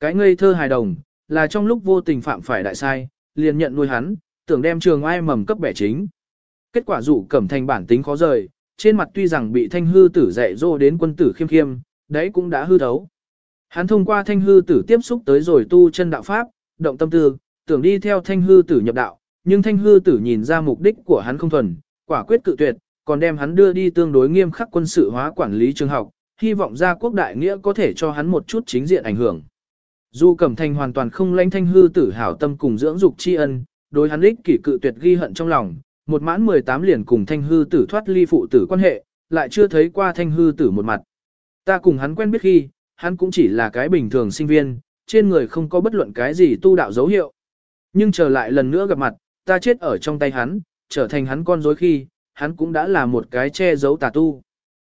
Cái ngây thơ hài đồng, là trong lúc vô tình phạm phải đại sai, liền nhận nuôi hắn, tưởng đem trường ai mầm cấp bẻ chính. Kết quả dụ cẩm thành bản tính khó rời, trên mặt tuy rằng bị thanh hư tử dạy dỗ đến quân tử khiêm khiêm, đấy cũng đã hư thấu. Hắn thông qua thanh hư tử tiếp xúc tới rồi tu chân đạo pháp, động tâm tư, tưởng đi theo thanh hư tử nhập đạo, nhưng thanh hư tử nhìn ra mục đích của hắn không thuần, quả quyết cự tuyệt, còn đem hắn đưa đi tương đối nghiêm khắc quân sự hóa quản lý trường học, hy vọng ra quốc đại nghĩa có thể cho hắn một chút chính diện ảnh hưởng. Dù Cẩm Thành hoàn toàn không lãnh thanh hư tử hảo tâm cùng dưỡng dục tri ân, đối hắn ích kỷ cự tuyệt ghi hận trong lòng, một mãn 18 liền cùng thanh hư tử thoát ly phụ tử quan hệ, lại chưa thấy qua thanh hư tử một mặt. Ta cùng hắn quen biết khi, hắn cũng chỉ là cái bình thường sinh viên, trên người không có bất luận cái gì tu đạo dấu hiệu. Nhưng trở lại lần nữa gặp mặt, ta chết ở trong tay hắn, trở thành hắn con dối khi, hắn cũng đã là một cái che giấu tà tu.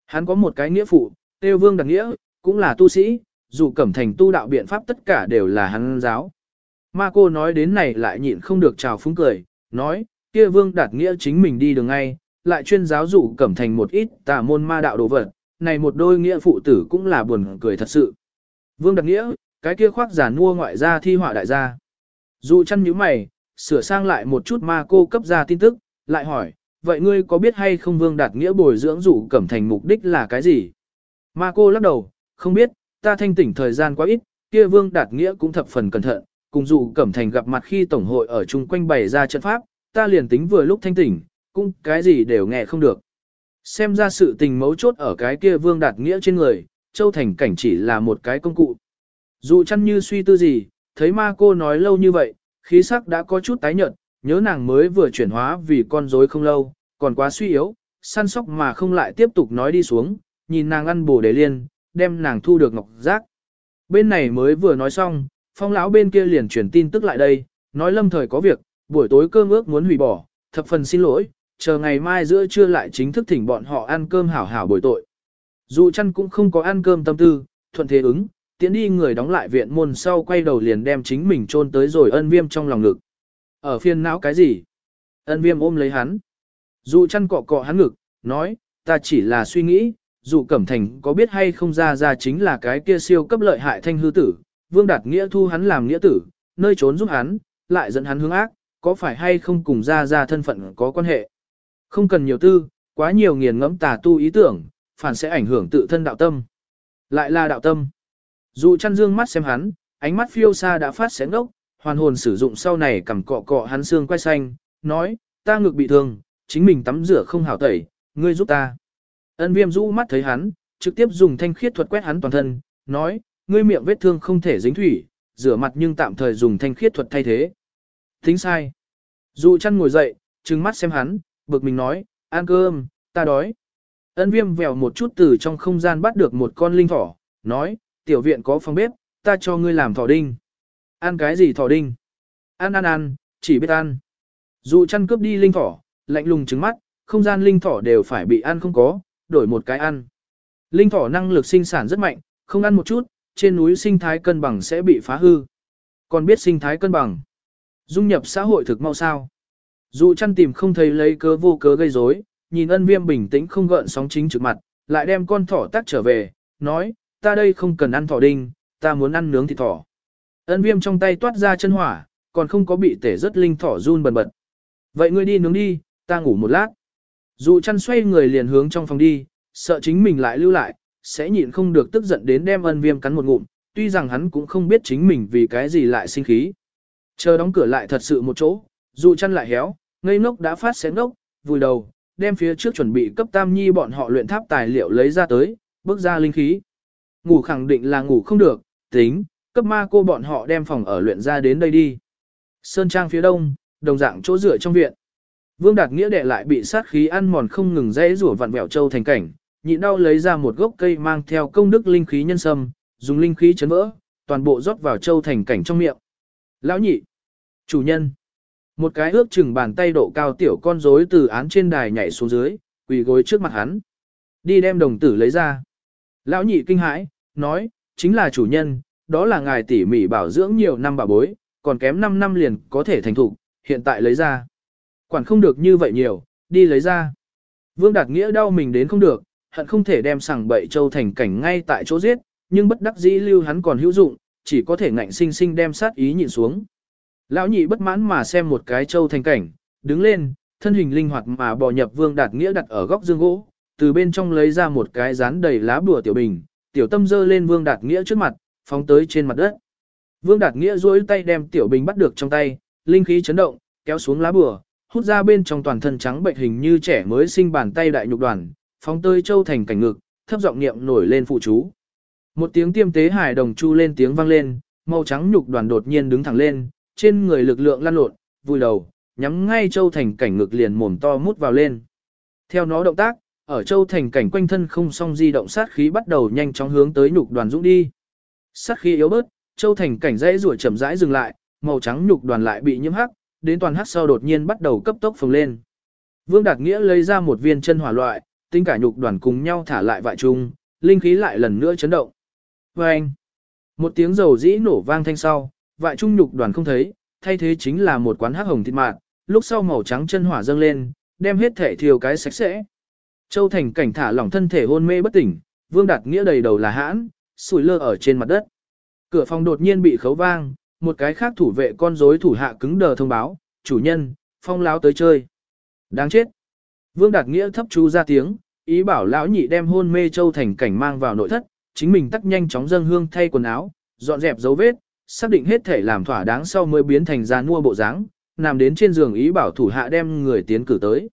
Hắn có một cái nghĩa phụ, tiêu vương đặc nghĩa, cũng là tu sĩ, dù cẩm thành tu đạo biện pháp tất cả đều là hắn giáo. Ma cô nói đến này lại nhịn không được chào phúng cười, nói, kia vương đạt nghĩa chính mình đi đường ngay, lại chuyên giáo dụ cẩm thành một ít tà môn ma đạo đồ vật, này một đôi nghĩa phụ tử cũng là buồn cười thật sự. Vương đạt nghĩa, cái kia khoác giả mua ngoại gia thi họa đại gia. Dụ chăn nhíu mày, sửa sang lại một chút ma cô cấp ra tin tức, lại hỏi, vậy ngươi có biết hay không vương đạt nghĩa bồi dưỡng dụ cẩm thành mục đích là cái gì? Ma cô lắc đầu, không biết, ta thanh tỉnh thời gian quá ít, kia vương đạt nghĩa cũng thập phần cẩn thận, cùng dụ cẩm thành gặp mặt khi tổng hội ở chung quanh bày ra trận pháp, ta liền tính vừa lúc thanh tỉnh, cũng cái gì đều nghe không được. Xem ra sự tình mấu chốt ở cái kia vương đạt nghĩa trên người, châu thành cảnh chỉ là một cái công cụ. Dù chăn như suy tư gì, thấy ma cô nói lâu như vậy, khí sắc đã có chút tái nhợt, nhớ nàng mới vừa chuyển hóa vì con rối không lâu, còn quá suy yếu, săn sóc mà không lại tiếp tục nói đi xuống, nhìn nàng ăn bổ đề liên, đem nàng thu được ngọc giác. Bên này mới vừa nói xong, phong lão bên kia liền truyền tin tức lại đây, nói lâm thời có việc, buổi tối cơm ước muốn hủy bỏ, thập phần xin lỗi, chờ ngày mai giữa trưa lại chính thức thỉnh bọn họ ăn cơm hảo hảo buổi tội. Dù chăn cũng không có ăn cơm tâm tư, thuận thế ứng, tiến đi người đóng lại viện môn sau quay đầu liền đem chính mình chôn tới rồi ân viêm trong lòng ngực. Ở phiên não cái gì? Ân viêm ôm lấy hắn. Dù chăn cọ cọ hắn ngực, nói, ta chỉ là suy nghĩ, dù Cẩm Thành có biết hay không ra ra chính là cái kia siêu cấp lợi hại thanh hư tử, Vương Đạt Nghĩa thu hắn làm nghĩa tử, nơi trốn giúp hắn, lại dẫn hắn hướng ác, có phải hay không cùng ra ra thân phận có quan hệ. Không cần nhiều tư, quá nhiều nghiền ngẫm tà tu ý tưởng, phản sẽ ảnh hưởng tự thân đạo tâm. Lại là đạo tâm. Dù chăn dương mắt xem hắn, ánh mắt phiêu xa đã phát sáng ngốc, hoàn hồn sử dụng sau này cầm cọ cọ hắn xương quay xanh, nói, ta ngực bị thương, chính mình tắm rửa không hảo tẩy, ngươi giúp ta. Ân viêm rũ mắt thấy hắn, trực tiếp dùng thanh khiết thuật quét hắn toàn thân, nói, ngươi miệng vết thương không thể dính thủy, rửa mặt nhưng tạm thời dùng thanh khiết thuật thay thế. Tính sai. Dụ chăn ngồi dậy, trừng mắt xem hắn, bực mình nói, ăn cơm, ta đói. Ân viêm vèo một chút từ trong không gian bắt được một con linh thỏ, nói, tiểu viện có phòng bếp, ta cho ngươi làm thỏ đinh. Ăn cái gì thỏ đinh? Ăn ăn ăn, chỉ biết ăn. Dụ chăn cướp đi linh thỏ, lạnh lùng trứng mắt, không gian linh thỏ đều phải bị ăn không có, đổi một cái ăn. Linh thỏ năng lực sinh sản rất mạnh, không ăn một chút, trên núi sinh thái cân bằng sẽ bị phá hư. Còn biết sinh thái cân bằng. Dung nhập xã hội thực mau sao. Dù chăn tìm không thấy lấy cớ vô cớ gây rối, nhìn ân viêm bình tĩnh không gợn sóng chính trực mặt, lại đem con thỏ tắt trở về, nói, ta đây không cần ăn thỏ đinh, ta muốn ăn nướng thịt thỏ. Ân viêm trong tay toát ra chân hỏa, còn không có bị tể rất linh thỏ run bần bật. Vậy ngươi đi nướng đi, ta ngủ một lát. Dù chăn xoay người liền hướng trong phòng đi, sợ chính mình lại lưu lại, sẽ nhịn không được tức giận đến đem ân viêm cắn một ngụm, tuy rằng hắn cũng không biết chính mình vì cái gì lại sinh khí. Chờ đóng cửa lại thật sự một chỗ, dù chăn lại héo, ngây ngốc đã phát xén ngốc, vùi đầu, đem phía trước chuẩn bị cấp tam nhi bọn họ luyện tháp tài liệu lấy ra tới, bước ra linh khí. Ngủ khẳng định là ngủ không được, tính, cấp ma cô bọn họ đem phòng ở luyện ra đến đây đi. Sơn trang phía đông, đồng dạng chỗ rửa trong viện. Vương Đạt Nghĩa đệ lại bị sát khí ăn mòn không ngừng dãy rủa vặn vẹo châu thành cảnh, nhịn đau lấy ra một gốc cây mang theo công đức linh khí nhân sâm, dùng linh khí chấn vỡ, toàn bộ rót vào châu thành cảnh trong miệng. Lão nhị, chủ nhân, một cái ước chừng bàn tay độ cao tiểu con rối từ án trên đài nhảy xuống dưới, quỳ gối trước mặt hắn. Đi đem đồng tử lấy ra. Lão nhị kinh hãi, nói, chính là chủ nhân, đó là ngài tỉ mỉ bảo dưỡng nhiều năm bà bối, còn kém 5 năm liền có thể thành thục, hiện tại lấy ra. Quản không được như vậy nhiều, đi lấy ra. Vương Đạt Nghĩa đau mình đến không được, hận không thể đem sảng bậy châu thành cảnh ngay tại chỗ giết, nhưng bất đắc dĩ lưu hắn còn hữu dụng, chỉ có thể ngạnh sinh sinh đem sát ý nhìn xuống. Lão nhị bất mãn mà xem một cái châu thành cảnh, đứng lên, thân hình linh hoạt mà bò nhập Vương Đạt Nghĩa đặt ở góc dương gỗ, từ bên trong lấy ra một cái rán đầy lá bùa tiểu bình, tiểu tâm dơ lên Vương Đạt Nghĩa trước mặt, phóng tới trên mặt đất. Vương Đạt Nghĩa duỗi tay đem tiểu bình bắt được trong tay, linh khí chấn động, kéo xuống lá bùa, hút ra bên trong toàn thân trắng bệnh hình như trẻ mới sinh bàn tay đại nhục đoàn, phóng tới châu thành cảnh ngực, thấp giọng niệm nổi lên phụ chú. Một tiếng tiêm tế hài đồng chu lên tiếng vang lên, màu trắng nhục đoàn đột nhiên đứng thẳng lên, trên người lực lượng lăn lộn, vui đầu, nhắm ngay châu thành cảnh ngực liền mồm to mút vào lên. Theo nó động tác, ở châu thành cảnh quanh thân không song di động sát khí bắt đầu nhanh chóng hướng tới nhục đoàn dũng đi. Sát khí yếu bớt, châu thành cảnh dãy rủa chậm rãi dừng lại, màu trắng nhục đoàn lại bị nhiễm hắc, đến toàn hắc sau đột nhiên bắt đầu cấp tốc phồng lên. Vương Đạt Nghĩa lấy ra một viên chân hỏa loại, tính cả nhục đoàn cùng nhau thả lại vại trung, linh khí lại lần nữa chấn động. Và anh, một tiếng dầu dĩ nổ vang thanh sau, vại trung nhục đoàn không thấy, thay thế chính là một quán hắc hồng thịt mạt, lúc sau màu trắng chân hỏa dâng lên, đem hết thể thiêu cái sạch sẽ. Châu Thành cảnh thả lỏng thân thể hôn mê bất tỉnh, Vương Đạt Nghĩa đầy đầu là hãn, sủi lơ ở trên mặt đất. Cửa phòng đột nhiên bị khấu vang, một cái khác thủ vệ con rối thủ hạ cứng đờ thông báo, chủ nhân, phong láo tới chơi. Đáng chết. Vương Đạt Nghĩa thấp chú ra tiếng, ý bảo lão nhị đem hôn mê Châu Thành cảnh mang vào nội thất, chính mình tắt nhanh chóng dâng hương thay quần áo, dọn dẹp dấu vết, xác định hết thể làm thỏa đáng sau mới biến thành ra mua bộ dáng, nằm đến trên giường ý bảo thủ hạ đem người tiến cử tới.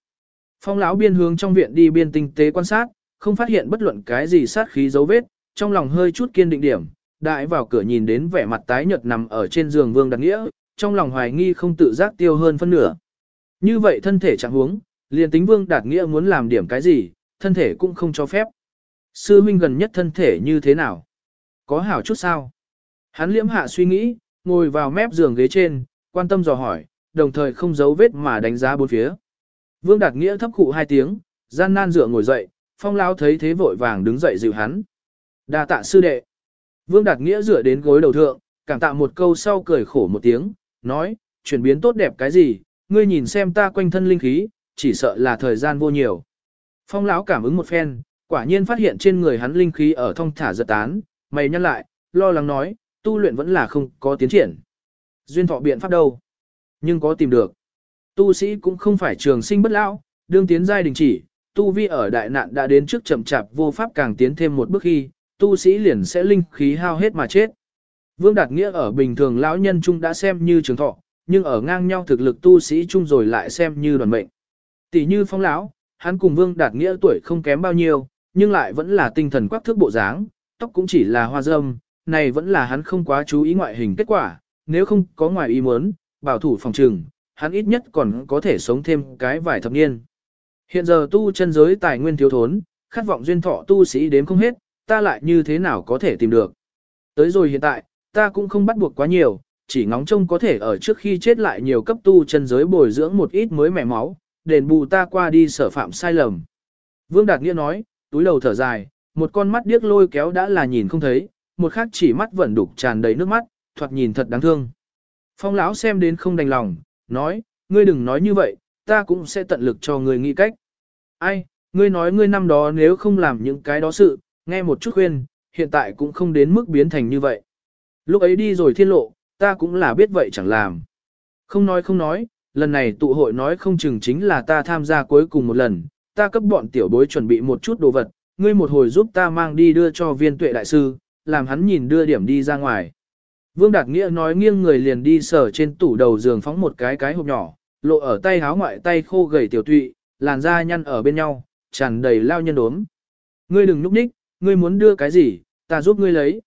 Phong lão biên hướng trong viện đi biên tinh tế quan sát, không phát hiện bất luận cái gì sát khí dấu vết, trong lòng hơi chút kiên định điểm, đại vào cửa nhìn đến vẻ mặt tái nhợt nằm ở trên giường Vương Đạt Nghĩa, trong lòng hoài nghi không tự giác tiêu hơn phân nửa. Như vậy thân thể chẳng huống, liền tính Vương Đạt Nghĩa muốn làm điểm cái gì, thân thể cũng không cho phép. Sư huynh gần nhất thân thể như thế nào? Có hảo chút sao? Hắn liễm hạ suy nghĩ, ngồi vào mép giường ghế trên, quan tâm dò hỏi, đồng thời không giấu vết mà đánh giá bốn phía. Vương Đạt Nghĩa thấp khụ hai tiếng, gian nan dựa ngồi dậy, phong lao thấy thế vội vàng đứng dậy dịu hắn. đa tạ sư đệ. Vương Đạt Nghĩa dựa đến gối đầu thượng, cảm tạ một câu sau cười khổ một tiếng, nói, chuyển biến tốt đẹp cái gì, ngươi nhìn xem ta quanh thân linh khí, chỉ sợ là thời gian vô nhiều. Phong lão cảm ứng một phen, quả nhiên phát hiện trên người hắn linh khí ở thông thả giật tán, mày nhăn lại, lo lắng nói, tu luyện vẫn là không có tiến triển. Duyên thọ biện pháp đâu? Nhưng có tìm được. Tu sĩ cũng không phải trường sinh bất lão, đương tiến giai đình chỉ, tu vi ở đại nạn đã đến trước chậm chạp vô pháp càng tiến thêm một bước khi, tu sĩ liền sẽ linh khí hao hết mà chết. Vương Đạt Nghĩa ở bình thường lão nhân chung đã xem như trường thọ, nhưng ở ngang nhau thực lực tu sĩ chung rồi lại xem như đoàn mệnh. Tỷ như phong lão, hắn cùng Vương Đạt Nghĩa tuổi không kém bao nhiêu, nhưng lại vẫn là tinh thần quắc thước bộ dáng, tóc cũng chỉ là hoa râm, này vẫn là hắn không quá chú ý ngoại hình kết quả, nếu không có ngoài ý muốn, bảo thủ phòng trừng, hắn ít nhất còn có thể sống thêm cái vài thập niên. Hiện giờ tu chân giới tài nguyên thiếu thốn, khát vọng duyên thọ tu sĩ đếm không hết, ta lại như thế nào có thể tìm được. Tới rồi hiện tại, ta cũng không bắt buộc quá nhiều, chỉ ngóng trông có thể ở trước khi chết lại nhiều cấp tu chân giới bồi dưỡng một ít mới mẻ máu, đền bù ta qua đi sở phạm sai lầm. Vương Đạt Nghĩa nói, túi đầu thở dài, một con mắt điếc lôi kéo đã là nhìn không thấy, một khác chỉ mắt vẫn đục tràn đầy nước mắt, thoạt nhìn thật đáng thương. Phong lão xem đến không đành lòng, nói, ngươi đừng nói như vậy, ta cũng sẽ tận lực cho ngươi nghĩ cách. Ai, ngươi nói ngươi năm đó nếu không làm những cái đó sự, nghe một chút khuyên, hiện tại cũng không đến mức biến thành như vậy. Lúc ấy đi rồi thiên lộ, ta cũng là biết vậy chẳng làm. Không nói không nói, lần này tụ hội nói không chừng chính là ta tham gia cuối cùng một lần, ta cấp bọn tiểu bối chuẩn bị một chút đồ vật, ngươi một hồi giúp ta mang đi đưa cho viên tuệ đại sư, làm hắn nhìn đưa điểm đi ra ngoài. Vương Đạt Nghĩa nói nghiêng người liền đi sở trên tủ đầu giường phóng một cái cái hộp nhỏ, lộ ở tay háo ngoại tay khô gầy tiểu tụy, làn da nhăn ở bên nhau, tràn đầy lao nhân đốm. Ngươi đừng núp ních, ngươi muốn đưa cái gì, ta giúp ngươi lấy.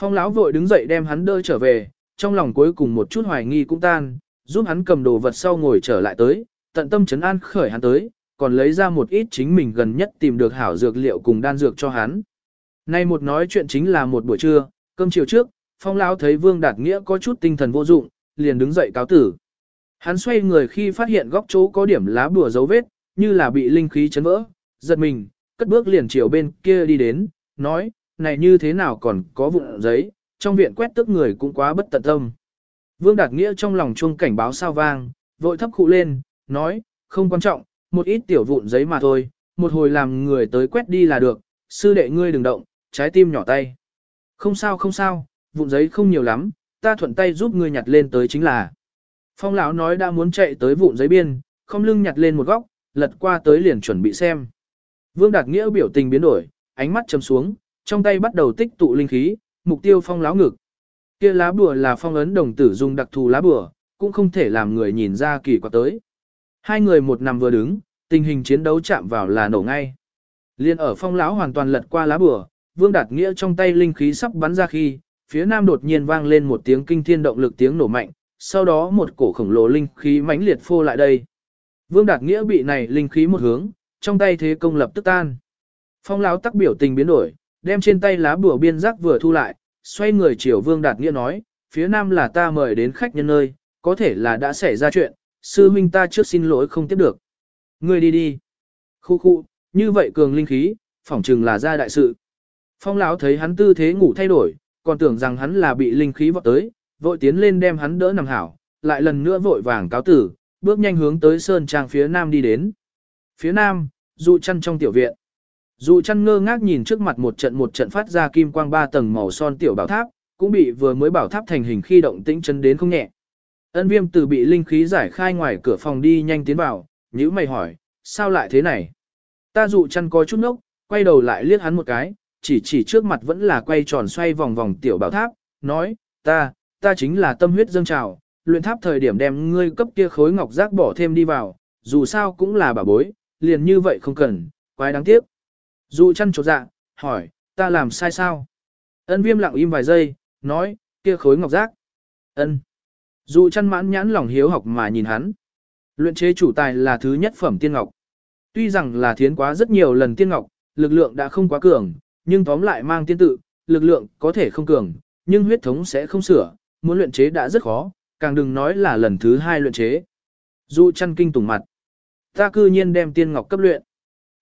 Phong lão vội đứng dậy đem hắn đỡ trở về, trong lòng cuối cùng một chút hoài nghi cũng tan, giúp hắn cầm đồ vật sau ngồi trở lại tới, tận tâm chấn an khởi hắn tới, còn lấy ra một ít chính mình gần nhất tìm được hảo dược liệu cùng đan dược cho hắn. Nay một nói chuyện chính là một buổi trưa, cơm chiều trước, phong lão thấy Vương Đạt Nghĩa có chút tinh thần vô dụng, liền đứng dậy cáo tử. Hắn xoay người khi phát hiện góc chỗ có điểm lá bùa dấu vết, như là bị linh khí chấn vỡ, giật mình, cất bước liền chiều bên kia đi đến, nói, này như thế nào còn có vụn giấy, trong viện quét tức người cũng quá bất tận tâm. Vương Đạt Nghĩa trong lòng chuông cảnh báo sao vang, vội thấp khụ lên, nói, không quan trọng, một ít tiểu vụn giấy mà thôi, một hồi làm người tới quét đi là được, sư đệ ngươi đừng động, trái tim nhỏ tay. Không sao không sao, vụn giấy không nhiều lắm, ta thuận tay giúp ngươi nhặt lên tới chính là. Phong lão nói đã muốn chạy tới vụn giấy biên, không lưng nhặt lên một góc, lật qua tới liền chuẩn bị xem. Vương Đạt Nghĩa biểu tình biến đổi, ánh mắt chấm xuống, trong tay bắt đầu tích tụ linh khí, mục tiêu phong láo ngực. Kia lá bùa là phong ấn đồng tử dùng đặc thù lá bùa, cũng không thể làm người nhìn ra kỳ quặc tới. Hai người một nằm vừa đứng, tình hình chiến đấu chạm vào là nổ ngay. Liên ở phong lão hoàn toàn lật qua lá bùa, Vương Đạt Nghĩa trong tay linh khí sắp bắn ra khi, phía nam đột nhiên vang lên một tiếng kinh thiên động lực tiếng nổ mạnh, sau đó một cổ khổng lồ linh khí mãnh liệt phô lại đây. Vương Đạt Nghĩa bị này linh khí một hướng, trong tay thế công lập tức tan. Phong lão tắc biểu tình biến đổi, đem trên tay lá bùa biên giác vừa thu lại, xoay người chiều Vương Đạt Nghĩa nói, phía nam là ta mời đến khách nhân nơi, có thể là đã xảy ra chuyện, sư huynh ta trước xin lỗi không tiếp được. Ngươi đi đi. Khu khu, như vậy cường linh khí, phỏng chừng là ra đại sự. Phong lão thấy hắn tư thế ngủ thay đổi, còn tưởng rằng hắn là bị linh khí vọt tới, vội tiến lên đem hắn đỡ nằm hảo, lại lần nữa vội vàng cáo tử, bước nhanh hướng tới sơn trang phía nam đi đến. Phía nam, dụ chăn trong tiểu viện. Dụ chăn ngơ ngác nhìn trước mặt một trận một trận phát ra kim quang ba tầng màu son tiểu bảo tháp, cũng bị vừa mới bảo tháp thành hình khi động tĩnh chân đến không nhẹ. Ân viêm từ bị linh khí giải khai ngoài cửa phòng đi nhanh tiến vào, nhữ mày hỏi, sao lại thế này? Ta dụ chăn có chút nốc, quay đầu lại liếc hắn một cái, chỉ chỉ trước mặt vẫn là quay tròn xoay vòng vòng tiểu bảo tháp, nói, ta, ta chính là tâm huyết dâng trào, luyện tháp thời điểm đem ngươi cấp kia khối ngọc giác bỏ thêm đi vào, dù sao cũng là bà bối, liền như vậy không cần, quái đáng tiếc. Dụ chăn chột dạ, hỏi, ta làm sai sao? Ân viêm lặng im vài giây, nói, kia khối ngọc giác. Ân. Dụ chăn mãn nhãn lòng hiếu học mà nhìn hắn. Luyện chế chủ tài là thứ nhất phẩm tiên ngọc. Tuy rằng là thiến quá rất nhiều lần tiên ngọc, lực lượng đã không quá cường, nhưng tóm lại mang tiên tự, lực lượng có thể không cường, nhưng huyết thống sẽ không sửa, muốn luyện chế đã rất khó, càng đừng nói là lần thứ hai luyện chế. Dụ chăn kinh tủng mặt. Ta cư nhiên đem tiên ngọc cấp luyện,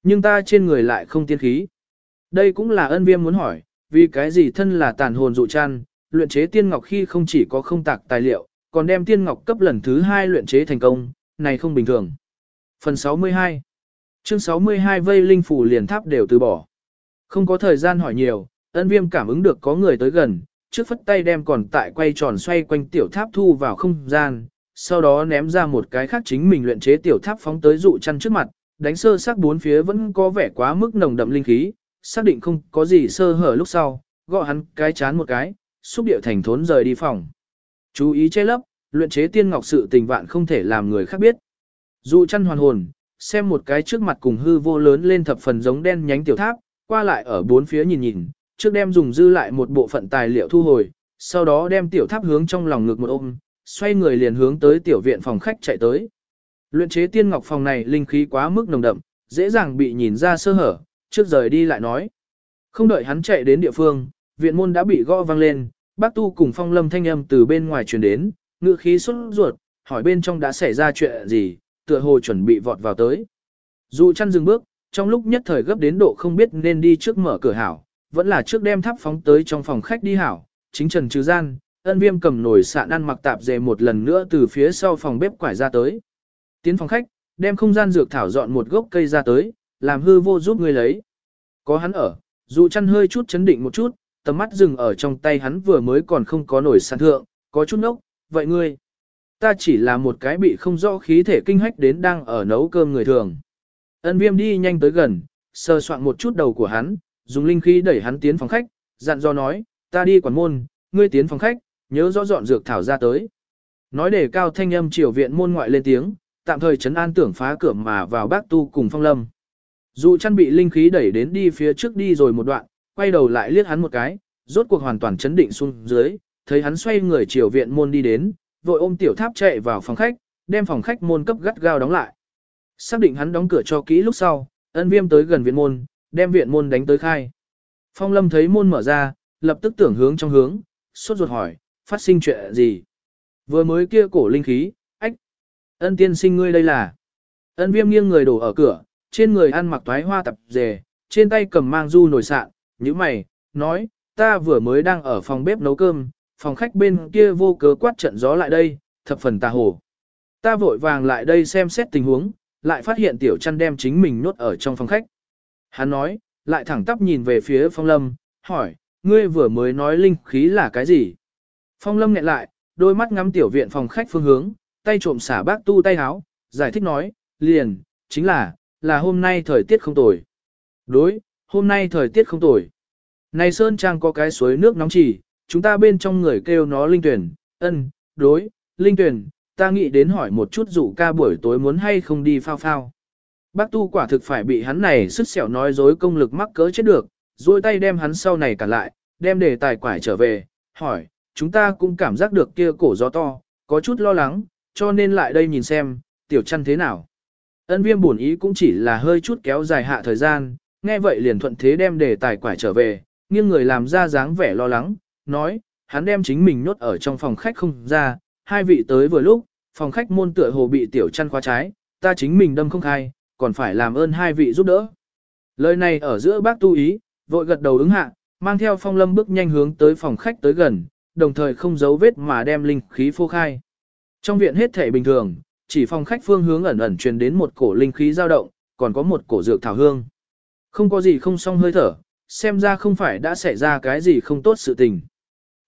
nhưng ta trên người lại không tiên khí. Đây cũng là ân viêm muốn hỏi, vì cái gì thân là tàn hồn dụ chăn, luyện chế tiên ngọc khi không chỉ có không tạc tài liệu, còn đem tiên ngọc cấp lần thứ hai luyện chế thành công, này không bình thường. Phần 62 Chương 62 vây linh phủ liền tháp đều từ bỏ. Không có thời gian hỏi nhiều, ân viêm cảm ứng được có người tới gần, trước phất tay đem còn tại quay tròn xoay quanh tiểu tháp thu vào không gian, sau đó ném ra một cái khác chính mình luyện chế tiểu tháp phóng tới dụ chăn trước mặt, đánh sơ sắc bốn phía vẫn có vẻ quá mức nồng đậm linh khí, xác định không có gì sơ hở lúc sau, gọi hắn cái chán một cái, xúc điệu thành thốn rời đi phòng. Chú ý che lấp, luyện chế tiên ngọc sự tình vạn không thể làm người khác biết. Dụ chăn hoàn hồn, xem một cái trước mặt cùng hư vô lớn lên thập phần giống đen nhánh tiểu tháp, qua lại ở bốn phía nhìn nhìn, trước đem dùng dư lại một bộ phận tài liệu thu hồi, sau đó đem tiểu tháp hướng trong lòng ngực một ôm, xoay người liền hướng tới tiểu viện phòng khách chạy tới. Luyện chế tiên ngọc phòng này linh khí quá mức nồng đậm, dễ dàng bị nhìn ra sơ hở, trước rời đi lại nói. Không đợi hắn chạy đến địa phương, viện môn đã bị gõ vang lên, bác tu cùng phong lâm thanh âm từ bên ngoài truyền đến, ngự khí xuất ruột, hỏi bên trong đã xảy ra chuyện gì, tựa hồ chuẩn bị vọt vào tới. Dù chăn dừng bước, trong lúc nhất thời gấp đến độ không biết nên đi trước mở cửa hảo, vẫn là trước đem tháp phóng tới trong phòng khách đi hảo, chính trần trừ gian, ân viêm cầm nồi sạn ăn mặc tạp dề một lần nữa từ phía sau phòng bếp quải ra tới. Tiến phòng khách, đem không gian dược thảo dọn một gốc cây ra tới, làm hư vô giúp người lấy. Có hắn ở, dù chăn hơi chút chấn định một chút, tầm mắt dừng ở trong tay hắn vừa mới còn không có nổi sạn thượng, có chút nốc, vậy ngươi, ta chỉ là một cái bị không rõ khí thể kinh hách đến đang ở nấu cơm người thường. Ân viêm đi nhanh tới gần, sờ soạn một chút đầu của hắn, dùng linh khí đẩy hắn tiến phòng khách, dặn do nói, ta đi quản môn, ngươi tiến phòng khách, nhớ rõ dọn dược thảo ra tới. Nói để cao thanh âm triều viện môn ngoại lên tiếng, tạm thời chấn an tưởng phá cửa mà vào bác tu cùng phong lâm. Dù chăn bị linh khí đẩy đến đi phía trước đi rồi một đoạn, quay đầu lại liếc hắn một cái, rốt cuộc hoàn toàn chấn định xuống dưới, thấy hắn xoay người chiều viện môn đi đến, vội ôm tiểu tháp chạy vào phòng khách, đem phòng khách môn cấp gắt gao đóng lại. Xác định hắn đóng cửa cho kỹ lúc sau, ân viêm tới gần viện môn, đem viện môn đánh tới khai. Phong lâm thấy môn mở ra, lập tức tưởng hướng trong hướng, suốt ruột hỏi, phát sinh chuyện gì? Vừa mới kia cổ linh khí, ách, ân tiên sinh ngươi đây là. Ân viêm nghiêng người đổ ở cửa, trên người ăn mặc toái hoa tập dề, trên tay cầm mang du nổi sạn, như mày, nói, ta vừa mới đang ở phòng bếp nấu cơm, phòng khách bên kia vô cớ quát trận gió lại đây, thập phần tà hồ. Ta vội vàng lại đây xem xét tình huống, lại phát hiện tiểu chăn đem chính mình nốt ở trong phòng khách. Hắn nói, lại thẳng tắp nhìn về phía phong lâm, hỏi, ngươi vừa mới nói linh khí là cái gì? Phong lâm nghẹn lại, đôi mắt ngắm tiểu viện phòng khách phương hướng, tay trộm xả bác tu tay háo, giải thích nói, liền, chính là, là hôm nay thời tiết không tồi. Đối, hôm nay thời tiết không tồi. Này Sơn Trang có cái suối nước nóng chỉ, chúng ta bên trong người kêu nó linh tuyển, ân, đối, linh tuyển, ta nghĩ đến hỏi một chút dụ ca buổi tối muốn hay không đi phao phao. Bác tu quả thực phải bị hắn này sức sẹo nói dối công lực mắc cỡ chết được, duỗi tay đem hắn sau này cả lại, đem đề tài quải trở về, hỏi, chúng ta cũng cảm giác được kia cổ gió to, có chút lo lắng, cho nên lại đây nhìn xem, tiểu chăn thế nào. Ân viêm bổn ý cũng chỉ là hơi chút kéo dài hạ thời gian, nghe vậy liền thuận thế đem đề tài quải trở về, nghiêng người làm ra dáng vẻ lo lắng, nói, hắn đem chính mình nhốt ở trong phòng khách không ra, hai vị tới vừa lúc, phòng khách môn tựa hồ bị tiểu chăn khóa trái, ta chính mình đâm không khai, còn phải làm ơn hai vị giúp đỡ. Lời này ở giữa bác tu ý, vội gật đầu ứng hạ, mang theo phong lâm bước nhanh hướng tới phòng khách tới gần, đồng thời không giấu vết mà đem linh khí phô khai. Trong viện hết thể bình thường, chỉ phòng khách phương hướng ẩn ẩn truyền đến một cổ linh khí dao động, còn có một cổ dược thảo hương. Không có gì không xong hơi thở, xem ra không phải đã xảy ra cái gì không tốt sự tình.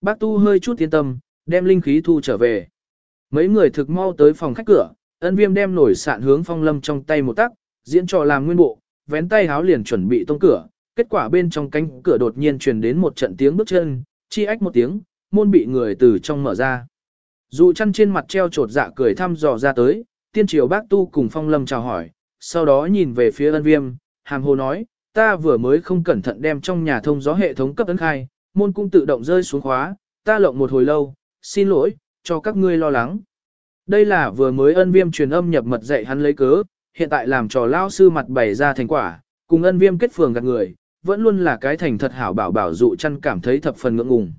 Bác tu hơi chút yên tâm, đem linh khí thu trở về. Mấy người thực mau tới phòng khách cửa, ân viêm đem nổi sạn hướng phong lâm trong tay một tắc, diễn trò làm nguyên bộ, vén tay háo liền chuẩn bị tông cửa. Kết quả bên trong cánh cửa đột nhiên truyền đến một trận tiếng bước chân, chi ách một tiếng, môn bị người từ trong mở ra. Dụ chăn trên mặt treo trột dạ cười thăm dò ra tới, tiên triều bác tu cùng phong lâm chào hỏi, sau đó nhìn về phía ân viêm, hàm hồ nói, ta vừa mới không cẩn thận đem trong nhà thông gió hệ thống cấp ấn khai, môn cung tự động rơi xuống khóa, ta lộng một hồi lâu, xin lỗi, cho các ngươi lo lắng. Đây là vừa mới ân viêm truyền âm nhập mật dạy hắn lấy cớ, hiện tại làm trò lao sư mặt bày ra thành quả, cùng ân viêm kết phường gạt người, vẫn luôn là cái thành thật hảo bảo bảo dụ chăn cảm thấy thập phần ngưỡng ngùng.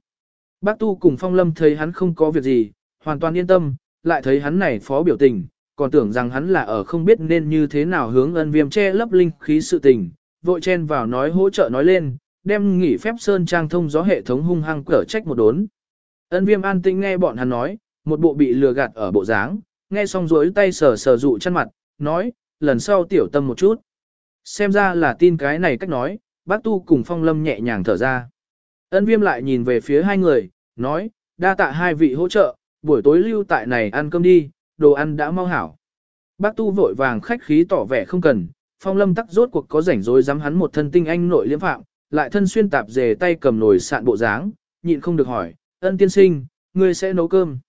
Bác Tu cùng Phong Lâm thấy hắn không có việc gì, hoàn toàn yên tâm, lại thấy hắn này phó biểu tình, còn tưởng rằng hắn là ở không biết nên như thế nào hướng ân viêm che lấp linh khí sự tình, vội chen vào nói hỗ trợ nói lên, đem nghỉ phép sơn trang thông gió hệ thống hung hăng cở trách một đốn. Ân viêm an tĩnh nghe bọn hắn nói, một bộ bị lừa gạt ở bộ dáng, nghe xong rối tay sờ sờ dụ chăn mặt, nói, lần sau tiểu tâm một chút. Xem ra là tin cái này cách nói, bác tu cùng phong lâm nhẹ nhàng thở ra. Ân viêm lại nhìn về phía hai người, nói, đa tạ hai vị hỗ trợ, buổi tối lưu tại này ăn cơm đi, đồ ăn đã mau hảo. Bác tu vội vàng khách khí tỏ vẻ không cần, phong lâm tắc rốt cuộc có rảnh rối dám hắn một thân tinh anh nội liễm phạm, lại thân xuyên tạp dề tay cầm nồi sạn bộ dáng, nhịn không được hỏi, ân tiên sinh, ngươi sẽ nấu cơm.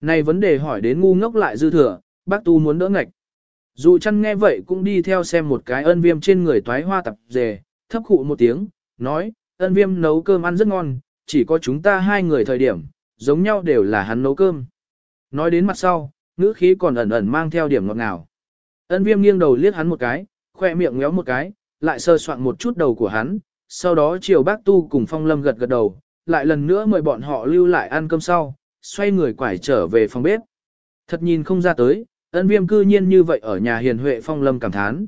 Này vấn đề hỏi đến ngu ngốc lại dư thừa, bác tu muốn đỡ ngạch. Dù chăn nghe vậy cũng đi theo xem một cái ân viêm trên người toái hoa tạp dề, thấp khụ một tiếng, nói, ân viêm nấu cơm ăn rất ngon, chỉ có chúng ta hai người thời điểm, giống nhau đều là hắn nấu cơm. Nói đến mặt sau, ngữ khí còn ẩn ẩn mang theo điểm ngọt ngào. Ân viêm nghiêng đầu liếc hắn một cái, khoe miệng ngéo một cái, lại sơ soạn một chút đầu của hắn, sau đó chiều bác tu cùng phong lâm gật gật đầu, lại lần nữa mời bọn họ lưu lại ăn cơm sau, xoay người quải trở về phòng bếp. Thật nhìn không ra tới, ân viêm cư nhiên như vậy ở nhà hiền huệ phong lâm cảm thán.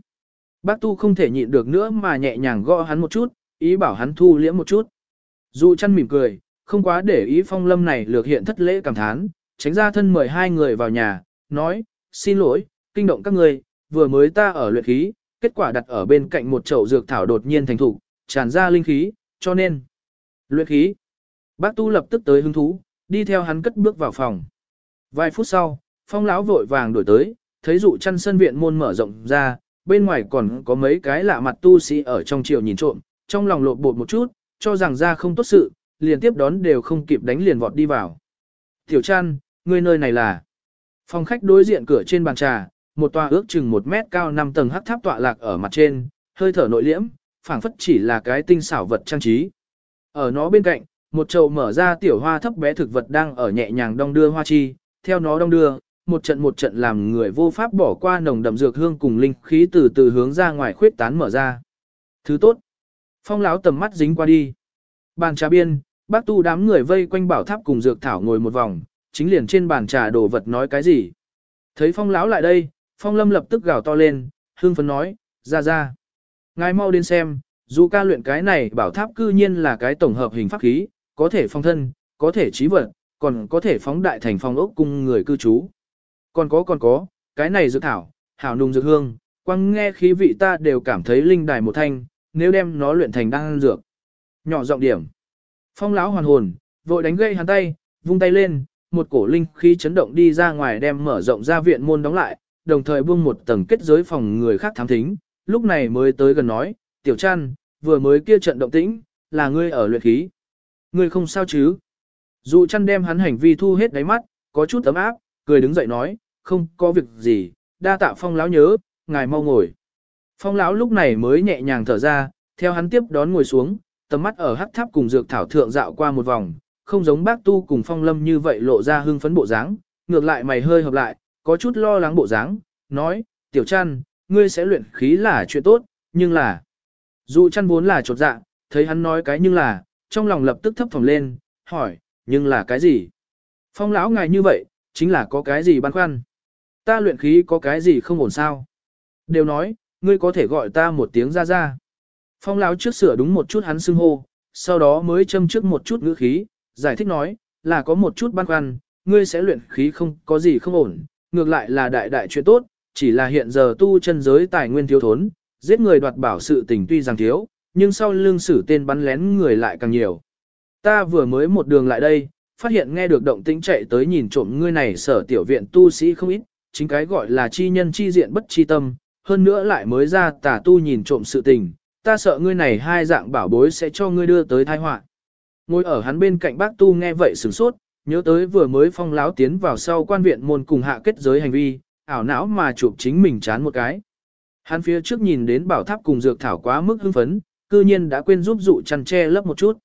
Bác tu không thể nhịn được nữa mà nhẹ nhàng gõ hắn một chút, ý bảo hắn thu liễm một chút. Dụ chăn mỉm cười, không quá để ý phong lâm này lược hiện thất lễ cảm thán, tránh ra thân mời hai người vào nhà, nói, xin lỗi, kinh động các người, vừa mới ta ở luyện khí, kết quả đặt ở bên cạnh một chậu dược thảo đột nhiên thành thủ, tràn ra linh khí, cho nên, luyện khí. Bác tu lập tức tới hứng thú, đi theo hắn cất bước vào phòng. Vài phút sau, phong lão vội vàng đổi tới, thấy dụ chăn sân viện môn mở rộng ra, bên ngoài còn có mấy cái lạ mặt tu sĩ ở trong chiều nhìn trộm, trong lòng lộn bột một chút, cho rằng ra không tốt sự, liền tiếp đón đều không kịp đánh liền vọt đi vào. Tiểu chăn, ngươi nơi này là... Phòng khách đối diện cửa trên bàn trà, một tòa ước chừng một mét cao 5 tầng hắc tháp tọa lạc ở mặt trên, hơi thở nội liễm, phảng phất chỉ là cái tinh xảo vật trang trí. Ở nó bên cạnh, một chậu mở ra tiểu hoa thấp bé thực vật đang ở nhẹ nhàng đong đưa hoa chi, theo nó đong đưa, một trận một trận làm người vô pháp bỏ qua nồng đậm dược hương cùng linh khí từ từ hướng ra ngoài khuyết tán mở ra. Thứ tốt. Phong lão tầm mắt dính qua đi. Bàn trà biên, bác tu đám người vây quanh bảo tháp cùng dược thảo ngồi một vòng, chính liền trên bàn trà đồ vật nói cái gì. Thấy phong lão lại đây, phong lâm lập tức gào to lên, hương phấn nói, ra ra. Ngài mau đến xem, dù ca luyện cái này bảo tháp cư nhiên là cái tổng hợp hình pháp khí, có thể phong thân, có thể trí vật, còn có thể phóng đại thành phong ốc cung người cư trú. Còn có còn có, cái này dược thảo, hảo nùng dược hương, quăng nghe khí vị ta đều cảm thấy linh đài một thanh, nếu đem nó luyện thành đan dược. Nhỏ giọng điểm. Phong lão hoàn hồn, vội đánh gây hắn tay, vung tay lên, một cổ linh khí chấn động đi ra ngoài đem mở rộng ra viện môn đóng lại, đồng thời buông một tầng kết giới phòng người khác thám thính, lúc này mới tới gần nói, tiểu chăn, vừa mới kia trận động tĩnh, là ngươi ở luyện khí. Ngươi không sao chứ? Dụ chăn đem hắn hành vi thu hết đáy mắt, có chút ấm áp, cười đứng dậy nói, không có việc gì, đa tạ phong lão nhớ, ngài mau ngồi. Phong lão lúc này mới nhẹ nhàng thở ra, theo hắn tiếp đón ngồi xuống, tầm mắt ở hắc tháp cùng dược thảo thượng dạo qua một vòng, không giống bác tu cùng phong lâm như vậy lộ ra hưng phấn bộ dáng, ngược lại mày hơi hợp lại, có chút lo lắng bộ dáng, nói, tiểu chăn, ngươi sẽ luyện khí là chuyện tốt, nhưng là, dù chăn vốn là chột dạ, thấy hắn nói cái nhưng là, trong lòng lập tức thấp phòng lên, hỏi, nhưng là cái gì? Phong lão ngài như vậy, chính là có cái gì băn khoăn? Ta luyện khí có cái gì không ổn sao? Đều nói, ngươi có thể gọi ta một tiếng ra ra. Phong lão trước sửa đúng một chút hắn xưng hô, sau đó mới châm trước một chút ngữ khí, giải thích nói, là có một chút băn khoăn, ngươi sẽ luyện khí không có gì không ổn, ngược lại là đại đại chuyện tốt, chỉ là hiện giờ tu chân giới tài nguyên thiếu thốn, giết người đoạt bảo sự tình tuy rằng thiếu, nhưng sau lưng sử tên bắn lén người lại càng nhiều. Ta vừa mới một đường lại đây, phát hiện nghe được động tĩnh chạy tới nhìn trộm ngươi này sở tiểu viện tu sĩ không ít, chính cái gọi là chi nhân chi diện bất chi tâm, hơn nữa lại mới ra tà tu nhìn trộm sự tình, ta sợ ngươi này hai dạng bảo bối sẽ cho ngươi đưa tới tai họa. Ngồi ở hắn bên cạnh bác tu nghe vậy sửng sốt, nhớ tới vừa mới phong láo tiến vào sau quan viện môn cùng hạ kết giới hành vi, ảo não mà chụp chính mình chán một cái. Hắn phía trước nhìn đến bảo tháp cùng dược thảo quá mức hưng phấn, cư nhiên đã quên giúp dụ chăn che lấp một chút.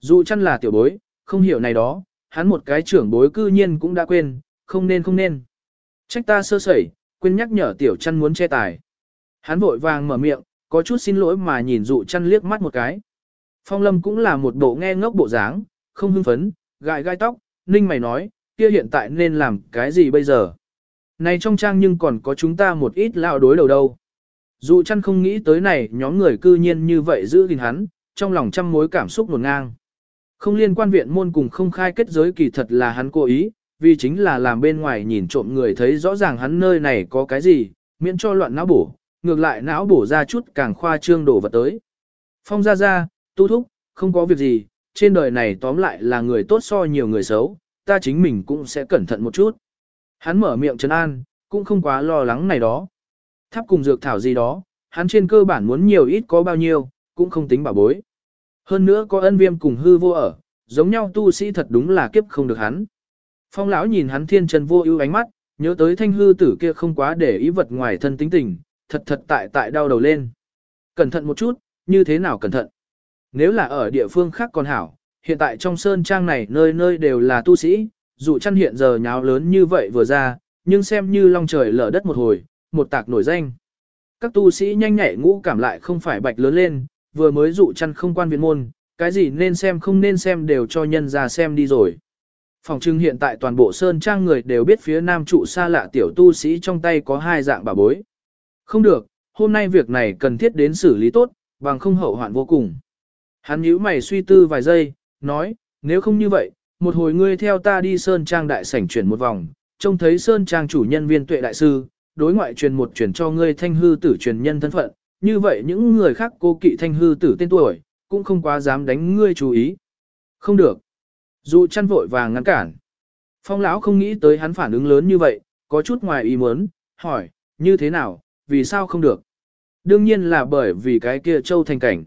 Dụ chăn là tiểu bối, không hiểu này đó, hắn một cái trưởng bối cư nhiên cũng đã quên, không nên không nên. Trách ta sơ sẩy, quên nhắc nhở tiểu chăn muốn che tài. Hắn vội vàng mở miệng, có chút xin lỗi mà nhìn dụ chăn liếc mắt một cái. Phong lâm cũng là một bộ nghe ngốc bộ dáng, không hưng phấn, gãi gai tóc, ninh mày nói, kia hiện tại nên làm cái gì bây giờ? Này trong trang nhưng còn có chúng ta một ít lao đối đầu đâu. Dụ chăn không nghĩ tới này nhóm người cư nhiên như vậy giữ gìn hắn, trong lòng trăm mối cảm xúc nổn ngang. Không liên quan viện môn cùng không khai kết giới kỳ thật là hắn cố ý, vì chính là làm bên ngoài nhìn trộm người thấy rõ ràng hắn nơi này có cái gì, miễn cho loạn não bổ, ngược lại não bổ ra chút càng khoa trương đổ vật tới. Phong ra ra, tu thúc, không có việc gì, trên đời này tóm lại là người tốt so nhiều người xấu, ta chính mình cũng sẽ cẩn thận một chút. Hắn mở miệng trấn an, cũng không quá lo lắng này đó. Tháp cùng dược thảo gì đó, hắn trên cơ bản muốn nhiều ít có bao nhiêu, cũng không tính bảo bối. Hơn nữa có ân viêm cùng hư vô ở, giống nhau tu sĩ thật đúng là kiếp không được hắn. Phong lão nhìn hắn thiên trần vô ưu ánh mắt, nhớ tới thanh hư tử kia không quá để ý vật ngoài thân tính tình, thật thật tại tại đau đầu lên. Cẩn thận một chút, như thế nào cẩn thận? Nếu là ở địa phương khác còn hảo, hiện tại trong sơn trang này nơi nơi đều là tu sĩ, dù chăn hiện giờ nháo lớn như vậy vừa ra, nhưng xem như long trời lở đất một hồi, một tạc nổi danh. Các tu sĩ nhanh nhạy ngũ cảm lại không phải bạch lớn lên, vừa mới dụ chăn không quan viện môn, cái gì nên xem không nên xem đều cho nhân ra xem đi rồi. Phòng trưng hiện tại toàn bộ sơn trang người đều biết phía nam trụ xa lạ tiểu tu sĩ trong tay có hai dạng bà bối. Không được, hôm nay việc này cần thiết đến xử lý tốt, bằng không hậu hoạn vô cùng. Hắn nhíu mày suy tư vài giây, nói, nếu không như vậy, một hồi ngươi theo ta đi Sơn Trang đại sảnh chuyển một vòng, trông thấy Sơn Trang chủ nhân viên tuệ đại sư, đối ngoại truyền một truyền cho ngươi thanh hư tử truyền nhân thân phận, như vậy những người khác cô kỵ thanh hư tử tên tuổi, cũng không quá dám đánh ngươi chú ý. Không được. Dù chăn vội vàng ngăn cản. Phong lão không nghĩ tới hắn phản ứng lớn như vậy, có chút ngoài ý muốn, hỏi, như thế nào, vì sao không được? Đương nhiên là bởi vì cái kia châu thành cảnh.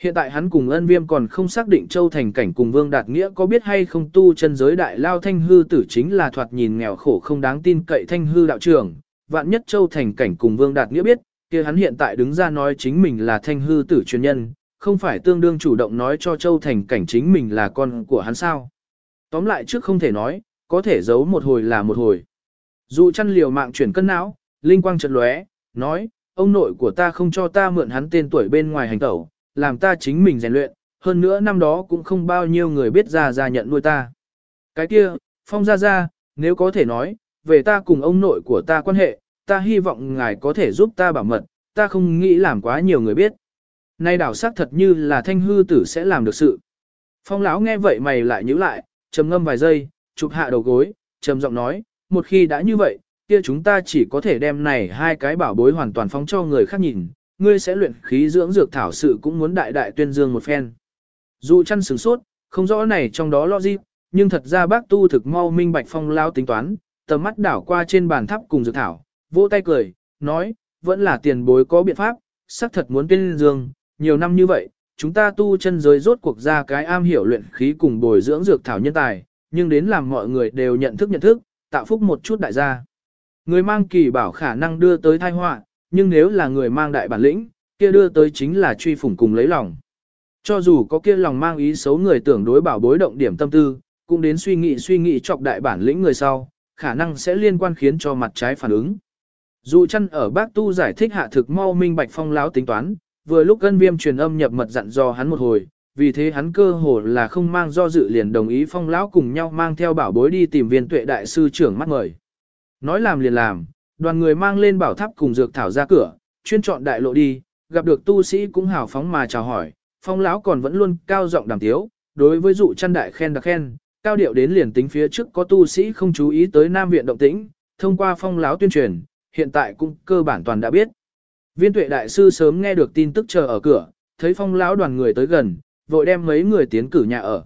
Hiện tại hắn cùng ân viêm còn không xác định Châu Thành Cảnh cùng Vương Đạt Nghĩa có biết hay không tu chân giới đại lao thanh hư tử chính là thoạt nhìn nghèo khổ không đáng tin cậy thanh hư đạo trưởng. Vạn nhất Châu Thành Cảnh cùng Vương Đạt Nghĩa biết, kia hắn hiện tại đứng ra nói chính mình là thanh hư tử chuyên nhân, không phải tương đương chủ động nói cho Châu Thành Cảnh chính mình là con của hắn sao. Tóm lại trước không thể nói, có thể giấu một hồi là một hồi. Dù chăn liều mạng chuyển cân não, linh quang chợt lóe, nói, ông nội của ta không cho ta mượn hắn tên tuổi bên ngoài hành tẩu, làm ta chính mình rèn luyện, hơn nữa năm đó cũng không bao nhiêu người biết ra ra nhận nuôi ta. Cái kia, phong ra ra, nếu có thể nói, về ta cùng ông nội của ta quan hệ, ta hy vọng ngài có thể giúp ta bảo mật, ta không nghĩ làm quá nhiều người biết. Nay đảo xác thật như là thanh hư tử sẽ làm được sự. Phong lão nghe vậy mày lại nhíu lại, trầm ngâm vài giây, chụp hạ đầu gối, trầm giọng nói, một khi đã như vậy, kia chúng ta chỉ có thể đem này hai cái bảo bối hoàn toàn phóng cho người khác nhìn, ngươi sẽ luyện khí dưỡng dược thảo sự cũng muốn đại đại tuyên dương một phen. dù chăn sửng sốt, không rõ này trong đó logic, nhưng thật ra bác tu thực mau minh bạch phong lao tính toán, tầm mắt đảo qua trên bàn tháp cùng dược thảo, vỗ tay cười, nói, vẫn là tiền bối có biện pháp, xác thật muốn tuyên dương, nhiều năm như vậy, chúng ta tu chân giới rốt cuộc ra cái am hiểu luyện khí cùng bồi dưỡng dược thảo nhân tài, nhưng đến làm mọi người đều nhận thức nhận thức, tạo phúc một chút đại gia. Người mang kỳ bảo khả năng đưa tới tai họa, nhưng nếu là người mang đại bản lĩnh, kia đưa tới chính là truy phủng cùng lấy lòng. Cho dù có kia lòng mang ý xấu người tưởng đối bảo bối động điểm tâm tư, cũng đến suy nghĩ suy nghĩ chọc đại bản lĩnh người sau, khả năng sẽ liên quan khiến cho mặt trái phản ứng. Dù chăn ở bác tu giải thích hạ thực mau minh bạch phong láo tính toán, vừa lúc gân viêm truyền âm nhập mật dặn dò hắn một hồi, vì thế hắn cơ hồ là không mang do dự liền đồng ý phong lão cùng nhau mang theo bảo bối đi tìm viên tuệ đại sư trưởng mắt mời. Nói làm liền làm, đoàn người mang lên bảo tháp cùng dược thảo ra cửa, chuyên chọn đại lộ đi, gặp được tu sĩ cũng hào phóng mà chào hỏi, phong lão còn vẫn luôn cao giọng đàm tiếu, đối với dụ chăn đại khen đặc khen, cao điệu đến liền tính phía trước có tu sĩ không chú ý tới Nam Viện động tĩnh, thông qua phong lão tuyên truyền, hiện tại cũng cơ bản toàn đã biết. Viên tuệ đại sư sớm nghe được tin tức chờ ở cửa, thấy phong lão đoàn người tới gần, vội đem mấy người tiến cử nhà ở.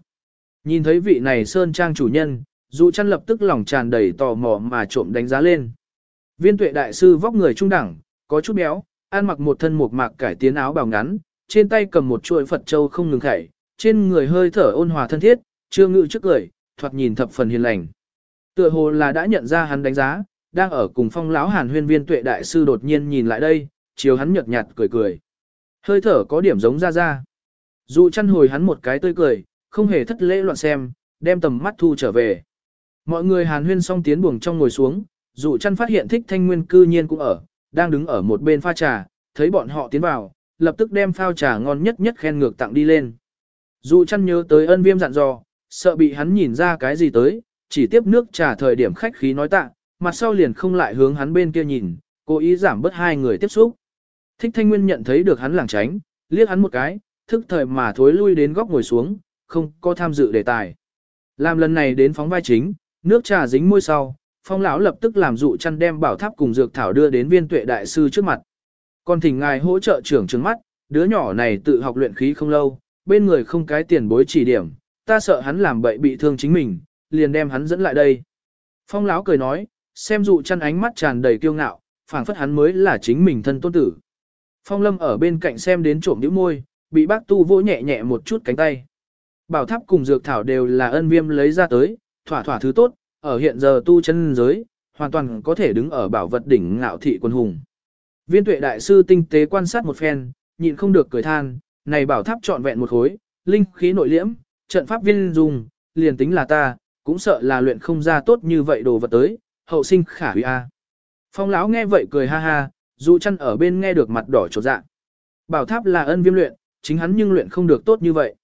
Nhìn thấy vị này sơn trang chủ nhân, dụ chăn lập tức lòng tràn đầy tò mò mà trộm đánh giá lên. Viên tuệ đại sư vóc người trung đẳng, có chút béo, ăn mặc một thân một mạc cải tiến áo bào ngắn, trên tay cầm một chuỗi Phật châu không ngừng khẩy, trên người hơi thở ôn hòa thân thiết, chưa ngự trước cười, thoạt nhìn thập phần hiền lành. Tựa hồ là đã nhận ra hắn đánh giá, đang ở cùng phong lão hàn huyên viên tuệ đại sư đột nhiên nhìn lại đây, chiều hắn nhợt nhạt cười cười. Hơi thở có điểm giống ra ra. Dụ chăn hồi hắn một cái tươi cười, không hề thất lễ loạn xem, đem tầm mắt thu trở về. Mọi người hàn huyên xong tiến buồng trong ngồi xuống, dụ chăn phát hiện thích thanh nguyên cư nhiên cũng ở, đang đứng ở một bên pha trà, thấy bọn họ tiến vào, lập tức đem phao trà ngon nhất nhất khen ngược tặng đi lên. Dụ chăn nhớ tới ân viêm dặn dò, sợ bị hắn nhìn ra cái gì tới, chỉ tiếp nước trà thời điểm khách khí nói tạ, mặt sau liền không lại hướng hắn bên kia nhìn, cố ý giảm bớt hai người tiếp xúc. Thích thanh nguyên nhận thấy được hắn lảng tránh, liếc hắn một cái, thức thời mà thối lui đến góc ngồi xuống, không có tham dự đề tài. Làm lần này đến phóng vai chính, nước trà dính môi sau, phong lão lập tức làm dụ chăn đem bảo tháp cùng dược thảo đưa đến viên tuệ đại sư trước mặt. Còn thỉnh ngài hỗ trợ trưởng trứng mắt, đứa nhỏ này tự học luyện khí không lâu, bên người không cái tiền bối chỉ điểm, ta sợ hắn làm bậy bị thương chính mình, liền đem hắn dẫn lại đây. Phong lão cười nói, xem dụ chăn ánh mắt tràn đầy kiêu ngạo, phảng phất hắn mới là chính mình thân tôn tử. Phong lâm ở bên cạnh xem đến trộm nhíu môi, bị bác tu vỗ nhẹ nhẹ một chút cánh tay. Bảo tháp cùng dược thảo đều là ân viêm lấy ra tới, thỏa thỏa thứ tốt, ở hiện giờ tu chân giới, hoàn toàn có thể đứng ở bảo vật đỉnh ngạo thị quân hùng. Viên tuệ đại sư tinh tế quan sát một phen, nhịn không được cười than, này bảo tháp trọn vẹn một khối, linh khí nội liễm, trận pháp viên dùng, liền tính là ta, cũng sợ là luyện không ra tốt như vậy đồ vật tới, hậu sinh khả hủy a. Phong lão nghe vậy cười ha ha, dụ chăn ở bên nghe được mặt đỏ trột dạ. Bảo tháp là ân viêm luyện, chính hắn nhưng luyện không được tốt như vậy.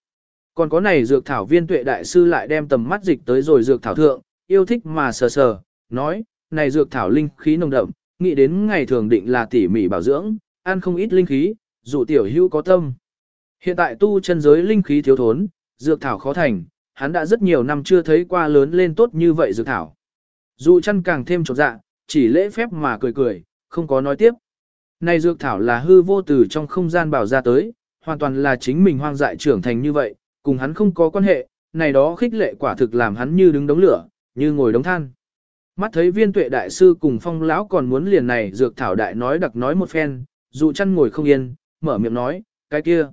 Còn có này dược thảo viên tuệ đại sư lại đem tầm mắt dịch tới rồi dược thảo thượng, yêu thích mà sờ sờ, nói, này dược thảo linh khí nồng đậm, nghĩ đến ngày thường định là tỉ mỉ bảo dưỡng, ăn không ít linh khí, dụ tiểu hữu có tâm. Hiện tại tu chân giới linh khí thiếu thốn, dược thảo khó thành, hắn đã rất nhiều năm chưa thấy qua lớn lên tốt như vậy dược thảo. Dụ chăn càng thêm trột dạ, chỉ lễ phép mà cười cười, không có nói tiếp. Này dược thảo là hư vô từ trong không gian bảo ra tới, hoàn toàn là chính mình hoang dại trưởng thành như vậy, cùng hắn không có quan hệ, này đó khích lệ quả thực làm hắn như đứng đống lửa, như ngồi đống than. Mắt thấy viên tuệ đại sư cùng phong lão còn muốn liền này dược thảo đại nói đặc nói một phen, dụ chăn ngồi không yên, mở miệng nói, cái kia.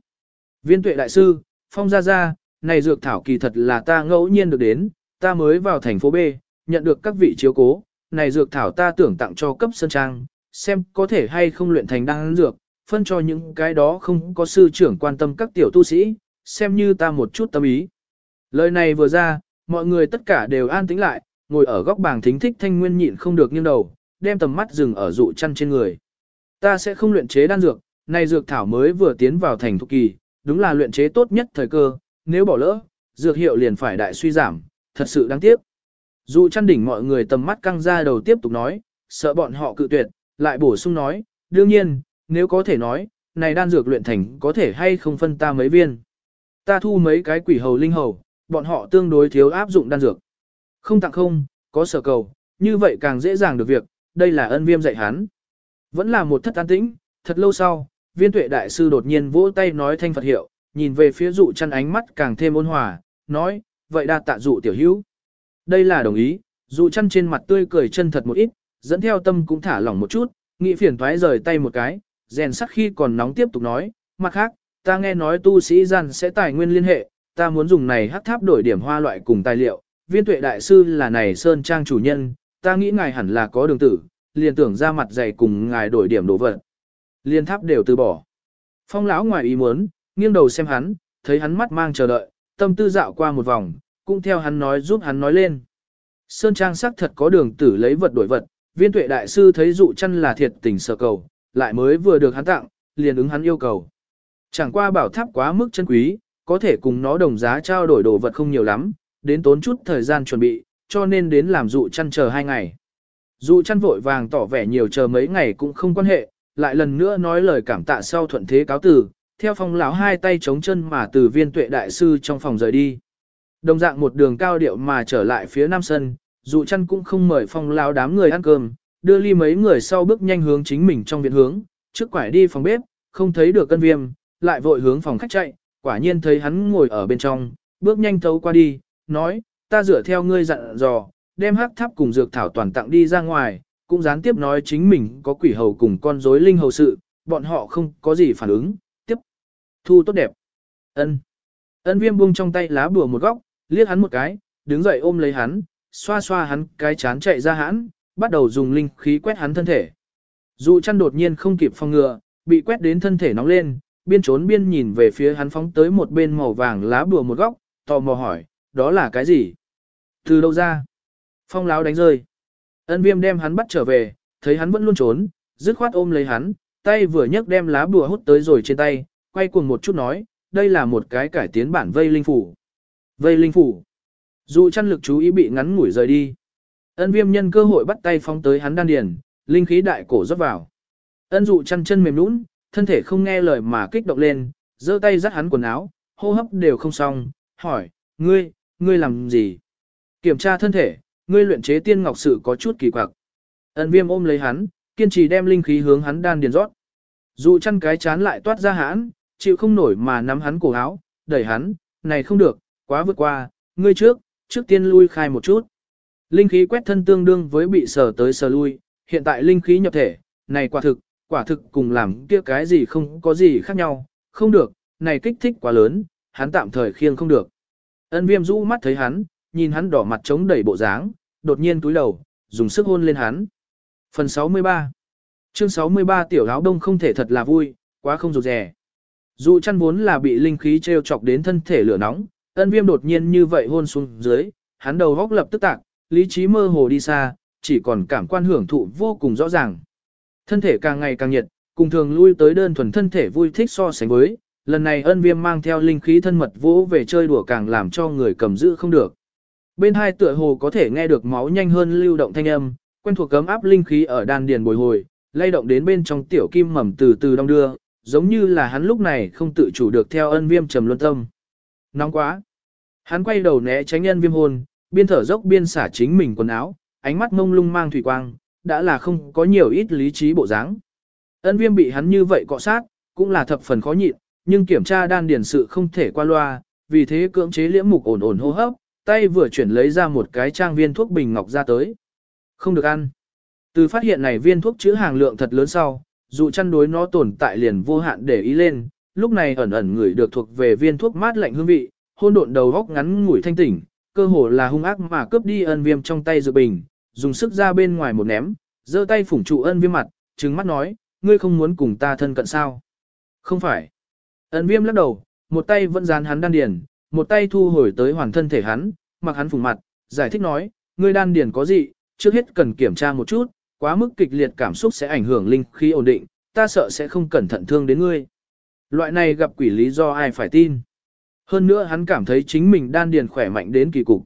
Viên tuệ đại sư, phong ra ra, này dược thảo kỳ thật là ta ngẫu nhiên được đến, ta mới vào thành phố B, nhận được các vị chiếu cố, này dược thảo ta tưởng tặng cho cấp sân trang, xem có thể hay không luyện thành đan dược, phân cho những cái đó không có sư trưởng quan tâm các tiểu tu sĩ, xem như ta một chút tâm ý. Lời này vừa ra, mọi người tất cả đều an tĩnh lại, ngồi ở góc bàn thính thích thanh nguyên nhịn không được nghiêng đầu, đem tầm mắt dừng ở dụ chăn trên người. Ta sẽ không luyện chế đan dược, này dược thảo mới vừa tiến vào thành thục kỳ, đúng là luyện chế tốt nhất thời cơ, nếu bỏ lỡ, dược hiệu liền phải đại suy giảm, thật sự đáng tiếc. Dụ chăn đỉnh mọi người tầm mắt căng ra đầu tiếp tục nói, sợ bọn họ cự tuyệt, lại bổ sung nói, đương nhiên, nếu có thể nói, này đan dược luyện thành có thể hay không phân ta mấy viên. Ta thu mấy cái quỷ hầu linh hầu, bọn họ tương đối thiếu áp dụng đan dược. Không tặng không, có sở cầu, như vậy càng dễ dàng được việc, đây là ân viêm dạy hắn. Vẫn là một thất an tĩnh, thật lâu sau, viên tuệ đại sư đột nhiên vỗ tay nói thanh Phật hiệu, nhìn về phía dụ chăn ánh mắt càng thêm ôn hòa, nói, vậy đa tạ dụ tiểu hữu. Đây là đồng ý, dụ chăn trên mặt tươi cười chân thật một ít, dẫn theo tâm cũng thả lỏng một chút, nghị phiền thoái rời tay một cái, rèn sắc khi còn nóng tiếp tục nói, mặt khác, ta nghe nói tu sĩ gian sẽ tài nguyên liên hệ, ta muốn dùng này hắc tháp đổi điểm hoa loại cùng tài liệu, viên tuệ đại sư là này sơn trang chủ nhân, ta nghĩ ngài hẳn là có đường tử, liền tưởng ra mặt dày cùng ngài đổi điểm đồ vật. Liên tháp đều từ bỏ. Phong lão ngoài ý muốn, nghiêng đầu xem hắn, thấy hắn mắt mang chờ đợi, tâm tư dạo qua một vòng, cũng theo hắn nói giúp hắn nói lên. Sơn Trang sắc thật có đường tử lấy vật đổi vật, viên tuệ đại sư thấy dụ chân là thiệt tình sở cầu, lại mới vừa được hắn tặng, liền ứng hắn yêu cầu. Chẳng qua bảo tháp quá mức chân quý, có thể cùng nó đồng giá trao đổi đồ vật không nhiều lắm, đến tốn chút thời gian chuẩn bị, cho nên đến làm dụ chăn chờ hai ngày. Dụ chăn vội vàng tỏ vẻ nhiều chờ mấy ngày cũng không quan hệ, lại lần nữa nói lời cảm tạ sau thuận thế cáo từ, theo phong lão hai tay chống chân mà từ viên tuệ đại sư trong phòng rời đi. Đồng dạng một đường cao điệu mà trở lại phía nam sân, dụ chăn cũng không mời phong lao đám người ăn cơm, đưa ly mấy người sau bước nhanh hướng chính mình trong viện hướng, trước quải đi phòng bếp, không thấy được cân viêm, lại vội hướng phòng khách chạy, quả nhiên thấy hắn ngồi ở bên trong, bước nhanh thấu qua đi, nói, ta dựa theo ngươi dặn dò, đem hắc tháp cùng dược thảo toàn tặng đi ra ngoài, cũng gián tiếp nói chính mình có quỷ hầu cùng con rối linh hầu sự, bọn họ không có gì phản ứng, tiếp. Thu tốt đẹp. ân Ân viêm buông trong tay lá bùa một góc, liếc hắn một cái, đứng dậy ôm lấy hắn, xoa xoa hắn cái chán chạy ra hãn, bắt đầu dùng linh khí quét hắn thân thể. Dụ chăn đột nhiên không kịp phòng ngừa, bị quét đến thân thể nóng lên, biên trốn biên nhìn về phía hắn phóng tới một bên màu vàng lá bùa một góc, tò mò hỏi, đó là cái gì? Từ đâu ra? Phong láo đánh rơi. Ân viêm đem hắn bắt trở về, thấy hắn vẫn luôn trốn, dứt khoát ôm lấy hắn, tay vừa nhấc đem lá bùa hút tới rồi trên tay, quay cuồng một chút nói, đây là một cái cải tiến bản vây linh phủ. Vây linh phủ. Dù chăn lực chú ý bị ngắn ngủi rời đi. Ân viêm nhân cơ hội bắt tay phóng tới hắn đan điền, linh khí đại cổ rót vào. Ân dụ chăn chân mềm nũng, thân thể không nghe lời mà kích động lên, giơ tay dắt hắn quần áo, hô hấp đều không xong, hỏi, ngươi, ngươi làm gì? Kiểm tra thân thể, ngươi luyện chế tiên ngọc sự có chút kỳ quặc. Ân viêm ôm lấy hắn, kiên trì đem linh khí hướng hắn đan điền rót. Dù chăn cái chán lại toát ra hãn, chịu không nổi mà nắm hắn cổ áo, đẩy hắn, này không được, quá vượt qua, ngươi trước, trước tiên lui khai một chút. Linh khí quét thân tương đương với bị sờ tới sờ lui, hiện tại linh khí nhập thể, này quả thực, quả thực cùng làm kia cái gì không có gì khác nhau, không được, này kích thích quá lớn, hắn tạm thời khiêng không được. Ân viêm rũ mắt thấy hắn, nhìn hắn đỏ mặt trống đẩy bộ dáng, đột nhiên túi đầu, dùng sức hôn lên hắn. Phần 63 Chương 63 tiểu áo đông không thể thật là vui, quá không rụt rè. Dù chăn vốn là bị linh khí treo chọc đến thân thể lửa nóng, ân viêm đột nhiên như vậy hôn xuống dưới, hắn đầu góc lập tức tạc, lý trí mơ hồ đi xa, chỉ còn cảm quan hưởng thụ vô cùng rõ ràng. Thân thể càng ngày càng nhiệt, cùng thường lui tới đơn thuần thân thể vui thích so sánh với, lần này ân viêm mang theo linh khí thân mật vỗ về chơi đùa càng làm cho người cầm giữ không được. Bên hai tựa hồ có thể nghe được máu nhanh hơn lưu động thanh âm, quen thuộc cấm áp linh khí ở đan điền bồi hồi, lay động đến bên trong tiểu kim mầm từ từ đong đưa, giống như là hắn lúc này không tự chủ được theo ân viêm trầm luân tâm. Nóng quá! Hắn quay đầu né tránh nhân viêm hôn, biên thở dốc biên xả chính mình quần áo, ánh mắt mông lung mang thủy quang, đã là không có nhiều ít lý trí bộ dáng. Ân viêm bị hắn như vậy cọ sát, cũng là thập phần khó nhịn, nhưng kiểm tra đan điển sự không thể qua loa, vì thế cưỡng chế liễm mục ổn ổn hô hấp, tay vừa chuyển lấy ra một cái trang viên thuốc bình ngọc ra tới. Không được ăn. Từ phát hiện này viên thuốc chứa hàng lượng thật lớn sau, dù chăn đối nó tồn tại liền vô hạn để ý lên, lúc này ẩn ẩn người được thuộc về viên thuốc mát lạnh hương vị, hôn độn đầu góc ngắn ngủi thanh tỉnh, cơ hồ là hung ác mà cướp đi ân viêm trong tay dự bình, dùng sức ra bên ngoài một ném, giơ tay phủng trụ ân viêm mặt, trừng mắt nói, ngươi không muốn cùng ta thân cận sao? Không phải. Ân viêm lắc đầu, một tay vẫn dán hắn đan điền, một tay thu hồi tới hoàn thân thể hắn, mặc hắn phủng mặt, giải thích nói, ngươi đan điền có gì, trước hết cần kiểm tra một chút, quá mức kịch liệt cảm xúc sẽ ảnh hưởng linh khí ổn định, ta sợ sẽ không cẩn thận thương đến ngươi. Loại này gặp quỷ lý do ai phải tin. Hơn nữa hắn cảm thấy chính mình đan điền khỏe mạnh đến kỳ cục.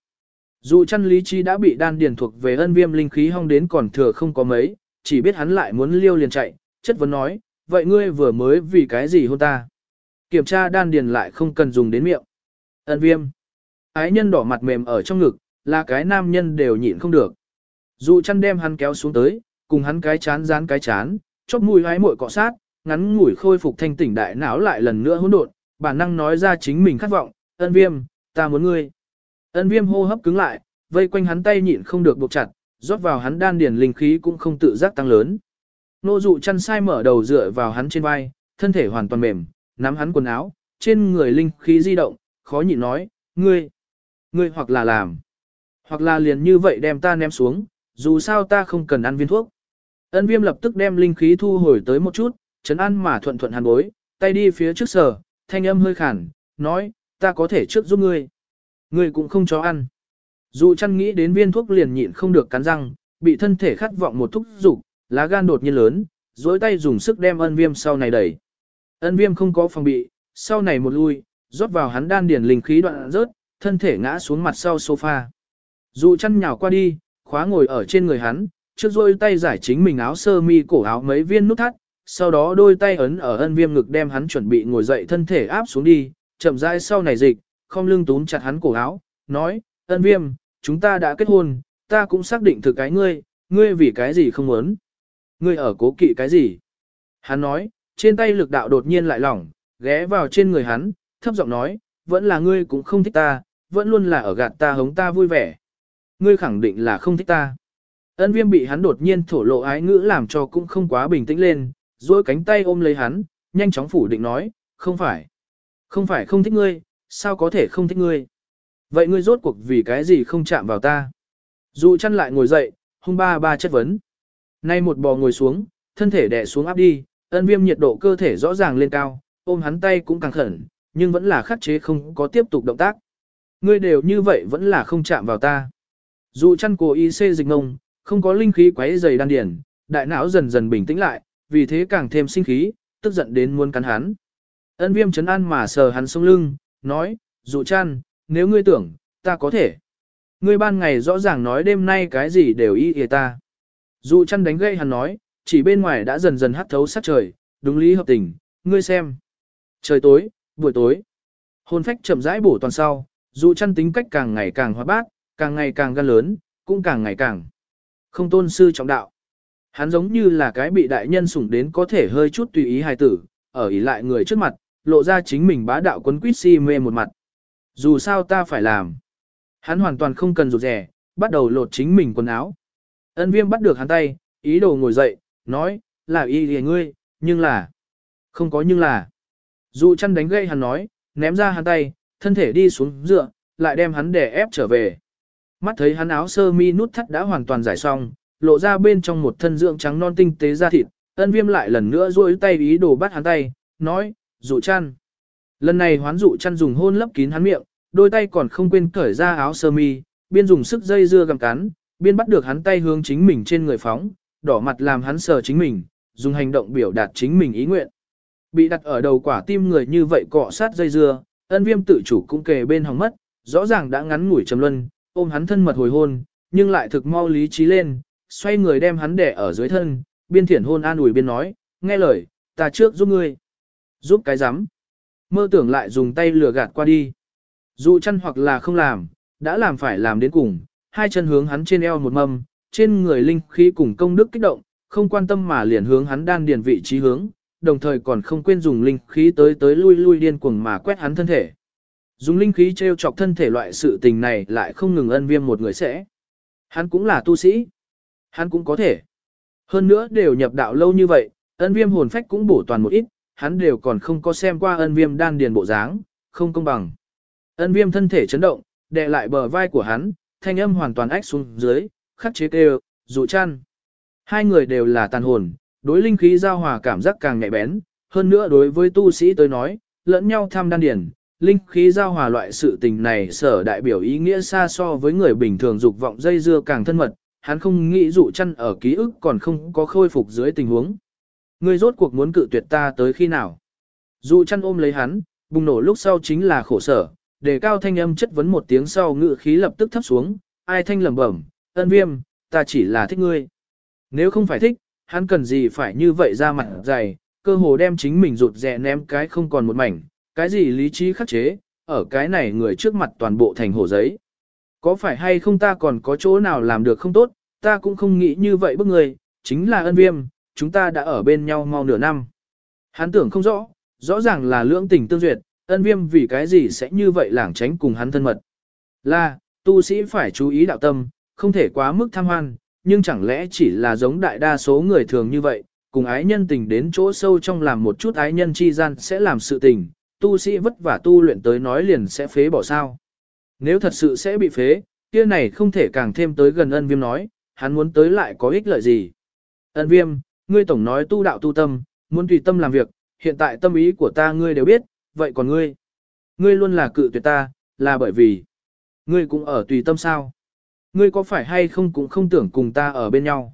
Dù chăn lý chi đã bị đan điền thuộc về ân viêm linh khí hong đến còn thừa không có mấy, chỉ biết hắn lại muốn liêu liền chạy, chất vấn nói, vậy ngươi vừa mới vì cái gì hôn ta? Kiểm tra đan điền lại không cần dùng đến miệng. Ân viêm. Ái nhân đỏ mặt mềm ở trong ngực, là cái nam nhân đều nhịn không được. Dù chăn đem hắn kéo xuống tới, cùng hắn cái chán dán cái chán, chóp mùi hái mội cọ sát, ngắn ngủi khôi phục thanh tỉnh đại não lại lần nữa hỗn độn, bản năng nói ra chính mình khát vọng, ân viêm, ta muốn ngươi. Ân viêm hô hấp cứng lại, vây quanh hắn tay nhịn không được buộc chặt, rót vào hắn đan điển linh khí cũng không tự giác tăng lớn. Nô dụ chăn sai mở đầu dựa vào hắn trên vai, thân thể hoàn toàn mềm, nắm hắn quần áo, trên người linh khí di động, khó nhịn nói, ngươi, ngươi hoặc là làm, hoặc là liền như vậy đem ta ném xuống, dù sao ta không cần ăn viên thuốc. Ân viêm lập tức đem linh khí thu hồi tới một chút, chấn ăn mà thuận thuận hàn bối, tay đi phía trước sở, thanh âm hơi khản, nói, ta có thể trước giúp ngươi. Ngươi cũng không cho ăn. Dù chăn nghĩ đến viên thuốc liền nhịn không được cắn răng, bị thân thể khát vọng một thúc dục lá gan đột nhiên lớn, dối tay dùng sức đem ân viêm sau này đẩy. Ân viêm không có phòng bị, sau này một lui, rót vào hắn đan điển linh khí đoạn rớt, thân thể ngã xuống mặt sau sofa. Dù chăn nhào qua đi, khóa ngồi ở trên người hắn, trước rôi tay giải chính mình áo sơ mi cổ áo mấy viên nút thắt, sau đó đôi tay ấn ở ân viêm ngực đem hắn chuẩn bị ngồi dậy thân thể áp xuống đi, chậm rãi sau này dịch, không lưng túm chặt hắn cổ áo, nói, ân viêm, chúng ta đã kết hôn, ta cũng xác định thực cái ngươi, ngươi vì cái gì không muốn. Ngươi ở cố kỵ cái gì? Hắn nói, trên tay lực đạo đột nhiên lại lỏng, ghé vào trên người hắn, thấp giọng nói, vẫn là ngươi cũng không thích ta, vẫn luôn là ở gạt ta hống ta vui vẻ. Ngươi khẳng định là không thích ta. Ân viêm bị hắn đột nhiên thổ lộ ái ngữ làm cho cũng không quá bình tĩnh lên, duỗi cánh tay ôm lấy hắn, nhanh chóng phủ định nói, không phải. Không phải không thích ngươi, sao có thể không thích ngươi? Vậy ngươi rốt cuộc vì cái gì không chạm vào ta? Dụ chăn lại ngồi dậy, hung ba ba chất vấn. Nay một bò ngồi xuống, thân thể đè xuống áp đi, ân viêm nhiệt độ cơ thể rõ ràng lên cao, ôm hắn tay cũng càng khẩn, nhưng vẫn là khắc chế không có tiếp tục động tác. Ngươi đều như vậy vẫn là không chạm vào ta. Dụ chăn cố ý xê dịch ngông, không có linh khí quấy dày đan điển, đại não dần dần bình tĩnh lại, vì thế càng thêm sinh khí, tức giận đến muốn cắn hắn. Ân viêm chấn an mà sờ hắn sống lưng, nói, dụ chăn, nếu ngươi tưởng, ta có thể. Ngươi ban ngày rõ ràng nói đêm nay cái gì đều y ta. Dụ chăn đánh gây hắn nói, chỉ bên ngoài đã dần dần hắt thấu sát trời, đúng lý hợp tình, ngươi xem. Trời tối, buổi tối. Hôn phách chậm rãi bổ toàn sau, dụ chăn tính cách càng ngày càng hóa bác, càng ngày càng gan lớn, cũng càng ngày càng không tôn sư trọng đạo. Hắn giống như là cái bị đại nhân sủng đến có thể hơi chút tùy ý hài tử, ở ý lại người trước mặt, lộ ra chính mình bá đạo quấn quýt si mê một mặt. Dù sao ta phải làm. Hắn hoàn toàn không cần rụt rẻ, bắt đầu lột chính mình quần áo. Ân viêm bắt được hắn tay, ý đồ ngồi dậy, nói, là y lìa ngươi, nhưng là... Không có nhưng là... Dụ chăn đánh gây hắn nói, ném ra hắn tay, thân thể đi xuống dựa, lại đem hắn đè ép trở về. Mắt thấy hắn áo sơ mi nút thắt đã hoàn toàn giải xong, lộ ra bên trong một thân dưỡng trắng non tinh tế da thịt, ân viêm lại lần nữa duỗi tay ý đồ bắt hắn tay, nói, dụ chăn. Lần này hoán dụ chăn dùng hôn lấp kín hắn miệng, đôi tay còn không quên cởi ra áo sơ mi, biên dùng sức dây dưa gặm cắn, biên bắt được hắn tay hướng chính mình trên người phóng, đỏ mặt làm hắn sờ chính mình, dùng hành động biểu đạt chính mình ý nguyện. Bị đặt ở đầu quả tim người như vậy cọ sát dây dưa, ân viêm tự chủ cũng kề bên hỏng mất, rõ ràng đã ngắn ngủi trầm luân, ôm hắn thân mật hồi hôn, nhưng lại thực mau lý trí lên, xoay người đem hắn đẻ ở dưới thân, biên thiển hôn an ủi biên nói, nghe lời, ta trước giúp ngươi. Giúp cái rắm Mơ tưởng lại dùng tay lừa gạt qua đi. Dù chăn hoặc là không làm, đã làm phải làm đến cùng, hai chân hướng hắn trên eo một mâm, trên người linh khí cùng công đức kích động, không quan tâm mà liền hướng hắn đan điền vị trí hướng, đồng thời còn không quên dùng linh khí tới tới lui lui điên cuồng mà quét hắn thân thể. Dùng linh khí treo chọc thân thể loại sự tình này lại không ngừng ân viêm một người sẽ. Hắn cũng là tu sĩ. Hắn cũng có thể. Hơn nữa đều nhập đạo lâu như vậy, ân viêm hồn phách cũng bổ toàn một ít, hắn đều còn không có xem qua ân viêm đan điền bộ dáng, không công bằng. Ân viêm thân thể chấn động, đè lại bờ vai của hắn, thanh âm hoàn toàn ách xuống dưới, khắc chế kêu, dụ chăn. Hai người đều là tàn hồn, đối linh khí giao hòa cảm giác càng nhạy bén, hơn nữa đối với tu sĩ tới nói, lẫn nhau tham đan điển, linh khí giao hòa loại sự tình này sở đại biểu ý nghĩa xa so với người bình thường dục vọng dây dưa càng thân mật, hắn không nghĩ dụ chăn ở ký ức còn không có khôi phục dưới tình huống. Ngươi rốt cuộc muốn cự tuyệt ta tới khi nào? Dụ chăn ôm lấy hắn, bùng nổ lúc sau chính là khổ sở, đề cao thanh âm chất vấn một tiếng sau ngự khí lập tức thấp xuống, ai thanh lẩm bẩm, ân viêm, ta chỉ là thích ngươi. Nếu không phải thích, hắn cần gì phải như vậy ra mặt dày, cơ hồ đem chính mình rụt rè ném cái không còn một mảnh, cái gì lý trí khắc chế, ở cái này người trước mặt toàn bộ thành hồ giấy. Có phải hay không ta còn có chỗ nào làm được không tốt, ta cũng không nghĩ như vậy bức người, chính là ân viêm, chúng ta đã ở bên nhau mau nửa năm. Hắn tưởng không rõ, rõ ràng là lưỡng tình tương duyệt, ân viêm vì cái gì sẽ như vậy lảng tránh cùng hắn thân mật. Là, tu sĩ phải chú ý đạo tâm, không thể quá mức tham hoan, nhưng chẳng lẽ chỉ là giống đại đa số người thường như vậy, cùng ái nhân tình đến chỗ sâu trong làm một chút ái nhân chi gian sẽ làm sự tình, tu sĩ vất vả tu luyện tới nói liền sẽ phế bỏ sao. Nếu thật sự sẽ bị phế, kia này không thể càng thêm tới gần ân viêm nói, hắn muốn tới lại có ích lợi gì. Ân viêm, ngươi tổng nói tu đạo tu tâm, muốn tùy tâm làm việc, hiện tại tâm ý của ta ngươi đều biết, vậy còn ngươi? Ngươi luôn là cự tuyệt ta, là bởi vì ngươi cũng ở tùy tâm sao? Ngươi có phải hay không cũng không tưởng cùng ta ở bên nhau?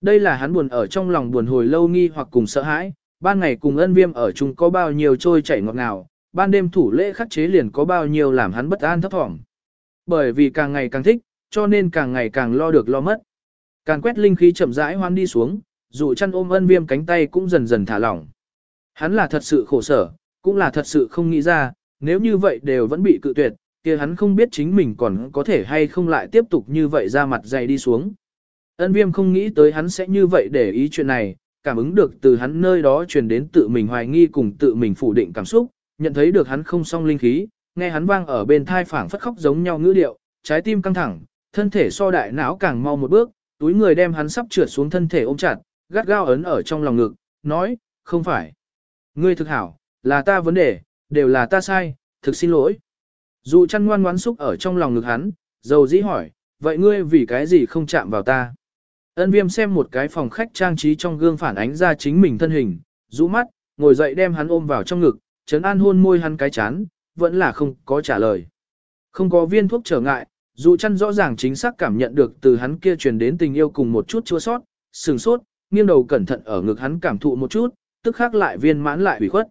Đây là hắn buồn ở trong lòng buồn hồi lâu nghi hoặc cùng sợ hãi, ban ngày cùng ân viêm ở chung có bao nhiêu trôi chảy ngọt ngào, ban đêm thủ lễ khắc chế liền có bao nhiêu làm hắn bất an thấp thỏm. Bởi vì càng ngày càng thích, cho nên càng ngày càng lo được lo mất. Càng quét linh khí chậm rãi hoan đi xuống, dù chăn ôm ân viêm cánh tay cũng dần dần thả lỏng. Hắn là thật sự khổ sở, cũng là thật sự không nghĩ ra, nếu như vậy đều vẫn bị cự tuyệt, kia hắn không biết chính mình còn có thể hay không lại tiếp tục như vậy ra mặt dày đi xuống. Ân viêm không nghĩ tới hắn sẽ như vậy để ý chuyện này, cảm ứng được từ hắn nơi đó truyền đến tự mình hoài nghi cùng tự mình phủ định cảm xúc, nhận thấy được hắn không song linh khí, nghe hắn vang ở bên thai phảng phất khóc giống nhau ngữ điệu, trái tim căng thẳng, thân thể so đại não càng mau một bước, túi người đem hắn sắp trượt xuống thân thể ôm chặt, gắt gao ấn ở trong lòng ngực, nói, không phải. Ngươi thực hảo, là ta vấn đề, đều là ta sai, thực xin lỗi. Dù chăn ngoan ngoãn xúc ở trong lòng ngực hắn, dầu dĩ hỏi, vậy ngươi vì cái gì không chạm vào ta? Ân viêm xem một cái phòng khách trang trí trong gương phản ánh ra chính mình thân hình, rũ mắt, ngồi dậy đem hắn ôm vào trong ngực, Trấn an hôn môi hắn cái chán, vẫn là không có trả lời. Không có viên thuốc trở ngại, dù chăn rõ ràng chính xác cảm nhận được từ hắn kia truyền đến tình yêu cùng một chút chua sót, sừng sốt, nghiêng đầu cẩn thận ở ngực hắn cảm thụ một chút, tức khắc lại viên mãn lại ủy khuất.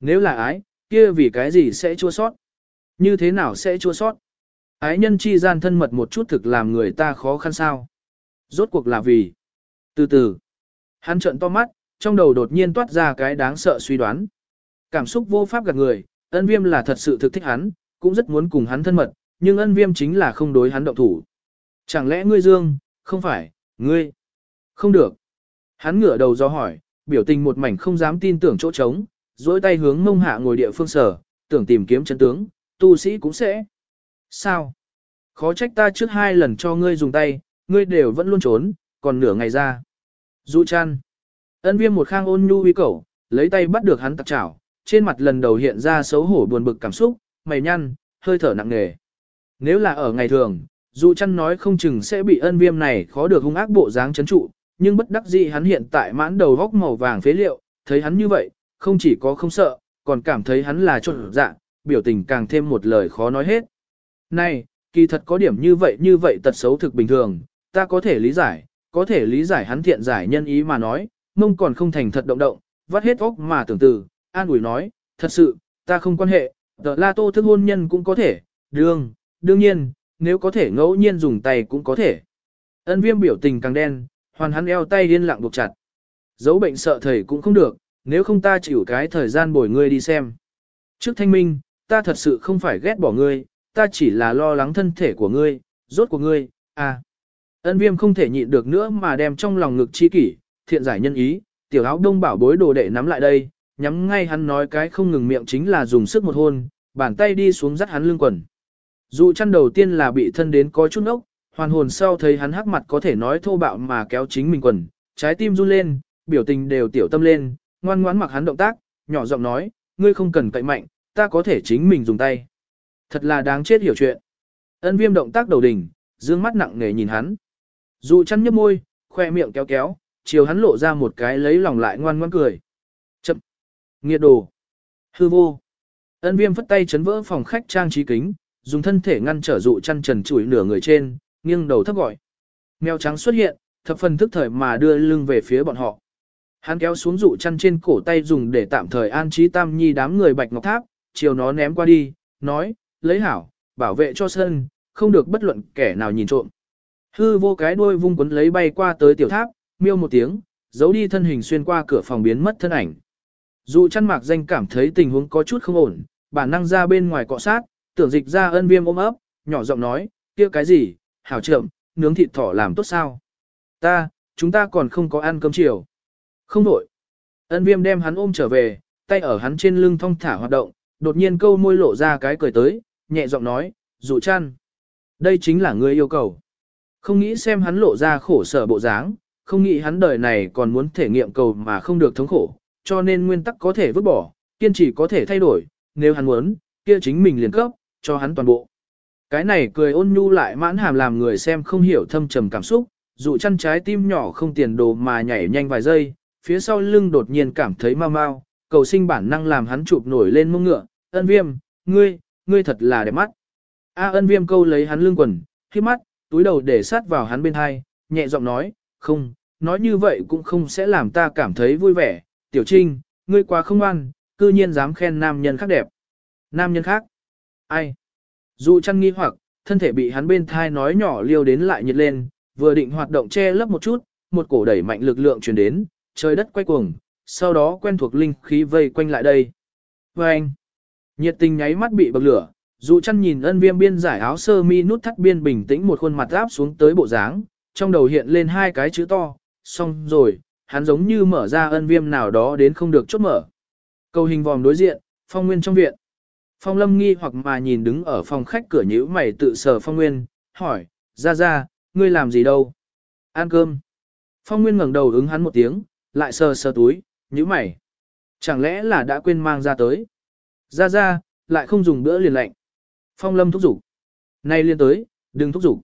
Nếu là ái, kia vì cái gì sẽ chua sót? Như thế nào sẽ chua sót? Ái nhân chi gian thân mật một chút thực làm người ta khó khăn sao? Rốt cuộc là vì? Từ từ, hắn trợn to mắt, trong đầu đột nhiên toát ra cái đáng sợ suy đoán. Cảm xúc vô pháp gạt người, ân viêm là thật sự thực thích hắn, cũng rất muốn cùng hắn thân mật, nhưng ân viêm chính là không đối hắn động thủ. Chẳng lẽ ngươi dương, không phải, ngươi? Không được. Hắn ngửa đầu do hỏi, biểu tình một mảnh không dám tin tưởng chỗ trống, dối tay hướng mông hạ ngồi địa phương sở, tưởng tìm kiếm chân tướng, tu sĩ cũng sẽ. Sao? Khó trách ta trước hai lần cho ngươi dùng tay, ngươi đều vẫn luôn trốn, còn nửa ngày ra. Dụ chăn. Ân viêm một khang ôn nhu uy cẩu, lấy tay bắt được hắn tặc chảo, trên mặt lần đầu hiện ra xấu hổ buồn bực cảm xúc, mày nhăn, hơi thở nặng nề. Nếu là ở ngày thường, dụ chăn nói không chừng sẽ bị ân viêm này khó được hung ác bộ dáng chấn trụ, nhưng bất đắc dĩ hắn hiện tại mãn đầu góc màu vàng phế liệu, thấy hắn như vậy, không chỉ có không sợ, còn cảm thấy hắn là trộn dạ, biểu tình càng thêm một lời khó nói hết. Này, kỳ thật có điểm như vậy như vậy tật xấu thực bình thường, ta có thể lý giải, có thể lý giải hắn thiện giải nhân ý mà nói, mông còn không thành thật động động, vắt hết óc mà tưởng từ, an ủi nói, thật sự, ta không quan hệ, tờ la tô thức hôn nhân cũng có thể, đương, đương nhiên, nếu có thể ngẫu nhiên dùng tay cũng có thể. Ân viêm biểu tình càng đen, hoàn hắn eo tay điên lặng buộc chặt. Dấu bệnh sợ thầy cũng không được, nếu không ta chịu cái thời gian bồi ngươi đi xem. Trước thanh minh, ta thật sự không phải ghét bỏ ngươi, ta chỉ là lo lắng thân thể của ngươi, rốt của ngươi, à. Ân viêm không thể nhịn được nữa mà đem trong lòng ngực chi kỷ, thiện giải nhân ý, tiểu áo đông bảo bối đồ đệ nắm lại đây, nhắm ngay hắn nói cái không ngừng miệng chính là dùng sức một hôn, bàn tay đi xuống dắt hắn lưng quần. dụ chăn đầu tiên là bị thân đến có chút ốc, hoàn hồn sau thấy hắn hắc mặt có thể nói thô bạo mà kéo chính mình quần, trái tim run lên, biểu tình đều tiểu tâm lên, ngoan ngoãn mặc hắn động tác, nhỏ giọng nói, ngươi không cần cậy mạnh, ta có thể chính mình dùng tay. Thật là đáng chết hiểu chuyện. Ân viêm động tác đầu đỉnh, dương mắt nặng nề nhìn hắn. dụ chăn nhấp môi, khoe miệng kéo kéo, chiều hắn lộ ra một cái lấy lòng lại ngoan ngoãn cười. Nghiệt đồ. Hư vô. Ân viêm phất tay chấn vỡ phòng khách trang trí kính, dùng thân thể ngăn trở dụ chăn trần chủi nửa người trên, nghiêng đầu thấp gọi. Mèo trắng xuất hiện, thập phần thức thời mà đưa lưng về phía bọn họ. Hắn kéo xuống dụ chăn trên cổ tay dùng để tạm thời an trí tam nhi đám người bạch ngọc tháp, chiều nó ném qua đi, nói, lấy hảo, bảo vệ cho sân, không được bất luận kẻ nào nhìn trộm. Hư vô cái đuôi vung quấn lấy bay qua tới tiểu tháp, miêu một tiếng, giấu đi thân hình xuyên qua cửa phòng biến mất thân ảnh. Dụ chăn mạc danh cảm thấy tình huống có chút không ổn, bản năng ra bên ngoài cọ sát, tưởng dịch ra ân viêm ôm ấp, nhỏ giọng nói, kia cái gì, hảo trượm, nướng thịt thỏ làm tốt sao? Ta, chúng ta còn không có ăn cơm chiều. Không đổi. Ân viêm đem hắn ôm trở về, tay ở hắn trên lưng thong thả hoạt động, đột nhiên câu môi lộ ra cái cười tới, nhẹ giọng nói, dụ chăn. Đây chính là ngươi yêu cầu. Không nghĩ xem hắn lộ ra khổ sở bộ dáng, không nghĩ hắn đời này còn muốn thể nghiệm cầu mà không được thống khổ, cho nên nguyên tắc có thể vứt bỏ, kiên trì có thể thay đổi, nếu hắn muốn, kia chính mình liền cấp, cho hắn toàn bộ. Cái này cười ôn nhu lại mãn hàm làm người xem không hiểu thâm trầm cảm xúc, dụ chăn trái tim nhỏ không tiền đồ mà nhảy nhanh vài giây, phía sau lưng đột nhiên cảm thấy mau mau, cầu sinh bản năng làm hắn chụp nổi lên mông ngựa, ân viêm, ngươi, ngươi thật là đẹp mắt. A ân viêm câu lấy hắn lưng quần, khi mắt, túi đầu để sát vào hắn bên hai, nhẹ giọng nói, không, nói như vậy cũng không sẽ làm ta cảm thấy vui vẻ, tiểu trinh, ngươi quá không ăn, cư nhiên dám khen nam nhân khác đẹp. Nam nhân khác? Ai? Dụ chăn nghi hoặc, thân thể bị hắn bên thai nói nhỏ liêu đến lại nhiệt lên, vừa định hoạt động che lấp một chút, một cổ đẩy mạnh lực lượng truyền đến, trời đất quay cuồng, sau đó quen thuộc linh khí vây quanh lại đây. Và anh, nhiệt tình nháy mắt bị bậc lửa, dụ chăn nhìn ân viêm biên giải áo sơ mi nút thắt biên bình tĩnh một khuôn mặt áp xuống tới bộ dáng, trong đầu hiện lên hai cái chữ to, xong rồi, hắn giống như mở ra ân viêm nào đó đến không được chốt mở. Cầu hình vòm đối diện, phong nguyên trong viện. Phong lâm nghi hoặc mà nhìn đứng ở phòng khách cửa nhữ mày tự sờ phong nguyên, hỏi, ra ra, ngươi làm gì đâu? Ăn cơm. Phong nguyên ngẩng đầu ứng hắn một tiếng, lại sờ sờ túi, nhữ mày. Chẳng lẽ là đã quên mang ra tới? Ra ra, lại không dùng bữa liền lạnh. Phong lâm thúc giục. Nay liên tới, đừng thúc giục.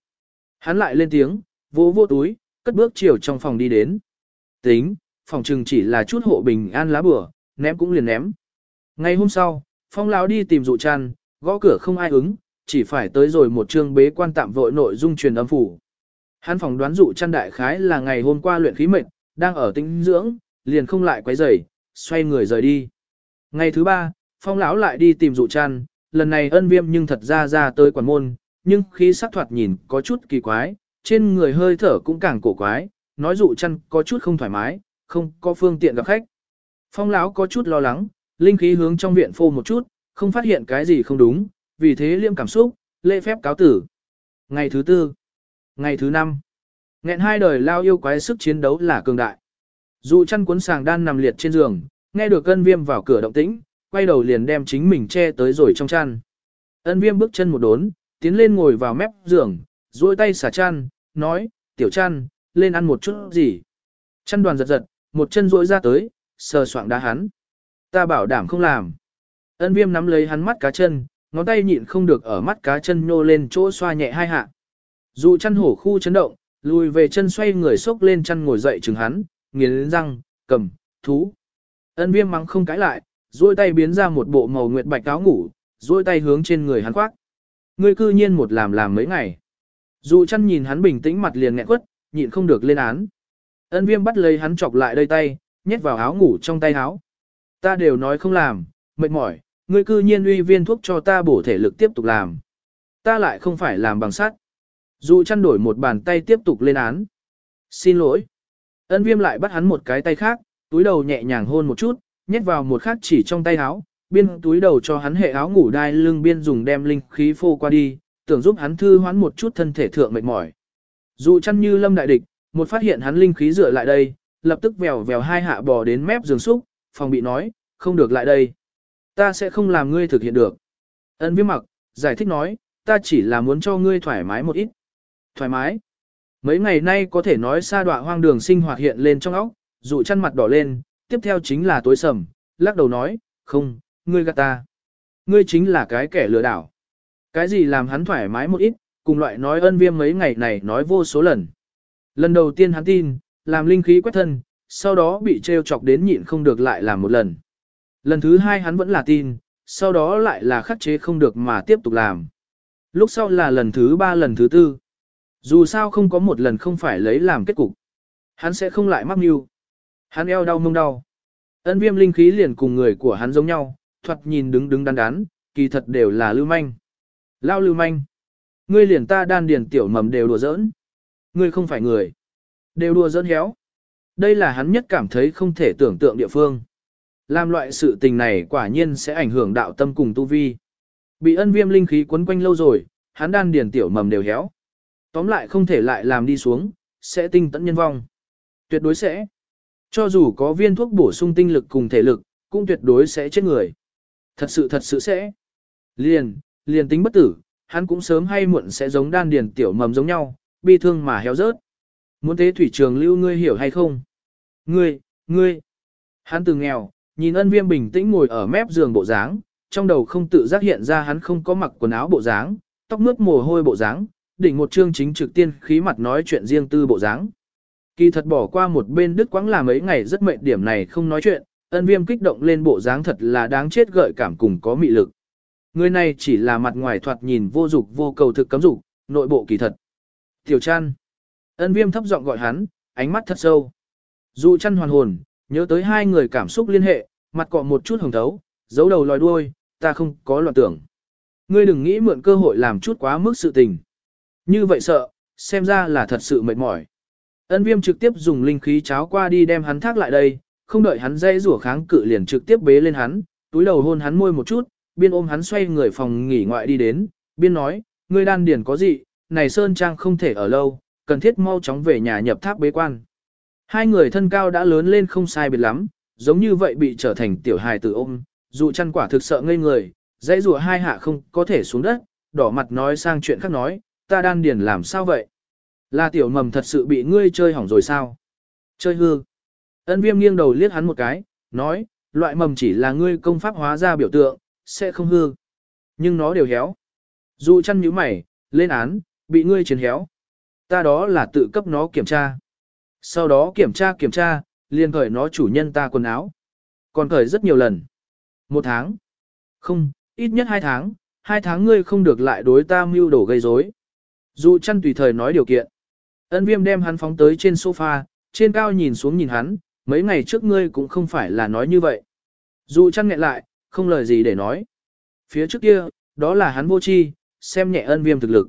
Hắn lại lên tiếng, vỗ vô túi, cất bước chiều trong phòng đi đến. Tính, phòng trừng chỉ là chút hộ bình an lá bừa, ném cũng liền ném. Ngày hôm sau, phong lão đi tìm dụ chăn, gõ cửa không ai ứng, chỉ phải tới rồi một chương bế quan tạm vội nội dung truyền âm phủ. Hắn phòng đoán dụ chăn đại khái là ngày hôm qua luyện khí mệnh, đang ở tinh dưỡng, liền không lại quấy rầy, xoay người rời đi. Ngày thứ ba, phong lão lại đi tìm dụ chăn, lần này ân viêm nhưng thật ra ra tới quản môn, nhưng khi sắc thoạt nhìn có chút kỳ quái, trên người hơi thở cũng càng cổ quái, nói dụ chăn có chút không thoải mái, không có phương tiện gặp khách. Phong lão có chút lo lắng, linh khí hướng trong viện phô một chút, không phát hiện cái gì không đúng, vì thế liêm cảm xúc, lễ phép cáo tử. Ngày thứ tư, ngày thứ năm, nghẹn hai đời lao yêu quái sức chiến đấu là cường đại. Dụ chăn cuốn sàng đan nằm liệt trên giường, nghe được ân viêm vào cửa động tĩnh, quay đầu liền đem chính mình che tới rồi trong chăn. Ân viêm bước chân một đốn, tiến lên ngồi vào mép giường, duỗi tay xả chăn, nói, tiểu chăn, lên ăn một chút gì. Chăn đoàn giật giật, một chân duỗi ra tới, sờ soạng đá hắn. Ta bảo đảm không làm. Ân viêm nắm lấy hắn mắt cá chân, ngón tay nhịn không được ở mắt cá chân nhô lên chỗ xoa nhẹ hai hạ. Dù chăn hổ khu chấn động, lùi về chân xoay người sốc lên chăn ngồi dậy chừng hắn, nghiến răng, cầm, thú. Ân viêm mắng không cãi lại, duỗi tay biến ra một bộ màu nguyệt bạch áo ngủ, duỗi tay hướng trên người hắn khoác. Ngươi cư nhiên một làm làm mấy ngày. Dù chăn nhìn hắn bình tĩnh mặt liền nghẹn quất, nhịn không được lên án. Ân viêm bắt lấy hắn chọc lại đây tay, nhét vào áo ngủ trong tay áo. Ta đều nói không làm, mệt mỏi, ngươi cư nhiên uy viên thuốc cho ta bổ thể lực tiếp tục làm. Ta lại không phải làm bằng sắt. Dù chăn đổi một bàn tay tiếp tục lên án. Xin lỗi. Ân viêm lại bắt hắn một cái tay khác, túi đầu nhẹ nhàng hôn một chút, nhét vào một khác chỉ trong tay áo, biên túi đầu cho hắn hệ áo ngủ đai lưng biên dùng đem linh khí phô qua đi, tưởng giúp hắn thư hoán một chút thân thể thượng mệt mỏi. Dù chăn như lâm đại địch, một phát hiện hắn linh khí dựa lại đây, lập tức vèo vèo hai hạ bò đến mép giường xúc, phòng bị nói, không được lại đây. Ta sẽ không làm ngươi thực hiện được. Ân viêm mặc, giải thích nói, ta chỉ là muốn cho ngươi thoải mái một ít. Thoải mái. Mấy ngày nay có thể nói xa đọa hoang đường sinh hoạt hiện lên trong óc, dụ chăn mặt đỏ lên, tiếp theo chính là tối sầm, lắc đầu nói, không, ngươi gạt ta. Ngươi chính là cái kẻ lừa đảo. Cái gì làm hắn thoải mái một ít, cùng loại nói ân viêm mấy ngày này nói vô số lần. Lần đầu tiên hắn tin, làm linh khí quét thân, sau đó bị treo chọc đến nhịn không được lại làm một lần. Lần thứ hai hắn vẫn là tin, sau đó lại là khắc chế không được mà tiếp tục làm. Lúc sau là lần thứ ba lần thứ tư. Dù sao không có một lần không phải lấy làm kết cục. Hắn sẽ không lại mắc mưu. Hắn eo đau mông đau. Ân viêm linh khí liền cùng người của hắn giống nhau, thoạt nhìn đứng đứng đắn đắn, kỳ thật đều là lưu manh. Lao lưu manh. Ngươi liền ta đan điền tiểu mầm đều đùa giỡn. Ngươi không phải người. Đều đùa giỡn héo. Đây là hắn nhất cảm thấy không thể tưởng tượng địa phương. Làm loại sự tình này quả nhiên sẽ ảnh hưởng đạo tâm cùng tu vi. Bị ân viêm linh khí quấn quanh lâu rồi, hắn đan điền tiểu mầm đều héo. Tóm lại không thể lại làm đi xuống, sẽ tinh tận nhân vong. Tuyệt đối sẽ. Cho dù có viên thuốc bổ sung tinh lực cùng thể lực, cũng tuyệt đối sẽ chết người. Thật sự thật sự sẽ. Liền, liền tính bất tử, hắn cũng sớm hay muộn sẽ giống đan điền tiểu mầm giống nhau, bi thương mà héo rớt. Muốn thế thủy trường lưu ngươi hiểu hay không? Ngươi, ngươi. Hắn từ nghèo, nhìn ân viêm bình tĩnh ngồi ở mép giường bộ dáng, trong đầu không tự giác hiện ra hắn không có mặc quần áo bộ dáng, tóc mướt mồ hôi bộ dáng, đỉnh một chương chính trực tiên khí mặt nói chuyện riêng tư bộ dáng. Kỳ thật bỏ qua một bên đứt quãng là mấy ngày rất mệt điểm này không nói chuyện, ân viêm kích động lên bộ dáng thật là đáng chết gợi cảm cùng có mị lực. Người này chỉ là mặt ngoài thoạt nhìn vô dục vô cầu thực cấm dục, nội bộ kỳ thật. Tiểu Trăn, Ân viêm thấp giọng gọi hắn, ánh mắt thật sâu. Dụ chăn hoàn hồn, nhớ tới hai người cảm xúc liên hệ, mặt cọ một chút hồng thấu, giấu đầu lòi đuôi, ta không có loạn tưởng. Ngươi đừng nghĩ mượn cơ hội làm chút quá mức sự tình. Như vậy sợ, xem ra là thật sự mệt mỏi. Ân viêm trực tiếp dùng linh khí cháo qua đi đem hắn thác lại đây, không đợi hắn dây rủa kháng cự liền trực tiếp bế lên hắn, túi đầu hôn hắn môi một chút, biên ôm hắn xoay người phòng nghỉ ngoại đi đến, biên nói, ngươi đan điển có gì, này Sơn Trang không thể ở lâu, cần thiết mau chóng về nhà nhập tháp bế quan. Hai người thân cao đã lớn lên không sai biệt lắm, giống như vậy bị trở thành tiểu hài tử ôm, dù chăn quả thực sợ ngây người, dãy rùa hai hạ không có thể xuống đất, đỏ mặt nói sang chuyện khác nói, ta đan điền làm sao vậy? Là tiểu mầm thật sự bị ngươi chơi hỏng rồi sao? Chơi hư. Ân viêm nghiêng đầu liếc hắn một cái, nói, loại mầm chỉ là ngươi công pháp hóa ra biểu tượng, sẽ không hư. Nhưng nó đều héo. Dù chăn nhíu mày, lên án, bị ngươi chiến héo. Ta đó là tự cấp nó kiểm tra. Sau đó kiểm tra kiểm tra, liền khởi nó chủ nhân ta quần áo. Còn khởi rất nhiều lần. Một tháng. Không, ít nhất hai tháng. Hai tháng ngươi không được lại đối ta mưu đổ gây rối. Dù chăn tùy thời nói điều kiện. Ân viêm đem hắn phóng tới trên sofa, trên cao nhìn xuống nhìn hắn, mấy ngày trước ngươi cũng không phải là nói như vậy. Dù chăn nghẹn lại, không lời gì để nói. Phía trước kia, đó là hắn vô chi, xem nhẹ ân viêm thực lực.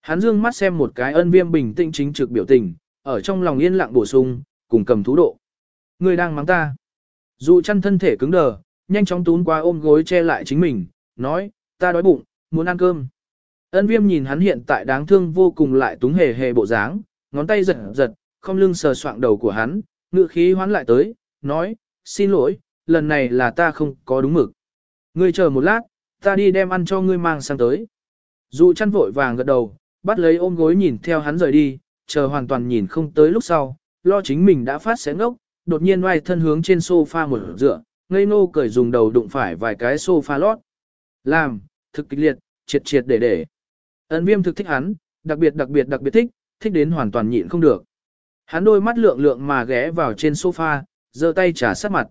Hắn dương mắt xem một cái ân viêm bình tĩnh chính trực biểu tình, ở trong lòng yên lặng bổ sung, cùng cầm thú độ. người đang mắng ta. Dù chăn thân thể cứng đờ, nhanh chóng tún qua ôm gối che lại chính mình, nói, ta đói bụng, muốn ăn cơm. Ân viêm nhìn hắn hiện tại đáng thương vô cùng lại túng hề hề bộ dáng, ngón tay giật giật, không lưng sờ soạng đầu của hắn, ngựa khí hoán lại tới, nói, xin lỗi, lần này là ta không có đúng mực. Ngươi chờ một lát, ta đi đem ăn cho ngươi mang sang tới. Dụ chăn vội vàng gật đầu, bắt lấy ôm gối nhìn theo hắn rời đi, chờ hoàn toàn nhìn không tới lúc sau, lo chính mình đã phát xé ngốc, đột nhiên oai thân hướng trên sofa một dựa, ngây nô cởi dùng đầu đụng phải vài cái sofa lót. Làm, thực kịch liệt, triệt triệt để để. Ấn viêm thực thích hắn, đặc biệt đặc biệt đặc biệt thích, thích đến hoàn toàn nhịn không được. Hắn đôi mắt lượng lượng mà ghé vào trên sofa, giơ tay trả sát mặt.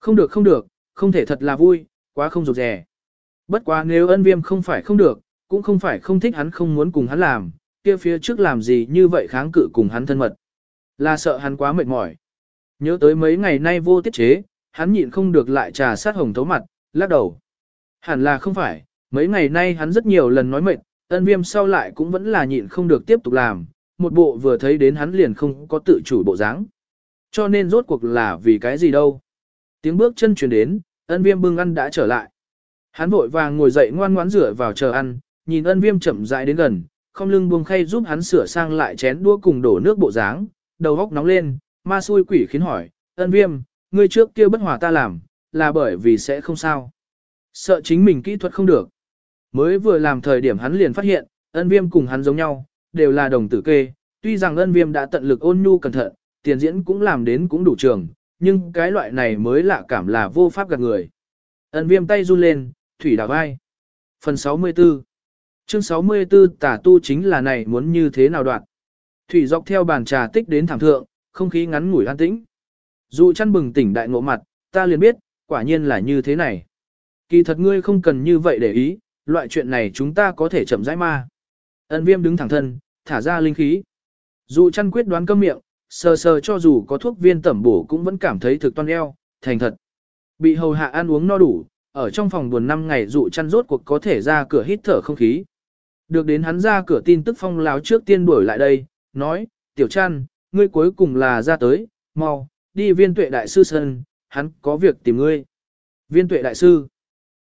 Không được không được, không thể thật là vui, quá không rụt rè. Bất quá nếu ân viêm không phải không được, cũng không phải không thích hắn không muốn cùng hắn làm, kia phía trước làm gì như vậy kháng cự cùng hắn thân mật. Là sợ hắn quá mệt mỏi. Nhớ tới mấy ngày nay vô tiết chế, hắn nhịn không được lại trà sát hồng thấu mặt, lắc đầu. Hẳn là không phải, mấy ngày nay hắn rất nhiều lần nói mệt, ân viêm sau lại cũng vẫn là nhịn không được tiếp tục làm, một bộ vừa thấy đến hắn liền không có tự chủ bộ dáng. Cho nên rốt cuộc là vì cái gì đâu. Tiếng bước chân chuyển đến, ân viêm bưng ăn đã trở lại. Hắn vội vàng ngồi dậy ngoan ngoãn rửa vào chờ ăn, nhìn ân viêm chậm rãi đến gần, không lưng buông khay giúp hắn sửa sang lại chén đũa cùng đổ nước bộ dáng, đầu góc nóng lên, ma xui quỷ khiến hỏi, ân viêm, ngươi trước kia bất hòa ta làm, là bởi vì sẽ không sao. Sợ chính mình kỹ thuật không được. Mới vừa làm thời điểm hắn liền phát hiện, ân viêm cùng hắn giống nhau, đều là đồng tử kê, tuy rằng ân viêm đã tận lực ôn nhu cẩn thận, tiền diễn cũng làm đến cũng đủ trường, nhưng cái loại này mới lạ cảm là vô pháp gạt người. Ân viêm tay run lên, thủy đảo vai. Phần 64 Chương 64 tả tu chính là này muốn như thế nào đoạn. Thủy dọc theo bàn trà tích đến thảm thượng, không khí ngắn ngủi an tĩnh. Dụ chăn bừng tỉnh đại ngộ mặt, ta liền biết, quả nhiên là như thế này. Kỳ thật ngươi không cần như vậy để ý, loại chuyện này chúng ta có thể chậm rãi ma. Ân viêm đứng thẳng thân, thả ra linh khí. Dụ chăn quyết đoán cơm miệng, sờ sờ cho dù có thuốc viên tẩm bổ cũng vẫn cảm thấy thực toan eo, thành thật. Bị hầu hạ ăn uống no đủ, ở trong phòng buồn năm ngày dụ chăn rốt cuộc có thể ra cửa hít thở không khí. Được đến hắn ra cửa tin tức phong láo trước tiên đuổi lại đây, nói, tiểu chăn, ngươi cuối cùng là ra tới, mau, đi viên tuệ đại sư sân, hắn có việc tìm ngươi. Viên tuệ đại sư,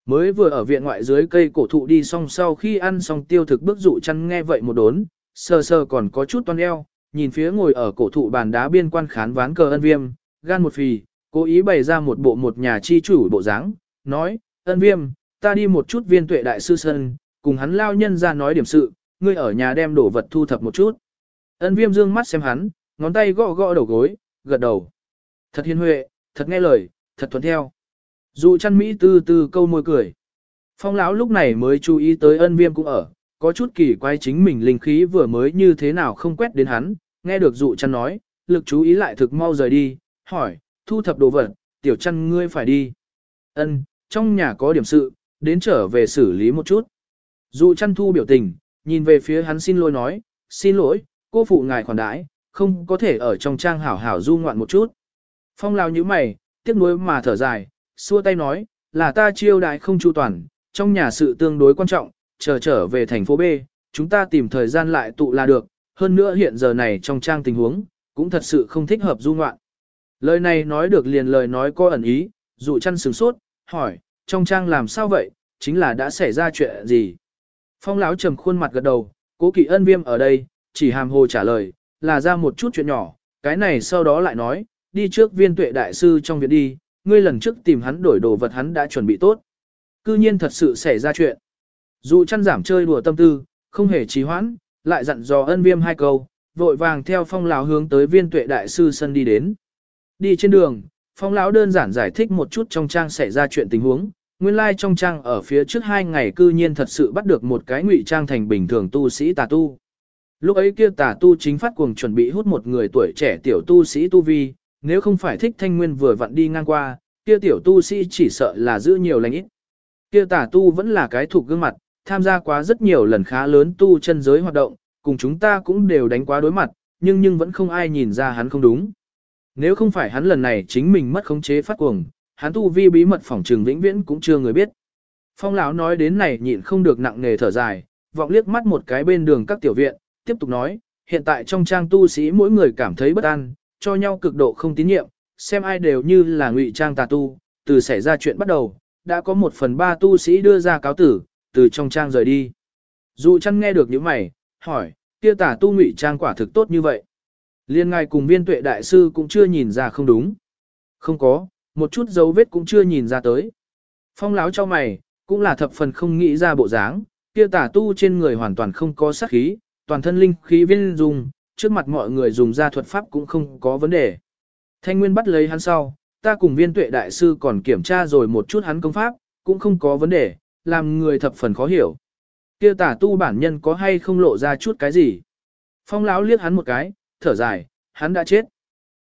mới vừa ở viện ngoại dưới cây cổ thụ đi xong sau khi ăn xong tiêu thực bước dụ chăn nghe vậy một đốn, sờ sờ còn có chút toan eo, nhìn phía ngồi ở cổ thụ bàn đá biên quan khán ván cờ ân viêm, gan một phì, cố ý bày ra một bộ một nhà chi chủ bộ dáng, nói, ân viêm, ta đi một chút viên tuệ đại sư sân, cùng hắn lao nhân ra nói điểm sự, ngươi ở nhà đem đổ vật thu thập một chút. Ân viêm dương mắt xem hắn, ngón tay gõ gõ đầu gối, gật đầu. Thật hiền huệ, thật nghe lời, thật thuận theo. Dụ chăn Mỹ tư tư câu môi cười. Phong lão lúc này mới chú ý tới ân viêm cũng ở, có chút kỳ quái chính mình linh khí vừa mới như thế nào không quét đến hắn, nghe được dụ chăn nói, lực chú ý lại thực mau rời đi, hỏi, thu thập đồ vật, tiểu chăn ngươi phải đi. Ân, trong nhà có điểm sự, đến trở về xử lý một chút. Dụ chăn thu biểu tình, nhìn về phía hắn xin lỗi nói, xin lỗi, cô phụ ngài khoản đãi, không có thể ở trong trang hảo hảo du ngoạn một chút. Phong lao như mày, tiếc nuối mà thở dài, xua tay nói, là ta chiêu đại không chu toàn, trong nhà sự tương đối quan trọng, chờ trở về thành phố B, chúng ta tìm thời gian lại tụ là được, hơn nữa hiện giờ này trong trang tình huống, cũng thật sự không thích hợp du ngoạn. Lời này nói được liền lời nói có ẩn ý, dụ chăn sừng sốt, hỏi, trong trang làm sao vậy, chính là đã xảy ra chuyện gì. Phong lão trầm khuôn mặt gật đầu, cố kỵ ân viêm ở đây, chỉ hàm hồ trả lời, là ra một chút chuyện nhỏ, cái này sau đó lại nói, đi trước viên tuệ đại sư trong viện đi, ngươi lần trước tìm hắn đổi đồ vật hắn đã chuẩn bị tốt. Cư nhiên thật sự xảy ra chuyện. dụ chăn giảm chơi đùa tâm tư, không hề trì hoãn, lại dặn dò ân viêm hai câu, vội vàng theo phong lão hướng tới viên tuệ đại sư sân đi đến. Đi trên đường, phong lão đơn giản giải thích một chút trong trang xảy ra chuyện tình huống, nguyên lai like trong trang ở phía trước hai ngày cư nhiên thật sự bắt được một cái ngụy trang thành bình thường tu sĩ tà tu. Lúc ấy kia tà tu chính phát cuồng chuẩn bị hút một người tuổi trẻ tiểu tu sĩ tu vi, nếu không phải thích thanh nguyên vừa vặn đi ngang qua, kia tiểu tu sĩ chỉ sợ là giữ nhiều lành ít. Kia tà tu vẫn là cái thuộc gương mặt, tham gia quá rất nhiều lần khá lớn tu chân giới hoạt động, cùng chúng ta cũng đều đánh quá đối mặt, nhưng nhưng vẫn không ai nhìn ra hắn không đúng. Nếu không phải hắn lần này chính mình mất khống chế phát cuồng, hắn tu vi bí mật phòng trường vĩnh viễn cũng chưa người biết. Phong lão nói đến này nhịn không được nặng nề thở dài, vọng liếc mắt một cái bên đường các tiểu viện, tiếp tục nói, hiện tại trong trang tu sĩ mỗi người cảm thấy bất an, cho nhau cực độ không tín nhiệm, xem ai đều như là ngụy trang tà tu, từ xảy ra chuyện bắt đầu, đã có một phần ba tu sĩ đưa ra cáo tử, từ trong trang rời đi. Dụ chăn nghe được những mày, hỏi, kia tả tu ngụy trang quả thực tốt như vậy. Liên ngài cùng viên tuệ đại sư cũng chưa nhìn ra không đúng. Không có, một chút dấu vết cũng chưa nhìn ra tới. Phong láo cho mày, cũng là thập phần không nghĩ ra bộ dáng, kia tả tu trên người hoàn toàn không có sát khí, toàn thân linh khí viên dùng, trước mặt mọi người dùng ra thuật pháp cũng không có vấn đề. Thanh Nguyên bắt lấy hắn sau, ta cùng viên tuệ đại sư còn kiểm tra rồi một chút hắn công pháp, cũng không có vấn đề, làm người thập phần khó hiểu. Kia tả tu bản nhân có hay không lộ ra chút cái gì? Phong lão liếc hắn một cái, thở dài, hắn đã chết.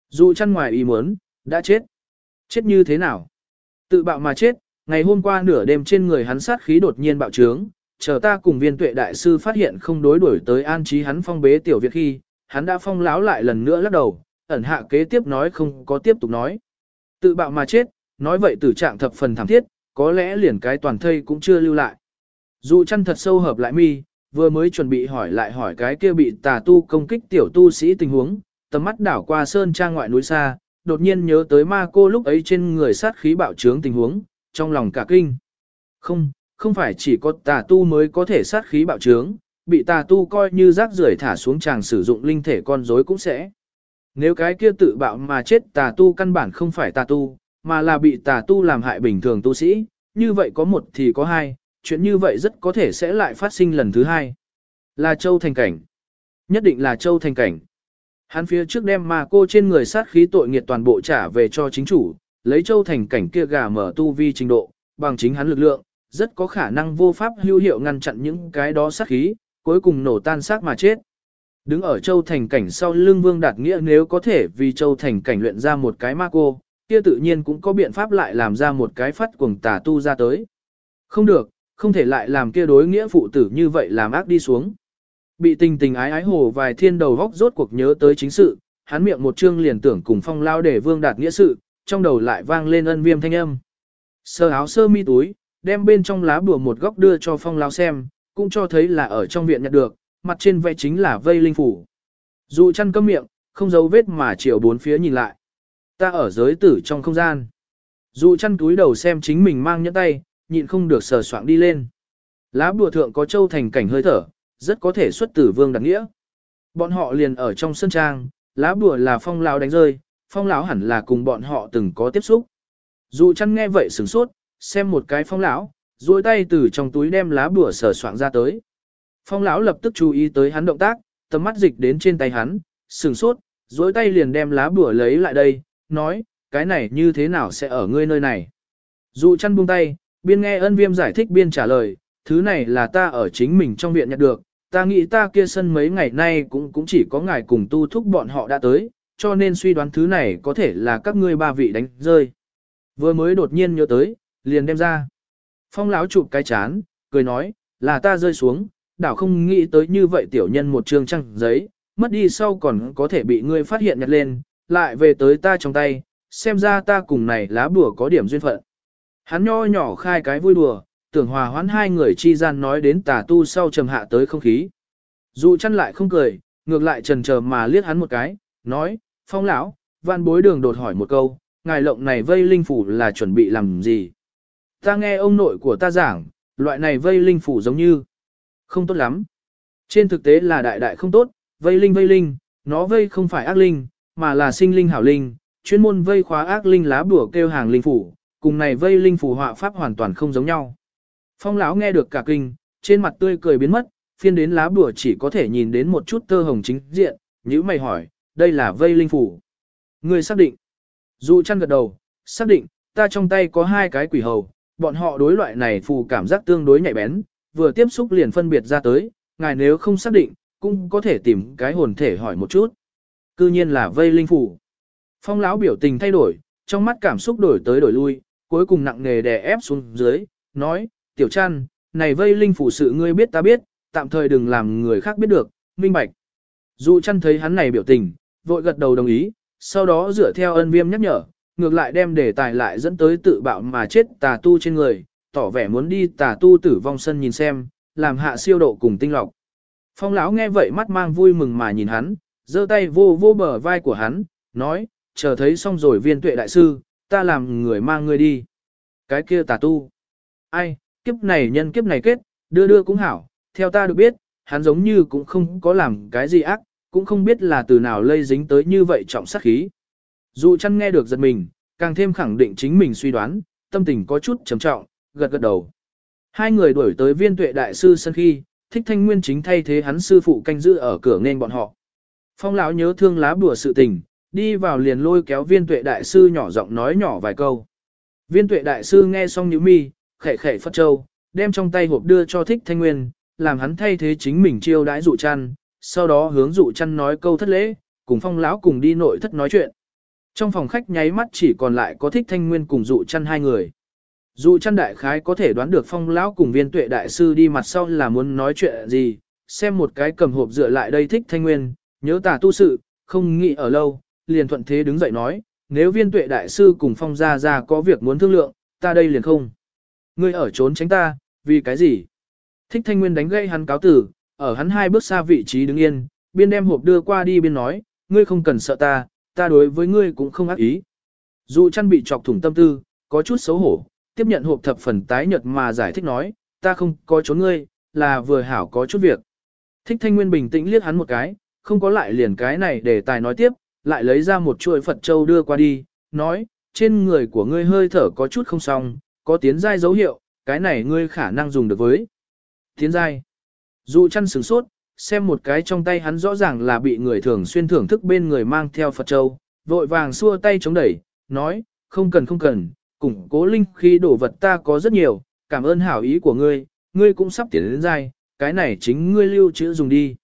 Dù chăn ngoài ý muốn, đã chết. Chết như thế nào? Tự bạo mà chết, ngày hôm qua nửa đêm trên người hắn sát khí đột nhiên bạo trướng, chờ ta cùng viên tuệ đại sư phát hiện không đối đuổi tới an trí hắn phong bế tiểu việt khi, hắn đã phong láo lại lần nữa lắc đầu, ẩn hạ kế tiếp nói không có tiếp tục nói. Tự bạo mà chết, nói vậy tử trạng thập phần thảm thiết, có lẽ liền cái toàn thây cũng chưa lưu lại. Dù chăn thật sâu hợp lại mi, vừa mới chuẩn bị hỏi lại hỏi cái kia bị tà tu công kích tiểu tu sĩ tình huống, tầm mắt đảo qua sơn trang ngoại núi xa, đột nhiên nhớ tới ma cô lúc ấy trên người sát khí bạo trướng tình huống, trong lòng cả kinh. Không, không phải chỉ có tà tu mới có thể sát khí bạo trướng, bị tà tu coi như rác rưởi thả xuống chàng sử dụng linh thể con rối cũng sẽ. Nếu cái kia tự bạo mà chết tà tu căn bản không phải tà tu, mà là bị tà tu làm hại bình thường tu sĩ, như vậy có một thì có hai, chuyện như vậy rất có thể sẽ lại phát sinh lần thứ hai. Là châu thành cảnh. Nhất định là châu thành cảnh. Hắn phía trước đem mà cô trên người sát khí tội nghiệt toàn bộ trả về cho chính chủ, lấy châu thành cảnh kia gà mở tu vi trình độ, bằng chính hắn lực lượng, rất có khả năng vô pháp hữu hiệu ngăn chặn những cái đó sát khí, cuối cùng nổ tan xác mà chết. Đứng ở châu thành cảnh sau lưng vương đạt nghĩa nếu có thể vì châu thành cảnh luyện ra một cái ma cô, kia tự nhiên cũng có biện pháp lại làm ra một cái phát cuồng tà tu ra tới. Không được, không thể lại làm kia đối nghĩa phụ tử như vậy làm ác đi xuống. Bị tình tình ái ái hồ vài thiên đầu góc rốt cuộc nhớ tới chính sự, hắn miệng một chương liền tưởng cùng phong lao để vương đạt nghĩa sự, trong đầu lại vang lên ân viêm thanh âm. Sơ áo sơ mi túi, đem bên trong lá bùa một góc đưa cho phong lao xem, cũng cho thấy là ở trong viện nhặt được, mặt trên vẽ chính là vây linh phủ. Dù chăn cấm miệng, không giấu vết mà chiều bốn phía nhìn lại. Ta ở giới tử trong không gian. dụ chăn túi đầu xem chính mình mang nhẫn tay, nhịn không được sờ soạng đi lên. Lá bùa thượng có châu thành cảnh hơi thở, rất có thể xuất tử vương đặc nghĩa. Bọn họ liền ở trong sân trang, lá bùa là phong lão đánh rơi, phong lão hẳn là cùng bọn họ từng có tiếp xúc. dụ chăn nghe vậy sửng sốt, xem một cái phong lão, duỗi tay từ trong túi đem lá bùa sờ soạng ra tới. Phong lão lập tức chú ý tới hắn động tác, tầm mắt dịch đến trên tay hắn, sừng sốt, duỗi tay liền đem lá bùa lấy lại đây, nói, cái này như thế nào sẽ ở ngươi nơi này. Dụ chăn buông tay, biên nghe ân viêm giải thích biên trả lời, thứ này là ta ở chính mình trong viện nhận được, ta nghĩ ta kia sân mấy ngày nay cũng cũng chỉ có ngài cùng tu thúc bọn họ đã tới, cho nên suy đoán thứ này có thể là các ngươi ba vị đánh rơi. Vừa mới đột nhiên nhớ tới, liền đem ra. Phong lão chụp cái chán, cười nói, là ta rơi xuống, đảo không nghĩ tới như vậy tiểu nhân một trương trăng giấy, mất đi sau còn có thể bị ngươi phát hiện nhặt lên, lại về tới ta trong tay, xem ra ta cùng này lá bùa có điểm duyên phận. Hắn nho nhỏ khai cái vui đùa, tưởng hòa hoãn hai người chi gian nói đến tà tu sau trầm hạ tới không khí. Dụ chăn lại không cười, ngược lại trần chờ mà liếc hắn một cái, nói, phong lão, văn bối đường đột hỏi một câu, ngài lộng này vây linh phủ là chuẩn bị làm gì? Ta nghe ông nội của ta giảng, loại này vây linh phủ giống như không tốt lắm. Trên thực tế là đại đại không tốt, vây linh vây linh, nó vây không phải ác linh, mà là sinh linh hảo linh, chuyên môn vây khóa ác linh lá bùa kêu hàng linh phủ, cùng này vây linh phủ họa pháp hoàn toàn không giống nhau. Phong lão nghe được cả kinh, trên mặt tươi cười biến mất, phiên đến lá bùa chỉ có thể nhìn đến một chút tơ hồng chính diện, nhữ mày hỏi, đây là vây linh phủ. Người xác định. Dụ chăn gật đầu, xác định, ta trong tay có hai cái quỷ hầu, bọn họ đối loại này phù cảm giác tương đối nhạy bén, vừa tiếp xúc liền phân biệt ra tới, ngài nếu không xác định, cũng có thể tìm cái hồn thể hỏi một chút. Cư nhiên là vây linh phủ. Phong lão biểu tình thay đổi, trong mắt cảm xúc đổi tới đổi lui, cuối cùng nặng nề đè ép xuống dưới, nói, tiểu chăn, này vây linh phủ sự ngươi biết ta biết, tạm thời đừng làm người khác biết được, minh bạch. Dụ chăn thấy hắn này biểu tình, vội gật đầu đồng ý, sau đó dựa theo ân viêm nhắc nhở, ngược lại đem đề tài lại dẫn tới tự bạo mà chết tà tu trên người, tỏ vẻ muốn đi tà tu tử vong sân nhìn xem, làm hạ siêu độ cùng tinh lọc. Phong lão nghe vậy mắt mang vui mừng mà nhìn hắn, giơ tay vô vô bờ vai của hắn, nói, chờ thấy xong rồi viên tuệ đại sư, ta làm người mang ngươi đi. Cái kia tà tu. Ai, kiếp này nhân kiếp này kết, đưa đưa cũng hảo, theo ta được biết, hắn giống như cũng không có làm cái gì ác, cũng không biết là từ nào lây dính tới như vậy trọng sát khí. Dụ chăn nghe được giật mình, càng thêm khẳng định chính mình suy đoán, tâm tình có chút trầm trọng, gật gật đầu. Hai người đuổi tới viên tuệ đại sư sân khi, thích thanh nguyên chính thay thế hắn sư phụ canh giữ ở cửa nên bọn họ. Phong lão nhớ thương lá bùa sự tình, đi vào liền lôi kéo viên tuệ đại sư nhỏ giọng nói nhỏ vài câu. Viên tuệ đại sư nghe xong nhíu mi, khẽ khẽ phất châu, đem trong tay hộp đưa cho thích thanh nguyên, làm hắn thay thế chính mình chiêu đãi dụ chăn, sau đó hướng dụ chăn nói câu thất lễ, cùng phong lão cùng đi nội thất nói chuyện. Trong phòng khách nháy mắt chỉ còn lại có thích thanh nguyên cùng dụ chăn hai người. Dụ chăn đại khái có thể đoán được phong lão cùng viên tuệ đại sư đi mặt sau là muốn nói chuyện gì, xem một cái cầm hộp dựa lại đây thích thanh nguyên, nhớ tả tu sự, không nghĩ ở lâu, liền thuận thế đứng dậy nói, nếu viên tuệ đại sư cùng phong gia gia có việc muốn thương lượng, ta đây liền không. Ngươi ở trốn tránh ta, vì cái gì? Thích thanh nguyên đánh gây hắn cáo tử, ở hắn hai bước xa vị trí đứng yên, biên đem hộp đưa qua đi biên nói, ngươi không cần sợ ta, ta đối với ngươi cũng không ác ý. Dù chăn bị chọc thủng tâm tư, có chút xấu hổ, tiếp nhận hộp thập phần tái nhật mà giải thích nói, ta không có trốn ngươi, là vừa hảo có chút việc. Thích thanh nguyên bình tĩnh liếc hắn một cái, không có lại liền cái này để tài nói tiếp, lại lấy ra một chuỗi Phật Châu đưa qua đi, nói, trên người của ngươi hơi thở có chút không xong, có tiến giai dấu hiệu, cái này ngươi khả năng dùng được với. Tiến giai. Dụ chăn sửng sốt, xem một cái trong tay hắn rõ ràng là bị người thường xuyên thưởng thức bên người mang theo Phật Châu, vội vàng xua tay chống đẩy, nói, không cần không cần, củng cố linh khi đổ vật ta có rất nhiều, cảm ơn hảo ý của ngươi, ngươi cũng sắp tiến đến giai, cái này chính ngươi lưu trữ dùng đi.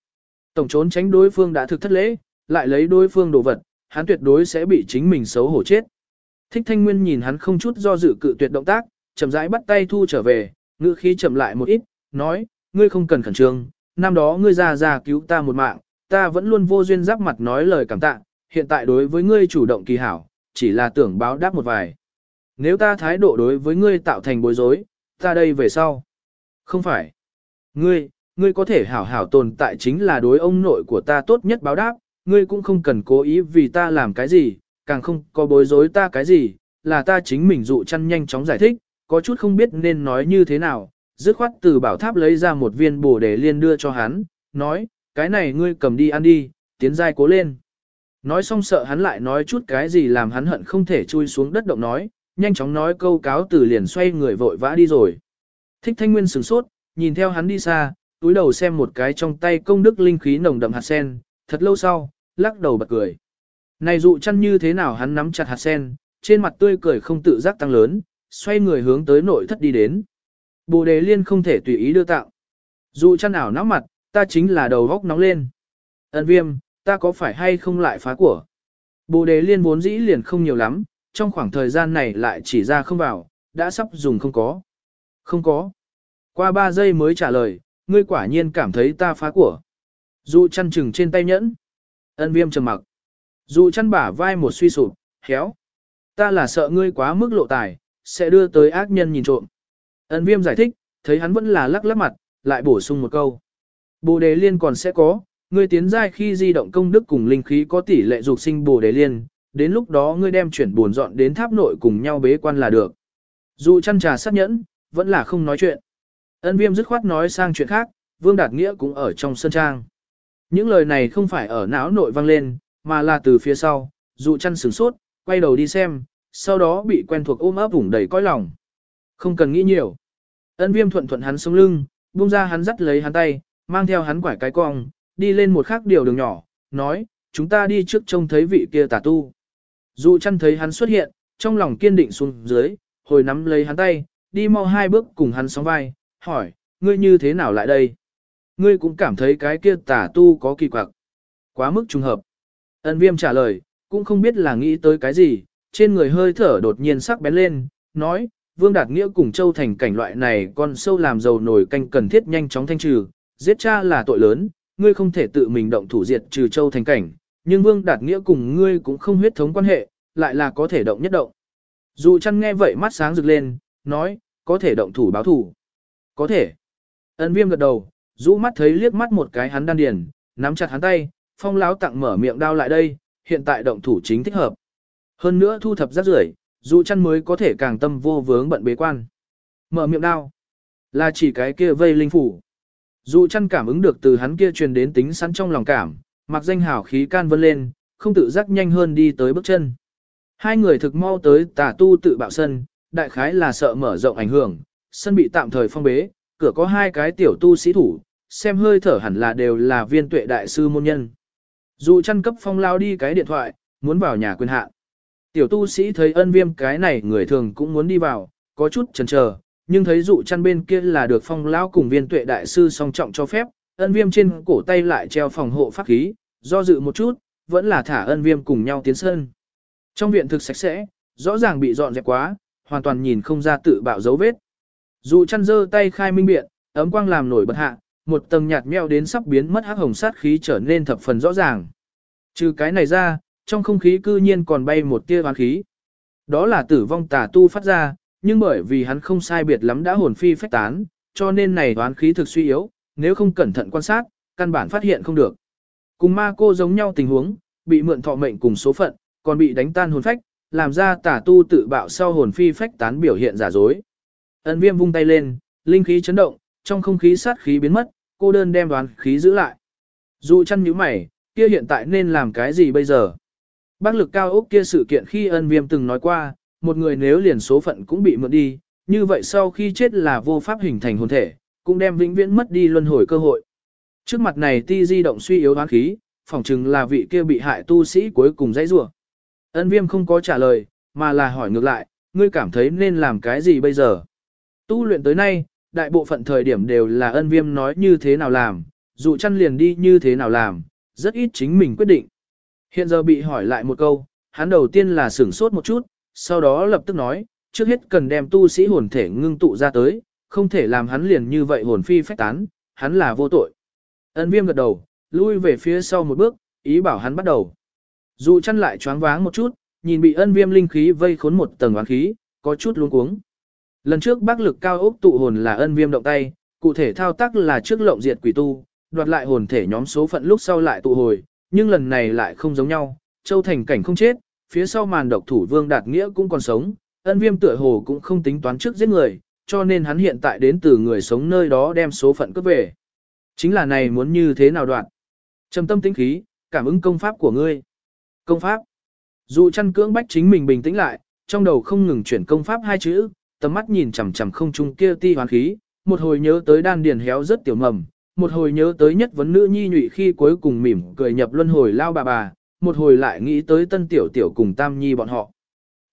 Tổng trốn tránh đối phương đã thực thất lễ, lại lấy đối phương đồ vật, hắn tuyệt đối sẽ bị chính mình xấu hổ chết. Thích Thanh Nguyên nhìn hắn không chút do dự cự tuyệt động tác, chậm rãi bắt tay thu trở về, ngữ khí chậm lại một ít, nói, ngươi không cần khẩn trương, năm đó ngươi ra ra cứu ta một mạng, ta vẫn luôn vô duyên giáp mặt nói lời cảm tạ, hiện tại đối với ngươi chủ động kỳ hảo, chỉ là tưởng báo đáp một vài. Nếu ta thái độ đối với ngươi tạo thành bối rối, ta đây về sau. Không phải. Ngươi, ngươi có thể hảo hảo tồn tại chính là đối ông nội của ta tốt nhất báo đáp, ngươi cũng không cần cố ý vì ta làm cái gì, càng không có bối rối ta cái gì, là ta chính mình dụ chăn nhanh chóng giải thích, có chút không biết nên nói như thế nào, dứt khoát từ bảo tháp lấy ra một viên bổ để liên đưa cho hắn, nói, cái này ngươi cầm đi ăn đi, tiến giai cố lên. Nói xong sợ hắn lại nói chút cái gì làm hắn hận không thể chui xuống đất động nói, nhanh chóng nói câu cáo từ liền xoay người vội vã đi rồi. Thích thanh nguyên sửng sốt, nhìn theo hắn đi xa, túi đầu xem một cái trong tay công đức linh khí nồng đậm hạt sen, thật lâu sau, lắc đầu bật cười. Này dụ chăn như thế nào hắn nắm chặt hạt sen, trên mặt tươi cười không tự giác tăng lớn, xoay người hướng tới nội thất đi đến. Bồ đề liên không thể tùy ý đưa tạo. Dụ chăn ảo nóng mặt, ta chính là đầu góc nóng lên. Ấn viêm, ta có phải hay không lại phá của? Bồ đề liên vốn dĩ liền không nhiều lắm, trong khoảng thời gian này lại chỉ ra không vào, đã sắp dùng không có. Không có. Qua 3 giây mới trả lời, ngươi quả nhiên cảm thấy ta phá của. Dụ chăn chừng trên tay nhẫn. Ân viêm trầm mặc. Dụ chăn bả vai một suy sụp, khéo. Ta là sợ ngươi quá mức lộ tài, sẽ đưa tới ác nhân nhìn trộm. Ân viêm giải thích, thấy hắn vẫn là lắc lắc mặt, lại bổ sung một câu. Bồ đề liên còn sẽ có, ngươi tiến giai khi di động công đức cùng linh khí có tỷ lệ dục sinh bồ đề liên, đến lúc đó ngươi đem chuyển buồn dọn đến tháp nội cùng nhau bế quan là được. Dù chăn trà sát nhẫn, vẫn là không nói chuyện. Ân viêm dứt khoát nói sang chuyện khác, Vương Đạt Nghĩa cũng ở trong sân trang. Những lời này không phải ở não nội vang lên, mà là từ phía sau, Dụ chăn sửng sốt, quay đầu đi xem, sau đó bị quen thuộc ôm ấp vùng đầy coi lòng. Không cần nghĩ nhiều. Ân viêm thuận thuận hắn sống lưng, buông ra hắn dắt lấy hắn tay, mang theo hắn quải cái cong, đi lên một khắc điều đường nhỏ, nói, chúng ta đi trước trông thấy vị kia tà tu. Dụ chăn thấy hắn xuất hiện, trong lòng kiên định xuống dưới, hồi nắm lấy hắn tay, đi mau hai bước cùng hắn sóng vai, hỏi, ngươi như thế nào lại đây? Ngươi cũng cảm thấy cái kia tả tu có kỳ quặc. Quá mức trùng hợp. Ân viêm trả lời, cũng không biết là nghĩ tới cái gì, trên người hơi thở đột nhiên sắc bén lên, nói, Vương Đạt Nghĩa cùng Châu Thành cảnh loại này con sâu làm dầu nổi canh cần thiết nhanh chóng thanh trừ, giết cha là tội lớn, ngươi không thể tự mình động thủ diệt trừ Châu Thành cảnh, nhưng Vương Đạt Nghĩa cùng ngươi cũng không huyết thống quan hệ, lại là có thể động nhất động. Dù chăn nghe vậy mắt sáng rực lên, nói, có thể động thủ báo thủ. Có thể. Ân viêm gật đầu, rũ mắt thấy liếc mắt một cái hắn đan điền, nắm chặt hắn tay, phong láo tặng mở miệng đao lại đây, hiện tại động thủ chính thích hợp. Hơn nữa thu thập rác rưởi dù chăn mới có thể càng tâm vô vướng bận bế quan. Mở miệng đao. Là chỉ cái kia vây linh phủ. Dù chăn cảm ứng được từ hắn kia truyền đến tính sẵn trong lòng cảm, mặc danh hào khí can vân lên, không tự giác nhanh hơn đi tới bước chân. Hai người thực mau tới tà tu tự bạo sân, đại khái là sợ mở rộng ảnh hưởng, sân bị tạm thời phong bế, cửa có hai cái tiểu tu sĩ thủ, xem hơi thở hẳn là đều là viên tuệ đại sư môn nhân. Dù chăn cấp phong lao đi cái điện thoại, muốn vào nhà quyền hạ. Tiểu tu sĩ thấy ân viêm cái này người thường cũng muốn đi vào, có chút chần chờ nhưng thấy dụ chăn bên kia là được phong lao cùng viên tuệ đại sư song trọng cho phép, ân viêm trên cổ tay lại treo phòng hộ pháp khí, do dự một chút, vẫn là thả ân viêm cùng nhau tiến sân. Trong viện thực sạch sẽ, rõ ràng bị dọn dẹp quá, hoàn toàn nhìn không ra tự bạo dấu vết. Dù chăn dơ tay khai minh biện, ấm quang làm nổi bật hạ, một tầng nhạt meo đến sắp biến mất hắc hồng sát khí trở nên thập phần rõ ràng. Trừ cái này ra, trong không khí cư nhiên còn bay một tia oán khí. Đó là tử vong tà tu phát ra, nhưng bởi vì hắn không sai biệt lắm đã hồn phi phách tán, cho nên này oán khí thực suy yếu, nếu không cẩn thận quan sát, căn bản phát hiện không được. Cùng ma cô giống nhau tình huống, bị mượn thọ mệnh cùng số phận, còn bị đánh tan hồn phách, làm ra tà tu tự bạo sau hồn phi phách tán biểu hiện giả dối. Ân viêm vung tay lên, linh khí chấn động, trong không khí sát khí biến mất, cô đơn đem đoán khí giữ lại. Dù chăn nhíu mày, kia hiện tại nên làm cái gì bây giờ? Bác lực cao ốc kia sự kiện khi ân viêm từng nói qua, một người nếu liền số phận cũng bị mượn đi, như vậy sau khi chết là vô pháp hình thành hồn thể, cũng đem vĩnh viễn mất đi luân hồi cơ hội. Trước mặt này ti di động suy yếu đoán khí, phỏng chừng là vị kia bị hại tu sĩ cuối cùng dãy rủa Ân viêm không có trả lời, mà là hỏi ngược lại, ngươi cảm thấy nên làm cái gì bây giờ? Tu luyện tới nay, đại bộ phận thời điểm đều là ân viêm nói như thế nào làm, dụ chăn liền đi như thế nào làm, rất ít chính mình quyết định. Hiện giờ bị hỏi lại một câu, hắn đầu tiên là sửng sốt một chút, sau đó lập tức nói, trước hết cần đem tu sĩ hồn thể ngưng tụ ra tới, không thể làm hắn liền như vậy hồn phi phách tán, hắn là vô tội. Ân viêm gật đầu, lui về phía sau một bước, ý bảo hắn bắt đầu. Dụ chăn lại choáng váng một chút, nhìn bị ân viêm linh khí vây khốn một tầng oán khí, có chút luống cuống. Lần trước bác lực cao ốc tụ hồn là ân viêm động tay, cụ thể thao tác là trước lộng diệt quỷ tu, đoạt lại hồn thể nhóm số phận lúc sau lại tụ hồi, nhưng lần này lại không giống nhau, châu thành cảnh không chết, phía sau màn độc thủ vương đạt nghĩa cũng còn sống, ân viêm tựa hồ cũng không tính toán trước giết người, cho nên hắn hiện tại đến từ người sống nơi đó đem số phận cướp về. Chính là này muốn như thế nào đoạn? Trầm tâm tĩnh khí, cảm ứng công pháp của ngươi. Công pháp. Dù chăn cưỡng bách chính mình bình tĩnh lại, trong đầu không ngừng chuyển công pháp hai chữ, tầm mắt nhìn chằm chằm không trung kia ti hoán khí, một hồi nhớ tới đan điền héo rất tiểu mầm, một hồi nhớ tới nhất vấn nữ nhi nhụy khi cuối cùng mỉm cười nhập luân hồi lao bà bà, một hồi lại nghĩ tới tân tiểu tiểu cùng tam nhi bọn họ.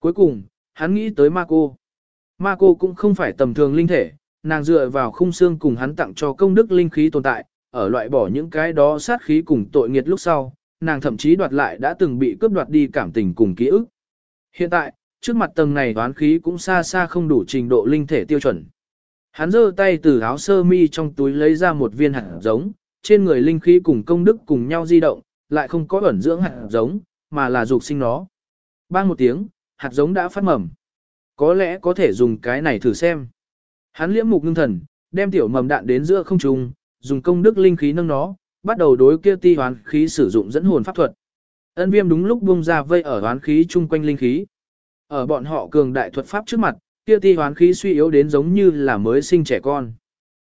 Cuối cùng, hắn nghĩ tới ma cô. Ma cô cũng không phải tầm thường linh thể, nàng dựa vào khung xương cùng hắn tặng cho công đức linh khí tồn tại, ở loại bỏ những cái đó sát khí cùng tội nghiệt lúc sau, nàng thậm chí đoạt lại đã từng bị cướp đoạt đi cảm tình cùng ký ức. Hiện tại, trước mặt tầng này toán khí cũng xa xa không đủ trình độ linh thể tiêu chuẩn. Hắn giơ tay từ áo sơ mi trong túi lấy ra một viên hạt giống, trên người linh khí cùng công đức cùng nhau di động, lại không có ẩn dưỡng hạt giống, mà là dục sinh nó. Bang một tiếng, hạt giống đã phát mầm. Có lẽ có thể dùng cái này thử xem. Hắn liễm mục ngưng thần, đem tiểu mầm đạn đến giữa không trung, dùng công đức linh khí nâng nó, bắt đầu đối kia ti hoán khí sử dụng dẫn hồn pháp thuật. Ân viêm đúng lúc bung ra vây ở hoán khí chung quanh linh khí. Ở bọn họ cường đại thuật pháp trước mặt, kia ti hoán khí suy yếu đến giống như là mới sinh trẻ con.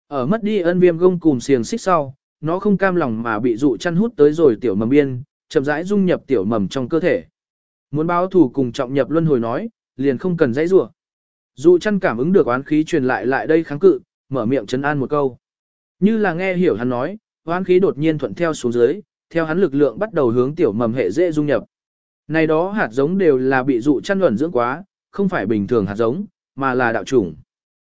Ở mất đi ân viêm gông cùng xiềng xích sau, nó không cam lòng mà bị dụ chăn hút tới rồi tiểu mầm biên, chậm rãi dung nhập tiểu mầm trong cơ thể. Muốn báo thủ cùng trọng nhập luân hồi nói, liền không cần dãy rủa. Dụ chăn cảm ứng được oán khí truyền lại lại đây kháng cự, mở miệng chấn an một câu. Như là nghe hiểu hắn nói, oán khí đột nhiên thuận theo xuống dưới, theo hắn lực lượng bắt đầu hướng tiểu mầm hệ dễ dung nhập. Này đó hạt giống đều là bị dụ chăn luẩn dưỡng quá, không phải bình thường hạt giống, mà là đạo chủng.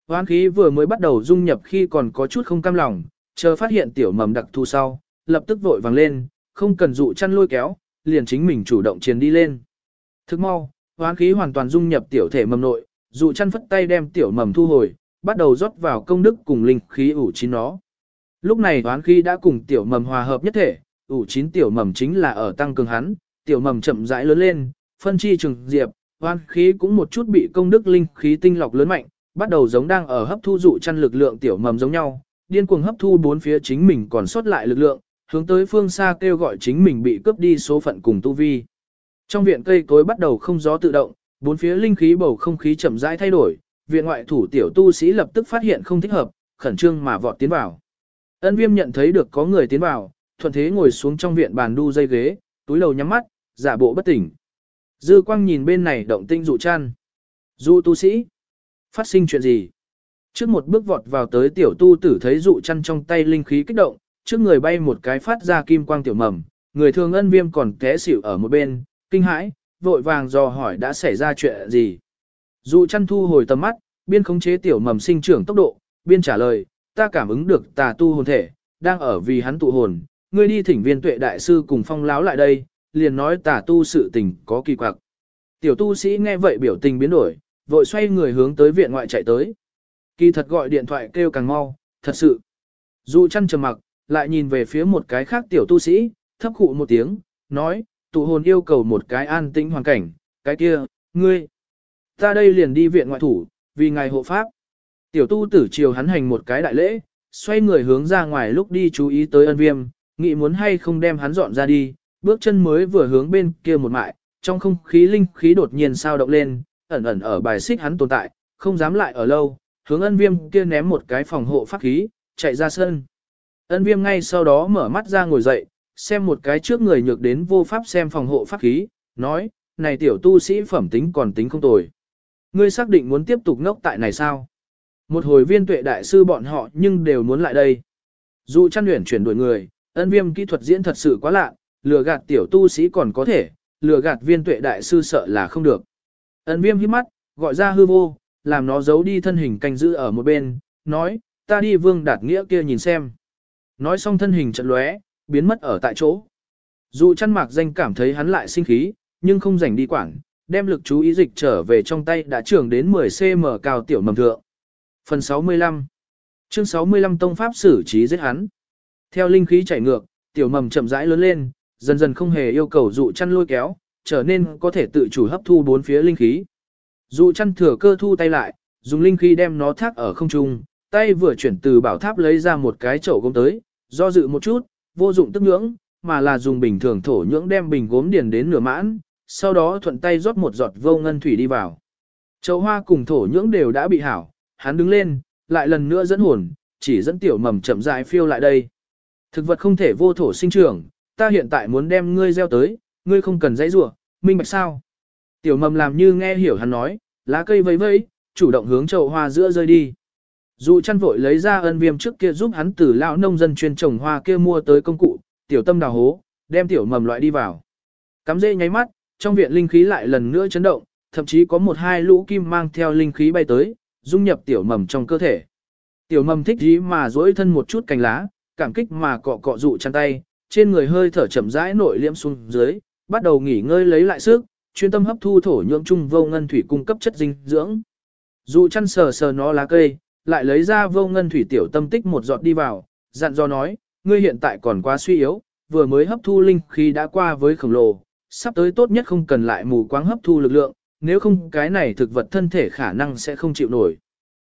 Hoán khí vừa mới bắt đầu dung nhập khi còn có chút không cam lòng, chờ phát hiện tiểu mầm đặc thu sau, lập tức vội vàng lên, không cần dụ chăn lôi kéo, liền chính mình chủ động chiến đi lên. Thức mau, hoán khí hoàn toàn dung nhập tiểu thể mầm nội, dụ chăn phất tay đem tiểu mầm thu hồi, bắt đầu rót vào công đức cùng linh khí ủ chín nó. Lúc này hoán khí đã cùng tiểu mầm hòa hợp nhất thể, ủ chín tiểu mầm chính là ở tăng cường hắn, tiểu mầm chậm rãi lớn lên, phân chi trường diệp, hoan khí cũng một chút bị công đức linh khí tinh lọc lớn mạnh, bắt đầu giống đang ở hấp thu dụ chăn lực lượng tiểu mầm giống nhau, điên cuồng hấp thu bốn phía chính mình còn sót lại lực lượng, hướng tới phương xa kêu gọi chính mình bị cướp đi số phận cùng tu vi. Trong viện cây cối bắt đầu không gió tự động, bốn phía linh khí bầu không khí chậm rãi thay đổi, viện ngoại thủ tiểu tu sĩ lập tức phát hiện không thích hợp, khẩn trương mà vọt tiến vào. Ân Viêm nhận thấy được có người tiến vào, thuận thế ngồi xuống trong viện bàn đu dây ghế, túi lầu nhắm mắt, giả bộ bất tỉnh. Dư Quang nhìn bên này động tinh dụ chăn. Dụ tu sĩ, phát sinh chuyện gì? Trước một bước vọt vào tới tiểu tu tử thấy dụ chăn trong tay linh khí kích động, trước người bay một cái phát ra kim quang tiểu mầm, người thường ân viêm còn té xỉu ở một bên, kinh hãi, vội vàng dò hỏi đã xảy ra chuyện gì. Dụ chăn thu hồi tầm mắt, biên khống chế tiểu mầm sinh trưởng tốc độ, biên trả lời, ta cảm ứng được tà tu hồn thể, đang ở vì hắn tụ hồn, ngươi đi thỉnh viên tuệ đại sư cùng phong láo lại đây, liền nói tả tu sự tình có kỳ quặc. Tiểu tu sĩ nghe vậy biểu tình biến đổi, vội xoay người hướng tới viện ngoại chạy tới. Kỳ thật gọi điện thoại kêu càng mau, thật sự. Dụ chăn trầm mặc, lại nhìn về phía một cái khác tiểu tu sĩ, thấp khụ một tiếng, nói, tụ hồn yêu cầu một cái an tĩnh hoàn cảnh, cái kia, ngươi. Ta đây liền đi viện ngoại thủ, vì ngài hộ pháp. Tiểu tu tử chiều hắn hành một cái đại lễ, xoay người hướng ra ngoài lúc đi chú ý tới ân viêm, nghĩ muốn hay không đem hắn dọn ra đi, bước chân mới vừa hướng bên kia một mại, trong không khí linh khí đột nhiên sao động lên, ẩn ẩn ở bài xích hắn tồn tại, không dám lại ở lâu, hướng ân viêm kia ném một cái phòng hộ pháp khí, chạy ra sân. Ân viêm ngay sau đó mở mắt ra ngồi dậy, xem một cái trước người nhược đến vô pháp xem phòng hộ pháp khí, nói, này tiểu tu sĩ phẩm tính còn tính không tồi. Ngươi xác định muốn tiếp tục ngốc tại này sao? Một hồi viên tuệ đại sư bọn họ nhưng đều muốn lại đây. Dù chăn luyện chuyển đổi người, ân viêm kỹ thuật diễn thật sự quá lạ, lừa gạt tiểu tu sĩ còn có thể, lừa gạt viên tuệ đại sư sợ là không được. Ấn viêm hít mắt, gọi ra hư vô, làm nó giấu đi thân hình canh giữ ở một bên, nói, ta đi vương đạt nghĩa kia nhìn xem. Nói xong thân hình trận lóe, biến mất ở tại chỗ. Dù chăn mạc danh cảm thấy hắn lại sinh khí, nhưng không rảnh đi quảng, đem lực chú ý dịch trở về trong tay đã trưởng đến 10cm cao tiểu mầm thượng. Phần 65 Chương 65 Tông Pháp xử trí giết hắn. Theo linh khí chảy ngược, tiểu mầm chậm rãi lớn lên, dần dần không hề yêu cầu dụ chăn lôi kéo, trở nên có thể tự chủ hấp thu bốn phía linh khí. Dụ chăn thừa cơ thu tay lại, dùng linh khí đem nó thác ở không trung, tay vừa chuyển từ bảo tháp lấy ra một cái chậu gốm tới, do dự một chút, vô dụng tức nhưỡng, mà là dùng bình thường thổ nhưỡng đem bình gốm điền đến nửa mãn, sau đó thuận tay rót một giọt vô ngân thủy đi vào. Chậu hoa cùng thổ nhưỡng đều đã bị hảo, hắn đứng lên, lại lần nữa dẫn hồn, chỉ dẫn tiểu mầm chậm rãi phiêu lại đây. Thực vật không thể vô thổ sinh trưởng, ta hiện tại muốn đem ngươi gieo tới, ngươi không cần dãy rủa, minh bạch sao? Tiểu mầm làm như nghe hiểu hắn nói, lá cây vẫy vẫy, chủ động hướng chậu hoa giữa rơi đi. Dụ chăn vội lấy ra ân viêm trước kia giúp hắn từ lão nông dân chuyên trồng hoa kia mua tới công cụ, tiểu tâm đào hố, đem tiểu mầm loại đi vào. Cắm dễ nháy mắt, trong viện linh khí lại lần nữa chấn động, thậm chí có một hai lũ kim mang theo linh khí bay tới, dung nhập tiểu mầm trong cơ thể. Tiểu mầm thích dí mà duỗi thân một chút cành lá, cảm kích mà cọ cọ dụ chăn tay, trên người hơi thở chậm rãi nội liễm xuống dưới, bắt đầu nghỉ ngơi lấy lại sức, chuyên tâm hấp thu thổ nhưỡng trung vô ngân thủy cung cấp chất dinh dưỡng. Dụ chăn sờ sờ nó lá cây, lại lấy ra vô ngân thủy tiểu tâm tích một giọt đi vào, dặn dò nói, ngươi hiện tại còn quá suy yếu, vừa mới hấp thu linh khí đã qua với khổng lồ, sắp tới tốt nhất không cần lại mù quáng hấp thu lực lượng, nếu không cái này thực vật thân thể khả năng sẽ không chịu nổi.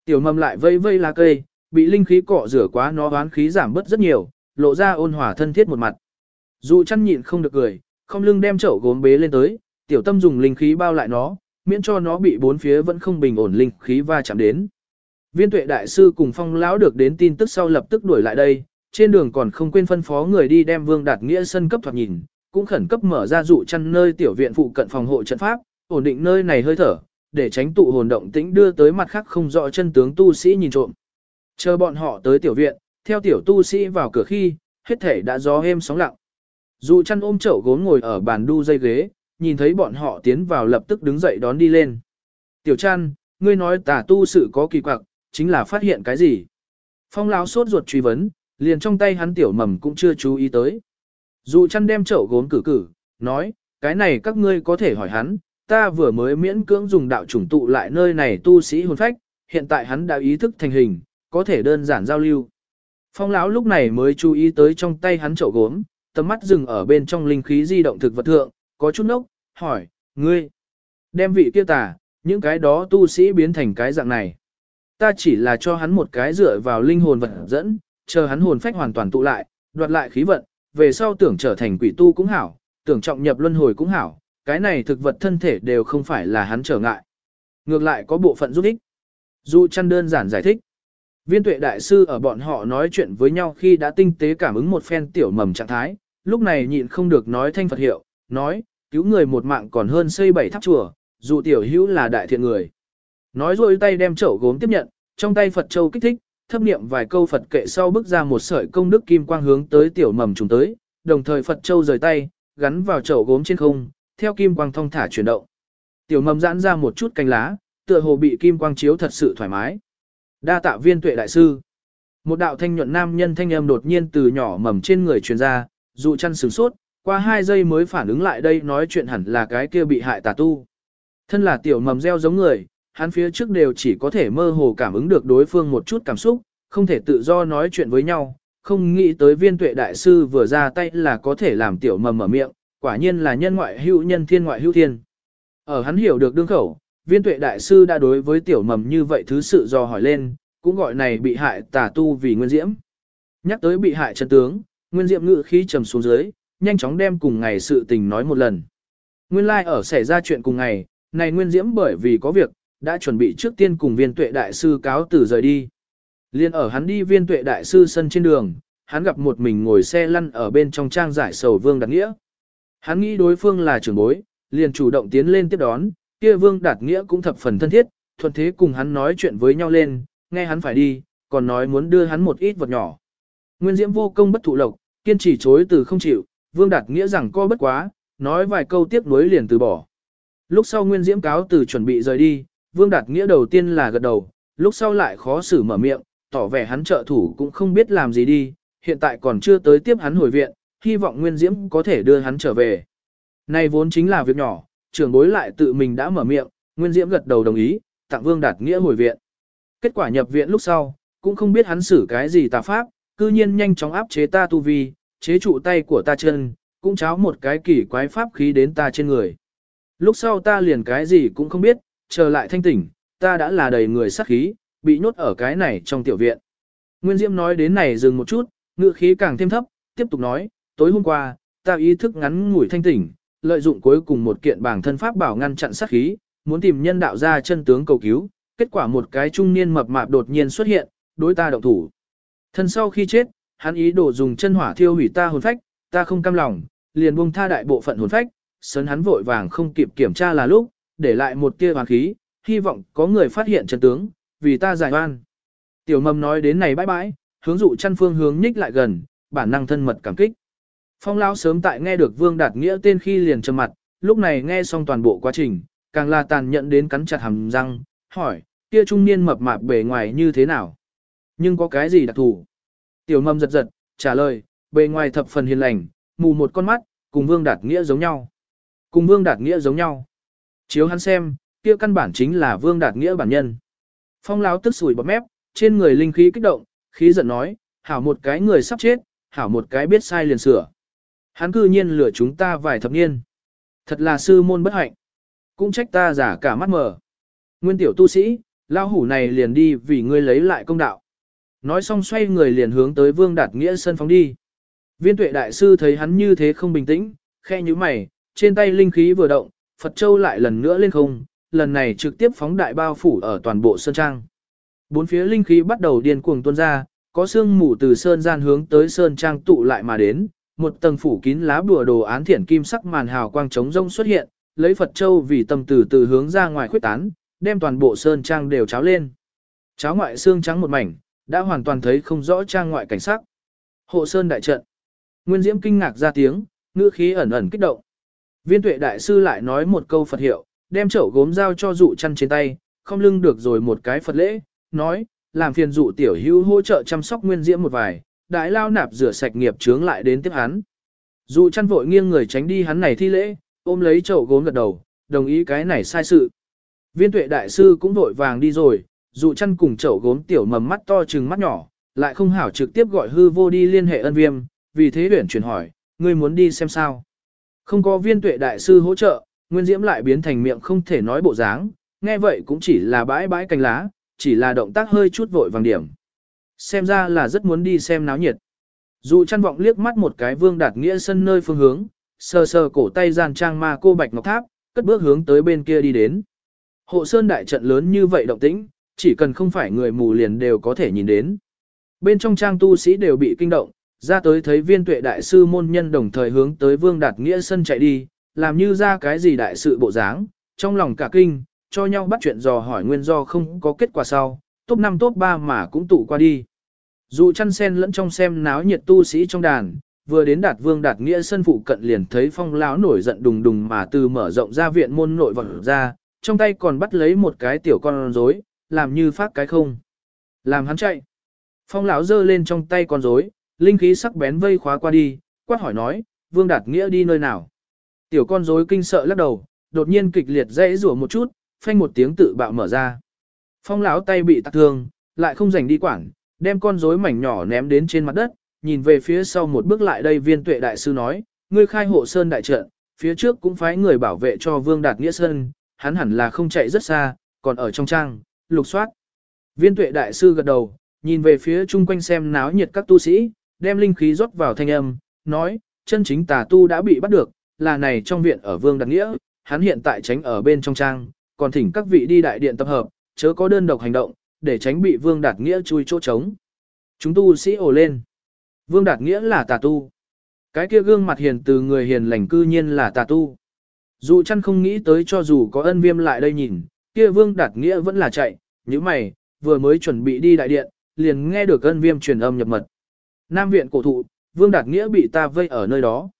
Tiểu mầm lại vây vây lá cây, bị linh khí cọ rửa quá nó oán khí giảm bớt rất nhiều, lộ ra ôn hòa thân thiết một mặt. Dụ chăn nhịn không được cười, không lưng đem chậu gốm bế lên tới, tiểu tâm dùng linh khí bao lại nó, miễn cho nó bị bốn phía vẫn không bình ổn linh khí va chạm đến. Viên tuệ đại sư cùng phong lão được đến tin tức sau lập tức đuổi lại đây, trên đường còn không quên phân phó người đi đem vương đạt nghĩa sân cấp thoạt nhìn, cũng khẩn cấp mở ra dụ chăn nơi tiểu viện phụ cận phòng hộ trận pháp, ổn định nơi này hơi thở, để tránh tụ hồn động tĩnh đưa tới mặt khác không rõ chân tướng tu sĩ nhìn trộm. Chờ bọn họ tới tiểu viện, theo tiểu tu sĩ vào cửa khi, hết thể đã gió êm sóng lặng. Dụ chăn ôm chậu gốm ngồi ở bàn đu dây ghế, nhìn thấy bọn họ tiến vào lập tức đứng dậy đón đi lên. Tiểu chăn, ngươi nói tà tu sự có kỳ quặc, chính là phát hiện cái gì? Phong Láo sốt ruột truy vấn, liền trong tay hắn tiểu mầm cũng chưa chú ý tới. Dụ chăn đem chậu gốm cử cử, nói, cái này các ngươi có thể hỏi hắn, ta vừa mới miễn cưỡng dùng đạo chủng tụ lại nơi này tu sĩ hồn phách, hiện tại hắn đã ý thức thành hình, có thể đơn giản giao lưu. Phong lão lúc này mới chú ý tới trong tay hắn chậu gốm, tầm mắt dừng ở bên trong linh khí di động thực vật thượng, có chút nốc, hỏi, ngươi, đem vị kia tà, những cái đó tu sĩ biến thành cái dạng này. Ta chỉ là cho hắn một cái dựa vào linh hồn vật dẫn, chờ hắn hồn phách hoàn toàn tụ lại, đoạt lại khí vận, về sau tưởng trở thành quỷ tu cũng hảo, tưởng trọng nhập luân hồi cũng hảo, cái này thực vật thân thể đều không phải là hắn trở ngại. Ngược lại có bộ phận giúp ích. Du chăn đơn giản giải thích. Viên tuệ đại sư ở bọn họ nói chuyện với nhau khi đã tinh tế cảm ứng một phen tiểu mầm trạng thái, lúc này nhịn không được nói thanh Phật hiệu, nói, cứu người một mạng còn hơn xây bảy tháp chùa, dù tiểu hữu là đại thiện người. Nói rồi tay đem chậu gốm tiếp nhận, trong tay Phật châu kích thích, thấp niệm vài câu Phật kệ sau bước ra một sợi công đức kim quang hướng tới tiểu mầm trùng tới, đồng thời Phật châu rời tay, gắn vào chậu gốm trên không, theo kim quang thông thả chuyển động. Tiểu mầm giãn ra một chút cánh lá, tựa hồ bị kim quang chiếu thật sự thoải mái. Đa tạ viên tuệ đại sư. Một đạo thanh nhuận nam nhân thanh âm đột nhiên từ nhỏ mầm trên người truyền ra, dụ chăn sửng sốt, qua hai giây mới phản ứng lại đây nói chuyện hẳn là cái kia bị hại tà tu. Thân là tiểu mầm gieo giống người, hắn phía trước đều chỉ có thể mơ hồ cảm ứng được đối phương một chút cảm xúc, không thể tự do nói chuyện với nhau, không nghĩ tới viên tuệ đại sư vừa ra tay là có thể làm tiểu mầm mở miệng, quả nhiên là nhân ngoại hữu nhân thiên ngoại hữu thiên. Ở hắn hiểu được đương khẩu, viên tuệ đại sư đã đối với tiểu mầm như vậy thứ sự do hỏi lên, cũng gọi này bị hại tà tu vì nguyên diễm. Nhắc tới bị hại chân tướng, nguyên diễm ngự khí trầm xuống dưới, nhanh chóng đem cùng ngày sự tình nói một lần. Nguyên lai like ở xảy ra chuyện cùng ngày, này nguyên diễm bởi vì có việc, đã chuẩn bị trước tiên cùng viên tuệ đại sư cáo từ rời đi. Liên ở hắn đi viên tuệ đại sư sân trên đường, hắn gặp một mình ngồi xe lăn ở bên trong trang giải sầu vương đặc nghĩa. Hắn nghĩ đối phương là trưởng bối, liền chủ động tiến lên tiếp đón, kia vương đạt nghĩa cũng thập phần thân thiết, thuận thế cùng hắn nói chuyện với nhau lên, nghe hắn phải đi, còn nói muốn đưa hắn một ít vật nhỏ. Nguyên diễm vô công bất thụ lộc, kiên trì chối từ không chịu, vương đạt nghĩa rằng co bất quá, nói vài câu tiếp nối liền từ bỏ. Lúc sau nguyên diễm cáo từ chuẩn bị rời đi, vương đạt nghĩa đầu tiên là gật đầu, lúc sau lại khó xử mở miệng, tỏ vẻ hắn trợ thủ cũng không biết làm gì đi, hiện tại còn chưa tới tiếp hắn hồi viện, hy vọng Nguyên Diễm có thể đưa hắn trở về. Này vốn chính là việc nhỏ, trưởng bối lại tự mình đã mở miệng, Nguyên Diễm gật đầu đồng ý, tặng Vương Đạt Nghĩa hồi viện. Kết quả nhập viện lúc sau, cũng không biết hắn xử cái gì tà pháp, cư nhiên nhanh chóng áp chế ta tu vi, chế trụ tay của ta chân, cũng cháo một cái kỳ quái pháp khí đến ta trên người. Lúc sau ta liền cái gì cũng không biết, trở lại thanh tỉnh, ta đã là đầy người sát khí, bị nhốt ở cái này trong tiểu viện. Nguyên Diễm nói đến này dừng một chút, ngựa khí càng thêm thấp, tiếp tục nói, tối hôm qua, ta ý thức ngắn ngủi thanh tỉnh, lợi dụng cuối cùng một kiện bảng thân pháp bảo ngăn chặn sát khí, muốn tìm nhân đạo ra chân tướng cầu cứu, kết quả một cái trung niên mập mạp đột nhiên xuất hiện, đối ta động thủ. Thân sau khi chết, hắn ý đồ dùng chân hỏa thiêu hủy ta hồn phách, ta không cam lòng, liền buông tha đại bộ phận hồn phách, sấn hắn vội vàng không kịp kiểm tra là lúc, để lại một tia hoàn khí, hy vọng có người phát hiện chân tướng, vì ta giải oan. Tiểu mầm nói đến này bãi bãi, hướng dụ chăn phương hướng nhích lại gần, bản năng thân mật cảm kích. Phong lão sớm tại nghe được Vương Đạt Nghĩa tên khi liền trầm mặt, lúc này nghe xong toàn bộ quá trình, càng là tàn nhẫn đến cắn chặt hàm răng, hỏi, kia trung niên mập mạp bề ngoài như thế nào? Nhưng có cái gì đặc thù? Tiểu mâm giật giật, trả lời, bề ngoài thập phần hiền lành, mù một con mắt, cùng Vương Đạt Nghĩa giống nhau. Cùng Vương Đạt Nghĩa giống nhau. Chiếu hắn xem, kia căn bản chính là Vương Đạt Nghĩa bản nhân. Phong lão tức sủi bọt mép, trên người linh khí kích động, khí giận nói, hảo một cái người sắp chết, hảo một cái biết sai liền sửa. Hắn cư nhiên lừa chúng ta vài thập niên. Thật là sư môn bất hạnh. Cũng trách ta giả cả mắt mờ. Nguyên tiểu tu sĩ, lao hủ này liền đi vì ngươi lấy lại công đạo. Nói xong xoay người liền hướng tới Vương Đạt Nghĩa sân phóng đi. Viên tuệ đại sư thấy hắn như thế không bình tĩnh, khe như mày, trên tay linh khí vừa động, Phật Châu lại lần nữa lên không, lần này trực tiếp phóng đại bao phủ ở toàn bộ sơn trang. Bốn phía linh khí bắt đầu điên cuồng tuôn ra, có sương mù từ sơn gian hướng tới sơn trang tụ lại mà đến, một tầng phủ kín lá bùa đồ án thiển kim sắc màn hào quang trống rông xuất hiện, lấy Phật Châu vì tâm từ từ hướng ra ngoài khuyết tán, đem toàn bộ sơn trang đều cháo lên. Cháo ngoại xương trắng một mảnh, đã hoàn toàn thấy không rõ trang ngoại cảnh sắc. Hộ sơn đại trận. Nguyên Diễm kinh ngạc ra tiếng, ngữ khí ẩn ẩn kích động. Viên tuệ đại sư lại nói một câu Phật hiệu, đem chậu gốm dao cho dụ chăn trên tay, không lưng được rồi một cái Phật lễ, nói, làm phiền dụ tiểu hữu hỗ trợ chăm sóc Nguyên Diễm một vài, đại lao nạp rửa sạch nghiệp chướng lại đến tiếp hắn. Dụ chăn vội nghiêng người tránh đi hắn này thi lễ, ôm lấy chậu gốm gật đầu, đồng ý cái này sai sự. Viên tuệ đại sư cũng vội vàng đi rồi, dụ chăn cùng chậu gốm tiểu mầm mắt to trừng mắt nhỏ, lại không hảo trực tiếp gọi hư vô đi liên hệ ân viêm, vì thế huyển chuyển hỏi, ngươi muốn đi xem sao. Không có viên tuệ đại sư hỗ trợ, Nguyên Diễm lại biến thành miệng không thể nói bộ dáng, nghe vậy cũng chỉ là bãi bãi cành lá, chỉ là động tác hơi chút vội vàng điểm. Xem ra là rất muốn đi xem náo nhiệt. Dụ chăn vọng liếc mắt một cái vương đạt nghĩa sân nơi phương hướng, sờ sờ cổ tay gian trang ma cô bạch ngọc tháp, cất bước hướng tới bên kia đi đến. Hộ sơn đại trận lớn như vậy động tĩnh, chỉ cần không phải người mù liền đều có thể nhìn đến. Bên trong trang tu sĩ đều bị kinh động, ra tới thấy viên tuệ đại sư môn nhân đồng thời hướng tới vương đạt nghĩa sân chạy đi, làm như ra cái gì đại sự bộ dáng, trong lòng cả kinh, cho nhau bắt chuyện dò hỏi nguyên do không có kết quả sau, top 5 top 3 mà cũng tụ qua đi. Dù chăn sen lẫn trong xem náo nhiệt tu sĩ trong đàn, vừa đến đạt vương đạt nghĩa sân phụ cận liền thấy phong lão nổi giận đùng đùng mà từ mở rộng ra viện môn nội vật ra, trong tay còn bắt lấy một cái tiểu con rối, làm như phát cái không. Làm hắn chạy. Phong lão giơ lên trong tay con rối, linh khí sắc bén vây khóa qua đi, quát hỏi nói, vương đạt nghĩa đi nơi nào. Tiểu con rối kinh sợ lắc đầu, đột nhiên kịch liệt dãy rủa một chút, phanh một tiếng tự bạo mở ra. Phong lão tay bị tạc thương, lại không rảnh đi quảng, đem con rối mảnh nhỏ ném đến trên mặt đất, nhìn về phía sau một bước lại đây viên tuệ đại sư nói, ngươi khai hộ sơn đại trận, phía trước cũng phái người bảo vệ cho vương đạt nghĩa sơn, hắn hẳn là không chạy rất xa, còn ở trong trang, lục soát. Viên tuệ đại sư gật đầu, nhìn về phía chung quanh xem náo nhiệt các tu sĩ, đem linh khí rót vào thanh âm, nói, chân chính tà tu đã bị bắt được, là này trong viện ở vương đạt nghĩa, hắn hiện tại tránh ở bên trong trang, còn thỉnh các vị đi đại điện tập hợp, chớ có đơn độc hành động, để tránh bị Vương Đạt Nghĩa chui chỗ trống. Chúng tu sĩ ồ lên. Vương Đạt Nghĩa là tà tu. Cái kia gương mặt hiền từ người hiền lành cư nhiên là tà tu. Dù chăn không nghĩ tới cho dù có ân viêm lại đây nhìn, kia Vương Đạt Nghĩa vẫn là chạy, như mày, vừa mới chuẩn bị đi đại điện, liền nghe được ân viêm truyền âm nhập mật. Nam viện cổ thụ, Vương Đạt Nghĩa bị ta vây ở nơi đó.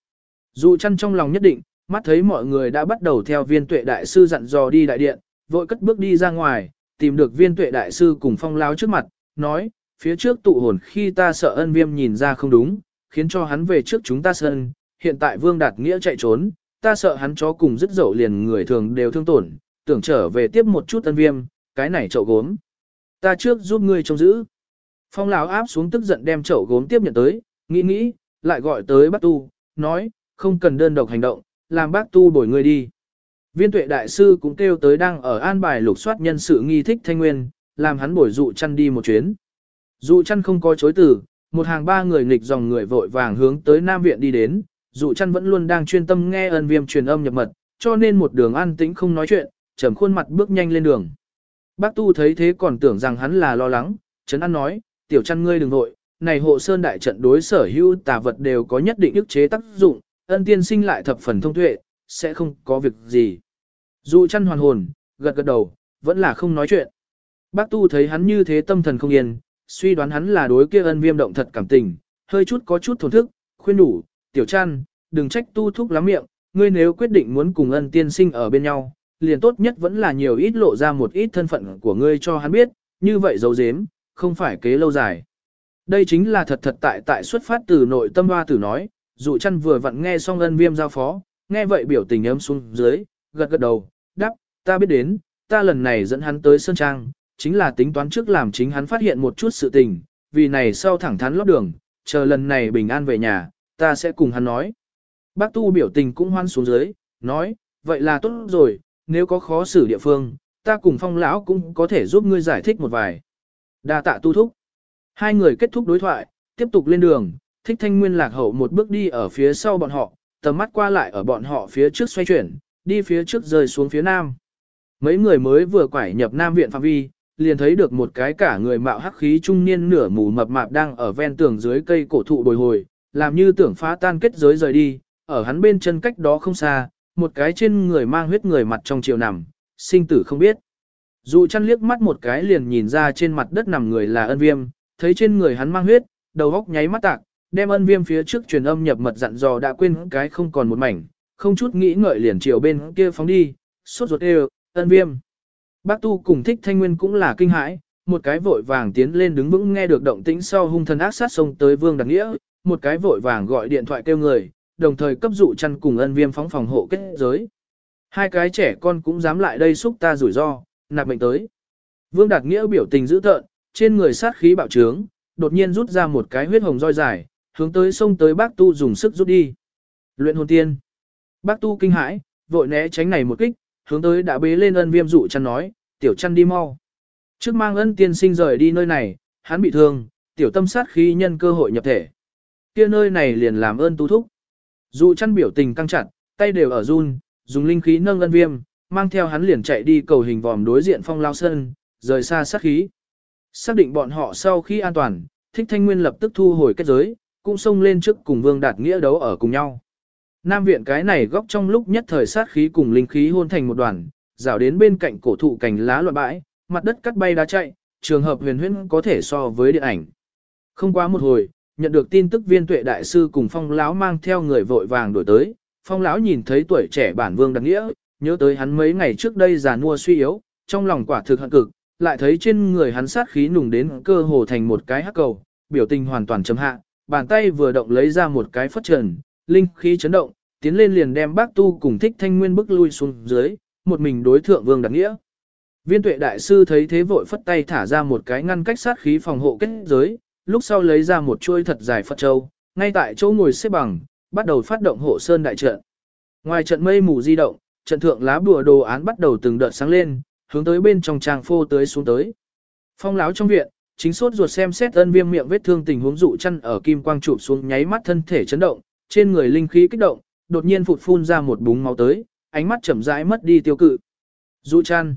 Dù chăn trong lòng nhất định, mắt thấy mọi người đã bắt đầu theo viên tuệ đại sư dặn dò đi đại điện, vội cất bước đi ra ngoài, tìm được viên tuệ đại sư cùng phong lao trước mặt, nói, phía trước tụ hồn khi ta sợ ân viêm nhìn ra không đúng, khiến cho hắn về trước chúng ta sân, hiện tại vương đạt nghĩa chạy trốn, ta sợ hắn chó cùng dứt dậu liền người thường đều thương tổn, tưởng trở về tiếp một chút ân viêm, cái này chậu gốm. Ta trước giúp ngươi trông giữ. Phong lão áp xuống tức giận đem chậu gốm tiếp nhận tới, nghĩ nghĩ, lại gọi tới bác tu, nói, không cần đơn độc hành động, làm bác tu bồi ngươi đi. Viên tuệ đại sư cũng kêu tới đang ở an bài lục soát nhân sự nghi thích thanh nguyên, làm hắn bổi dụ chăn đi một chuyến. Dụ chăn không có chối từ, một hàng ba người nghịch dòng người vội vàng hướng tới Nam Viện đi đến, dụ chăn vẫn luôn đang chuyên tâm nghe ân viêm truyền âm nhập mật, cho nên một đường an tĩnh không nói chuyện, trầm khuôn mặt bước nhanh lên đường. Bác Tu thấy thế còn tưởng rằng hắn là lo lắng, Trấn An nói, tiểu chăn ngươi đừng vội, này hộ sơn đại trận đối sở hữu tà vật đều có nhất định ức chế tác dụng, ân tiên sinh lại thập phần thông tuệ, sẽ không có việc gì. Dụ chăn hoàn hồn, gật gật đầu, vẫn là không nói chuyện. Bác tu thấy hắn như thế tâm thần không yên, suy đoán hắn là đối kia ân viêm động thật cảm tình, hơi chút có chút thổn thức, khuyên đủ, tiểu chăn, đừng trách tu thúc lắm miệng, ngươi nếu quyết định muốn cùng ân tiên sinh ở bên nhau, liền tốt nhất vẫn là nhiều ít lộ ra một ít thân phận của ngươi cho hắn biết, như vậy dấu dếm, không phải kế lâu dài. Đây chính là thật thật tại tại xuất phát từ nội tâm hoa tử nói, dụ chăn vừa vặn nghe xong ân viêm giao phó, nghe vậy biểu tình ấm xuống dưới, gật gật đầu, đáp, ta biết đến, ta lần này dẫn hắn tới Sơn Trang, chính là tính toán trước làm chính hắn phát hiện một chút sự tình, vì này sau thẳng thắn lót đường, chờ lần này bình an về nhà, ta sẽ cùng hắn nói. Bác tu biểu tình cũng hoan xuống dưới, nói, vậy là tốt rồi, nếu có khó xử địa phương, ta cùng phong lão cũng có thể giúp ngươi giải thích một vài. đa tạ tu thúc. Hai người kết thúc đối thoại, tiếp tục lên đường, thích thanh nguyên lạc hậu một bước đi ở phía sau bọn họ, tầm mắt qua lại ở bọn họ phía trước xoay chuyển, đi phía trước rơi xuống phía nam. Mấy người mới vừa quải nhập nam viện phạm vi, liền thấy được một cái cả người mạo hắc khí trung niên nửa mù mập mạp đang ở ven tường dưới cây cổ thụ bồi hồi, làm như tưởng phá tan kết giới rời đi, ở hắn bên chân cách đó không xa, một cái trên người mang huyết người mặt trong chiều nằm, sinh tử không biết. Dụ chăn liếc mắt một cái liền nhìn ra trên mặt đất nằm người là ân viêm, thấy trên người hắn mang huyết, đầu góc nháy mắt tạc, đem ân viêm phía trước truyền âm nhập mật dặn dò đã quên cái không còn một mảnh, không chút nghĩ ngợi liền chiều bên kia phóng đi, sốt ruột đều, ân viêm. Bác tu cùng thích thanh nguyên cũng là kinh hãi, một cái vội vàng tiến lên đứng vững nghe được động tĩnh sau hung thần ác sát xông tới vương đặc nghĩa, một cái vội vàng gọi điện thoại kêu người, đồng thời cấp dụ chăn cùng ân viêm phóng phòng hộ kết giới. Hai cái trẻ con cũng dám lại đây xúc ta rủi ro, nạp mệnh tới. Vương Đạt Nghĩa biểu tình dữ tợn, trên người sát khí bạo trướng, đột nhiên rút ra một cái huyết hồng roi dài, hướng tới sông tới bác tu dùng sức rút đi. Luyện hồn tiên. Bác tu kinh hãi, vội né tránh này một kích, hướng tới đã bế lên ân viêm dụ chăn nói, tiểu chăn đi mau. Trước mang ân tiên sinh rời đi nơi này, hắn bị thương, tiểu tâm sát khí nhân cơ hội nhập thể. kia nơi này liền làm ơn tu thúc. Dụ chăn biểu tình căng chặt, tay đều ở run, dùng linh khí nâng ân viêm, mang theo hắn liền chạy đi cầu hình vòm đối diện phong lao sơn, rời xa sát khí. Xác định bọn họ sau khi an toàn, thích thanh nguyên lập tức thu hồi kết giới, cũng xông lên trước cùng vương đạt nghĩa đấu ở cùng nhau. Nam viện cái này góc trong lúc nhất thời sát khí cùng linh khí hôn thành một đoàn, rào đến bên cạnh cổ thụ cành lá loạn bãi, mặt đất cắt bay đá chạy, trường hợp huyền huyễn có thể so với điện ảnh. Không quá một hồi, nhận được tin tức viên tuệ đại sư cùng phong lão mang theo người vội vàng đổi tới, phong lão nhìn thấy tuổi trẻ bản vương đặc nghĩa, nhớ tới hắn mấy ngày trước đây già nua suy yếu, trong lòng quả thực hận cực, lại thấy trên người hắn sát khí nùng đến cơ hồ thành một cái hắc cầu, biểu tình hoàn toàn chấm hạ, bàn tay vừa động lấy ra một cái phất trần, linh khí chấn động, tiến lên liền đem bác tu cùng thích thanh nguyên bức lui xuống dưới, một mình đối thượng vương đặc nghĩa. Viên tuệ đại sư thấy thế vội phất tay thả ra một cái ngăn cách sát khí phòng hộ kết giới, lúc sau lấy ra một chuôi thật dài Phật Châu, ngay tại chỗ ngồi xếp bằng, bắt đầu phát động hộ sơn đại trận. Ngoài trận mây mù di động, trận thượng lá bùa đồ án bắt đầu từng đợt sáng lên, hướng tới bên trong trang phô tới xuống tới. Phong láo trong viện, chính suốt ruột xem xét ân viêm miệng vết thương tình huống dụ chăn ở kim quang chụp xuống nháy mắt thân thể chấn động, trên người linh khí kích động, đột nhiên phụt phun ra một búng máu tới, ánh mắt chậm rãi mất đi tiêu cự. Dụ chăn.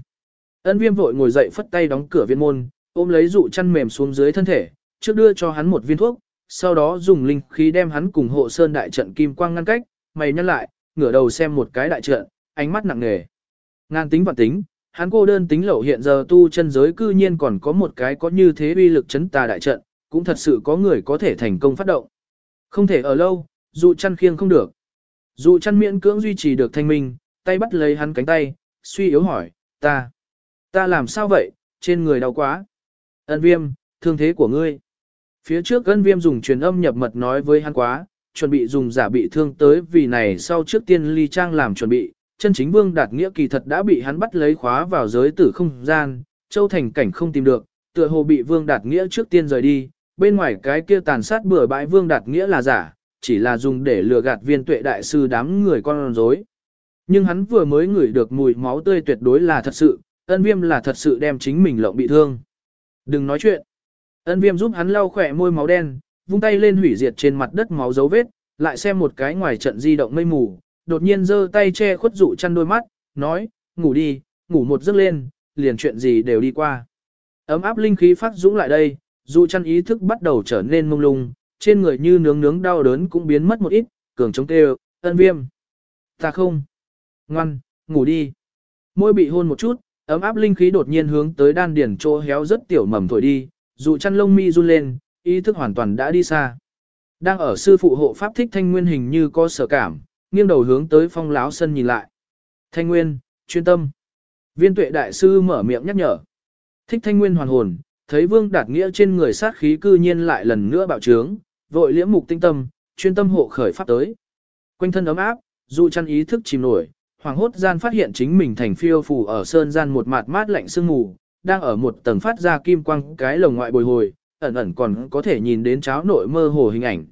Ân viêm vội ngồi dậy phất tay đóng cửa viên môn, ôm lấy dụ chăn mềm xuống dưới thân thể, trước đưa cho hắn một viên thuốc, sau đó dùng linh khí đem hắn cùng hộ sơn đại trận kim quang ngăn cách, mày nhăn lại, ngửa đầu xem một cái đại trận, ánh mắt nặng nề. Ngan tính và tính, hắn cô đơn tính lậu hiện giờ tu chân giới cư nhiên còn có một cái có như thế uy lực chấn tà đại trận, cũng thật sự có người có thể thành công phát động. Không thể ở lâu, dụ chăn khiêng không được. Dụ chăn miễn cưỡng duy trì được thanh minh, tay bắt lấy hắn cánh tay, suy yếu hỏi, ta, ta làm sao vậy, trên người đau quá. Ân viêm, thương thế của ngươi. Phía trước ân viêm dùng truyền âm nhập mật nói với hắn quá, chuẩn bị dùng giả bị thương tới vì này sau trước tiên ly trang làm chuẩn bị, chân chính vương đạt nghĩa kỳ thật đã bị hắn bắt lấy khóa vào giới tử không gian, châu thành cảnh không tìm được, tựa hồ bị vương đạt nghĩa trước tiên rời đi, bên ngoài cái kia tàn sát bừa bãi vương đạt nghĩa là giả, chỉ là dùng để lừa gạt viên tuệ đại sư đám người con rối. Nhưng hắn vừa mới ngửi được mùi máu tươi tuyệt đối là thật sự, ân viêm là thật sự đem chính mình lộng bị thương. Đừng nói chuyện. Ân viêm giúp hắn lau khỏe môi máu đen, vung tay lên hủy diệt trên mặt đất máu dấu vết, lại xem một cái ngoài trận di động mây mù, đột nhiên giơ tay che khuất dụ chăn đôi mắt, nói, ngủ đi, ngủ một giấc lên, liền chuyện gì đều đi qua. Ấm áp linh khí phát dũng lại đây, dụ chăn ý thức bắt đầu trở nên mông lung, trên người như nướng nướng đau đớn cũng biến mất một ít, cường chống tê ân viêm. Ta không. Ngoan, ngủ đi. môi bị hôn một chút, ấm áp linh khí đột nhiên hướng tới đan điển chỗ héo rất tiểu mầm thổi đi, dụ chăn lông mi run lên, ý thức hoàn toàn đã đi xa. Đang ở sư phụ hộ pháp thích thanh nguyên hình như có sở cảm, nghiêng đầu hướng tới phong láo sân nhìn lại. Thanh nguyên, chuyên tâm. Viên tuệ đại sư mở miệng nhắc nhở. Thích thanh nguyên hoàn hồn, thấy vương đạt nghĩa trên người sát khí cư nhiên lại lần nữa bạo trướng, vội liễm mục tinh tâm, chuyên tâm hộ khởi pháp tới. Quanh thân ấm áp, dụ chăn ý thức chìm nổi, hoàng hốt gian phát hiện chính mình thành phiêu phù ở sơn gian một mạt mát lạnh sương mù, đang ở một tầng phát ra kim quang cái lồng ngoại bồi hồi, ẩn ẩn còn có thể nhìn đến cháo nội mơ hồ hình ảnh.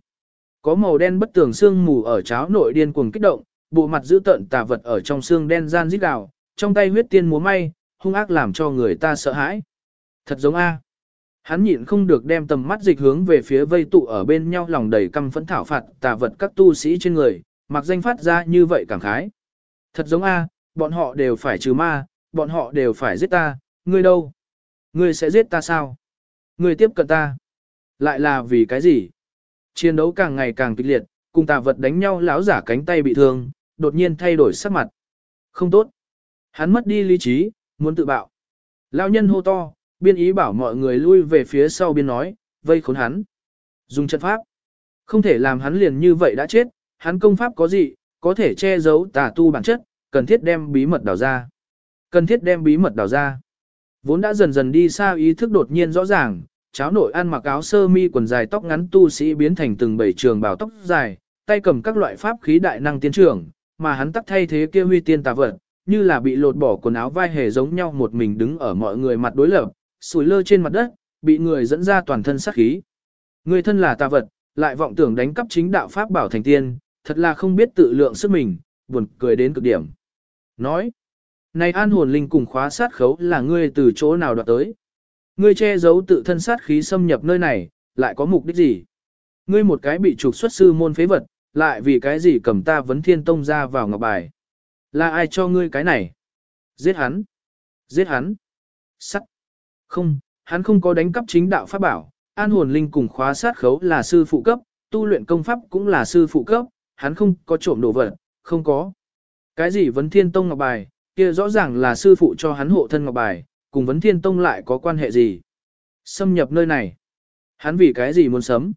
Có màu đen bất tường xương mù ở cháo nội điên cuồng kích động, bộ mặt giữ tận tà vật ở trong xương đen gian rít gào, trong tay huyết tiên múa may, hung ác làm cho người ta sợ hãi. Thật giống A. Hắn nhịn không được đem tầm mắt dịch hướng về phía vây tụ ở bên nhau lòng đầy căm phẫn thảo phạt tà vật các tu sĩ trên người, mặc danh phát ra như vậy cảm khái. Thật giống A, bọn họ đều phải trừ ma, bọn họ đều phải giết ta, ngươi đâu? Ngươi sẽ giết ta sao? Ngươi tiếp cận ta. Lại là vì cái gì? Chiến đấu càng ngày càng kịch liệt, cùng tà vật đánh nhau lão giả cánh tay bị thương, đột nhiên thay đổi sắc mặt. Không tốt. Hắn mất đi lý trí, muốn tự bạo. Lão nhân hô to, biên ý bảo mọi người lui về phía sau biên nói, vây khốn hắn. Dùng trận pháp. Không thể làm hắn liền như vậy đã chết, hắn công pháp có gì, có thể che giấu tà tu bản chất, cần thiết đem bí mật đào ra. Cần thiết đem bí mật đào ra. Vốn đã dần dần đi xa ý thức đột nhiên rõ ràng, cháo nội ăn mặc áo sơ mi quần dài tóc ngắn tu sĩ biến thành từng bảy trường bào tóc dài, tay cầm các loại pháp khí đại năng tiến trưởng, mà hắn tắt thay thế kia huy tiên tà vật, như là bị lột bỏ quần áo vai hề giống nhau một mình đứng ở mọi người mặt đối lập, sủi lơ trên mặt đất, bị người dẫn ra toàn thân sát khí. Người thân là tà vật, lại vọng tưởng đánh cắp chính đạo pháp bảo thành tiên, thật là không biết tự lượng sức mình, buồn cười đến cực điểm. Nói, này an hồn linh cùng khóa sát khấu là ngươi từ chỗ nào đoạt tới. Ngươi che giấu tự thân sát khí xâm nhập nơi này, lại có mục đích gì? Ngươi một cái bị trục xuất sư môn phế vật, lại vì cái gì cầm ta vấn thiên tông ra vào ngọc bài? Là ai cho ngươi cái này? Giết hắn! Giết hắn! Sắt! Không, hắn không có đánh cắp chính đạo pháp bảo, an hồn linh cùng khóa sát khấu là sư phụ cấp, tu luyện công pháp cũng là sư phụ cấp, hắn không có trộm đồ vật, không có. Cái gì vấn thiên tông ngọc bài, kia rõ ràng là sư phụ cho hắn hộ thân ngọc bài, cùng vấn thiên tông lại có quan hệ gì? Xâm nhập nơi này. Hắn vì cái gì muốn sấm?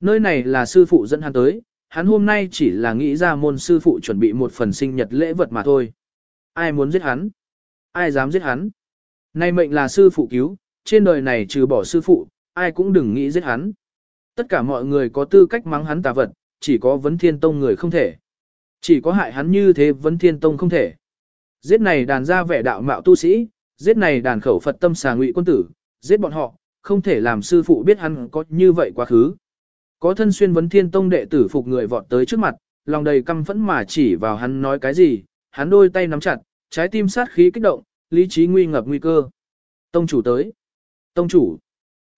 Nơi này là sư phụ dẫn hắn tới, hắn hôm nay chỉ là nghĩ ra môn sư phụ chuẩn bị một phần sinh nhật lễ vật mà thôi. Ai muốn giết hắn? Ai dám giết hắn? Nay mệnh là sư phụ cứu, trên đời này trừ bỏ sư phụ, ai cũng đừng nghĩ giết hắn. Tất cả mọi người có tư cách mắng hắn tà vật, chỉ có vấn thiên tông người không thể. Chỉ có hại hắn như thế vấn thiên tông không thể. Giết này đàn ra vẻ đạo mạo tu sĩ, giết này đàn khẩu Phật tâm xà ngụy quân tử, giết bọn họ, không thể làm sư phụ biết hắn có như vậy quá khứ. Có thân xuyên vấn thiên tông đệ tử phục người vọt tới trước mặt, lòng đầy căm phẫn mà chỉ vào hắn nói cái gì, hắn đôi tay nắm chặt, trái tim sát khí kích động, lý trí nguy ngập nguy cơ. Tông chủ tới. Tông chủ.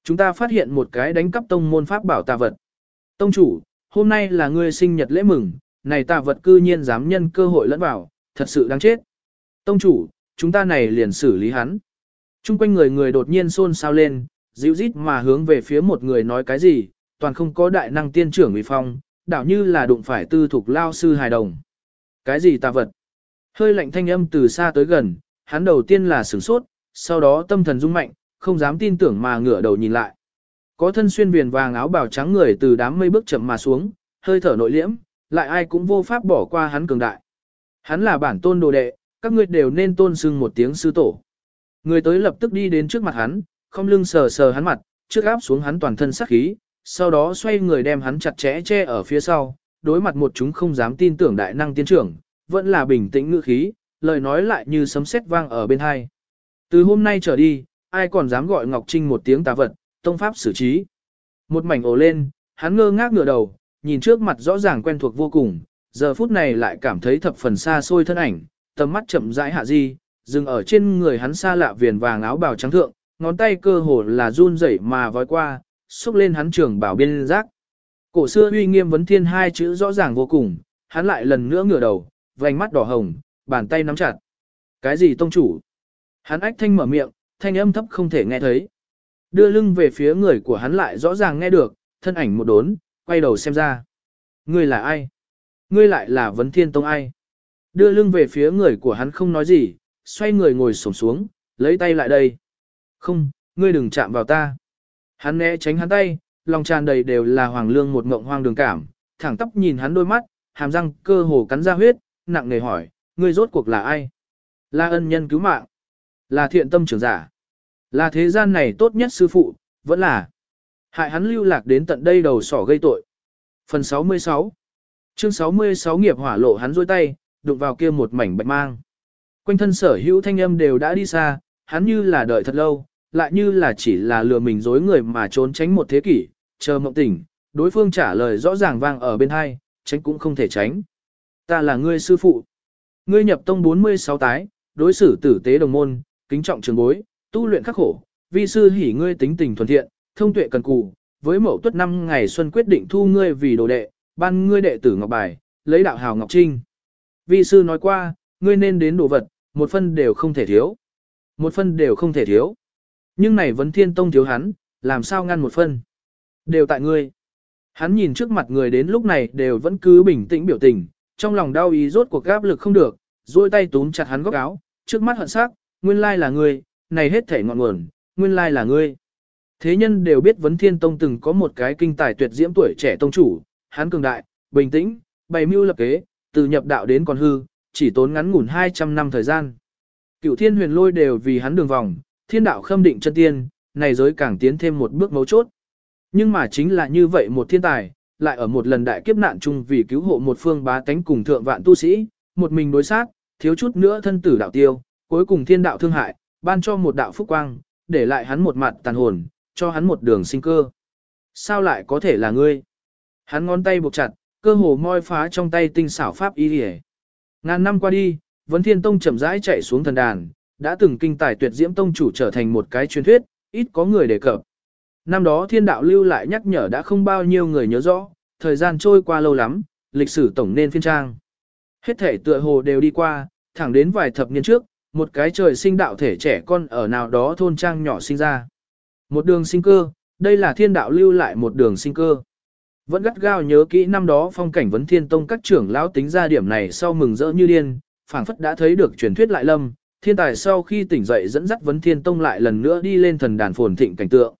Chúng ta phát hiện một cái đánh cắp tông môn pháp bảo tà vật. Tông chủ, hôm nay là ngươi sinh nhật lễ mừng, này tà vật cư nhiên dám nhân cơ hội lẫn vào, thật sự đáng chết. Tông chủ, chúng ta này liền xử lý hắn. Trung quanh người người đột nhiên xôn xao lên, dịu rít mà hướng về phía một người nói cái gì, toàn không có đại năng tiên trưởng uy phong, đảo như là đụng phải tư thục lao sư hài đồng. Cái gì tà vật? Hơi lạnh thanh âm từ xa tới gần, hắn đầu tiên là sửng sốt, sau đó tâm thần rung mạnh, không dám tin tưởng mà ngửa đầu nhìn lại. Có thân xuyên viền vàng áo bào trắng người từ đám mây bước chậm mà xuống, hơi thở nội liễm, lại ai cũng vô pháp bỏ qua hắn cường đại. Hắn là bản tôn đồ đệ, các ngươi đều nên tôn sưng một tiếng sư tổ. Người tới lập tức đi đến trước mặt hắn, không lưng sờ sờ hắn mặt, trước áp xuống hắn toàn thân sắc khí, sau đó xoay người đem hắn chặt chẽ che ở phía sau, đối mặt một chúng không dám tin tưởng đại năng tiến trưởng, vẫn là bình tĩnh ngữ khí, lời nói lại như sấm sét vang ở bên hai. Từ hôm nay trở đi, ai còn dám gọi Ngọc Trinh một tiếng tà vật, tông pháp xử trí. Một mảnh ồ lên, hắn ngơ ngác ngửa đầu, nhìn trước mặt rõ ràng quen thuộc vô cùng, giờ phút này lại cảm thấy thập phần xa xôi thân ảnh, tầm mắt chậm rãi hạ di, dừng ở trên người hắn xa lạ viền vàng áo bào trắng thượng, ngón tay cơ hồ là run rẩy mà vói qua, xúc lên hắn trưởng bảo biên giác. Cổ xưa uy nghiêm vấn thiên hai chữ rõ ràng vô cùng, hắn lại lần nữa ngửa đầu, vành mắt đỏ hồng, bàn tay nắm chặt. Cái gì tông chủ? Hắn ách thanh mở miệng, thanh âm thấp không thể nghe thấy. Đưa lưng về phía người của hắn lại rõ ràng nghe được, thân ảnh một đốn, quay đầu xem ra. Ngươi là ai? Ngươi lại là vấn thiên tông ai? Đưa lưng về phía người của hắn không nói gì, xoay người ngồi xổm xuống, lấy tay lại đây. Không, ngươi đừng chạm vào ta. Hắn né tránh hắn tay, lòng tràn đầy đều là hoàng lương một mộng hoang đường cảm, thẳng tóc nhìn hắn đôi mắt, hàm răng cơ hồ cắn ra huyết, nặng nề hỏi, ngươi rốt cuộc là ai? Là ân nhân cứu mạng, là thiện tâm trưởng giả, là thế gian này tốt nhất sư phụ, vẫn là hại hắn lưu lạc đến tận đây đầu sỏ gây tội. Phần 66 Chương 66 nghiệp hỏa lộ hắn rôi tay, đụng vào kia một mảnh bạch mang. Quanh thân sở hữu thanh âm đều đã đi xa, hắn như là đợi thật lâu, lại như là chỉ là lừa mình dối người mà trốn tránh một thế kỷ, chờ mộng tỉnh, đối phương trả lời rõ ràng vang ở bên hai, tránh cũng không thể tránh. Ta là ngươi sư phụ. Ngươi nhập tông 46 tái, đối xử tử tế đồng môn, kính trọng trường bối, tu luyện khắc khổ, vi sư hỉ ngươi tính tình thuần thiện, thông tuệ cần cù, với mẫu tuất năm ngày xuân quyết định thu ngươi vì đồ đệ, ban ngươi đệ tử ngọc bài, lấy đạo hào ngọc trinh. Vi sư nói qua, ngươi nên đến đồ vật, một phân đều không thể thiếu. Một phân đều không thể thiếu. Nhưng này vấn thiên tông thiếu hắn, làm sao ngăn một phân. Đều tại ngươi. Hắn nhìn trước mặt người đến lúc này đều vẫn cứ bình tĩnh biểu tình, trong lòng đau ý rốt cuộc áp lực không được, duỗi tay túm chặt hắn góc áo, trước mắt hận sắc, nguyên lai là ngươi, này hết thể ngọn nguồn, nguyên lai là ngươi. Thế nhân đều biết vấn thiên tông từng có một cái kinh tài tuyệt diễm tuổi trẻ tông chủ, hắn cường đại, bình tĩnh, bày mưu lập kế, từ nhập đạo đến còn hư, chỉ tốn ngắn ngủn 200 năm thời gian. Cửu thiên huyền lôi đều vì hắn đường vòng, thiên đạo khâm định chân tiên, này giới càng tiến thêm một bước mấu chốt. Nhưng mà chính là như vậy một thiên tài, lại ở một lần đại kiếp nạn chung vì cứu hộ một phương bá tánh cùng thượng vạn tu sĩ, một mình đối sát, thiếu chút nữa thân tử đạo tiêu, cuối cùng thiên đạo thương hại, ban cho một đạo phúc quang, để lại hắn một mặt tàn hồn, cho hắn một đường sinh cơ. Sao lại có thể là ngươi? Hắn ngón tay buộc chặt, cơ hồ moi phá trong tay tinh xảo pháp y liề. Ngàn năm qua đi, Vấn Thiên Tông chậm rãi chạy xuống thần đàn, đã từng kinh tài tuyệt diễm tông chủ trở thành một cái truyền thuyết, ít có người đề cập. Năm đó thiên đạo lưu lại nhắc nhở đã không bao nhiêu người nhớ rõ, thời gian trôi qua lâu lắm, lịch sử tổng nên phiên trang. Hết thể tựa hồ đều đi qua, thẳng đến vài thập niên trước, một cái trời sinh đạo thể trẻ con ở nào đó thôn trang nhỏ sinh ra. Một đường sinh cơ, đây là thiên đạo lưu lại một đường sinh cơ. Vẫn gắt gao nhớ kỹ năm đó phong cảnh vấn thiên tông các trưởng lão tính ra điểm này sau mừng rỡ như điên, phảng phất đã thấy được truyền thuyết lại lâm, thiên tài sau khi tỉnh dậy dẫn dắt vấn thiên tông lại lần nữa đi lên thần đàn phồn thịnh cảnh tượng.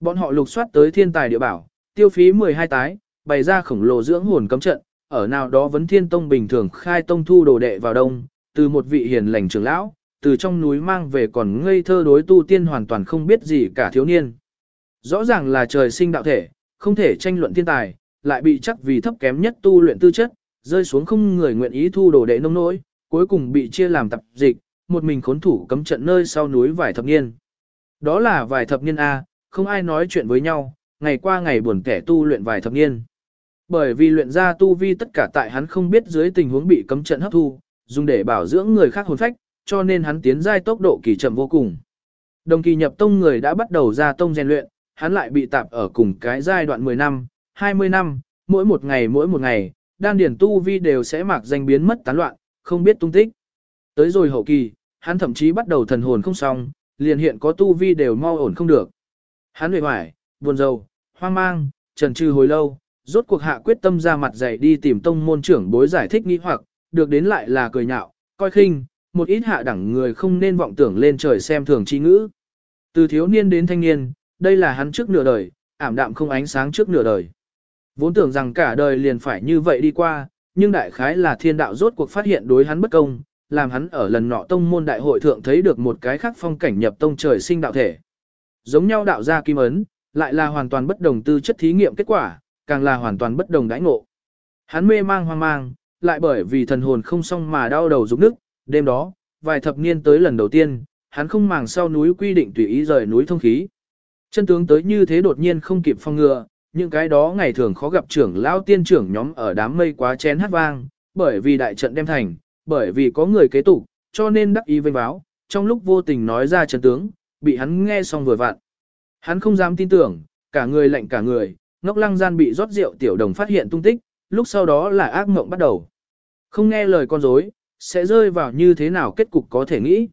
Bọn họ lục soát tới thiên tài địa bảo, tiêu phí 12 tái, bày ra khổng lồ dưỡng hồn cấm trận, ở nào đó vấn thiên tông bình thường khai tông thu đồ đệ vào đông, từ một vị hiền lành trưởng lão, từ trong núi mang về còn ngây thơ đối tu tiên hoàn toàn không biết gì cả thiếu niên. Rõ ràng là trời sinh đạo thể, không thể tranh luận thiên tài, lại bị chắc vì thấp kém nhất tu luyện tư chất, rơi xuống không người nguyện ý thu đồ đệ nông nỗi, cuối cùng bị chia làm tập dịch, một mình khốn thủ cấm trận nơi sau núi vài thập niên. Đó là vài thập niên A, không ai nói chuyện với nhau, ngày qua ngày buồn kẻ tu luyện vài thập niên. Bởi vì luyện ra tu vi tất cả tại hắn không biết dưới tình huống bị cấm trận hấp thu, dùng để bảo dưỡng người khác hồn phách, cho nên hắn tiến giai tốc độ kỳ chậm vô cùng. Đồng kỳ nhập tông người đã bắt đầu ra tông rèn luyện, hắn lại bị tạp ở cùng cái giai đoạn 10 năm, 20 năm, mỗi một ngày mỗi một ngày, đan điển tu vi đều sẽ mạc danh biến mất tán loạn, không biết tung tích. Tới rồi hậu kỳ, hắn thậm chí bắt đầu thần hồn không xong, liền hiện có tu vi đều mau ổn không được. Hắn huệ hoài, buồn rầu, hoang mang, trần trừ hồi lâu, rốt cuộc hạ quyết tâm ra mặt dày đi tìm tông môn trưởng bối giải thích nghi hoặc, được đến lại là cười nhạo, coi khinh, một ít hạ đẳng người không nên vọng tưởng lên trời xem thường chi ngữ. Từ thiếu niên đến thanh niên, đây là hắn trước nửa đời, ảm đạm không ánh sáng trước nửa đời. Vốn tưởng rằng cả đời liền phải như vậy đi qua, nhưng đại khái là thiên đạo rốt cuộc phát hiện đối hắn bất công, làm hắn ở lần nọ tông môn đại hội thượng thấy được một cái khác phong cảnh nhập tông trời sinh đạo thể. Giống nhau đạo gia kim ấn, lại là hoàn toàn bất đồng tư chất thí nghiệm kết quả, càng là hoàn toàn bất đồng đãi ngộ. Hắn mê mang hoang mang, lại bởi vì thần hồn không xong mà đau đầu rụng nức, đêm đó, vài thập niên tới lần đầu tiên, hắn không màng sau núi quy định tùy ý rời núi thông khí. Chân tướng tới như thế đột nhiên không kịp phong ngừa, những cái đó ngày thường khó gặp trưởng lão tiên trưởng nhóm ở đám mây quá chén hát vang, bởi vì đại trận đem thành, bởi vì có người kế tục, cho nên đắc ý vênh báo, trong lúc vô tình nói ra chân tướng, bị hắn nghe xong vừa vặn. Hắn không dám tin tưởng, cả người lạnh cả người, ngốc lăng gian bị rót rượu tiểu đồng phát hiện tung tích, lúc sau đó là ác mộng bắt đầu. Không nghe lời con dối, sẽ rơi vào như thế nào kết cục có thể nghĩ.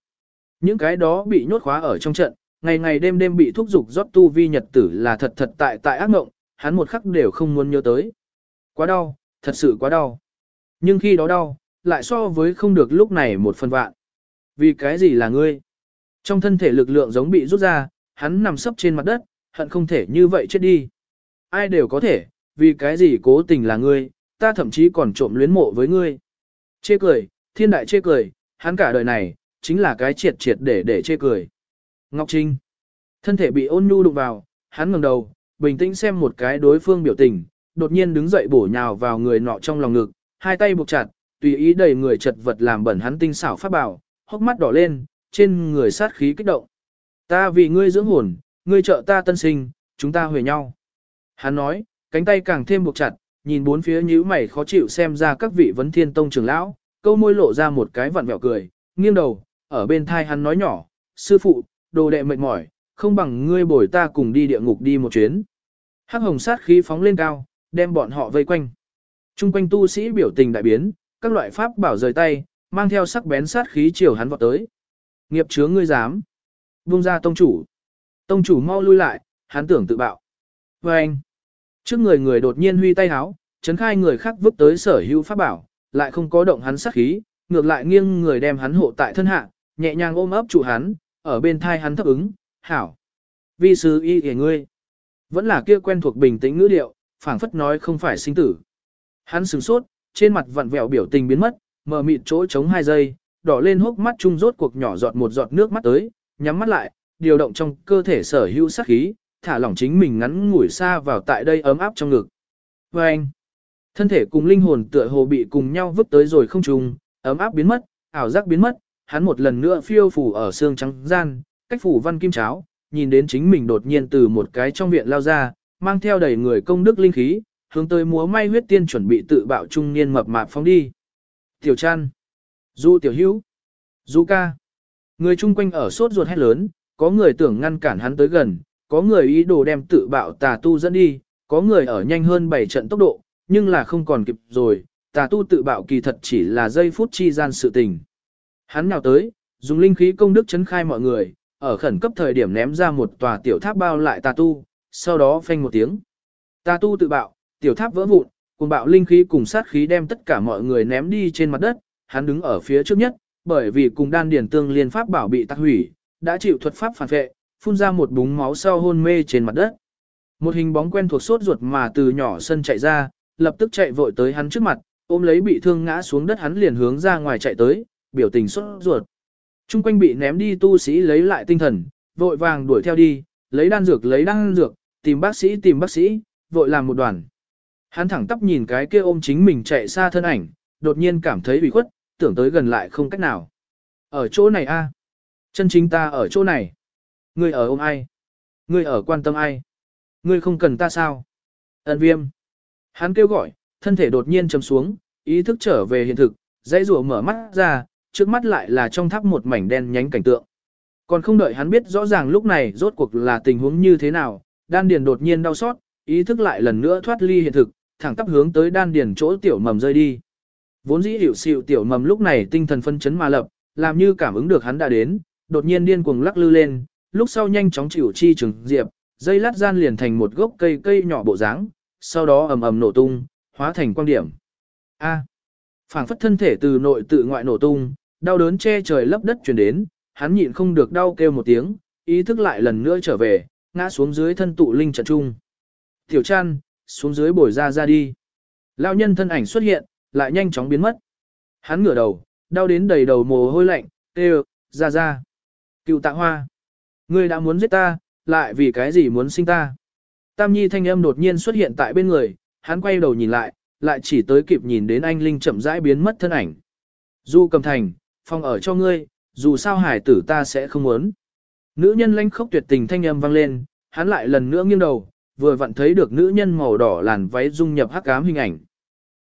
Những cái đó bị nhốt khóa ở trong trận, ngày ngày đêm đêm bị thúc giục rót tu vi nhật tử là thật thật tại tại ác mộng, hắn một khắc đều không muốn nhớ tới. Quá đau, thật sự quá đau. Nhưng khi đó đau, lại so với không được lúc này một phần vạn. vì cái gì là ngươi? Trong thân thể lực lượng giống bị rút ra, hắn nằm sấp trên mặt đất, hận không thể như vậy chết đi. Ai đều có thể, vì cái gì cố tình là ngươi, ta thậm chí còn trộm luyến mộ với ngươi. Chê cười, thiên đại chê cười, hắn cả đời này, chính là cái triệt triệt để để chê cười. Ngọc Trinh, thân thể bị ôn nhu đụng vào, hắn ngẩng đầu, bình tĩnh xem một cái đối phương biểu tình, đột nhiên đứng dậy bổ nhào vào người nọ trong lòng ngực, hai tay buộc chặt, tùy ý đầy người chật vật làm bẩn hắn tinh xảo pháp bảo, hốc mắt đỏ lên, trên người sát khí kích động. Ta vì ngươi dưỡng hồn, ngươi trợ ta tân sinh, chúng ta huề nhau. Hắn nói, cánh tay càng thêm buộc chặt, nhìn bốn phía nhíu mày khó chịu xem ra các vị vấn thiên tông trưởng lão, câu môi lộ ra một cái vặn vẹo cười, nghiêng đầu, ở bên thai hắn nói nhỏ, sư phụ, đồ đệ mệt mỏi, không bằng ngươi bồi ta cùng đi địa ngục đi một chuyến. Hắc hồng sát khí phóng lên cao, đem bọn họ vây quanh. Trung quanh tu sĩ biểu tình đại biến, các loại pháp bảo rời tay, mang theo sắc bén sát khí chiều hắn vọt tới. Nghiệp chướng ngươi dám. Vung ra tông chủ. Tông chủ mau lui lại, hắn tưởng tự bạo. Và anh. Trước người người đột nhiên huy tay háo, chấn khai người khác vứt tới sở hữu pháp bảo, lại không có động hắn sát khí, ngược lại nghiêng người đem hắn hộ tại thân hạ, nhẹ nhàng ôm ấp trụ hắn, ở bên thai hắn thấp ứng, hảo. Vi sư y kể ngươi. Vẫn là kia quen thuộc bình tĩnh ngữ điệu, phảng phất nói không phải sinh tử. Hắn sửng sốt, trên mặt vặn vẹo biểu tình biến mất, mở mịt chỗ chống hai giây, đỏ lên hốc mắt chung rốt cuộc nhỏ giọt một giọt nước mắt tới, nhắm mắt lại, điều động trong cơ thể sở hữu sát khí, thả lỏng chính mình ngắn ngủi xa vào tại đây ấm áp trong ngực. Và anh, thân thể cùng linh hồn tựa hồ bị cùng nhau vứt tới rồi không trùng, ấm áp biến mất, ảo giác biến mất, hắn một lần nữa phiêu phủ ở xương trắng gian, cách phủ văn kim cháo, nhìn đến chính mình đột nhiên từ một cái trong viện lao ra, mang theo đầy người công đức linh khí, hướng tới múa may huyết tiên chuẩn bị tự bạo trung niên mập mạp phóng đi. Tiểu Trăn, Du Tiểu Hữu, Du Ca. Người chung quanh ở sốt ruột hét lớn, có người tưởng ngăn cản hắn tới gần, có người ý đồ đem tự bạo tà tu dẫn đi, có người ở nhanh hơn 7 trận tốc độ, nhưng là không còn kịp rồi, tà tu tự bạo kỳ thật chỉ là giây phút chi gian sự tình. Hắn nào tới, dùng linh khí công đức chấn khai mọi người, ở khẩn cấp thời điểm ném ra một tòa tiểu tháp bao lại tà tu, sau đó phanh một tiếng. Tà tu tự bạo, tiểu tháp vỡ vụn, cùng bạo linh khí cùng sát khí đem tất cả mọi người ném đi trên mặt đất, hắn đứng ở phía trước nhất, bởi vì cùng đan điển tương liên pháp bảo bị tạc hủy, đã chịu thuật pháp phản vệ, phun ra một búng máu sau hôn mê trên mặt đất. Một hình bóng quen thuộc sốt ruột mà từ nhỏ sân chạy ra, lập tức chạy vội tới hắn trước mặt, ôm lấy bị thương ngã xuống đất hắn liền hướng ra ngoài chạy tới, biểu tình xuất ruột. Trung quanh bị ném đi tu sĩ lấy lại tinh thần, vội vàng đuổi theo đi, lấy đan dược lấy đan dược, tìm bác sĩ tìm bác sĩ, vội làm một đoàn. Hắn thẳng tắp nhìn cái kia ôm chính mình chạy xa thân ảnh, đột nhiên cảm thấy bị khuất, tưởng tới gần lại không cách nào. Ở chỗ này a, Chân chính ta ở chỗ này. Ngươi ở ôm ai? Ngươi ở quan tâm ai? Ngươi không cần ta sao? Ân viêm. Hắn kêu gọi, thân thể đột nhiên chầm xuống, ý thức trở về hiện thực, dãy rùa mở mắt ra, trước mắt lại là trong tháp một mảnh đen nhánh cảnh tượng. Còn không đợi hắn biết rõ ràng lúc này rốt cuộc là tình huống như thế nào, đan điền đột nhiên đau xót, ý thức lại lần nữa thoát ly hiện thực, thẳng tắp hướng tới đan điền chỗ tiểu mầm rơi đi. Vốn dĩ hiểu xịu tiểu mầm lúc này tinh thần phân chấn mà lập, làm như cảm ứng được hắn đã đến, đột nhiên điên cuồng lắc lư lên, lúc sau nhanh chóng chịu chi trừng diệp, dây lát gian liền thành một gốc cây cây nhỏ bộ dáng, sau đó ầm ầm nổ tung, hóa thành quang điểm. A. Phảng phất thân thể từ nội tự ngoại nổ tung, đau đớn che trời lấp đất truyền đến, hắn nhịn không được đau kêu một tiếng, ý thức lại lần nữa trở về, ngã xuống dưới thân tụ linh trận trung. Tiểu chăn, xuống dưới bồi ra ra đi. Lão nhân thân ảnh xuất hiện, lại nhanh chóng biến mất. Hắn ngửa đầu, đau đến đầy đầu mồ hôi lạnh, kêu, ra ra. Cựu tạ hoa. Ngươi đã muốn giết ta, lại vì cái gì muốn sinh ta? Tam Nhi thanh âm đột nhiên xuất hiện tại bên người, hắn quay đầu nhìn lại, lại chỉ tới kịp nhìn đến anh Linh chậm rãi biến mất thân ảnh. Du cầm thành, phòng ở cho ngươi, dù sao hải tử ta sẽ không muốn. Nữ nhân lanh khốc tuyệt tình thanh âm vang lên, hắn lại lần nữa nghiêng đầu, vừa vặn thấy được nữ nhân màu đỏ làn váy dung nhập hắc ám hình ảnh.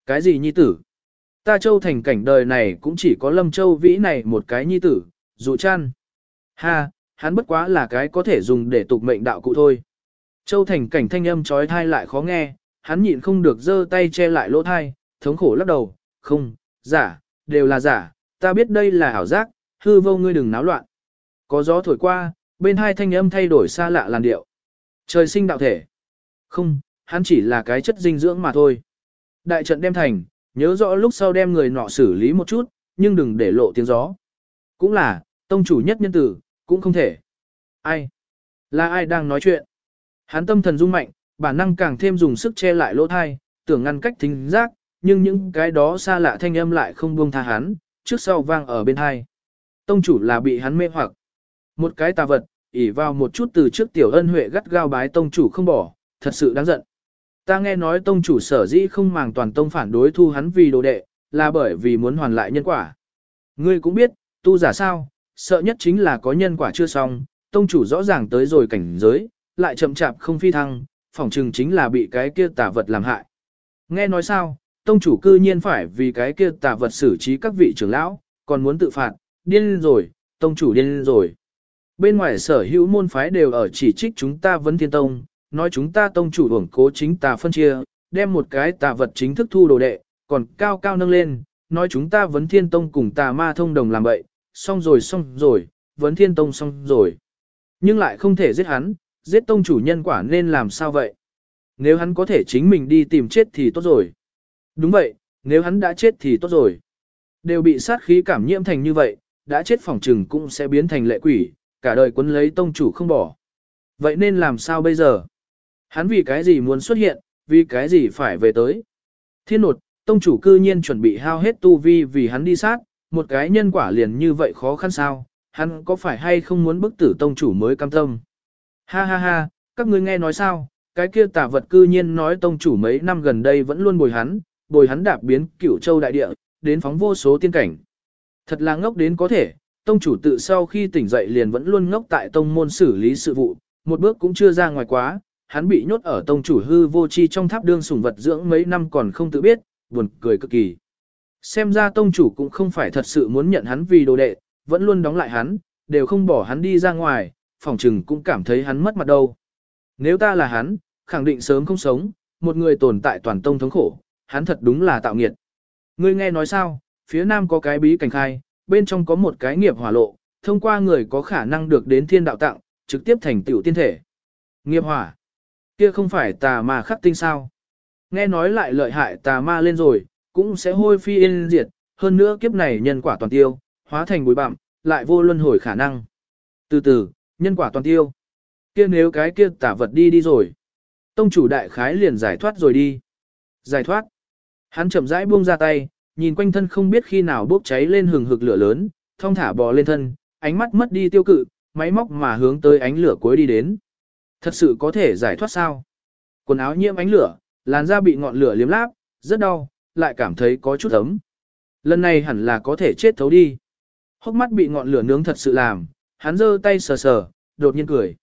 Cái gì nhi tử? Ta châu thành cảnh đời này cũng chỉ có lâm châu vĩ này một cái nhi tử, dụ chăn. Ha, hắn bất quá là cái có thể dùng để tục mệnh đạo cụ thôi. Châu thành cảnh thanh âm trói thai lại khó nghe, hắn nhịn không được giơ tay che lại lỗ thai, thống khổ lắc đầu, không, giả, đều là giả, ta biết đây là ảo giác, hư vô ngươi đừng náo loạn. Có gió thổi qua, bên hai thanh âm thay đổi xa lạ làn điệu. Trời sinh đạo thể. Không, hắn chỉ là cái chất dinh dưỡng mà thôi. Đại trận đem thành, nhớ rõ lúc sau đem người nọ xử lý một chút, nhưng đừng để lộ tiếng gió. Cũng là, tông chủ nhất nhân tử, cũng không thể. Ai? Là ai đang nói chuyện? Hắn tâm thần rung mạnh, bản năng càng thêm dùng sức che lại lỗ thai, tưởng ngăn cách thính giác, nhưng những cái đó xa lạ thanh âm lại không buông tha hắn, trước sau vang ở bên hai. Tông chủ là bị hắn mê hoặc. Một cái tà vật, ỉ vào một chút từ trước tiểu ân huệ gắt gao bái tông chủ không bỏ, thật sự đáng giận. Ta nghe nói tông chủ sở dĩ không màng toàn tông phản đối thu hắn vì đồ đệ, là bởi vì muốn hoàn lại nhân quả. Ngươi cũng biết, tu giả sao, sợ nhất chính là có nhân quả chưa xong, tông chủ rõ ràng tới rồi cảnh giới, lại chậm chạp không phi thăng, phỏng chừng chính là bị cái kia tà vật làm hại. Nghe nói sao, tông chủ cư nhiên phải vì cái kia tà vật xử trí các vị trưởng lão, còn muốn tự phạt, điên rồi, tông chủ điên rồi. Bên ngoài sở hữu môn phái đều ở chỉ trích chúng ta vấn thiên tông, nói chúng ta tông chủ hưởng cố chính tà phân chia, đem một cái tà vật chính thức thu đồ đệ, còn cao cao nâng lên, nói chúng ta vấn thiên tông cùng tà ma thông đồng làm bậy, xong rồi xong rồi, vấn thiên tông xong rồi. Nhưng lại không thể giết hắn, giết tông chủ nhân quả nên làm sao vậy? Nếu hắn có thể chính mình đi tìm chết thì tốt rồi. Đúng vậy, nếu hắn đã chết thì tốt rồi. Đều bị sát khí cảm nhiễm thành như vậy, đã chết phòng trừng cũng sẽ biến thành lệ quỷ, cả đời quấn lấy tông chủ không bỏ. Vậy nên làm sao bây giờ? Hắn vì cái gì muốn xuất hiện, vì cái gì phải về tới? Thiên nột, tông chủ cư nhiên chuẩn bị hao hết tu vi vì hắn đi sát, một cái nhân quả liền như vậy khó khăn sao? Hắn có phải hay không muốn bức tử tông chủ mới cam tâm? Ha ha ha, các ngươi nghe nói sao? Cái kia tả vật cư nhiên nói tông chủ mấy năm gần đây vẫn luôn bồi hắn, bồi hắn đạp biến cửu châu đại địa, đến phóng vô số tiên cảnh. Thật là ngốc đến có thể, tông chủ tự sau khi tỉnh dậy liền vẫn luôn ngốc tại tông môn xử lý sự vụ, một bước cũng chưa ra ngoài quá, hắn bị nhốt ở tông chủ hư vô chi trong tháp đương sủng vật dưỡng mấy năm còn không tự biết, buồn cười cực kỳ. Xem ra tông chủ cũng không phải thật sự muốn nhận hắn vì đồ đệ, vẫn luôn đóng lại hắn, đều không bỏ hắn đi ra ngoài, phòng trừng cũng cảm thấy hắn mất mặt đâu. Nếu ta là hắn, khẳng định sớm không sống, một người tồn tại toàn tông thống khổ, hắn thật đúng là tạo nghiệt. Ngươi nghe nói sao, phía nam có cái bí cảnh khai, bên trong có một cái nghiệp hỏa lộ, thông qua người có khả năng được đến thiên đạo tặng, trực tiếp thành tiểu tiên thể. Nghiệp hỏa, kia không phải tà ma khắc tinh sao. Nghe nói lại lợi hại tà ma lên rồi, cũng sẽ hôi phi yên diệt, hơn nữa kiếp này nhân quả toàn tiêu, hóa thành bụi bặm, lại vô luân hồi khả năng. Từ từ, nhân quả toàn tiêu. Kia nếu cái kia tả vật đi đi rồi. Tông chủ đại khái liền giải thoát rồi đi. Giải thoát. Hắn chậm rãi buông ra tay, nhìn quanh thân không biết khi nào bốc cháy lên hừng hực lửa lớn, thong thả bò lên thân, ánh mắt mất đi tiêu cự, máy móc mà hướng tới ánh lửa cuối đi đến. Thật sự có thể giải thoát sao? Quần áo nhiễm ánh lửa, làn da bị ngọn lửa liếm láp, rất đau, lại cảm thấy có chút ấm. Lần này hẳn là có thể chết thấu đi. Hốc mắt bị ngọn lửa nướng thật sự làm, hắn giơ tay sờ sờ, đột nhiên cười.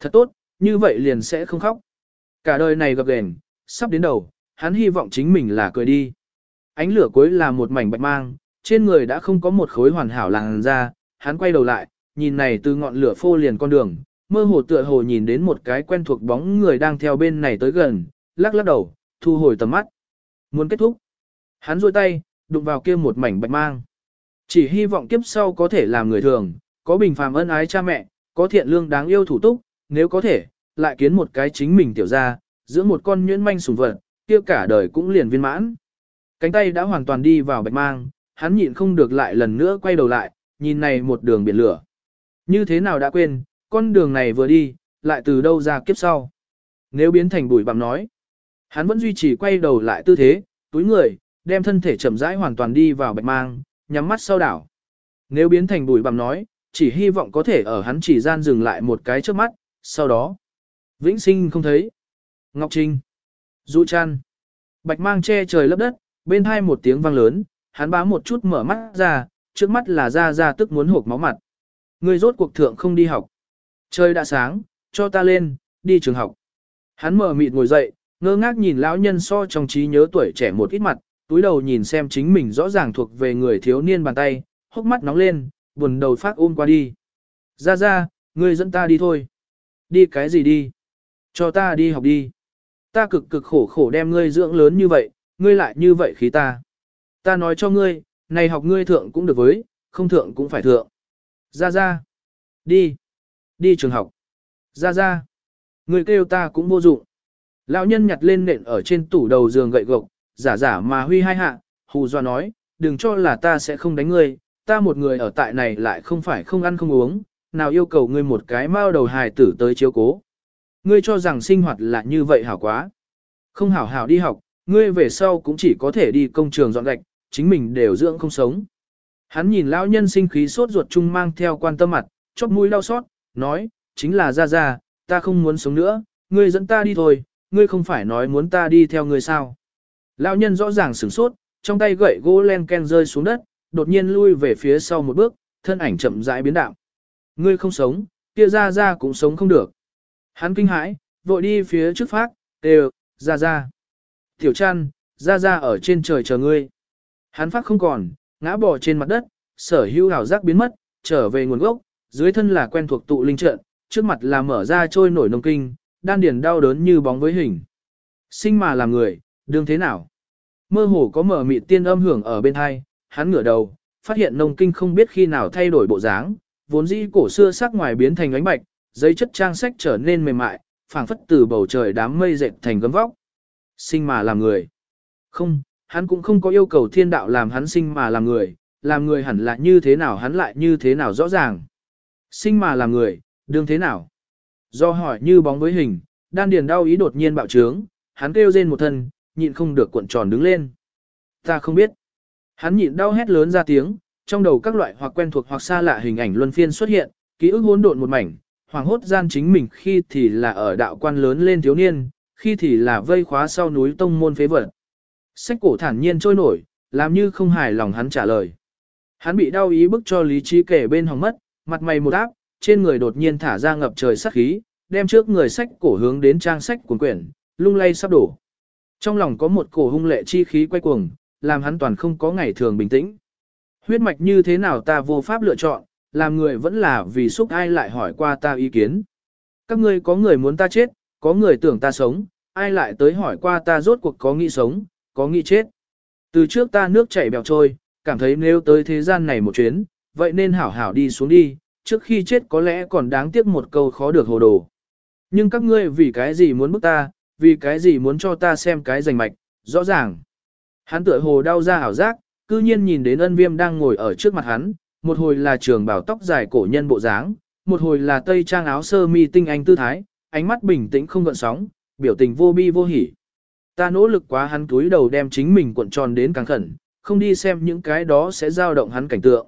Thật tốt, như vậy liền sẽ không khóc. Cả đời này gặp gền, sắp đến đầu, hắn hy vọng chính mình là cười đi. Ánh lửa cuối là một mảnh bạch mang, trên người đã không có một khối hoàn hảo làn da, hắn quay đầu lại, nhìn này từ ngọn lửa phô liền con đường, mơ hồ tựa hồ nhìn đến một cái quen thuộc bóng người đang theo bên này tới gần, lắc lắc đầu, thu hồi tầm mắt. Muốn kết thúc. Hắn duỗi tay, đụng vào kia một mảnh bạch mang. Chỉ hy vọng kiếp sau có thể làm người thường, có bình phàm ân ái cha mẹ, có thiện lương đáng yêu thủ túc, nếu có thể, lại kiến một cái chính mình tiểu ra, giữa một con nhuyễn manh sùng vật, kia cả đời cũng liền viên mãn. Cánh tay đã hoàn toàn đi vào bạch mang, hắn nhịn không được lại lần nữa quay đầu lại, nhìn này một đường biển lửa. Như thế nào đã quên, con đường này vừa đi, lại từ đâu ra kiếp sau. Nếu biến thành bụi bặm nói, hắn vẫn duy trì quay đầu lại tư thế, túi người, đem thân thể chậm rãi hoàn toàn đi vào bạch mang, nhắm mắt sau đảo. Nếu biến thành bụi bặm nói, chỉ hy vọng có thể ở hắn chỉ gian dừng lại một cái trước mắt, sau đó, vĩnh sinh không thấy. Ngọc Trinh, Dụ Trăn, bạch mang che trời lấp đất, bên hai một tiếng vang lớn, hắn bá một chút mở mắt ra, trước mắt là ra ra tức muốn hộp máu mặt. Người rốt cuộc thượng không đi học. Trời đã sáng, cho ta lên, đi trường học. Hắn mở mịt ngồi dậy, ngơ ngác nhìn lão nhân so trong trí nhớ tuổi trẻ một ít mặt, túi đầu nhìn xem chính mình rõ ràng thuộc về người thiếu niên bàn tay, hốc mắt nóng lên, buồn đầu phát ôm qua đi. Ra ra, ngươi dẫn ta đi thôi. Đi cái gì đi? Cho ta đi học đi. Ta cực cực khổ khổ đem ngươi dưỡng lớn như vậy, ngươi lại như vậy khí ta. Ta nói cho ngươi, này học ngươi thượng cũng được với, không thượng cũng phải thượng. Ra ra. Đi. Đi trường học. Ra ra. Ngươi kêu ta cũng vô dụng. Lão nhân nhặt lên nện ở trên tủ đầu giường gậy gộc, giả giả mà huy hai hạ, hù doa nói, đừng cho là ta sẽ không đánh ngươi, ta một người ở tại này lại không phải không ăn không uống, nào yêu cầu ngươi một cái mao đầu hài tử tới chiếu cố. Ngươi cho rằng sinh hoạt là như vậy hảo quá. Không hảo hảo đi học, ngươi về sau cũng chỉ có thể đi công trường dọn gạch, chính mình đều dưỡng không sống. Hắn nhìn lão nhân sinh khí sốt ruột chung mang theo quan tâm mặt, chóp mũi đau xót, nói, chính là ra ra, ta không muốn sống nữa, ngươi dẫn ta đi thôi, ngươi không phải nói muốn ta đi theo ngươi sao. Lão nhân rõ ràng sửng sốt, trong tay gậy gỗ len ken rơi xuống đất, đột nhiên lui về phía sau một bước, thân ảnh chậm rãi biến đạo. Ngươi không sống, kia ra ra cũng sống không được. Hắn kinh hãi, vội đi phía trước phát, đều, ra ra. Tiểu chăn, ra ra ở trên trời chờ ngươi. Hắn phát không còn, ngã bò trên mặt đất, sở hữu hào giác biến mất, trở về nguồn gốc, dưới thân là quen thuộc tụ linh trận, trước mặt là mở ra trôi nổi nông kinh, đan điền đau đớn như bóng với hình. Sinh mà làm người, đương thế nào? Mơ hồ có mở mịt tiên âm hưởng ở bên hai, hắn ngửa đầu, phát hiện nông kinh không biết khi nào thay đổi bộ dáng, vốn dĩ cổ xưa sắc ngoài biến thành ánh bạch, giấy chất trang sách trở nên mềm mại, phảng phất từ bầu trời đám mây dệt thành gấm vóc. Sinh mà làm người. Không, hắn cũng không có yêu cầu thiên đạo làm hắn sinh mà làm người, làm người hẳn là như thế nào hắn lại như thế nào rõ ràng. Sinh mà làm người, đương thế nào? Do hỏi như bóng với hình, đan điền đau ý đột nhiên bạo trướng, hắn kêu rên một thân, nhịn không được cuộn tròn đứng lên. Ta không biết. Hắn nhịn đau hét lớn ra tiếng, trong đầu các loại hoặc quen thuộc hoặc xa lạ hình ảnh luân phiên xuất hiện, ký ức hỗn độn một mảnh, hoàng hốt gian chính mình khi thì là ở đạo quan lớn lên thiếu niên, khi thì là vây khóa sau núi tông môn phế vật. Sách cổ thản nhiên trôi nổi, làm như không hài lòng hắn trả lời. Hắn bị đau ý bức cho lý trí kể bên hòng mất, mặt mày một áp, trên người đột nhiên thả ra ngập trời sát khí, đem trước người sách cổ hướng đến trang sách cuốn quyển, lung lay sắp đổ. Trong lòng có một cổ hung lệ chi khí quay cuồng, làm hắn toàn không có ngày thường bình tĩnh. Huyết mạch như thế nào ta vô pháp lựa chọn, làm người vẫn là vì xúc ai lại hỏi qua ta ý kiến. Các ngươi có người muốn ta chết, có người tưởng ta sống, ai lại tới hỏi qua ta rốt cuộc có nghĩ sống, có nghĩ chết. Từ trước ta nước chảy bèo trôi, cảm thấy nếu tới thế gian này một chuyến, vậy nên hảo hảo đi xuống đi, trước khi chết có lẽ còn đáng tiếc một câu khó được hồ đồ. Nhưng các ngươi vì cái gì muốn bức ta, vì cái gì muốn cho ta xem cái rành mạch, rõ ràng. Hắn tựa hồ đau ra ảo giác, cư nhiên nhìn đến ân viêm đang ngồi ở trước mặt hắn, một hồi là trường bảo tóc dài cổ nhân bộ dáng, một hồi là tây trang áo sơ mi tinh anh tư thái, ánh mắt bình tĩnh không gợn sóng, biểu tình vô bi vô hỉ. Ta nỗ lực quá hắn túi đầu đem chính mình cuộn tròn đến càng khẩn, không đi xem những cái đó sẽ dao động hắn cảnh tượng.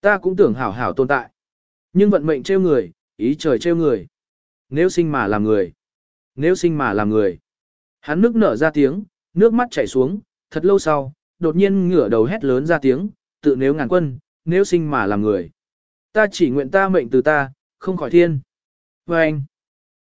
Ta cũng tưởng hảo hảo tồn tại. Nhưng vận mệnh trêu người, ý trời trêu người. Nếu sinh mà làm người. Nếu sinh mà làm người. Hắn nước nở ra tiếng, nước mắt chảy xuống, thật lâu sau, đột nhiên ngửa đầu hét lớn ra tiếng, tự nếu ngàn quân, nếu sinh mà làm người. Ta chỉ nguyện ta mệnh từ ta, không khỏi thiên. Và anh,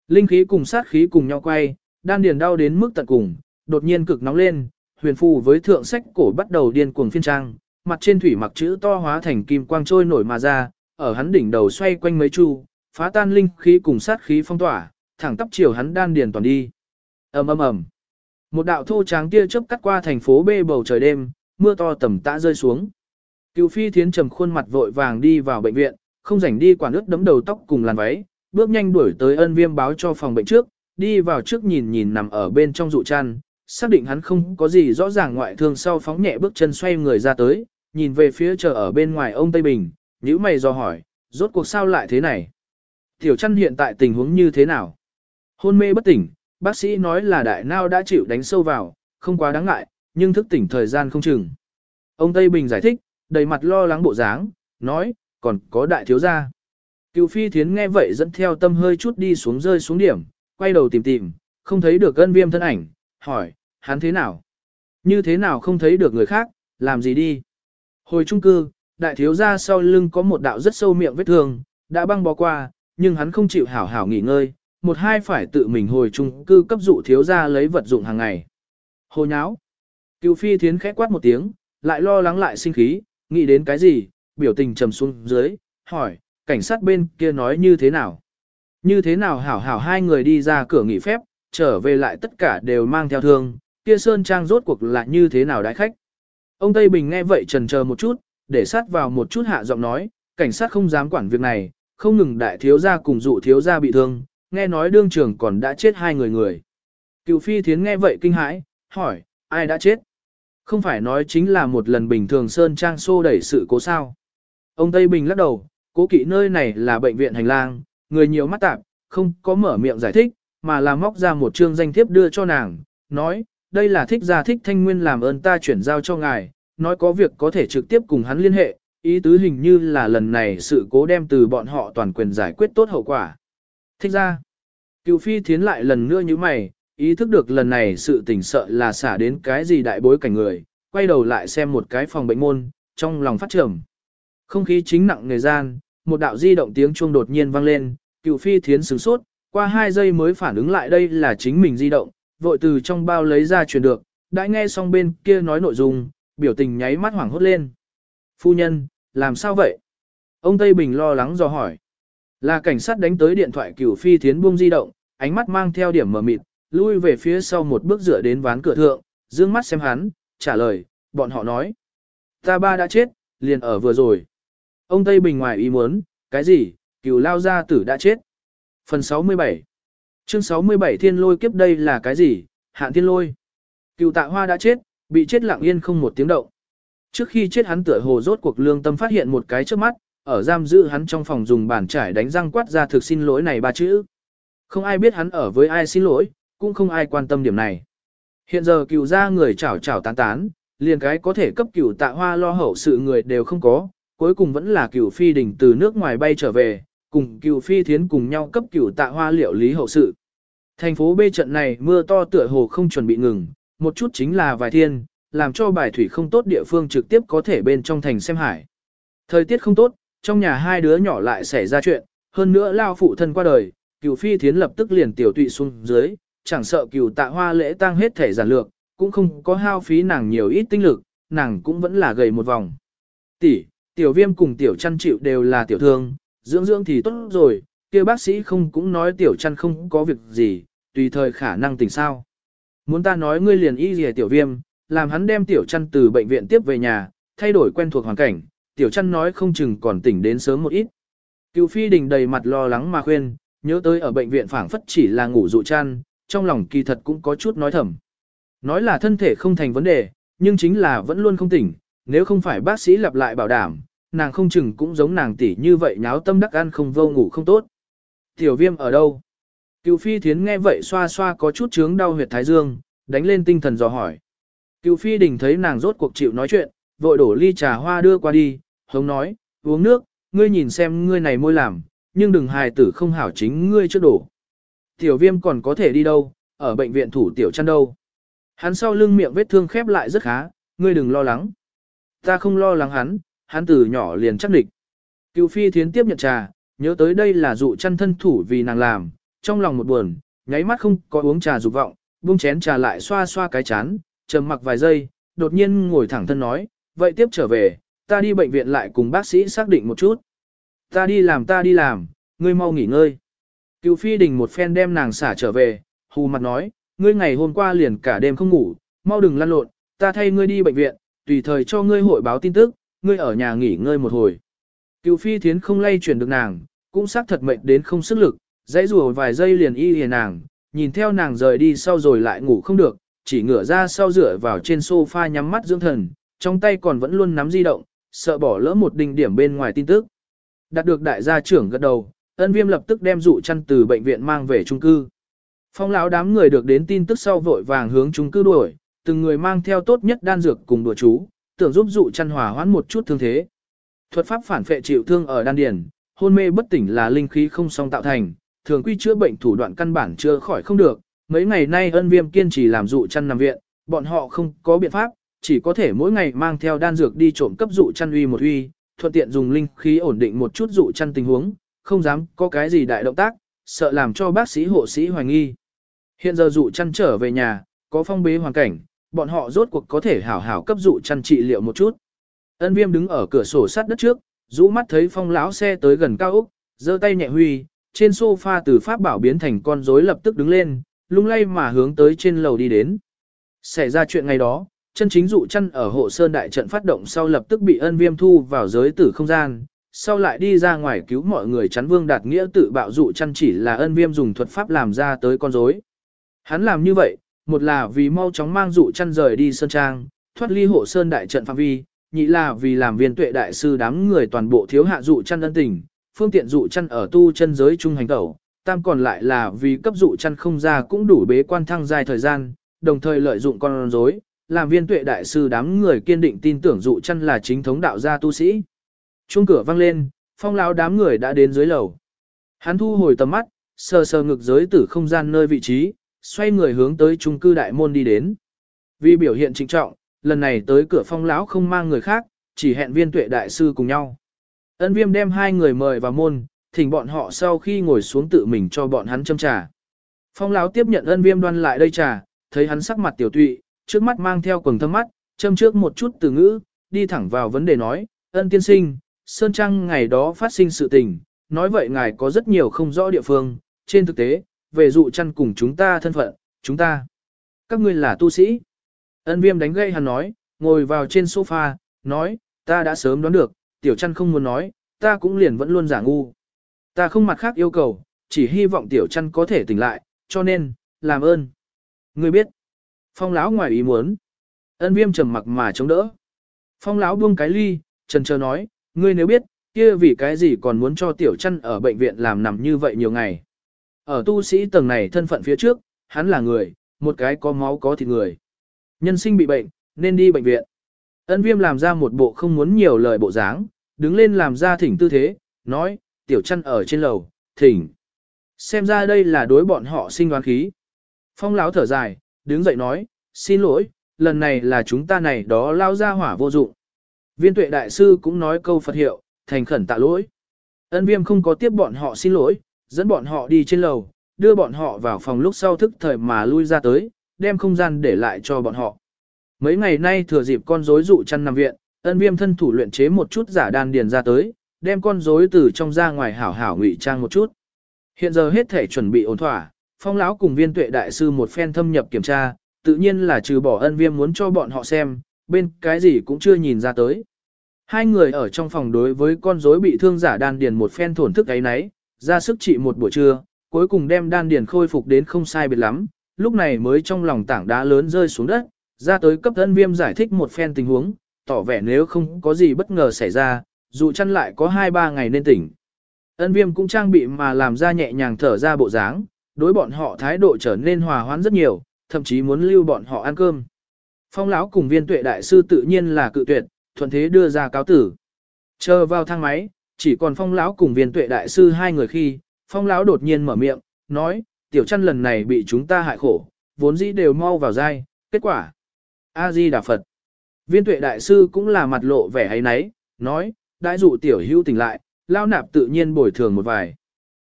linh khí cùng sát khí cùng nhau quay, đan điền đau đến mức tận cùng, đột nhiên cực nóng lên, huyền phù với thượng sách cổ bắt đầu điên cuồng phiên trang, mặt trên thủy mặc chữ to hóa thành kim quang trôi nổi mà ra, ở hắn đỉnh đầu xoay quanh mấy chu, phá tan linh khí cùng sát khí phong tỏa, thẳng tắp chiều hắn đan điền toàn đi. Ầm ầm ầm. Một đạo thô tráng tia chớp cắt qua thành phố bê bầu trời đêm, mưa to tầm tã rơi xuống. Cựu phi thiến trầm khuôn mặt vội vàng đi vào bệnh viện, không rảnh đi quản ướt đấm đầu tóc cùng làn váy, bước nhanh đuổi tới ân viêm báo cho phòng bệnh trước, đi vào trước nhìn nhìn nằm ở bên trong dụ chăn, xác định hắn không có gì rõ ràng ngoại thương sau phóng nhẹ bước chân xoay người ra tới, nhìn về phía chờ ở bên ngoài ông Tây Bình, nhíu mày do hỏi, rốt cuộc sao lại thế này? Tiểu chăn hiện tại tình huống như thế nào? Hôn mê bất tỉnh, bác sĩ nói là đại nao đã chịu đánh sâu vào, không quá đáng ngại, nhưng thức tỉnh thời gian không chừng. Ông Tây Bình giải thích, đầy mặt lo lắng bộ dáng, nói, còn có đại thiếu gia. Cựu phi thiến nghe vậy dẫn theo tâm hơi chút đi xuống rơi xuống điểm, quay đầu tìm tìm, không thấy được ân viêm thân ảnh, hỏi, hắn thế nào? Như thế nào không thấy được người khác, làm gì đi? Hồi trung cư, đại thiếu gia sau lưng có một đạo rất sâu miệng vết thương, đã băng bó qua, nhưng hắn không chịu hảo hảo nghỉ ngơi, một hai phải tự mình hồi trung cư cấp dụ thiếu gia lấy vật dụng hàng ngày. Hồ nháo. Cựu phi thiến khẽ quát một tiếng, lại lo lắng lại sinh khí, nghĩ đến cái gì, biểu tình trầm xuống dưới, hỏi, cảnh sát bên kia nói như thế nào? Như thế nào hảo hảo hai người đi ra cửa nghỉ phép, trở về lại tất cả đều mang theo thương, kia Sơn Trang rốt cuộc là như thế nào đãi khách. Ông Tây Bình nghe vậy trần chờ một chút, để sát vào một chút hạ giọng nói, cảnh sát không dám quản việc này, không ngừng đại thiếu gia cùng dụ thiếu gia bị thương, nghe nói đương trường còn đã chết hai người người. Cựu phi thiến nghe vậy kinh hãi, hỏi, ai đã chết? Không phải nói chính là một lần bình thường Sơn Trang xô đẩy sự cố sao. Ông Tây Bình lắc đầu, cố kỵ nơi này là bệnh viện hành lang, người nhiều mắt tạp, không có mở miệng giải thích, mà là móc ra một chương danh thiếp đưa cho nàng, nói, đây là thích gia thích thanh nguyên làm ơn ta chuyển giao cho ngài, nói có việc có thể trực tiếp cùng hắn liên hệ, ý tứ hình như là lần này sự cố đem từ bọn họ toàn quyền giải quyết tốt hậu quả. Thích ra, cựu phi thiến lại lần nữa như mày, ý thức được lần này sự tình sợ là xả đến cái gì đại bối cảnh người, quay đầu lại xem một cái phòng bệnh môn, trong lòng phát trầm. Không khí chính nặng người gian, một đạo di động tiếng chuông đột nhiên vang lên, cựu phi thiến sửng sốt, qua hai giây mới phản ứng lại đây là chính mình di động, vội từ trong bao lấy ra truyền được, đã nghe xong bên kia nói nội dung, biểu tình nháy mắt hoảng hốt lên. Phu nhân, làm sao vậy? Ông Tây Bình lo lắng dò hỏi. Là cảnh sát đánh tới điện thoại cửu phi thiến buông di động, ánh mắt mang theo điểm mờ mịt, lui về phía sau một bước dựa đến ván cửa thượng, dương mắt xem hắn, trả lời, bọn họ nói. Ta ba đã chết, liền ở vừa rồi. Ông Tây Bình ngoài ý muốn, cái gì, cửu lao gia tử đã chết. Phần 67 Chương 67 thiên lôi kiếp đây là cái gì? Hạn thiên lôi. Cựu tạ hoa đã chết, bị chết lặng yên không một tiếng động. Trước khi chết hắn tựa hồ rốt cuộc lương tâm phát hiện một cái trước mắt, ở giam giữ hắn trong phòng dùng bàn trải đánh răng quát ra thực xin lỗi này ba chữ. Không ai biết hắn ở với ai xin lỗi, cũng không ai quan tâm điểm này. Hiện giờ cựu ra người chảo chảo tán tán, liền cái có thể cấp cựu tạ hoa lo hậu sự người đều không có, cuối cùng vẫn là cựu phi đỉnh từ nước ngoài bay trở về, cùng cựu phi thiến cùng nhau cấp cựu tạ hoa liệu lý hậu sự. Thành phố B trận này mưa to tựa hồ không chuẩn bị ngừng, một chút chính là vài thiên, làm cho bài thủy không tốt địa phương trực tiếp có thể bên trong thành xem hải. Thời tiết không tốt, trong nhà hai đứa nhỏ lại xảy ra chuyện, hơn nữa lao phụ thân qua đời, cựu phi thiến lập tức liền tiểu tụy xuống dưới, chẳng sợ cửu tạ hoa lễ tang hết thể giản lược, cũng không có hao phí nàng nhiều ít tinh lực, nàng cũng vẫn là gầy một vòng. Tỷ, tiểu viêm cùng tiểu chăn chịu đều là tiểu thương, dưỡng dưỡng thì tốt rồi, kia bác sĩ không cũng nói tiểu chăn không có việc gì, tùy thời khả năng tỉnh sao. Muốn ta nói ngươi liền y gì tiểu viêm, làm hắn đem tiểu chăn từ bệnh viện tiếp về nhà, thay đổi quen thuộc hoàn cảnh, tiểu chăn nói không chừng còn tỉnh đến sớm một ít. Cựu phi đình đầy mặt lo lắng mà khuyên, nhớ tới ở bệnh viện phảng phất chỉ là ngủ dụ chăn, trong lòng kỳ thật cũng có chút nói thầm. Nói là thân thể không thành vấn đề, nhưng chính là vẫn luôn không tỉnh, nếu không phải bác sĩ lặp lại bảo đảm, nàng không chừng cũng giống nàng tỷ như vậy nháo tâm đắc ăn không vô ngủ không tốt. Tiểu viêm ở đâu? Cựu phi thiến nghe vậy xoa xoa có chút chướng đau huyệt thái dương, đánh lên tinh thần dò hỏi. Cựu phi đình thấy nàng rốt cuộc chịu nói chuyện, vội đổ ly trà hoa đưa qua đi, hống nói, uống nước, ngươi nhìn xem ngươi này môi làm, nhưng đừng hài tử không hảo chính ngươi trước đổ. Tiểu viêm còn có thể đi đâu, ở bệnh viện thủ tiểu chăn đâu. Hắn sau lưng miệng vết thương khép lại rất khá, ngươi đừng lo lắng. Ta không lo lắng hắn, hắn từ nhỏ liền chắc địch. Cựu phi thiến tiếp nhận trà, nhớ tới đây là dụ chăn thân thủ vì nàng làm, trong lòng một buồn, nháy mắt không có uống trà dục vọng, buông chén trà lại xoa xoa cái chán, trầm mặc vài giây, đột nhiên ngồi thẳng thân nói, vậy tiếp trở về, ta đi bệnh viện lại cùng bác sĩ xác định một chút. Ta đi làm ta đi làm, ngươi mau nghỉ ngơi. Cựu phi đình một phen đem nàng xả trở về, hù mặt nói, ngươi ngày hôm qua liền cả đêm không ngủ, mau đừng lăn lộn, ta thay ngươi đi bệnh viện, tùy thời cho ngươi hội báo tin tức, ngươi ở nhà nghỉ ngơi một hồi. Cựu phi thiến không lay chuyển được nàng, cũng xác thật mệnh đến không sức lực, dãy rùa vài giây liền y hề nàng, nhìn theo nàng rời đi sau rồi lại ngủ không được, chỉ ngửa ra sau rửa vào trên sofa nhắm mắt dưỡng thần, trong tay còn vẫn luôn nắm di động, sợ bỏ lỡ một đỉnh điểm bên ngoài tin tức. Đạt được đại gia trưởng gật đầu, ân viêm lập tức đem dụ chăn từ bệnh viện mang về trung cư. Phong lão đám người được đến tin tức sau vội vàng hướng trung cư đuổi, từng người mang theo tốt nhất đan dược cùng đùa chú, tưởng giúp dụ chăn hòa hoãn một chút thương thế. Thuật pháp phản phệ chịu thương ở đan điền, hôn mê bất tỉnh là linh khí không song tạo thành, thường quy chữa bệnh thủ đoạn căn bản chưa khỏi không được. Mấy ngày nay ân viêm kiên trì làm dụ chăn nằm viện, bọn họ không có biện pháp, chỉ có thể mỗi ngày mang theo đan dược đi trộm cấp dụ chăn uy một uy, thuận tiện dùng linh khí ổn định một chút dụ chăn tình huống, không dám có cái gì đại động tác, sợ làm cho bác sĩ hộ sĩ hoài nghi. Hiện giờ dụ chăn trở về nhà, có phong bế hoàn cảnh, bọn họ rốt cuộc có thể hảo hảo cấp dụ chăn trị liệu một chút. Ân viêm đứng ở cửa sổ sát đất trước, rũ mắt thấy phong lão xe tới gần cao Úc, giơ tay nhẹ huy, trên sofa từ pháp bảo biến thành con rối lập tức đứng lên, lung lay mà hướng tới trên lầu đi đến. Xảy ra chuyện ngày đó, chân chính dụ chăn ở hộ sơn đại trận phát động sau lập tức bị ân viêm thu vào giới tử không gian, sau lại đi ra ngoài cứu mọi người chắn vương đạt nghĩa tự bạo dụ chăn chỉ là ân viêm dùng thuật pháp làm ra tới con rối. Hắn làm như vậy, một là vì mau chóng mang dụ chăn rời đi sơn trang, thoát ly hộ sơn đại trận phạm vi, nhị là vì làm viên tuệ đại sư đám người toàn bộ thiếu hạ dụ chăn ân tình, phương tiện dụ chăn ở tu chân giới trung hành tẩu, tam còn lại là vì cấp dụ chăn không ra cũng đủ bế quan thăng dài thời gian, đồng thời lợi dụng con rối, làm viên tuệ đại sư đám người kiên định tin tưởng dụ chăn là chính thống đạo gia tu sĩ. Chuông cửa vang lên, phong lão đám người đã đến dưới lầu. Hắn thu hồi tầm mắt, sờ sờ ngực giới tử không gian nơi vị trí, xoay người hướng tới trung cư đại môn đi đến. Vì biểu hiện trịnh trọng, lần này tới cửa phong lão không mang người khác, chỉ hẹn viên tuệ đại sư cùng nhau. Ân viêm đem hai người mời vào môn, thỉnh bọn họ sau khi ngồi xuống tự mình cho bọn hắn châm trà. Phong lão tiếp nhận ân viêm đoan lại đây trà, thấy hắn sắc mặt tiểu tụy, trước mắt mang theo quần thâm mắt, châm trước một chút từ ngữ, đi thẳng vào vấn đề nói, ân tiên sinh, Sơn Trăng ngày đó phát sinh sự tình, nói vậy ngài có rất nhiều không rõ địa phương, trên thực tế, về dụ chăn cùng chúng ta thân phận, chúng ta, các ngươi là tu sĩ. Ân viêm đánh gây hắn nói, ngồi vào trên sofa, nói, ta đã sớm đoán được, tiểu chăn không muốn nói, ta cũng liền vẫn luôn giả ngu. Ta không mặt khác yêu cầu, chỉ hy vọng tiểu chăn có thể tỉnh lại, cho nên, làm ơn. Ngươi biết, phong lão ngoài ý muốn. Ân viêm trầm mặc mà chống đỡ. Phong lão buông cái ly, trần chờ nói, ngươi nếu biết, kia vì cái gì còn muốn cho tiểu chăn ở bệnh viện làm nằm như vậy nhiều ngày. Ở tu sĩ tầng này thân phận phía trước, hắn là người, một cái có máu có thịt người. Nhân sinh bị bệnh, nên đi bệnh viện. Ân viêm làm ra một bộ không muốn nhiều lời bộ dáng, đứng lên làm ra thỉnh tư thế, nói, tiểu chăn ở trên lầu, thỉnh. Xem ra đây là đối bọn họ sinh đoán khí. Phong lão thở dài, đứng dậy nói, xin lỗi, lần này là chúng ta này đó lao ra hỏa vô dụng. Viên tuệ đại sư cũng nói câu Phật hiệu, thành khẩn tạ lỗi. Ân viêm không có tiếp bọn họ xin lỗi, dẫn bọn họ đi trên lầu, đưa bọn họ vào phòng lúc sau thức thời mà lui ra tới, đem không gian để lại cho bọn họ. Mấy ngày nay thừa dịp con rối dụ chăn nằm viện, ân viêm thân thủ luyện chế một chút giả đan điền ra tới, đem con rối từ trong ra ngoài hảo hảo ngụy trang một chút. Hiện giờ hết thể chuẩn bị ổn thỏa, phong lão cùng viên tuệ đại sư một phen thâm nhập kiểm tra, tự nhiên là trừ bỏ ân viêm muốn cho bọn họ xem, bên cái gì cũng chưa nhìn ra tới. Hai người ở trong phòng đối với con rối bị thương giả đan điền một phen thổn thức ấy nấy, ra sức trị một buổi trưa, cuối cùng đem đan điền khôi phục đến không sai biệt lắm, lúc này mới trong lòng tảng đá lớn rơi xuống đất, ra tới cấp thân viêm giải thích một phen tình huống, tỏ vẻ nếu không có gì bất ngờ xảy ra, dù chăn lại có 2-3 ngày nên tỉnh. Ân viêm cũng trang bị mà làm ra nhẹ nhàng thở ra bộ dáng, đối bọn họ thái độ trở nên hòa hoãn rất nhiều, thậm chí muốn lưu bọn họ ăn cơm. Phong lão cùng viên tuệ đại sư tự nhiên là cự tuyệt, thuận thế đưa ra cáo tử. Chờ vào thang máy, chỉ còn phong lão cùng viên tuệ đại sư hai người khi, phong lão đột nhiên mở miệng, nói, tiểu chăn lần này bị chúng ta hại khổ, vốn dĩ đều mau vào dai, kết quả. A-di Đà Phật. Viên tuệ đại sư cũng là mặt lộ vẻ ấy nấy, nói, đại dụ tiểu hữu tỉnh lại, lao nạp tự nhiên bồi thường một vài.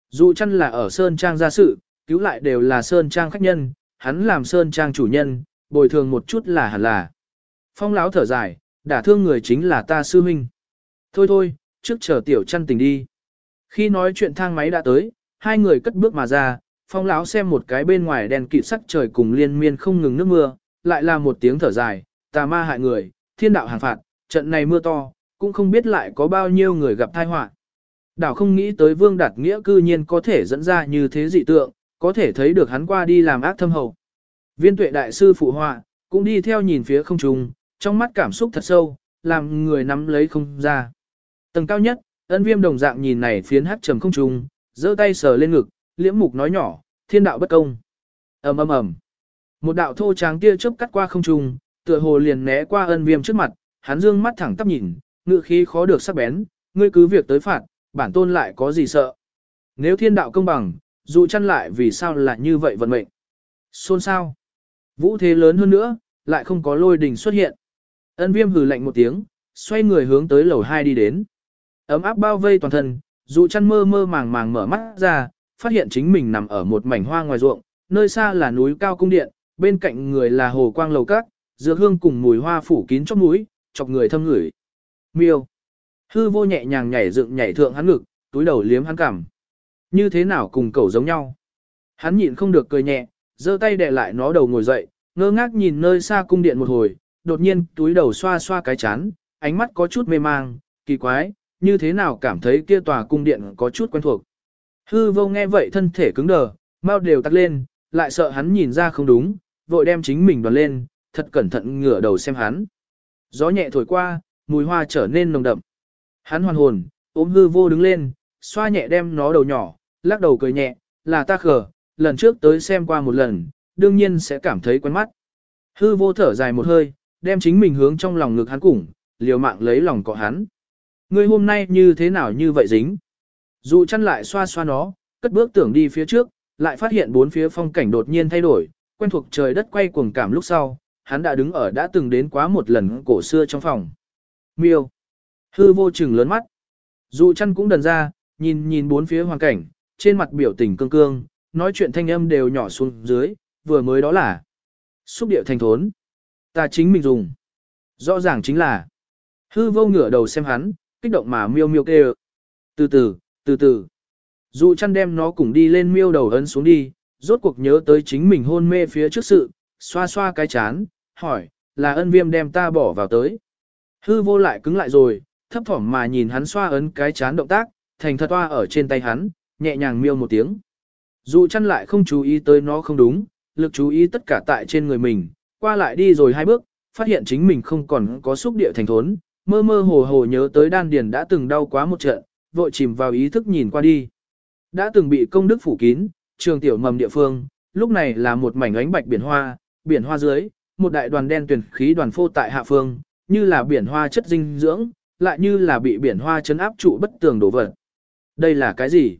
Dụ chăn là ở Sơn Trang gia sự, cứu lại đều là Sơn Trang khách nhân, hắn làm Sơn Trang chủ nhân, bồi thường một chút là hẳn là. Phong lão thở dài, đả thương người chính là ta sư huynh. Thôi thôi, trước chờ tiểu chăn tình đi. Khi nói chuyện thang máy đã tới, hai người cất bước mà ra, phong lão xem một cái bên ngoài đèn kịt sắc trời cùng liên miên không ngừng nước mưa, lại là một tiếng thở dài, tà ma hại người, thiên đạo hàng phạt, trận này mưa to, cũng không biết lại có bao nhiêu người gặp tai họa. Đảo không nghĩ tới Vương Đạt Nghĩa cư nhiên có thể dẫn ra như thế dị tượng, có thể thấy được hắn qua đi làm ác thâm hậu. Viên tuệ đại sư phụ họa, cũng đi theo nhìn phía không trung, trong mắt cảm xúc thật sâu, làm người nắm lấy không ra. Tầng cao nhất, ân viêm đồng dạng nhìn này phiến hát trầm không trung, giơ tay sờ lên ngực, liễm mục nói nhỏ, thiên đạo bất công. ầm ầm ầm Một đạo thô tráng tia chớp cắt qua không trung, tựa hồ liền né qua ân viêm trước mặt, hắn dương mắt thẳng tắp nhìn, ngựa khí khó được sắc bén, ngươi cứ việc tới phạt, bản tôn lại có gì sợ. Nếu thiên đạo công bằng, dù chăn lại vì sao lại như vậy vận mệnh. Xôn sao? Vũ thế lớn hơn nữa, lại không có lôi đình xuất hiện. Ân viêm hừ lạnh một tiếng, xoay người hướng tới lầu 2 đi đến. Ấm áp bao vây toàn thân, dù chăn mơ mơ màng màng mở mắt ra, phát hiện chính mình nằm ở một mảnh hoa ngoài ruộng, nơi xa là núi cao cung điện, bên cạnh người là hồ quang lầu cát, dược hương cùng mùi hoa phủ kín trong núi, chọc người thâm ngửi. Miêu. Hư vô nhẹ nhàng nhảy dựng nhảy thượng hắn ngực, túi đầu liếm hắn cằm. Như thế nào cùng cậu giống nhau. Hắn nhịn không được cười nhẹ, giơ tay đè lại nó đầu ngồi dậy, ngơ ngác nhìn nơi xa cung điện một hồi, đột nhiên túi đầu xoa xoa cái chán, ánh mắt có chút mê mang, kỳ quái, như thế nào cảm thấy kia tòa cung điện có chút quen thuộc. Hư vô nghe vậy thân thể cứng đờ, mau đều tắt lên, lại sợ hắn nhìn ra không đúng, vội đem chính mình đoàn lên, thật cẩn thận ngửa đầu xem hắn. Gió nhẹ thổi qua, mùi hoa trở nên nồng đậm. Hắn hoàn hồn, ôm hư vô đứng lên, xoa nhẹ đem nó đầu nhỏ, lắc đầu cười nhẹ, là ta khờ, lần trước tới xem qua một lần, đương nhiên sẽ cảm thấy quen mắt. Hư vô thở dài một hơi, đem chính mình hướng trong lòng ngực hắn cùng, liều mạng lấy lòng cọ hắn. Ngươi hôm nay như thế nào như vậy dính? Dụ chăn lại xoa xoa nó, cất bước tưởng đi phía trước, lại phát hiện bốn phía phong cảnh đột nhiên thay đổi, quen thuộc trời đất quay cuồng cảm lúc sau, hắn đã đứng ở đã từng đến quá một lần cổ xưa trong phòng. Miêu. Hư vô chừng lớn mắt. Dụ chăn cũng đần ra, nhìn nhìn bốn phía hoàn cảnh, trên mặt biểu tình cương cương, nói chuyện thanh âm đều nhỏ xuống dưới, vừa mới đó là xúc điệu thành thốn. Ta chính mình dùng. Rõ ràng chính là hư vô ngửa đầu xem hắn, kích động mà miêu miêu kêu. Từ từ, từ từ. Dụ chăn đem nó cùng đi lên miêu đầu ấn xuống đi, rốt cuộc nhớ tới chính mình hôn mê phía trước sự, xoa xoa cái chán, hỏi, là ân viêm đem ta bỏ vào tới. Hư vô lại cứng lại rồi, thấp thỏm mà nhìn hắn xoa ấn cái chán động tác, thành thật toa ở trên tay hắn, nhẹ nhàng miêu một tiếng. Dù chăn lại không chú ý tới nó không đúng, lực chú ý tất cả tại trên người mình, qua lại đi rồi hai bước, phát hiện chính mình không còn có xúc địa thành thốn, mơ mơ hồ hồ nhớ tới đan điền đã từng đau quá một trận, vội chìm vào ý thức nhìn qua đi. Đã từng bị công đức phủ kín, trường tiểu mầm địa phương, lúc này là một mảnh ánh bạch biển hoa, biển hoa dưới, một đại đoàn đen tuyển khí đoàn phô tại hạ phương, như là biển hoa chất dinh dưỡng, lại như là bị biển hoa chấn áp trụ bất tường đổ vật. Đây là cái gì?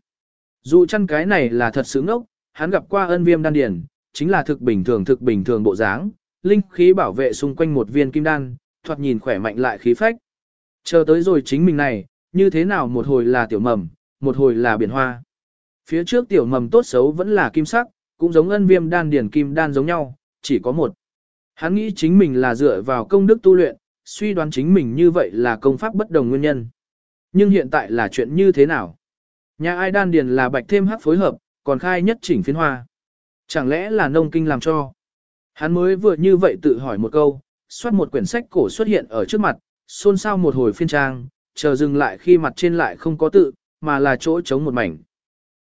Dù chăn cái này là thật sự ngốc, hắn gặp qua ân viêm đan điển, chính là thực bình thường thực bình thường bộ dáng, linh khí bảo vệ xung quanh một viên kim đan, thoạt nhìn khỏe mạnh lại khí phách. Chờ tới rồi chính mình này, như thế nào một hồi là tiểu mầm, một hồi là biển hoa. Phía trước tiểu mầm tốt xấu vẫn là kim sắc, cũng giống ân viêm đan điển kim đan giống nhau, chỉ có một. Hắn nghĩ chính mình là dựa vào công đức tu luyện, suy đoán chính mình như vậy là công pháp bất đồng nguyên nhân. Nhưng hiện tại là chuyện như thế nào? Nhà ai đan điền là bạch thêm hắc phối hợp, còn khai nhất chỉnh phiến hoa. Chẳng lẽ là nông kinh làm cho? Hắn mới vừa như vậy tự hỏi một câu, xoát một quyển sách cổ xuất hiện ở trước mặt, xôn xao một hồi phiên trang, chờ dừng lại khi mặt trên lại không có tự, mà là chỗ trống một mảnh.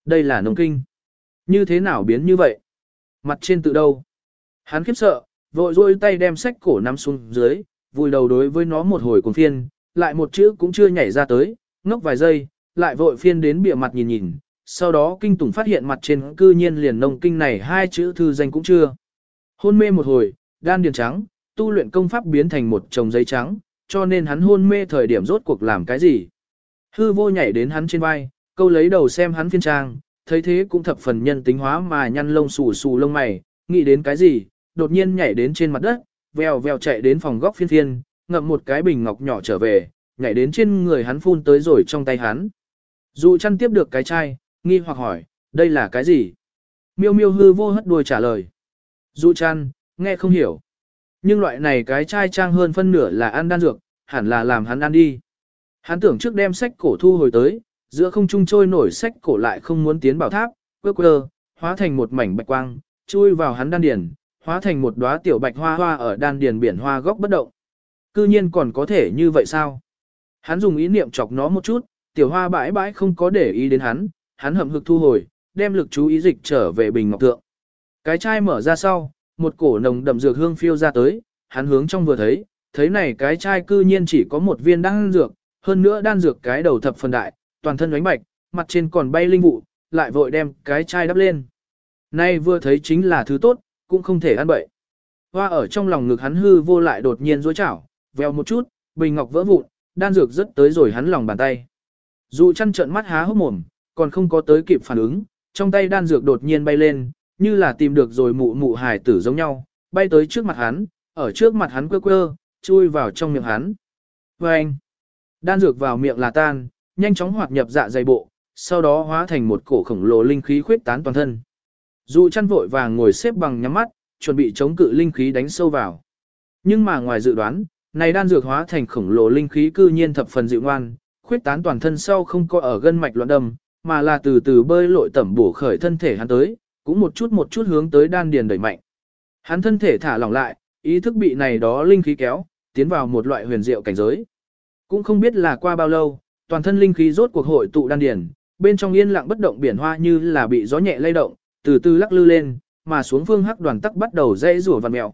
Đây là nông kinh. Như thế nào biến như vậy? Mặt trên tự đâu? Hắn khiếp sợ, vội rôi tay đem sách cổ nắm xuống dưới, vùi đầu đối với nó một hồi cùng phiên, lại một chữ cũng chưa nhảy ra tới, ngốc vài giây, lại vội phiên đến bìa mặt nhìn nhìn, sau đó kinh tủng phát hiện mặt trên cư nhiên liền nông kinh này hai chữ thư danh cũng chưa. Hôn mê một hồi, đan điền trắng, tu luyện công pháp biến thành một chồng giấy trắng, cho nên hắn hôn mê thời điểm rốt cuộc làm cái gì. Hư vô nhảy đến hắn trên vai, câu lấy đầu xem hắn phiên trang, thấy thế cũng thập phần nhân tính hóa mà nhăn lông xù xù lông mày, nghĩ đến cái gì, đột nhiên nhảy đến trên mặt đất, vèo vèo chạy đến phòng góc phiên phiên, ngậm một cái bình ngọc nhỏ trở về, nhảy đến trên người hắn phun tới rồi trong tay hắn. Dụ chăn tiếp được cái chai, nghi hoặc hỏi, đây là cái gì? Miêu miêu hư vô hất đuôi trả lời. Dụ chăn, nghe không hiểu. Nhưng loại này cái chai trang hơn phân nửa là ăn đan dược, hẳn là làm hắn ăn đi. Hắn tưởng trước đem sách cổ thu hồi tới, giữa không trung trôi nổi sách cổ lại không muốn tiến bảo tháp, quơ quơ, hóa thành một mảnh bạch quang, chui vào hắn đan điền, hóa thành một đóa tiểu bạch hoa hoa ở đan điền biển hoa góc bất động. Cư nhiên còn có thể như vậy sao? Hắn dùng ý niệm chọc nó một chút, tiểu hoa bãi bãi không có để ý đến hắn, hắn hậm hực thu hồi, đem lực chú ý dịch trở về bình ngọc tượng. Cái chai mở ra sau, một cổ nồng đậm dược hương phiêu ra tới, hắn hướng trong vừa thấy, thấy này cái chai cư nhiên chỉ có một viên đan dược, hơn nữa đan dược cái đầu thập phần đại, toàn thân ánh bạch, mặt trên còn bay linh vụ, lại vội đem cái chai đắp lên. Nay vừa thấy chính là thứ tốt, cũng không thể ăn bậy. Hoa ở trong lòng ngực hắn hư vô lại đột nhiên rối chảo, veo một chút, bình ngọc vỡ vụn, đan dược rất tới rồi hắn lòng bàn tay. Dù chăn trợn mắt há hốc mồm, còn không có tới kịp phản ứng, trong tay đan dược đột nhiên bay lên, như là tìm được rồi mụ mụ hài tử giống nhau, bay tới trước mặt hắn, ở trước mặt hắn quơ quơ, chui vào trong miệng hắn. Và anh, đan dược vào miệng là tan, nhanh chóng hoạt nhập dạ dày bộ, sau đó hóa thành một cổ khổng lồ linh khí khuyết tán toàn thân. Dù chăn vội vàng ngồi xếp bằng nhắm mắt, chuẩn bị chống cự linh khí đánh sâu vào. Nhưng mà ngoài dự đoán, này đan dược hóa thành khổng lồ linh khí cư nhiên thập phần dịu ngoan, khuyết tán toàn thân sau không có ở gân mạch loạn đầm, mà là từ từ bơi lội tẩm bổ khởi thân thể hắn tới, cũng một chút một chút hướng tới đan điền đẩy mạnh. Hắn thân thể thả lỏng lại, ý thức bị này đó linh khí kéo, tiến vào một loại huyền diệu cảnh giới. Cũng không biết là qua bao lâu, toàn thân linh khí rốt cuộc hội tụ đan điền, bên trong yên lặng bất động biển hoa như là bị gió nhẹ lay động, từ từ lắc lư lên, mà xuống phương hắc đoàn tắc bắt đầu dây rủa vằn mèo.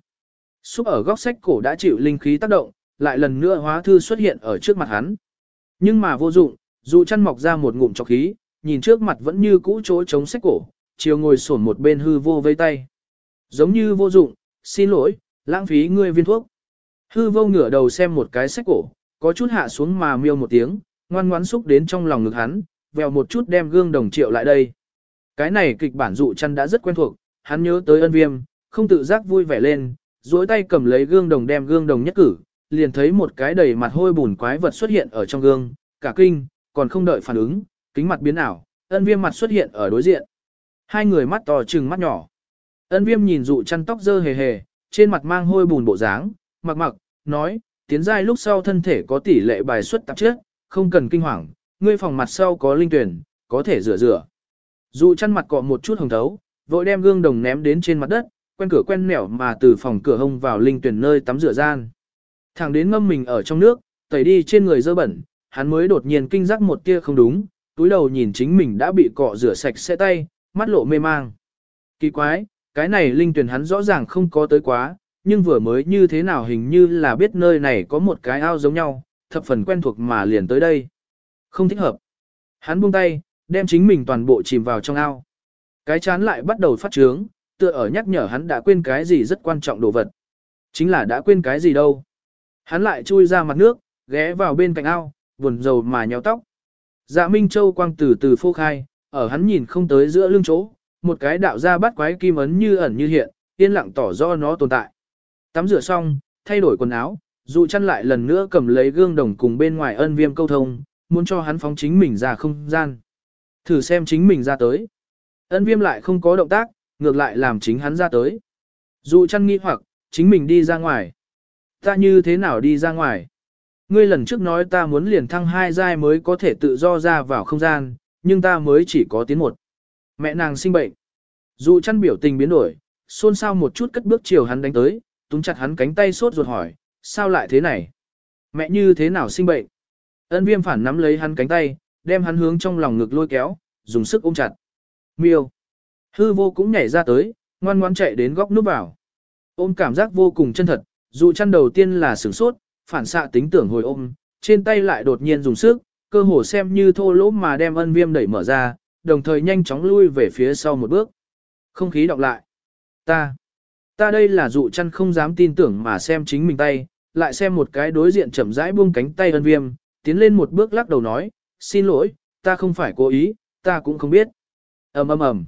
Xúc ở góc sách cổ đã chịu linh khí tác động, lại lần nữa hóa thư xuất hiện ở trước mặt hắn. Nhưng mà vô dụng, dụ chăn mọc ra một ngụm chọc khí, nhìn trước mặt vẫn như cũ chỗ chống sách cổ, chiều ngồi sổn một bên hư vô vây tay. Giống như vô dụng, xin lỗi, lãng phí ngươi viên thuốc. Hư vô ngửa đầu xem một cái sách cổ, có chút hạ xuống mà miêu một tiếng, ngoan ngoãn xúc đến trong lòng ngực hắn, vèo một chút đem gương đồng triệu lại đây. Cái này kịch bản dụ chăn đã rất quen thuộc, hắn nhớ tới ân viêm, không tự giác vui vẻ lên, duỗi tay cầm lấy gương đồng đem gương đồng nhất cử, liền thấy một cái đầy mặt hôi bùn quái vật xuất hiện ở trong gương, cả kinh, còn không đợi phản ứng, kính mặt biến ảo, ân viêm mặt xuất hiện ở đối diện. Hai người mắt to trừng mắt nhỏ. Ân viêm nhìn dụ chăn tóc dơ hề hề, trên mặt mang hôi bùn bộ dáng, mặc mặc, nói, tiến giai lúc sau thân thể có tỷ lệ bài xuất tạp chất, không cần kinh hoàng, ngươi phòng mặt sau có linh tuyển, có thể rửa rửa. Dụ chăn mặt cọ một chút hồng thấu, vội đem gương đồng ném đến trên mặt đất, quen cửa quen nẻo mà từ phòng cửa hông vào linh tuyển nơi tắm rửa gian. Thẳng đến ngâm mình ở trong nước, tẩy đi trên người dơ bẩn, hắn mới đột nhiên kinh giác một tia không đúng, túi đầu nhìn chính mình đã bị cọ rửa sạch sẽ tay, mắt lộ mê mang. Kỳ quái, cái này linh tuyển hắn rõ ràng không có tới quá, nhưng vừa mới như thế nào hình như là biết nơi này có một cái ao giống nhau, thập phần quen thuộc mà liền tới đây. Không thích hợp. Hắn buông tay, đem chính mình toàn bộ chìm vào trong ao. Cái chán lại bắt đầu phát trướng, tựa ở nhắc nhở hắn đã quên cái gì rất quan trọng đồ vật. Chính là đã quên cái gì đâu. Hắn lại chui ra mặt nước, ghé vào bên cạnh ao, buồn rầu mà nhéo tóc. Dạ Minh Châu quang từ từ phô khai, ở hắn nhìn không tới giữa lưng chỗ, một cái đạo ra bắt quái kim ấn như ẩn như hiện, yên lặng tỏ rõ nó tồn tại. Tắm rửa xong, thay đổi quần áo, dụ chăn lại lần nữa cầm lấy gương đồng cùng bên ngoài ân viêm câu thông, muốn cho hắn phóng chính mình ra không gian. Thử xem chính mình ra tới. Ân viêm lại không có động tác, ngược lại làm chính hắn ra tới. Dụ chăn nghi hoặc, chính mình đi ra ngoài. Ta như thế nào đi ra ngoài? Ngươi lần trước nói ta muốn liền thăng hai giai mới có thể tự do ra vào không gian, nhưng ta mới chỉ có tiến một. Mẹ nàng sinh bệnh. Dụ chăn biểu tình biến đổi, xôn xao một chút cất bước chiều hắn đánh tới, túm chặt hắn cánh tay sốt ruột hỏi, sao lại thế này? Mẹ như thế nào sinh bệnh? Ân viêm phản nắm lấy hắn cánh tay, đem hắn hướng trong lòng ngực lôi kéo, dùng sức ôm chặt. Miêu. Hư vô cũng nhảy ra tới, ngoan ngoan chạy đến góc núp vào. Ôm cảm giác vô cùng chân thật, dù chăn đầu tiên là sửng sốt, phản xạ tính tưởng hồi ôm, trên tay lại đột nhiên dùng sức, cơ hồ xem như thô lỗ mà đem ân viêm đẩy mở ra, đồng thời nhanh chóng lui về phía sau một bước. Không khí đọc lại. Ta. Ta đây là dụ chăn không dám tin tưởng mà xem chính mình tay, lại xem một cái đối diện chậm rãi buông cánh tay ân viêm, tiến lên một bước lắc đầu nói, xin lỗi, ta không phải cố ý, ta cũng không biết. ầm ầm ầm.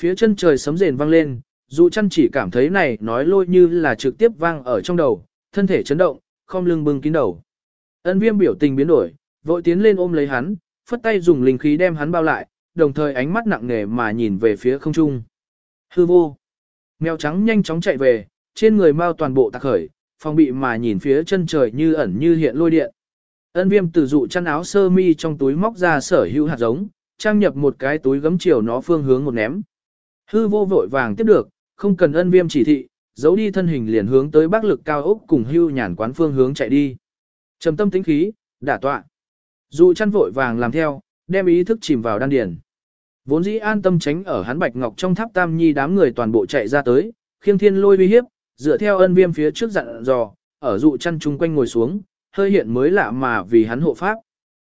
Phía chân trời sấm rền vang lên, dụ chăn chỉ cảm thấy này nói lôi như là trực tiếp vang ở trong đầu, thân thể chấn động, không lưng bưng kín đầu. Ân viêm biểu tình biến đổi, vội tiến lên ôm lấy hắn, phất tay dùng linh khí đem hắn bao lại, đồng thời ánh mắt nặng nề mà nhìn về phía không trung. Hư vô. Mèo trắng nhanh chóng chạy về, trên người mau toàn bộ tạc khởi, phòng bị mà nhìn phía chân trời như ẩn như hiện lôi điện. Ân viêm từ dụ chăn áo sơ mi trong túi móc ra sở hữu hạt giống, trang nhập một cái túi gấm chiều nó phương hướng một ném. Hư vô vội vàng tiếp được, không cần ân viêm chỉ thị, giấu đi thân hình liền hướng tới bác lực cao ốc cùng hưu nhàn quán phương hướng chạy đi. Trầm tâm tĩnh khí, đả tọa. Dụ chăn vội vàng làm theo, đem ý thức chìm vào đan điền. Vốn dĩ an tâm tránh ở hắn bạch ngọc trong tháp tam nhi đám người toàn bộ chạy ra tới, khiêng thiên lôi uy hiếp, dựa theo ân viêm phía trước dặn dò, ở dụ chăn chung quanh ngồi xuống, hơi hiện mới lạ mà vì hắn hộ pháp.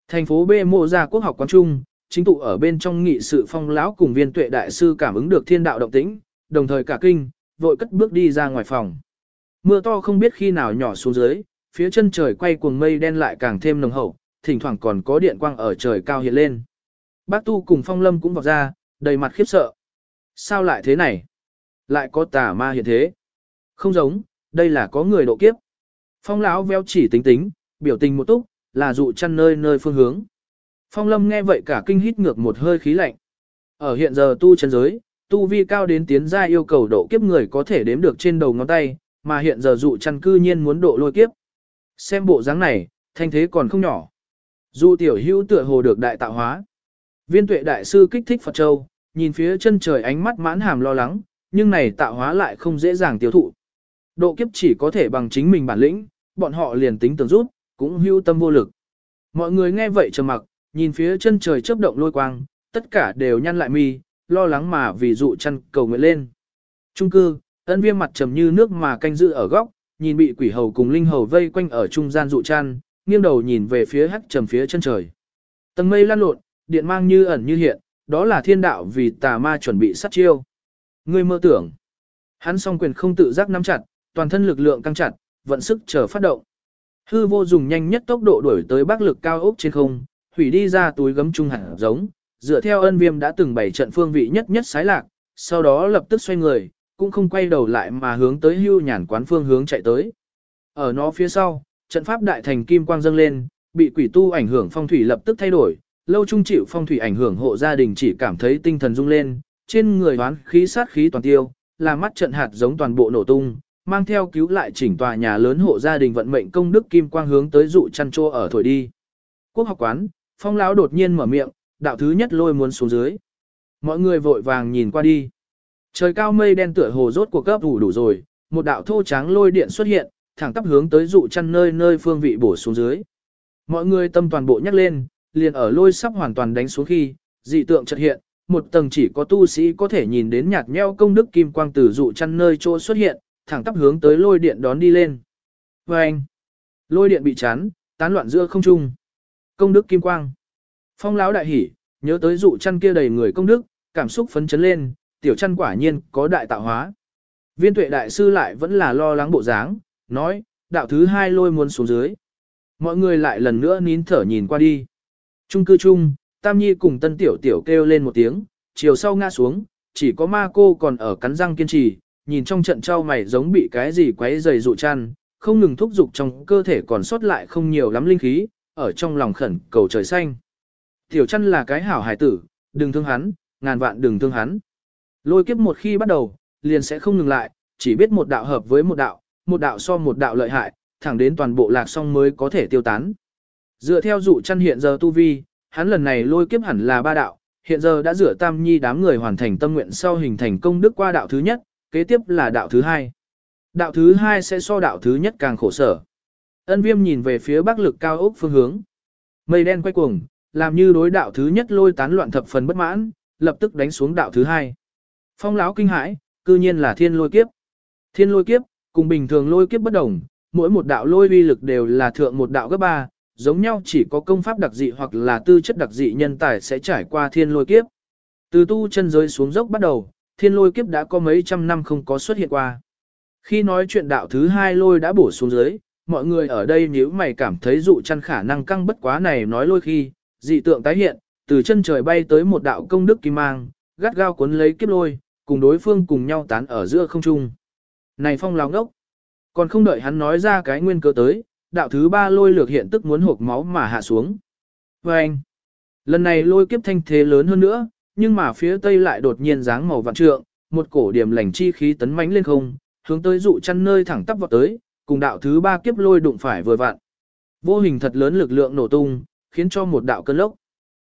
Thành phố B mộ ra quốc học quán trung, chính tụ ở bên trong nghị sự phong lão cùng viên tuệ đại sư cảm ứng được thiên đạo động tĩnh, đồng thời cả kinh, vội cất bước đi ra ngoài phòng. Mưa to không biết khi nào nhỏ xuống dưới, phía chân trời quay cuồng mây đen lại càng thêm nồng hậu, thỉnh thoảng còn có điện quang ở trời cao hiện lên. Bác Tu cùng Phong Lâm cũng vọt ra, đầy mặt khiếp sợ. Sao lại thế này? Lại có tà ma hiện thế? Không giống, đây là có người độ kiếp. Phong lão veo chỉ tính tính, biểu tình một túc, là dụ chăn nơi nơi phương hướng. Phong Lâm nghe vậy cả kinh hít ngược một hơi khí lạnh. Ở hiện giờ tu chân giới, tu vi cao đến tiến gia yêu cầu độ kiếp người có thể đếm được trên đầu ngón tay, mà hiện giờ dụ chăn cư nhiên muốn độ lôi kiếp. Xem bộ dáng này, thanh thế còn không nhỏ. Dụ tiểu hữu tựa hồ được đại tạo hóa. Viên tuệ đại sư kích thích Phật Châu, nhìn phía chân trời ánh mắt mãn hàm lo lắng, nhưng này tạo hóa lại không dễ dàng tiêu thụ. Độ kiếp chỉ có thể bằng chính mình bản lĩnh, bọn họ liền tính tưởng rút, cũng hưu tâm vô lực. Mọi người nghe vậy trầm mặc, nhìn phía chân trời chớp động lôi quang, tất cả đều nhăn lại mi, lo lắng mà vì dụ chăn cầu nguyện lên. Trung cư, ân viêm mặt trầm như nước mà canh giữ ở góc, nhìn bị quỷ hầu cùng linh hầu vây quanh ở trung gian dụ chăn, nghiêng đầu nhìn về phía hắc trầm phía chân trời. Tầng mây lan lộn, điện mang như ẩn như hiện, đó là thiên đạo vì tà ma chuẩn bị sát chiêu. Ngươi mơ tưởng. Hắn song quyền không tự giác nắm chặt, toàn thân lực lượng căng chặt, vận sức chờ phát động. Hư vô dùng nhanh nhất tốc độ đuổi tới bác lực cao ốc trên không, hủy đi ra túi gấm trung hẳn giống, dựa theo ân viêm đã từng bày trận phương vị nhất nhất sái lạc, sau đó lập tức xoay người, cũng không quay đầu lại mà hướng tới hưu nhàn quán phương hướng chạy tới. Ở nó phía sau, trận pháp đại thành kim quang dâng lên, bị quỷ tu ảnh hưởng phong thủy lập tức thay đổi, lâu trung chịu phong thủy ảnh hưởng hộ gia đình chỉ cảm thấy tinh thần rung lên, trên người hoán khí sát khí toàn tiêu, là mắt trận hạt giống toàn bộ nổ tung, mang theo cứu lại chỉnh tòa nhà lớn hộ gia đình vận mệnh công đức kim quang hướng tới dụ chăn trô ở thổi đi. Quốc học quán, phong lão đột nhiên mở miệng, đạo thứ nhất lôi muốn xuống dưới. Mọi người vội vàng nhìn qua đi. Trời cao mây đen tựa hồ rốt cuộc cấp đủ đủ rồi, một đạo thô tráng lôi điện xuất hiện, thẳng tắp hướng tới dụ chăn nơi nơi phương vị bổ xuống dưới. Mọi người tâm toàn bộ nhắc lên, liền ở lôi sắp hoàn toàn đánh xuống khi, dị tượng chợt hiện, một tầng chỉ có tu sĩ có thể nhìn đến nhạt nheo công đức kim quang từ dụ chăn nơi chỗ xuất hiện, thẳng tắp hướng tới lôi điện đón đi lên. Và anh, lôi điện bị chán, tán loạn giữa không trung. Công đức kim quang. Phong lão đại hỉ, nhớ tới dụ chăn kia đầy người công đức, cảm xúc phấn chấn lên, tiểu chăn quả nhiên có đại tạo hóa. Viên tuệ đại sư lại vẫn là lo lắng bộ dáng, nói, đạo thứ hai lôi muốn xuống dưới. Mọi người lại lần nữa nín thở nhìn qua đi. Trung cư chung, Tam Nhi cùng tân tiểu tiểu kêu lên một tiếng, chiều sau ngã xuống, chỉ có ma cô còn ở cắn răng kiên trì, nhìn trong trận trao mày giống bị cái gì quấy dày dụ chăn, không ngừng thúc giục trong cơ thể còn sót lại không nhiều lắm linh khí, ở trong lòng khẩn cầu trời xanh. Tiểu chăn là cái hảo hải tử, đừng thương hắn, ngàn vạn đừng thương hắn. Lôi kiếp một khi bắt đầu, liền sẽ không ngừng lại, chỉ biết một đạo hợp với một đạo, một đạo so một đạo lợi hại, thẳng đến toàn bộ lạc song mới có thể tiêu tán. Dựa theo dụ chăn hiện giờ tu vi, hắn lần này lôi kiếp hẳn là ba đạo, hiện giờ đã rửa tam nhi đám người hoàn thành tâm nguyện sau hình thành công đức qua đạo thứ nhất, kế tiếp là đạo thứ hai. Đạo thứ hai sẽ so đạo thứ nhất càng khổ sở. Ân viêm nhìn về phía bắc lực cao ốc phương hướng. Mây đen quay cuồng, làm như đối đạo thứ nhất lôi tán loạn thập phần bất mãn, lập tức đánh xuống đạo thứ hai. Phong lão kinh hãi, cư nhiên là thiên lôi kiếp. Thiên lôi kiếp, cùng bình thường lôi kiếp bất đồng, mỗi một đạo lôi uy lực đều là thượng một đạo cấp ba, giống nhau chỉ có công pháp đặc dị hoặc là tư chất đặc dị nhân tài sẽ trải qua thiên lôi kiếp. Từ tu chân giới xuống dốc bắt đầu, thiên lôi kiếp đã có mấy trăm năm không có xuất hiện qua. Khi nói chuyện đạo thứ hai lôi đã bổ xuống dưới, mọi người ở đây nếu mày cảm thấy dụ chăn khả năng căng bất quá này nói lôi khi, dị tượng tái hiện, từ chân trời bay tới một đạo công đức kim mang, gắt gao cuốn lấy kiếp lôi, cùng đối phương cùng nhau tán ở giữa không trung. Này phong lão ngốc, còn không đợi hắn nói ra cái nguyên cơ tới, đạo thứ ba lôi lược hiện tức muốn hộp máu mà hạ xuống. Và anh, lần này lôi kiếp thanh thế lớn hơn nữa, nhưng mà phía tây lại đột nhiên dáng màu vạn trượng, một cổ điểm lành chi khí tấn mãnh lên không, hướng tới dụ chăn nơi thẳng tắp vọt tới, cùng đạo thứ ba kiếp lôi đụng phải vừa vạn. Vô hình thật lớn lực lượng nổ tung, khiến cho một đạo cơn lốc.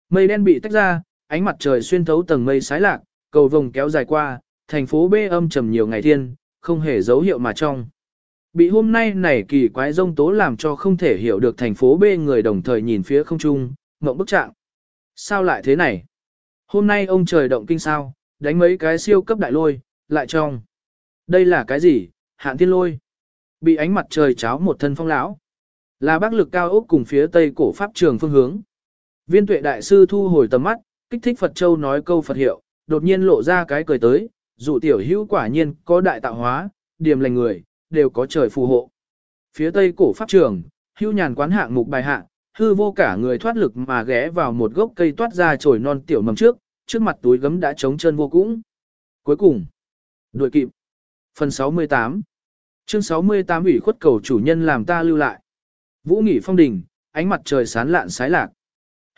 Mây đen bị tách ra, ánh mặt trời xuyên thấu tầng mây sái lạc, cầu vồng kéo dài qua, thành phố bê âm trầm nhiều ngày thiên, không hề dấu hiệu mà trong. Bị hôm nay này kỳ quái rông tố làm cho không thể hiểu được thành phố bê người đồng thời nhìn phía không trung, mộng bức trạng. Sao lại thế này? Hôm nay ông trời động kinh sao, đánh mấy cái siêu cấp đại lôi, lại trong. Đây là cái gì? Hạn thiên lôi. Bị ánh mặt trời cháo một thân phong lão. Là bác lực cao ốc cùng phía tây cổ pháp trường phương hướng. Viên tuệ đại sư thu hồi tầm mắt, kích thích Phật Châu nói câu Phật hiệu, đột nhiên lộ ra cái cười tới, dụ tiểu hữu quả nhiên có đại tạo hóa, điềm lành người, đều có trời phù hộ. Phía tây cổ pháp trường, hữu nhàn quán hạng mục bài hạ, hư vô cả người thoát lực mà ghé vào một gốc cây toát ra trồi non tiểu mầm trước, trước mặt túi gấm đã trống chân vô cũng. Cuối cùng, đuổi kịp. Phần 68 Chương 68 ủy khuất cầu chủ nhân làm ta lưu lại. Vũ nghỉ phong đình, ánh mặt trời sán lạn sái lạc.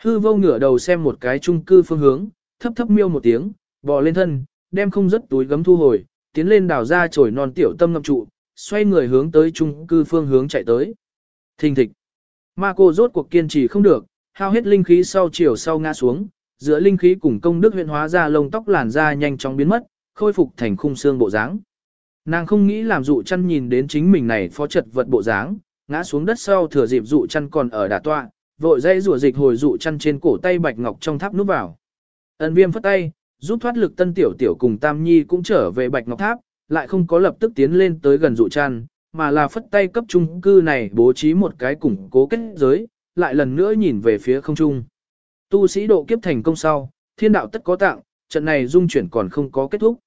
Hư vô ngửa đầu xem một cái trung cư phương hướng, thấp thấp miêu một tiếng, bò lên thân, đem không rất túi gấm thu hồi, tiến lên đào ra chổi non tiểu tâm ngậm trụ, xoay người hướng tới trung cư phương hướng chạy tới. Thình thịch. Ma cô rốt cuộc kiên trì không được, hao hết linh khí sau chiều sau ngã xuống, giữa linh khí cùng công đức huyện hóa ra lông tóc làn da nhanh chóng biến mất, khôi phục thành khung xương bộ dáng. Nàng không nghĩ làm dụ chăn nhìn đến chính mình này phó trật vật bộ dáng, ngã xuống đất sau thừa dịp dụ chăn còn ở đà tọa, vội dây rùa dịch hồi dụ chăn trên cổ tay bạch ngọc trong tháp núp vào. Ân viêm phất tay, giúp thoát lực tân tiểu tiểu cùng Tam Nhi cũng trở về bạch ngọc tháp, lại không có lập tức tiến lên tới gần dụ chăn, mà là phất tay cấp trung cư này bố trí một cái củng cố kết giới, lại lần nữa nhìn về phía không trung. Tu sĩ độ kiếp thành công sau, thiên đạo tất có tặng, trận này dung chuyển còn không có kết thúc.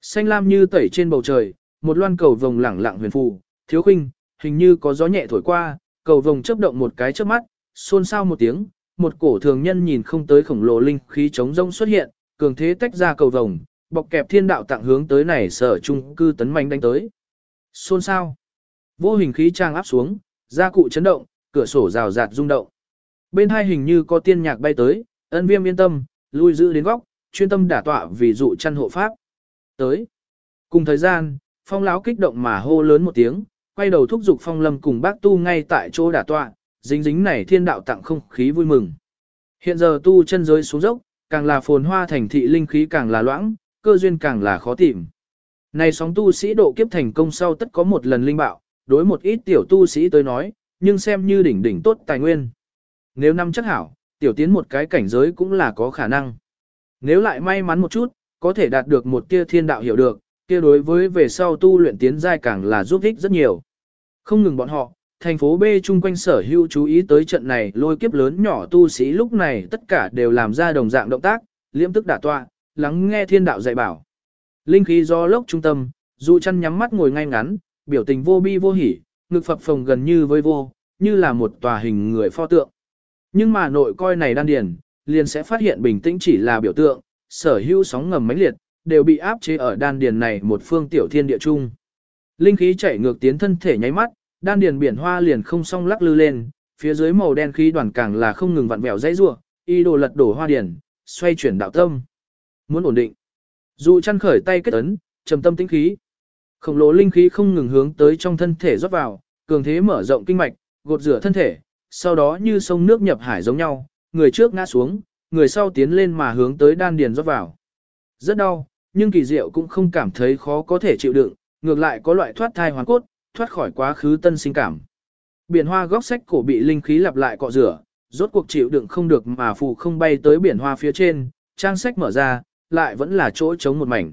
Xanh lam như tẩy trên bầu trời, một loan cầu vồng lẳng lặng huyền phù, thiếu khinh, hình như có gió nhẹ thổi qua, cầu vồng chớp động một cái chớp mắt, xôn xao một tiếng, một cổ thường nhân nhìn không tới khổng lồ linh khí chống rông xuất hiện, cường thế tách ra cầu vồng, bọc kẹp thiên đạo tặng hướng tới này sở trung cư tấn manh đánh tới. Xôn xao. Vô hình khí trang áp xuống, gia cụ chấn động, cửa sổ rào rạt rung động. Bên hai hình như có tiên nhạc bay tới, ân viêm yên tâm, lui giữ đến góc, chuyên tâm đả tọa vì dụ chăn hộ pháp. Tới. Cùng thời gian, phong láo kích động mà hô lớn một tiếng, quay đầu thúc giục phong lâm cùng bác tu ngay tại chỗ đả tọa, dính dính này thiên đạo tặng không khí vui mừng. Hiện giờ tu chân giới xuống dốc, càng là phồn hoa thành thị linh khí càng là loãng, cơ duyên càng là khó tìm. Này sóng tu sĩ độ kiếp thành công sau tất có một lần linh bạo, đối một ít tiểu tu sĩ tới nói, nhưng xem như đỉnh đỉnh tốt tài nguyên. Nếu năm chắc hảo, tiểu tiến một cái cảnh giới cũng là có khả năng. Nếu lại may mắn một chút, có thể đạt được một tia thiên đạo hiểu được, kia đối với về sau tu luyện tiến giai càng là giúp ích rất nhiều. Không ngừng bọn họ, thành phố B chung quanh sở hữu chú ý tới trận này lôi kiếp lớn nhỏ tu sĩ lúc này tất cả đều làm ra đồng dạng động tác, liễm tức đả tọa, lắng nghe thiên đạo dạy bảo. Linh khí do lốc trung tâm, dụ chăn nhắm mắt ngồi ngay ngắn, biểu tình vô bi vô hỉ, ngực phập phồng gần như với vô, như là một tòa hình người pho tượng. Nhưng mà nội coi này đan điền, liền sẽ phát hiện bình tĩnh chỉ là biểu tượng, sở hữu sóng ngầm mãnh liệt, đều bị áp chế ở đan điền này một phương tiểu thiên địa trung. Linh khí chảy ngược tiến thân thể nháy mắt, đan điền biển hoa liền không song lắc lư lên, phía dưới màu đen khí đoàn càng là không ngừng vặn vẹo dãy rủa, y đồ lật đổ hoa điền, xoay chuyển đạo tâm. Muốn ổn định. Dụ chăn khởi tay kết ấn, trầm tâm tĩnh khí. Khổng lồ linh khí không ngừng hướng tới trong thân thể rót vào, cường thế mở rộng kinh mạch, gột rửa thân thể, sau đó như sông nước nhập hải giống nhau, người trước ngã xuống, người sau tiến lên mà hướng tới đan điền rót vào. Rất đau, nhưng kỳ diệu cũng không cảm thấy khó có thể chịu đựng, ngược lại có loại thoát thai hoàn cốt, thoát khỏi quá khứ tân sinh cảm. Biển hoa góc sách cổ bị linh khí lặp lại cọ rửa, rốt cuộc chịu đựng không được mà phù không bay tới biển hoa phía trên, trang sách mở ra, lại vẫn là chỗ trống một mảnh.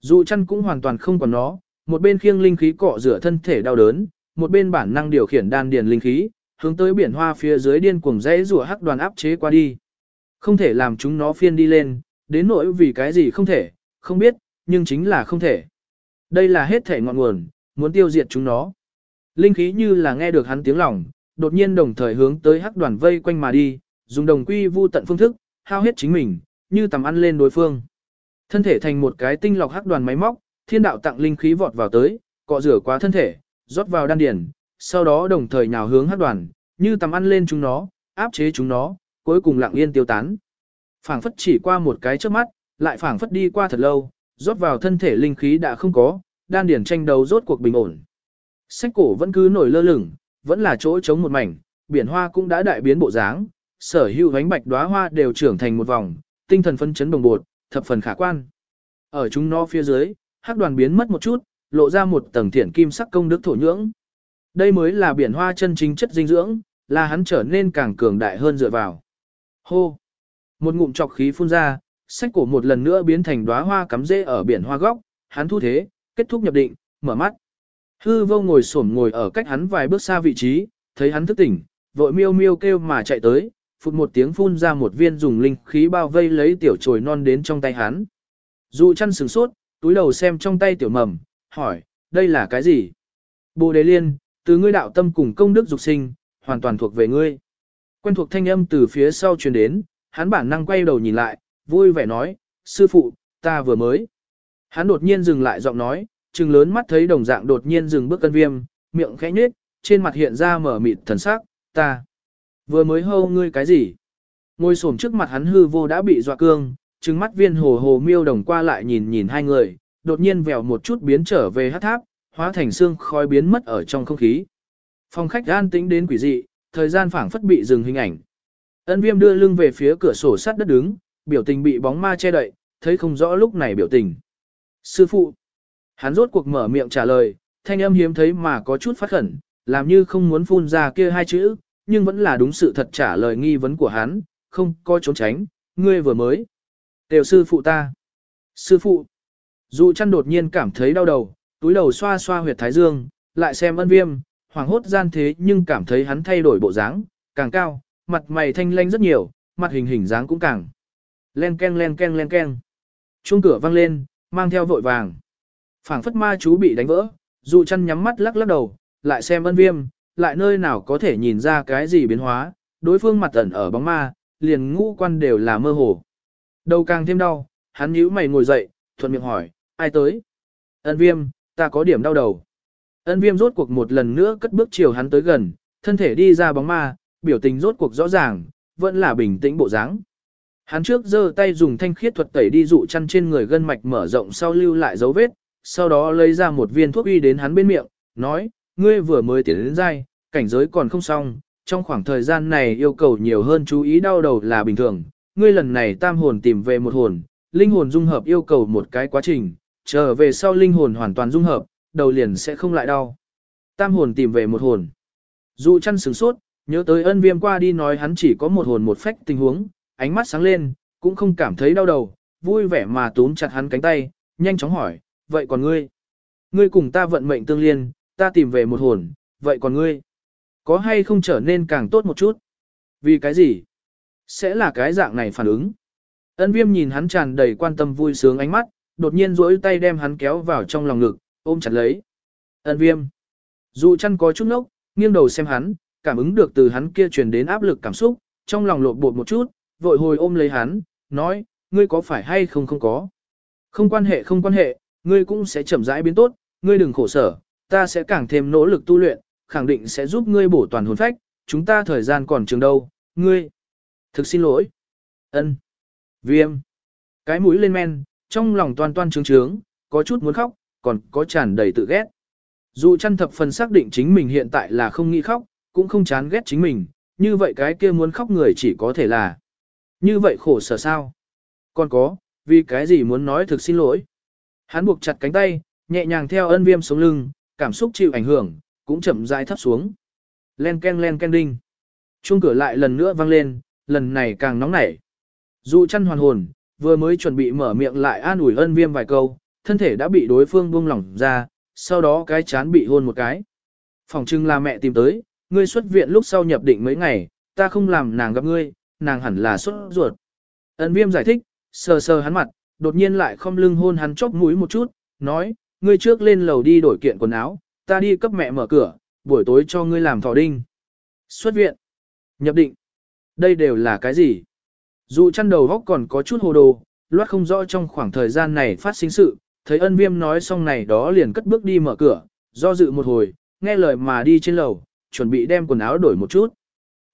Dù chăn cũng hoàn toàn không còn nó, một bên khiêng linh khí cọ rửa thân thể đau đớn, một bên bản năng điều khiển đan điền linh khí, hướng tới biển hoa phía dưới điên cuồng dãy rùa hắc đoàn áp chế qua đi. Không thể làm chúng nó phiên đi lên, đến nỗi vì cái gì không thể, không biết, nhưng chính là không thể. Đây là hết thể ngọn nguồn, muốn tiêu diệt chúng nó. Linh khí như là nghe được hắn tiếng lòng, đột nhiên đồng thời hướng tới hắc đoàn vây quanh mà đi, dùng đồng quy vu tận phương thức, hao hết chính mình, như tầm ăn lên đối phương. Thân thể thành một cái tinh lọc hắc đoàn máy móc, thiên đạo tặng linh khí vọt vào tới, cọ rửa qua thân thể, rót vào đan điền, sau đó đồng thời nhào hướng hắc đoàn, như tầm ăn lên chúng nó, áp chế chúng nó, cuối cùng lặng yên tiêu tán. Phảng phất chỉ qua một cái trước mắt, lại phảng phất đi qua thật lâu, rót vào thân thể linh khí đã không có, đan điển tranh đấu rốt cuộc bình ổn. Sách cổ vẫn cứ nổi lơ lửng, vẫn là chỗ trống một mảnh, biển hoa cũng đã đại biến bộ dáng, sở hữu gánh bạch đóa hoa đều trưởng thành một vòng, tinh thần phân chấn đồng bột, thập phần khả quan. Ở chúng nó phía dưới, hắc đoàn biến mất một chút, lộ ra một tầng thiển kim sắc công đức thổ nhưỡng. Đây mới là biển hoa chân chính chất dinh dưỡng, là hắn trở nên càng cường đại hơn dựa vào. Hô! Một ngụm trọc khí phun ra, sách cổ một lần nữa biến thành đóa hoa cắm rễ ở biển hoa góc, hắn thu thế, kết thúc nhập định, mở mắt. Hư vô ngồi xổm ngồi ở cách hắn vài bước xa vị trí, thấy hắn thức tỉnh, vội miêu miêu kêu mà chạy tới, phụt một tiếng phun ra một viên dùng linh khí bao vây lấy tiểu trồi non đến trong tay hắn. Dụ chăn sừng sốt, túi đầu xem trong tay tiểu mầm, hỏi, đây là cái gì? Bồ đề liên, từ ngươi đạo tâm cùng công đức dục sinh, hoàn toàn thuộc về ngươi. Quen thuộc thanh âm từ phía sau truyền đến, hắn bản năng quay đầu nhìn lại, vui vẻ nói, sư phụ, ta vừa mới. Hắn đột nhiên dừng lại giọng nói, trừng lớn mắt thấy đồng dạng đột nhiên dừng bước cân viêm, miệng khẽ nhếch, trên mặt hiện ra mở mịt thần sắc, ta. Vừa mới hâu ngươi cái gì? Ngồi xổm trước mặt hắn hư vô đã bị dọa cương, trừng mắt viên hồ hồ miêu đồng qua lại nhìn nhìn hai người, đột nhiên vèo một chút biến trở về hát tháp, hóa thành xương khói biến mất ở trong không khí. Phòng khách an tĩnh đến quỷ dị, thời gian phảng phất bị dừng hình ảnh. Ân viêm đưa lưng về phía cửa sổ sắt đất đứng, biểu tình bị bóng ma che đậy, thấy không rõ lúc này biểu tình. Sư phụ, hắn rốt cuộc mở miệng trả lời, thanh âm hiếm thấy mà có chút phát khẩn, làm như không muốn phun ra kia hai chữ, nhưng vẫn là đúng sự thật trả lời nghi vấn của hắn, không có trốn tránh, ngươi vừa mới. Tiểu sư phụ ta. Sư phụ. Dụ chăn đột nhiên cảm thấy đau đầu, túi đầu xoa xoa huyệt thái dương, lại xem ân viêm, hoàng hốt gian thế nhưng cảm thấy hắn thay đổi bộ dáng, càng cao, mặt mày thanh lanh rất nhiều, mặt hình hình dáng cũng càng. Len ken len ken len ken. Chuông cửa vang lên, mang theo vội vàng. phảng phất ma chú bị đánh vỡ, dụ chăn nhắm mắt lắc lắc đầu, lại xem ân viêm, lại nơi nào có thể nhìn ra cái gì biến hóa, đối phương mặt ẩn ở bóng ma, liền ngũ quan đều là mơ hồ. Đầu càng thêm đau, hắn nhíu mày ngồi dậy, thuận miệng hỏi, ai tới? Ân viêm, ta có điểm đau đầu. Ân viêm rốt cuộc một lần nữa cất bước chiều hắn tới gần, thân thể đi ra bóng ma, biểu tình rốt cuộc rõ ràng, vẫn là bình tĩnh bộ dáng. Hắn trước giơ tay dùng thanh khiết thuật tẩy đi dụ chăn trên người gân mạch mở rộng sau lưu lại dấu vết, sau đó lấy ra một viên thuốc uy đến hắn bên miệng, nói, ngươi vừa mới tiến đến dai, cảnh giới còn không xong, trong khoảng thời gian này yêu cầu nhiều hơn chú ý đau đầu là bình thường, ngươi lần này tam hồn tìm về một hồn, linh hồn dung hợp yêu cầu một cái quá trình, trở về sau linh hồn hoàn toàn dung hợp, đầu liền sẽ không lại đau. Tam hồn tìm về một hồn. Dụ chăn sửng sốt, nhớ tới ân viêm qua đi nói hắn chỉ có một hồn một phách tình huống, ánh mắt sáng lên, cũng không cảm thấy đau đầu, vui vẻ mà túm chặt hắn cánh tay, nhanh chóng hỏi, vậy còn ngươi? Ngươi cùng ta vận mệnh tương liên, ta tìm về một hồn, vậy còn ngươi? Có hay không trở nên càng tốt một chút? Vì cái gì? Sẽ là cái dạng này phản ứng. Ân viêm nhìn hắn tràn đầy quan tâm vui sướng ánh mắt, đột nhiên rỗi tay đem hắn kéo vào trong lòng ngực, ôm chặt lấy. Ân viêm. Dù chăn có chút nốc, nghiêng đầu xem hắn, cảm ứng được từ hắn kia truyền đến áp lực cảm xúc, trong lòng lộn bột một chút, vội hồi ôm lấy hắn, nói, ngươi có phải hay không không có. Không quan hệ không quan hệ, ngươi cũng sẽ chậm rãi biến tốt, ngươi đừng khổ sở, ta sẽ càng thêm nỗ lực tu luyện, khẳng định sẽ giúp ngươi bổ toàn hồn phách, chúng ta thời gian còn trường đâu, ngươi. Thực xin lỗi. ân Viêm. Cái mũi lên men, trong lòng toan toan trướng trướng, có chút muốn khóc, còn có tràn đầy tự ghét. Dù chăn thập phần xác định chính mình hiện tại là không nghĩ khóc, cũng không chán ghét chính mình, như vậy cái kia muốn khóc người chỉ có thể là. Như vậy khổ sở sao? Còn có, vì cái gì muốn nói thực xin lỗi? Hắn buộc chặt cánh tay, nhẹ nhàng theo ân viêm sống lưng, cảm xúc chịu ảnh hưởng, cũng chậm rãi thấp xuống. Len ken len ken đinh. Chuông cửa lại lần nữa vang lên, lần này càng nóng nảy. Dù chăn hoàn hồn, vừa mới chuẩn bị mở miệng lại an ủi ân viêm vài câu, thân thể đã bị đối phương buông lỏng ra, sau đó cái chán bị hôn một cái. Phòng trưng là mẹ tìm tới, ngươi xuất viện lúc sau nhập định mấy ngày, ta không làm nàng gặp ngươi, nàng hẳn là xuất ruột. Ân viêm giải thích, sờ sờ hắn mặt, đột nhiên lại không lưng hôn hắn chóp mũi một chút, nói, ngươi trước lên lầu đi đổi kiện quần áo, ta đi cấp mẹ mở cửa, buổi tối cho ngươi làm thỏ đinh. Xuất viện, nhập định, đây đều là cái gì? Dù chăn đầu góc còn có chút hồ đồ, loát không rõ trong khoảng thời gian này phát sinh sự, thấy ân viêm nói xong này đó liền cất bước đi mở cửa, do dự một hồi, nghe lời mà đi trên lầu, chuẩn bị đem quần áo đổi một chút.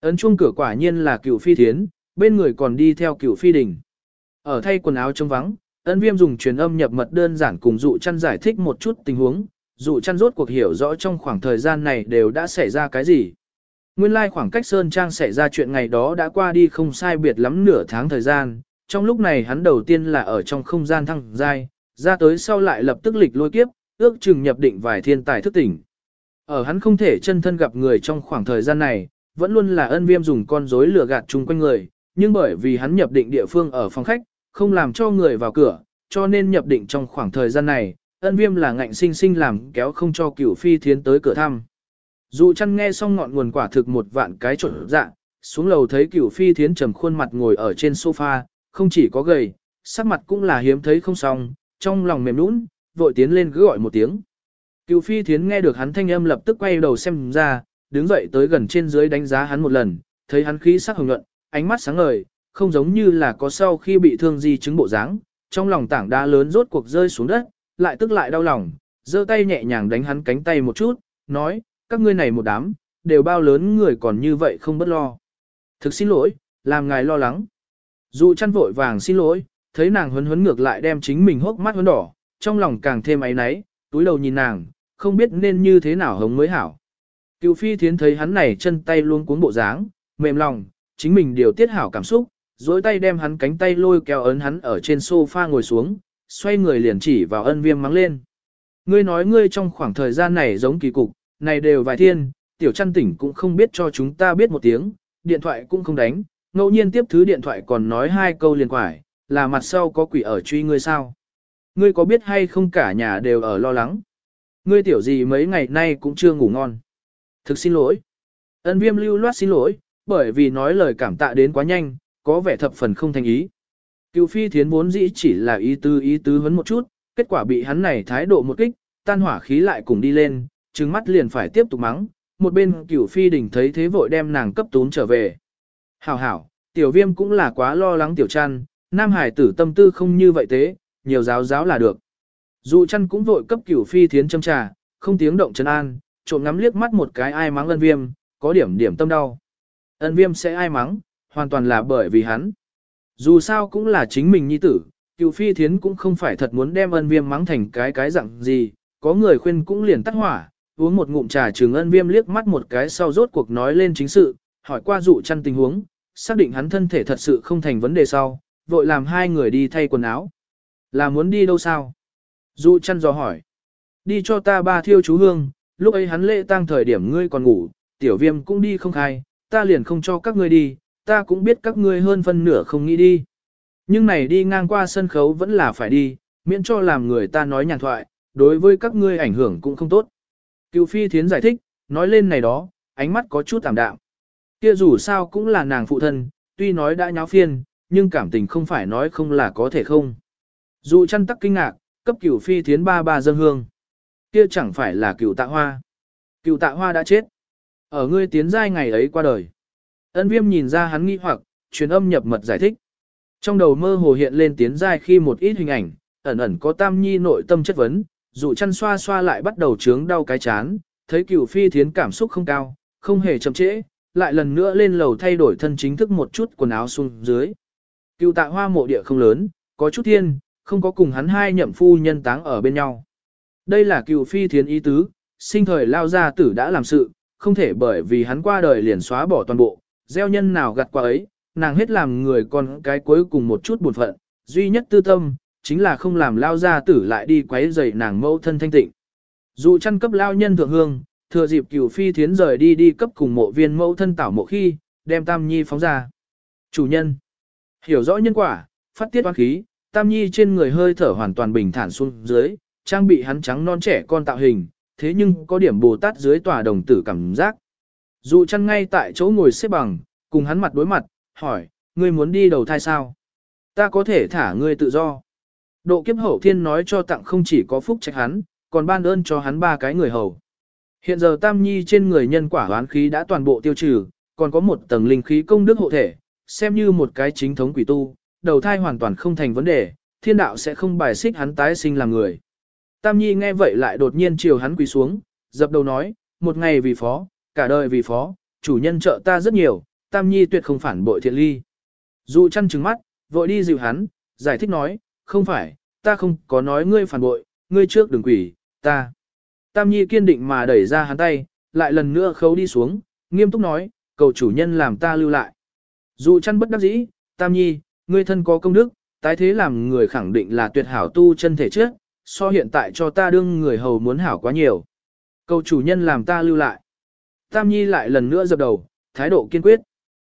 Ấn chuông cửa quả nhiên là cựu phi thiến, bên người còn đi theo cựu phi đình. Ở thay quần áo trống vắng, ấn viêm dùng truyền âm nhập mật đơn giản cùng dụ chăn giải thích một chút tình huống, dụ chăn rốt cuộc hiểu rõ trong khoảng thời gian này đều đã xảy ra cái gì. Nguyên lai like khoảng cách Sơn Trang xảy ra chuyện ngày đó đã qua đi không sai biệt lắm nửa tháng thời gian, trong lúc này hắn đầu tiên là ở trong không gian thăng giai, ra tới sau lại lập tức lịch lôi kiếp, ước chừng nhập định vài thiên tài thức tỉnh. Ở hắn không thể chân thân gặp người trong khoảng thời gian này, vẫn luôn là ân viêm dùng con rối lừa gạt chung quanh người, nhưng bởi vì hắn nhập định địa phương ở phòng khách, không làm cho người vào cửa, cho nên nhập định trong khoảng thời gian này, ân viêm là ngạnh sinh sinh làm kéo không cho cửu phi thiến tới cửa thăm. Dù chăn nghe xong ngọn nguồn quả thực một vạn cái trộn dạ, xuống lầu thấy cửu phi thiến trầm khuôn mặt ngồi ở trên sofa, không chỉ có gầy, sắc mặt cũng là hiếm thấy không xong, trong lòng mềm nũng, vội tiến lên cứ gọi một tiếng. Cửu phi thiến nghe được hắn thanh âm lập tức quay đầu xem ra, đứng dậy tới gần trên dưới đánh giá hắn một lần, thấy hắn khí sắc hồng nhuận, ánh mắt sáng ngời, không giống như là có sau khi bị thương di chứng bộ dáng, trong lòng tảng đá lớn rốt cuộc rơi xuống đất, lại tức lại đau lòng, giơ tay nhẹ nhàng đánh hắn cánh tay một chút, nói, các ngươi này một đám, đều bao lớn người còn như vậy không bất lo. Thực xin lỗi, làm ngài lo lắng. Dù chăn vội vàng xin lỗi, thấy nàng huấn huấn ngược lại đem chính mình hốc mắt huấn đỏ, trong lòng càng thêm áy náy, túi đầu nhìn nàng, không biết nên như thế nào hống mới hảo. Cựu phi thiến thấy hắn này chân tay luôn cuốn bộ dáng, mềm lòng, chính mình điều tiết hảo cảm xúc, dối tay đem hắn cánh tay lôi kéo ấn hắn ở trên sofa ngồi xuống, xoay người liền chỉ vào ân viêm mắng lên. Ngươi nói ngươi trong khoảng thời gian này giống kỳ cục, này đều vài thiên, tiểu chăn tỉnh cũng không biết cho chúng ta biết một tiếng, điện thoại cũng không đánh, ngẫu nhiên tiếp thứ điện thoại còn nói hai câu liền quải, là mặt sau có quỷ ở truy ngươi sao. Ngươi có biết hay không cả nhà đều ở lo lắng. ngươi tiểu gì mấy ngày nay cũng chưa ngủ ngon. Thực xin lỗi. Ân viêm lưu loát xin lỗi, bởi vì nói lời cảm tạ đến quá nhanh, có vẻ thập phần không thành ý. Cựu phi thiến vốn dĩ chỉ là ý tứ ý tứ vấn một chút, kết quả bị hắn này thái độ một kích, tan hỏa khí lại cùng đi lên, trừng mắt liền phải tiếp tục mắng, một bên cửu phi đình thấy thế vội đem nàng cấp tún trở về. Hảo hảo, tiểu viêm cũng là quá lo lắng tiểu chăn, nam hải tử tâm tư không như vậy thế, nhiều giáo giáo là được. Dụ chăn cũng vội cấp cửu phi thiến châm trà, không tiếng động chân an, trộm ngắm liếc mắt một cái ai mắng ân viêm, có điểm điểm tâm đau. Ân viêm sẽ ai mắng, hoàn toàn là bởi vì hắn. Dù sao cũng là chính mình nhi tử, Cựu phi thiến cũng không phải thật muốn đem ân viêm mắng thành cái cái dạng gì, có người khuyên cũng liền tắt hỏa, uống một ngụm trà trường ân viêm liếc mắt một cái sau rốt cuộc nói lên chính sự, hỏi qua dụ chăn tình huống, xác định hắn thân thể thật sự không thành vấn đề sau, vội làm hai người đi thay quần áo. Là muốn đi đâu sao? Dụ chăn dò hỏi. Đi cho ta ba thiêu chú hương, lúc ấy hắn lễ tang thời điểm ngươi còn ngủ, tiểu viêm cũng đi không khai, ta liền không cho các ngươi đi, ta cũng biết các ngươi hơn phân nửa không nghĩ đi. Nhưng này đi ngang qua sân khấu vẫn là phải đi, miễn cho làm người ta nói nhàn thoại, đối với các ngươi ảnh hưởng cũng không tốt. Cựu phi thiến giải thích, nói lên này đó, ánh mắt có chút tạm đạm. Kia dù sao cũng là nàng phụ thân, tuy nói đã nháo phiên, nhưng cảm tình không phải nói không là có thể không. Dù chăn tắc kinh ngạc, cấp cửu phi thiến ba ba dân hương. Kia chẳng phải là cựu tạ hoa. cựu tạ hoa đã chết. Ở ngươi tiến giai ngày ấy qua đời. Ân viêm nhìn ra hắn nghi hoặc, truyền âm nhập mật giải thích. Trong đầu mơ hồ hiện lên tiến giai khi một ít hình ảnh, ẩn ẩn có tam nhi nội tâm chất vấn, dụ chăn xoa xoa lại bắt đầu trướng đau cái chán, thấy cựu phi thiến cảm xúc không cao, không hề chậm trễ, lại lần nữa lên lầu thay đổi thân chính thức một chút quần áo xuống dưới. Cựu tạ hoa mộ địa không lớn, có chút thiên, không có cùng hắn hai nhậm phu nhân táng ở bên nhau. Đây là cựu phi thiến ý tứ, sinh thời lao gia tử đã làm sự, không thể bởi vì hắn qua đời liền xóa bỏ toàn bộ, gieo nhân nào gặt qua ấy, nàng hết làm người con cái cuối cùng một chút buồn phận, duy nhất tư tâm, chính là không làm lao gia tử lại đi quấy rầy nàng mẫu thân thanh tịnh. Dù chăn cấp lao nhân thượng hương, thừa dịp cửu phi thiến rời đi đi cấp cùng mộ viên mẫu thân tảo mộ khi, đem Tam Nhi phóng ra. Chủ nhân, hiểu rõ nhân quả, phát tiết oan khí, Tam Nhi trên người hơi thở hoàn toàn bình thản xuống dưới, trang bị hắn trắng non trẻ con tạo hình, thế nhưng có điểm Bồ Tát dưới tòa đồng tử cảm giác. dụ chăn ngay tại chỗ ngồi xếp bằng, cùng hắn mặt đối mặt, hỏi, ngươi muốn đi đầu thai sao? Ta có thể thả ngươi tự do. Độ kiếp hậu thiên nói cho tặng không chỉ có phúc trách hắn, còn ban ơn cho hắn ba cái người hầu. Hiện giờ Tam Nhi trên người nhân quả hoán khí đã toàn bộ tiêu trừ, còn có một tầng linh khí công đức hộ thể, xem như một cái chính thống quỷ tu, đầu thai hoàn toàn không thành vấn đề, thiên đạo sẽ không bài xích hắn tái sinh làm người. Tam Nhi nghe vậy lại đột nhiên chiều hắn quỳ xuống, dập đầu nói, một ngày vì phó, cả đời vì phó, chủ nhân trợ ta rất nhiều, Tam Nhi tuyệt không phản bội thiện ly. Dụ chăn trừng mắt, vội đi dịu hắn, giải thích nói, không phải, ta không có nói ngươi phản bội, ngươi trước đừng quỷ, ta. Tam Nhi kiên định mà đẩy ra hắn tay, lại lần nữa khấu đi xuống, nghiêm túc nói, cầu chủ nhân làm ta lưu lại. Dù chăn bất đắc dĩ, Tam Nhi, ngươi thân có công đức, tái thế làm người khẳng định là tuyệt hảo tu chân thể trước, so hiện tại cho ta đương người hầu muốn hảo quá nhiều. Cầu chủ nhân làm ta lưu lại. Tam Nhi lại lần nữa dập đầu, thái độ kiên quyết.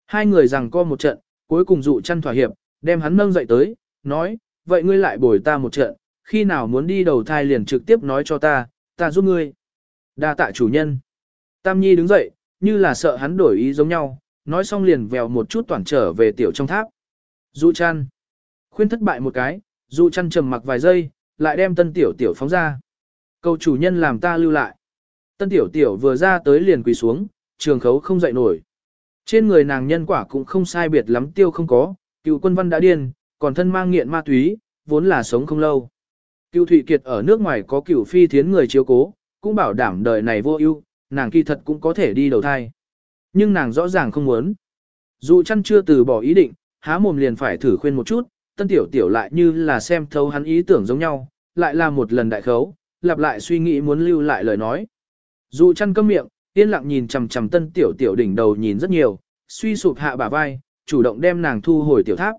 Hai người rằng co một trận, cuối cùng dụ chăn thỏa hiệp, đem hắn nâng dậy tới, nói, vậy ngươi lại bồi ta một trận, khi nào muốn đi đầu thai liền trực tiếp nói cho ta, ta giúp ngươi. Đa tạ chủ nhân. Tam Nhi đứng dậy, như là sợ hắn đổi ý giống nhau, nói xong liền vèo một chút toàn trở về tiểu trong tháp. Dụ chăn. Khuyên thất bại một cái, dụ chăn trầm mặc vài giây, lại đem tân tiểu tiểu phóng ra. Cầu chủ nhân làm ta lưu lại. Tân tiểu tiểu vừa ra tới liền quỳ xuống, trường khấu không dậy nổi. Trên người nàng nhân quả cũng không sai biệt lắm tiêu không có, cựu quân văn đã điên, còn thân mang nghiện ma túy, vốn là sống không lâu. Cựu Thụy Kiệt ở nước ngoài có cựu phi thiến người chiếu cố, cũng bảo đảm đời này vô ưu, nàng kỳ thật cũng có thể đi đầu thai. Nhưng nàng rõ ràng không muốn. Dù chăn chưa từ bỏ ý định, há mồm liền phải thử khuyên một chút, tân tiểu tiểu lại như là xem thấu hắn ý tưởng giống nhau, lại là một lần đại khấu, lặp lại suy nghĩ muốn lưu lại lời nói. Dù chăn câm miệng, yên lặng nhìn chằm chằm tân tiểu tiểu đỉnh đầu nhìn rất nhiều, suy sụp hạ bả vai, chủ động đem nàng thu hồi tiểu tháp.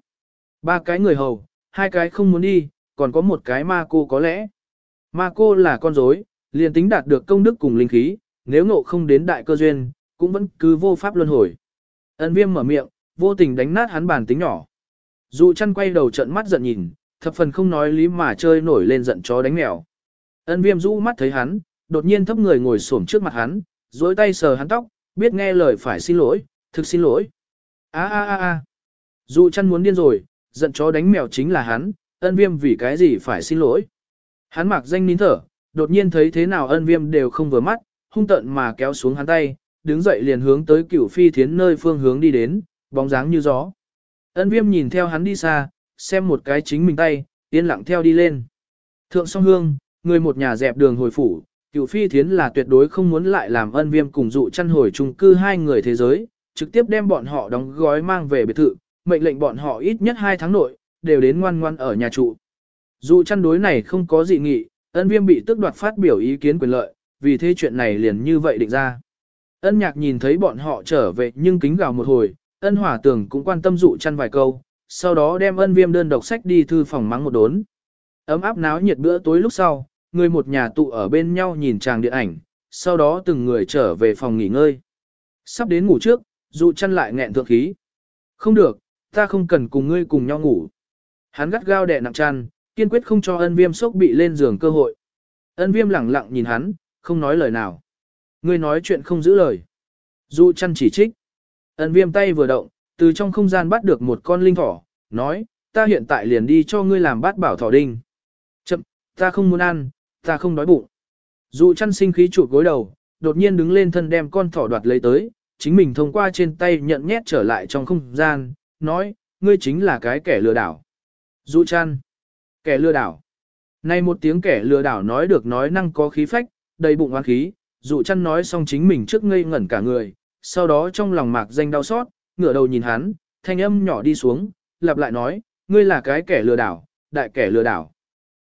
Ba cái người hầu, hai cái không muốn đi, còn có một cái ma cô có lẽ. Ma cô là con rối, liền tính đạt được công đức cùng linh khí, nếu ngộ không đến đại cơ duyên, cũng vẫn cứ vô pháp luân hồi. Ân viêm mở miệng, vô tình đánh nát hắn bản tính nhỏ. Dụ chăn quay đầu trận mắt giận nhìn, thập phần không nói lý mà chơi nổi lên giận chó đánh mèo. Ân viêm rũ mắt thấy hắn, đột nhiên thấp người ngồi xổm trước mặt hắn, dối tay sờ hắn tóc, biết nghe lời phải xin lỗi, thực xin lỗi. a a a a Dụ chăn muốn điên rồi, giận chó đánh mèo chính là hắn, ân viêm vì cái gì phải xin lỗi. Hắn mặc danh nín thở, đột nhiên thấy thế nào ân viêm đều không vừa mắt, hung tận mà kéo xuống hắn tay, đứng dậy liền hướng tới cửu phi thiến nơi phương hướng đi đến, bóng dáng như gió. Ân viêm nhìn theo hắn đi xa, xem một cái chính mình tay, yên lặng theo đi lên. Thượng song hương, người một nhà dẹp đường hồi phủ, cựu phi thiến là tuyệt đối không muốn lại làm ân viêm cùng dụ chăn hồi chung cư hai người thế giới, trực tiếp đem bọn họ đóng gói mang về biệt thự, mệnh lệnh bọn họ ít nhất hai tháng nội, đều đến ngoan ngoan ở nhà trụ. Dụ chăn đối này không có dị nghị, ân viêm bị tức đoạt phát biểu ý kiến quyền lợi, vì thế chuyện này liền như vậy định ra. Ân nhạc nhìn thấy bọn họ trở về nhưng kính gào một hồi, ân hỏa tường cũng quan tâm dụ chăn vài câu, sau đó đem ân viêm đơn đọc sách đi thư phòng mắng một đốn. Ấm áp náo nhiệt bữa tối lúc sau, người một nhà tụ ở bên nhau nhìn chàng điện ảnh, sau đó từng người trở về phòng nghỉ ngơi. Sắp đến ngủ trước, dụ chăn lại nghẹn thượng khí. Không được, ta không cần cùng ngươi cùng nhau ngủ. Hắn gắt gao đè nặng chăn, kiên quyết không cho ân viêm sốc bị lên giường cơ hội. Ân viêm lẳng lặng nhìn hắn, không nói lời nào. Ngươi nói chuyện không giữ lời. Dụ chăn chỉ trích. Ân viêm tay vừa động, từ trong không gian bắt được một con linh thỏ, nói, ta hiện tại liền đi cho ngươi làm bát bảo thỏ đinh. Chậm, ta không muốn ăn, ta không đói bụng. Dụ chăn sinh khí chụp gối đầu, đột nhiên đứng lên thân đem con thỏ đoạt lấy tới, chính mình thông qua trên tay nhận nhét trở lại trong không gian, nói, ngươi chính là cái kẻ lừa đảo. Dụ chăn, kẻ lừa đảo. Nay một tiếng kẻ lừa đảo nói được nói năng có khí phách, đầy bụng oán khí, dụ chăn nói xong chính mình trước ngây ngẩn cả người, sau đó trong lòng mạc danh đau xót, ngửa đầu nhìn hắn, thanh âm nhỏ đi xuống, lặp lại nói, ngươi là cái kẻ lừa đảo, đại kẻ lừa đảo.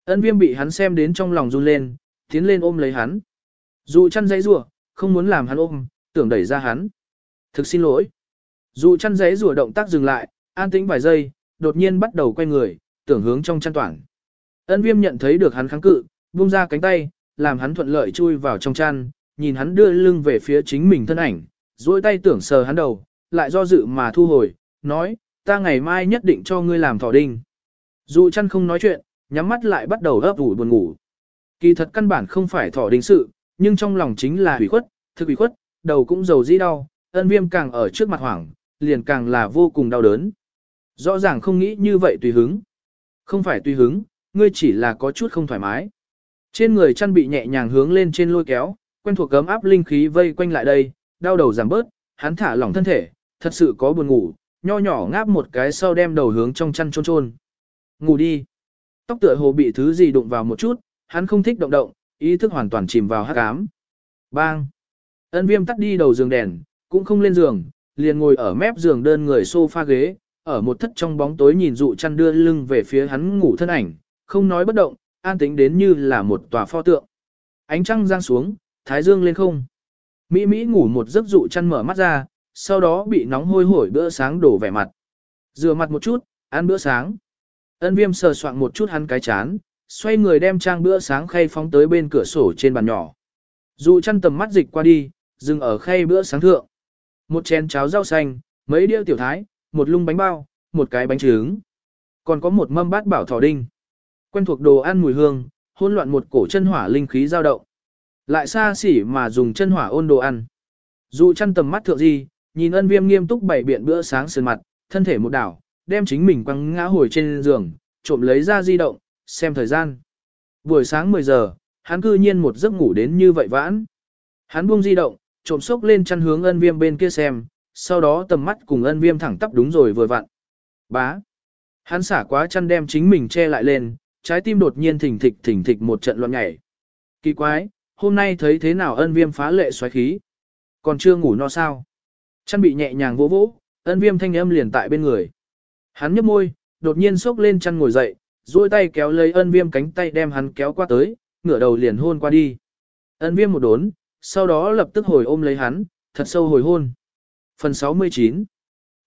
Ân viêm bị hắn xem đến trong lòng run lên, tiến lên ôm lấy hắn. Dụ chăn dãy rủa không muốn làm hắn ôm, tưởng đẩy ra hắn. Thực xin lỗi. Dụ chăn dãy rủa động tác dừng lại, an tĩnh vài giây, đột nhiên bắt đầu quay người, tưởng hướng trong chăn toàn. Ân viêm nhận thấy được hắn kháng cự, buông ra cánh tay, làm hắn thuận lợi chui vào trong chăn, nhìn hắn đưa lưng về phía chính mình thân ảnh, duỗi tay tưởng sờ hắn đầu, lại do dự mà thu hồi, nói, ta ngày mai nhất định cho ngươi làm thỏ đinh. Dù chăn không nói chuyện, nhắm mắt lại bắt đầu ấp ủ buồn ngủ. Kỳ thật căn bản không phải thỏ đinh sự, nhưng trong lòng chính là hủy khuất, thực hủy khuất, đầu cũng dầu dĩ đau, ân viêm càng ở trước mặt hoảng, liền càng là vô cùng đau đớn. Rõ ràng không nghĩ như vậy tùy hứng. Không phải tùy hứng, ngươi chỉ là có chút không thoải mái. Trên người chăn bị nhẹ nhàng hướng lên trên lôi kéo, quen thuộc cấm áp linh khí vây quanh lại đây, đau đầu giảm bớt, hắn thả lỏng thân thể, thật sự có buồn ngủ, nho nhỏ ngáp một cái sau đem đầu hướng trong chăn chôn chôn. Ngủ đi. Tóc tựa hồ bị thứ gì đụng vào một chút, hắn không thích động động, ý thức hoàn toàn chìm vào hắc ám. Bang. Ân viêm tắt đi đầu giường đèn, cũng không lên giường, liền ngồi ở mép giường đơn người sofa ghế, ở một thất trong bóng tối nhìn dụ chăn đưa lưng về phía hắn ngủ thân ảnh, không nói bất động, an tĩnh đến như là một tòa pho tượng. Ánh trăng giang xuống, thái dương lên không. Mỹ Mỹ ngủ một giấc dụ chăn mở mắt ra, sau đó bị nóng hôi hổi bữa sáng đổ vẻ mặt. Rửa mặt một chút, ăn bữa sáng. Ân viêm sờ soạn một chút hắn cái chán, xoay người đem trang bữa sáng khay phóng tới bên cửa sổ trên bàn nhỏ. Dụ chăn tầm mắt dịch qua đi, dừng ở khay bữa sáng thượng. Một chén cháo rau xanh, mấy đĩa tiểu thái, một lung bánh bao, một cái bánh trứng. Còn có một mâm bát bảo thỏ đinh. Quen thuộc đồ ăn mùi hương, hôn loạn một cổ chân hỏa linh khí dao động. Lại xa xỉ mà dùng chân hỏa ôn đồ ăn. Dụ chăn tầm mắt thượng gì, nhìn ân viêm nghiêm túc bày biện bữa sáng sườn mặt, thân thể một đảo, đem chính mình quăng ngã hồi trên giường, trộm lấy ra di động, xem thời gian. Buổi sáng 10 giờ, hắn cư nhiên một giấc ngủ đến như vậy vãn. Hắn buông di động, trộm sốc lên chăn hướng ân viêm bên kia xem, sau đó tầm mắt cùng ân viêm thẳng tắp đúng rồi vừa vặn. Bá. Hắn xả quá chăn đem chính mình che lại lên, trái tim đột nhiên thỉnh thịch thỉnh thịch một trận loạn nhảy. Kỳ quái, hôm nay thấy thế nào ân viêm phá lệ xoáy khí. Còn chưa ngủ no sao. Chăn bị nhẹ nhàng vỗ vỗ, ân viêm thanh âm liền tại bên người. Hắn nhấp môi, đột nhiên sốc lên chăn ngồi dậy, duỗi tay kéo lấy ân viêm cánh tay đem hắn kéo qua tới, ngửa đầu liền hôn qua đi. Ân viêm một đốn, sau đó lập tức hồi ôm lấy hắn, thật sâu hồi hôn. Phần 69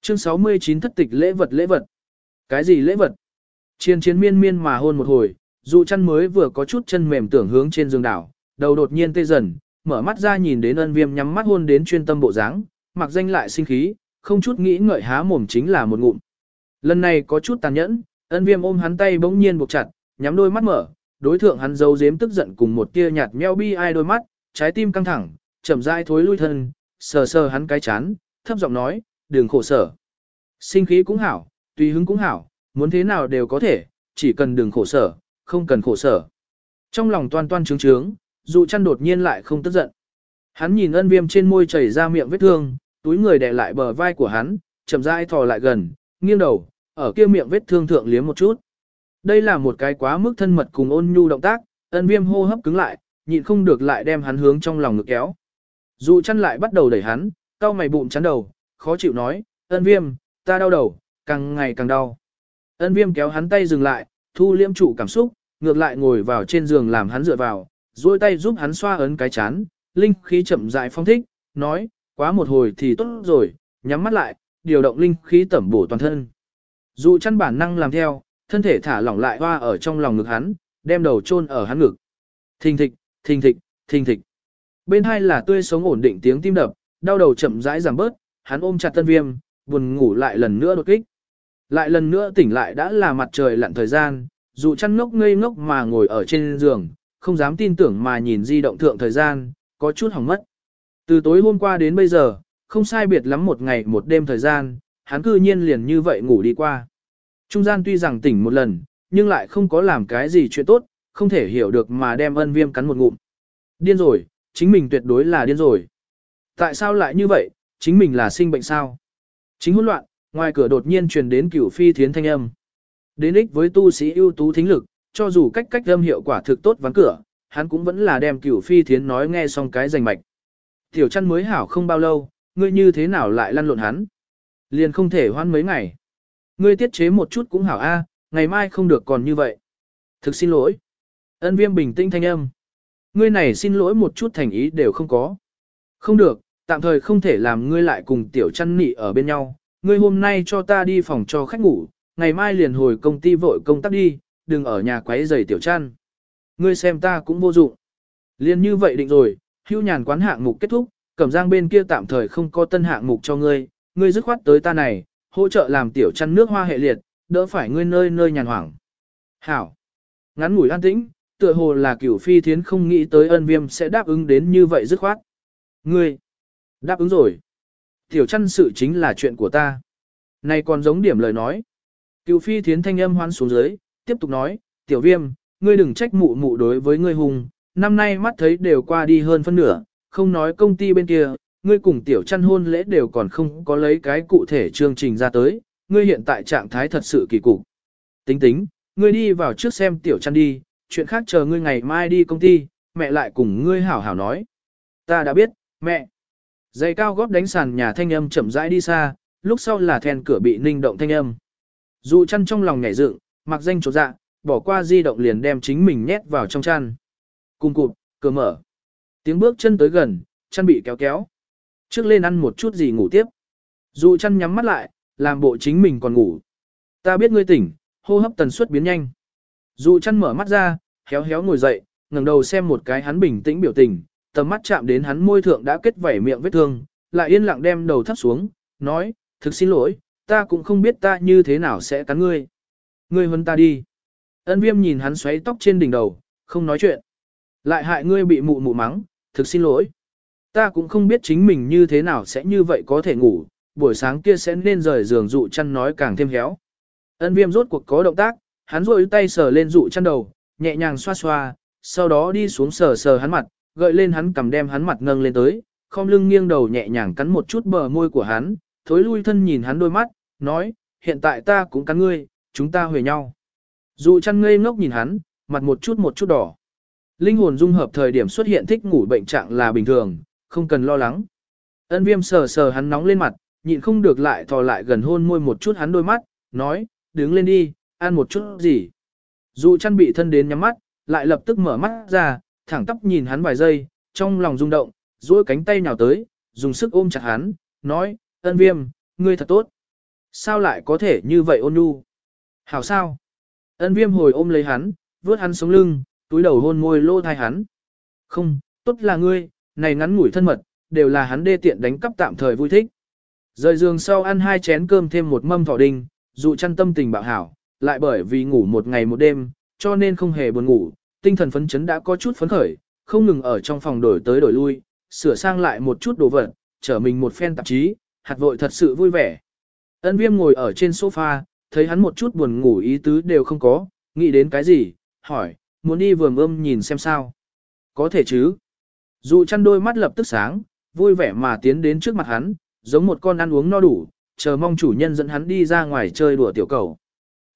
Chương 69 thất tịch lễ vật lễ vật. Cái gì lễ vật? Chiến chiến miên miên mà hôn một hồi, dụ chăn mới vừa có chút chân mềm tưởng hướng trên giường đảo, đầu đột nhiên tê dần, mở mắt ra nhìn đến ân viêm nhắm mắt hôn đến chuyên tâm bộ dáng, mặc danh lại sinh khí, không chút nghĩ ngợi há mồm chính là một ngụm. Lần này có chút tàn nhẫn, ân viêm ôm hắn tay bỗng nhiên buộc chặt, nhắm đôi mắt mở, đối thượng hắn dấu dếm tức giận cùng một tia nhạt meo bi ai đôi mắt, trái tim căng thẳng, chậm rãi thối lui thân, sờ sờ hắn cái chán, thấp giọng nói, đừng khổ sở. Sinh khí cũng hảo, tùy hứng cũng hảo, muốn thế nào đều có thể, chỉ cần đừng khổ sở, không cần khổ sở. Trong lòng toan toan trướng trướng, dụ chăn đột nhiên lại không tức giận. Hắn nhìn ân viêm trên môi chảy ra miệng vết thương, túi người đè lại bờ vai của hắn, chậm rãi thò lại gần, nghiêng đầu, ở kia miệng vết thương thượng liếm một chút. Đây là một cái quá mức thân mật cùng ôn nhu động tác, ân viêm hô hấp cứng lại, nhịn không được lại đem hắn hướng trong lòng ngực kéo. Dụ chăn lại bắt đầu đẩy hắn, cau mày bụng chắn đầu, khó chịu nói, ân viêm, ta đau đầu, càng ngày càng đau. Ân viêm kéo hắn tay dừng lại, thu liễm trụ cảm xúc, ngược lại ngồi vào trên giường làm hắn dựa vào, duỗi tay giúp hắn xoa ấn cái chán, linh khí chậm rãi phong thích, nói, quá một hồi thì tốt rồi, nhắm mắt lại, điều động linh khí tẩm bổ toàn thân. Dụ chăn bản năng làm theo, thân thể thả lỏng lại hoa ở trong lòng ngực hắn, đem đầu chôn ở hắn ngực. Thình thịch, thình thịch, thình thịch. Bên hai là tươi sống ổn định tiếng tim đập, đau đầu chậm rãi giảm bớt, hắn ôm chặt tân viêm, buồn ngủ lại lần nữa đột kích. Lại lần nữa tỉnh lại đã là mặt trời lặn thời gian, dù chăn ngốc ngây ngốc mà ngồi ở trên giường, không dám tin tưởng mà nhìn di động thượng thời gian, có chút hỏng mất. Từ tối hôm qua đến bây giờ, không sai biệt lắm một ngày một đêm thời gian, hắn cư nhiên liền như vậy ngủ đi qua. Trung gian tuy rằng tỉnh một lần, nhưng lại không có làm cái gì chuyện tốt, không thể hiểu được mà đem ân viêm cắn một ngụm. Điên rồi, chính mình tuyệt đối là điên rồi. Tại sao lại như vậy, chính mình là sinh bệnh sao? Chính hỗn loạn, ngoài cửa đột nhiên truyền đến cửu phi thiến thanh âm. Đến ích với tu sĩ ưu tú thính lực, cho dù cách cách âm hiệu quả thực tốt ván cửa, hắn cũng vẫn là đem cửu phi thiến nói nghe xong cái rành mạch. Tiểu chăn mới hảo không bao lâu, ngươi như thế nào lại lăn lộn hắn? Liền không thể hoan mấy ngày. Ngươi tiết chế một chút cũng hảo a, ngày mai không được còn như vậy. Thực xin lỗi. Ân viêm bình tĩnh thanh âm. Ngươi này xin lỗi một chút thành ý đều không có. Không được, tạm thời không thể làm ngươi lại cùng tiểu chăn nị ở bên nhau. Ngươi hôm nay cho ta đi phòng cho khách ngủ, ngày mai liền hồi công ty vội công tác đi, đừng ở nhà quấy giày tiểu chăn. Ngươi xem ta cũng vô dụng. Liên như vậy định rồi, hưu nhàn quán hạng mục kết thúc, cẩm giang bên kia tạm thời không có tân hạng mục cho ngươi, ngươi dứt khoát tới ta này, hỗ trợ làm tiểu chăn nước hoa hệ liệt, đỡ phải ngươi nơi nơi nhàn hoảng. Hảo. Ngắn ngủi an tĩnh, tựa hồ là cửu phi thiến không nghĩ tới ân viêm sẽ đáp ứng đến như vậy dứt khoát. Ngươi. Đáp ứng rồi. Tiểu chăn sự chính là chuyện của ta. Này còn giống điểm lời nói. Cửu phi thiến thanh âm hoan xuống dưới, tiếp tục nói, tiểu viêm, ngươi đừng trách mụ mụ đối với ngươi hùng, năm nay mắt thấy đều qua đi hơn phân nửa, không nói công ty bên kia, ngươi cùng tiểu chăn hôn lễ đều còn không có lấy cái cụ thể chương trình ra tới, ngươi hiện tại trạng thái thật sự kỳ cục. Tính tính, ngươi đi vào trước xem tiểu chăn đi, chuyện khác chờ ngươi ngày mai đi công ty, mẹ lại cùng ngươi hảo hảo nói. Ta đã biết, mẹ. Giày cao góp đánh sàn nhà thanh âm chậm rãi đi xa, lúc sau là then cửa bị ninh động thanh âm. Dụ chăn trong lòng nhảy dựng, mặc danh chỗ dạ, bỏ qua di động liền đem chính mình nhét vào trong chăn. Cùng cụt, cửa mở. Tiếng bước chân tới gần, chăn bị kéo kéo. Trước lên ăn một chút gì ngủ tiếp. Dụ chăn nhắm mắt lại, làm bộ chính mình còn ngủ. Ta biết ngươi tỉnh, hô hấp tần suất biến nhanh. Dụ chăn mở mắt ra, héo héo ngồi dậy, ngẩng đầu xem một cái hắn bình tĩnh biểu tình, tầm mắt chạm đến hắn môi thượng đã kết vảy miệng vết thương, lại yên lặng đem đầu thấp xuống, nói, thực xin lỗi, ta cũng không biết ta như thế nào sẽ cắn ngươi. Ngươi huấn ta đi. Ân viêm nhìn hắn xoáy tóc trên đỉnh đầu, không nói chuyện. Lại hại ngươi bị mụ mụ mắng, thực xin lỗi. Ta cũng không biết chính mình như thế nào sẽ như vậy có thể ngủ, buổi sáng kia sẽ nên rời giường dụ chăn nói càng thêm héo. Ân viêm rốt cuộc có động tác, hắn rôi tay sờ lên dụ chăn đầu, nhẹ nhàng xoa xoa, sau đó đi xuống sờ sờ hắn mặt, gợi lên hắn cầm đem hắn mặt nâng lên tới, không lưng nghiêng đầu nhẹ nhàng cắn một chút bờ môi của hắn, thối lui thân nhìn hắn đôi mắt, nói, hiện tại ta cũng cắn ngươi, chúng ta huề nhau. Dụ chăn ngây ngốc nhìn hắn, mặt một chút một chút đỏ. Linh hồn dung hợp thời điểm xuất hiện thích ngủ bệnh trạng là bình thường, không cần lo lắng. Ân viêm sờ sờ hắn nóng lên mặt, nhịn không được lại thò lại gần hôn môi một chút hắn đôi mắt, nói, đứng lên đi, ăn một chút gì. Dù chăn bị thân đến nhắm mắt, lại lập tức mở mắt ra, thẳng tóc nhìn hắn vài giây, trong lòng rung động, duỗi cánh tay nhào tới, dùng sức ôm chặt hắn, nói, ân viêm, ngươi thật tốt. Sao lại có thể như vậy ôn nhu? Hảo sao? Ân viêm hồi ôm lấy hắn, vướt hắn sống lưng, túi đầu hôn môi lô thai hắn. Không, tốt là ngươi, này ngắn ngủi thân mật, đều là hắn đê tiện đánh cắp tạm thời vui thích. Rời giường sau ăn hai chén cơm thêm một mâm thỏ đinh, dù chăn tâm tình bạo hảo, lại bởi vì ngủ một ngày một đêm, cho nên không hề buồn ngủ, tinh thần phấn chấn đã có chút phấn khởi, không ngừng ở trong phòng đổi tới đổi lui, sửa sang lại một chút đồ vật, trở mình một phen tạp chí, hạt vội thật sự vui vẻ. Ân viêm ngồi ở trên sofa, thấy hắn một chút buồn ngủ ý tứ đều không có, nghĩ đến cái gì, hỏi, muốn đi vườn ươm nhìn xem sao. Có thể chứ. Dụ chăn đôi mắt lập tức sáng, vui vẻ mà tiến đến trước mặt hắn, giống một con ăn uống no đủ, chờ mong chủ nhân dẫn hắn đi ra ngoài chơi đùa tiểu cầu.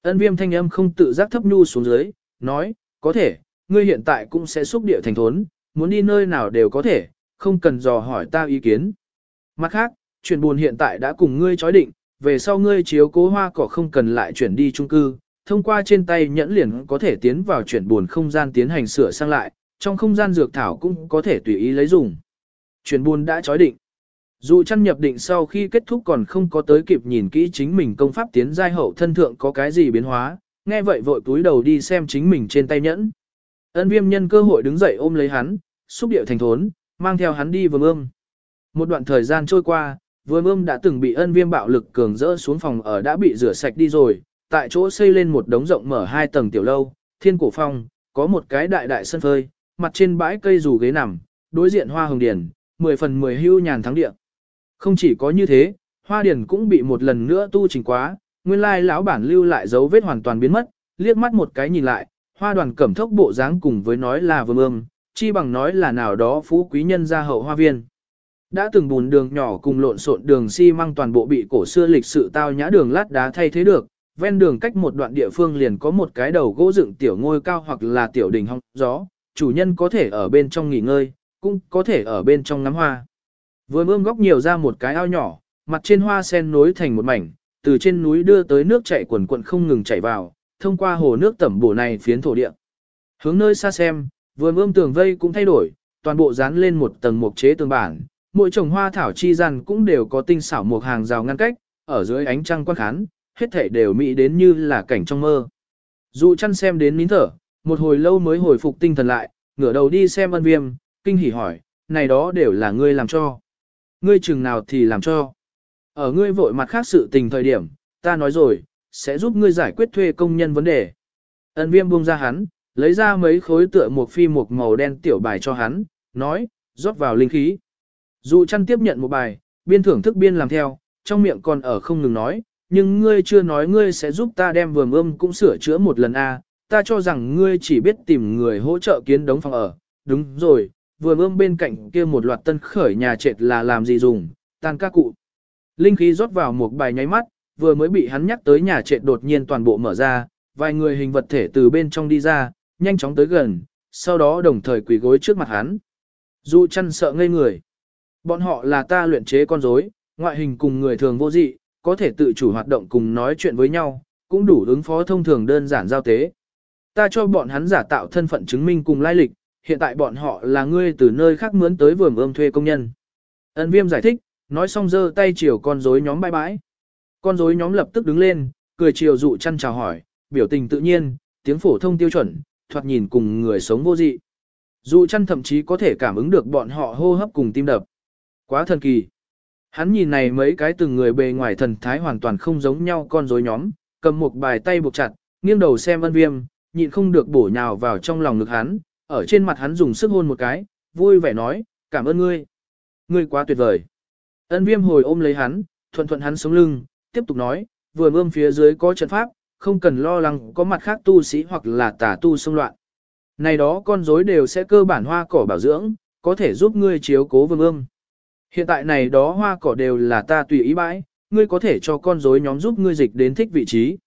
Ân viêm thanh âm không tự giác thấp nhu xuống dưới, nói, có thể, ngươi hiện tại cũng sẽ xúc địa thành thốn, muốn đi nơi nào đều có thể, không cần dò hỏi ta ý kiến. Mặt khác, chuyện buồn hiện tại đã cùng ngươi chói định, về sau ngươi chiếu cố hoa cỏ không cần lại chuyển đi chung cư, thông qua trên tay nhẫn liền có thể tiến vào chuyển buồn không gian tiến hành sửa sang lại, trong không gian dược thảo cũng có thể tùy ý lấy dùng. Chuyển buồn đã chói định. Dù chăn nhập định sau khi kết thúc còn không có tới kịp nhìn kỹ chính mình công pháp tiến giai hậu thân thượng có cái gì biến hóa, nghe vậy vội túi đầu đi xem chính mình trên tay nhẫn. Ân viêm nhân cơ hội đứng dậy ôm lấy hắn, xúc điệu thành thốn, mang theo hắn đi vừa ương. Một đoạn thời gian trôi qua, vừa mơm đã từng bị ân viêm bạo lực cường rỡ xuống phòng ở đã bị rửa sạch đi rồi, tại chỗ xây lên một đống rộng mở hai tầng tiểu lâu, thiên cổ phong, có một cái đại đại sân phơi, mặt trên bãi cây rủ ghế nằm, đối diện hoa hồng điển, 10 phần 10 hưu nhàn thắng địa. Không chỉ có như thế, hoa điển cũng bị một lần nữa tu chỉnh quá, nguyên lai lão bản lưu lại dấu vết hoàn toàn biến mất, liếc mắt một cái nhìn lại, hoa đoàn cẩm thốc bộ dáng cùng với nói là vương ương, chi bằng nói là nào đó phú quý nhân gia hậu hoa viên. Đã từng bùn đường nhỏ cùng lộn xộn đường xi măng toàn bộ bị cổ xưa lịch sự tao nhã đường lát đá thay thế được, ven đường cách một đoạn địa phương liền có một cái đầu gỗ dựng tiểu ngôi cao hoặc là tiểu đình hong gió, chủ nhân có thể ở bên trong nghỉ ngơi, cũng có thể ở bên trong ngắm hoa. Vừa mương góc nhiều ra một cái ao nhỏ, mặt trên hoa sen nối thành một mảnh, từ trên núi đưa tới nước chảy quần quận không ngừng chảy vào, thông qua hồ nước tẩm bổ này phiến thổ địa. Hướng nơi xa xem, vườn ươm tường vây cũng thay đổi, toàn bộ dán lên một tầng mục chế tường bản, mỗi trồng hoa thảo chi gian cũng đều có tinh xảo một hàng rào ngăn cách, ở dưới ánh trăng quan khán, hết thảy đều mỹ đến như là cảnh trong mơ. dụ chăn xem đến nín thở, một hồi lâu mới hồi phục tinh thần lại, ngửa đầu đi xem ân viêm, kinh hỉ hỏi, này đó đều là ngươi làm cho. Ngươi chừng nào thì làm cho. Ở ngươi vội mặt khác sự tình thời điểm, ta nói rồi, sẽ giúp ngươi giải quyết thuê công nhân vấn đề. Ân viêm buông ra hắn, lấy ra mấy khối tựa một phi một màu đen tiểu bài cho hắn, nói, rót vào linh khí. Dù chăn tiếp nhận một bài, biên thưởng thức biên làm theo, trong miệng còn ở không ngừng nói, nhưng ngươi chưa nói ngươi sẽ giúp ta đem vườn ươm cũng sửa chữa một lần a ta cho rằng ngươi chỉ biết tìm người hỗ trợ kiến đống phòng ở. Đúng rồi, vườn ươm bên cạnh kia một loạt tân khởi nhà trệt là làm gì dùng, tan các cụ. Linh khí rót vào một bài nháy mắt, vừa mới bị hắn nhắc tới nhà trệt đột nhiên toàn bộ mở ra, vài người hình vật thể từ bên trong đi ra, nhanh chóng tới gần, sau đó đồng thời quỳ gối trước mặt hắn. Du chăn sợ ngây người. Bọn họ là ta luyện chế con rối, ngoại hình cùng người thường vô dị, có thể tự chủ hoạt động cùng nói chuyện với nhau, cũng đủ ứng phó thông thường đơn giản giao tế. Ta cho bọn hắn giả tạo thân phận chứng minh cùng lai lịch, hiện tại bọn họ là ngươi từ nơi khác mướn tới vườn ươm thuê công nhân. Ân viêm giải thích, nói xong giơ tay chiều con rối nhóm bãi bãi. Con rối nhóm lập tức đứng lên, cười chiều dụ chăn chào hỏi, biểu tình tự nhiên, tiếng phổ thông tiêu chuẩn, thoạt nhìn cùng người sống vô dị. Dụ chăn thậm chí có thể cảm ứng được bọn họ hô hấp cùng tim đập. Quá thần kỳ. Hắn nhìn này mấy cái từng người bề ngoài thần thái hoàn toàn không giống nhau con rối nhóm, cầm một bài tay buộc chặt, nghiêng đầu xem ân viêm, nhịn không được bổ nhào vào trong lòng ngực hắn, ở trên mặt hắn dùng sức hôn một cái, vui vẻ nói, cảm ơn ngươi. Ngươi quá tuyệt vời. Ân viêm hồi ôm lấy hắn, thuận thuận hắn sống lưng, tiếp tục nói, vừa ươm phía dưới có trận pháp, không cần lo lắng có mặt khác tu sĩ hoặc là tà tu xông loạn. Này đó con rối đều sẽ cơ bản hoa cỏ bảo dưỡng, có thể giúp ngươi chiếu cố vương ương. Hiện tại này đó hoa cỏ đều là ta tùy ý bãi, ngươi có thể cho con rối nhóm giúp ngươi dịch đến thích vị trí.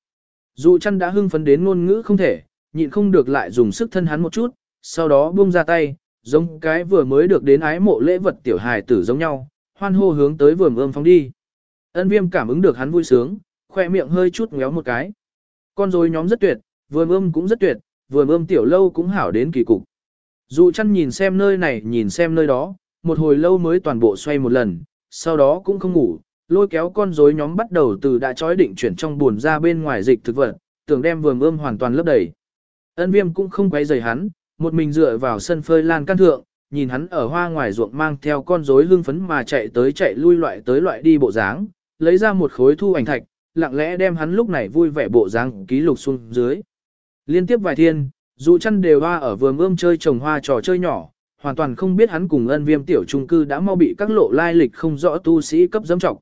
Dù chăn đã hưng phấn đến ngôn ngữ không thể, nhịn không được lại dùng sức thân hắn một chút, sau đó buông ra tay, giống cái vừa mới được đến ái mộ lễ vật tiểu hài tử giống nhau, hoan hô hướng tới vườn ươm phóng đi. Ân viêm cảm ứng được hắn vui sướng, khoe miệng hơi chút ngéo một cái. Con rối nhóm rất tuyệt, vườn ươm cũng rất tuyệt, vườn ươm tiểu lâu cũng hảo đến kỳ cục. Dù chăn nhìn xem nơi này nhìn xem nơi đó, một hồi lâu mới toàn bộ xoay một lần, sau đó cũng không ngủ, lôi kéo con rối nhóm bắt đầu từ đã chói định chuyển trong buồn ra bên ngoài dịch thực vật, tưởng đem vườn ươm hoàn toàn lấp đầy. Ân viêm cũng không quấy rầy hắn, một mình dựa vào sân phơi lan căn thượng, nhìn hắn ở hoa ngoài ruộng mang theo con rối hương phấn mà chạy tới chạy lui loại tới loại đi bộ dáng, lấy ra một khối thu ảnh thạch, lặng lẽ đem hắn lúc này vui vẻ bộ dáng ký lục xuống dưới. Liên tiếp vài thiên, Dù chăn đều hoa ở vườn ươm chơi trồng hoa trò chơi nhỏ, hoàn toàn không biết hắn cùng ân viêm tiểu trung cư đã mau bị các lộ lai lịch không rõ tu sĩ cấp dâm trọng.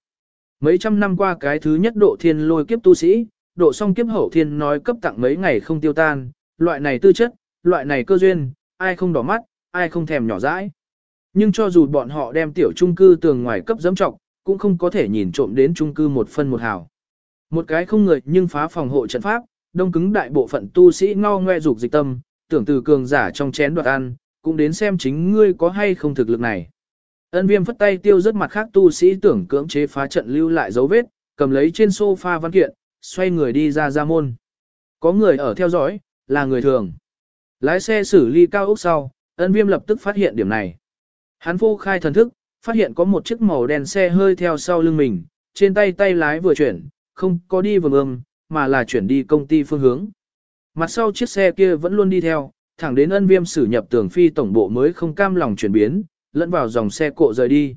Mấy trăm năm qua cái thứ nhất độ thiên lôi kiếp tu sĩ, độ song kiếp hậu thiên nói cấp tặng mấy ngày không tiêu tan, loại này tư chất, loại này cơ duyên, ai không đỏ mắt, ai không thèm nhỏ dãi. Nhưng cho dù bọn họ đem tiểu trung cư tường ngoài cấp dâm trọng, cũng không có thể nhìn trộm đến trung cư một phân một hào. Một cái không người nhưng phá phòng hộ trận pháp, đông cứng đại bộ phận tu sĩ ngao ngoe dục dịch tâm, tưởng từ cường giả trong chén đoạt ăn, cũng đến xem chính ngươi có hay không thực lực này. Ân viêm phất tay tiêu rất mặt khác tu sĩ tưởng cưỡng chế phá trận lưu lại dấu vết, cầm lấy trên sofa văn kiện, xoay người đi ra ra môn. Có người ở theo dõi, là người thường. Lái xe xử ly cao ốc sau, ân viêm lập tức phát hiện điểm này. Hắn phô khai thần thức, phát hiện có một chiếc màu đen xe hơi theo sau lưng mình, trên tay tay lái vừa chuyển, không có đi vừa ương, mà là chuyển đi công ty phương hướng. Mặt sau chiếc xe kia vẫn luôn đi theo, thẳng đến ân viêm xử nhập tường phi tổng bộ mới không cam lòng chuyển biến, lẫn vào dòng xe cộ rời đi.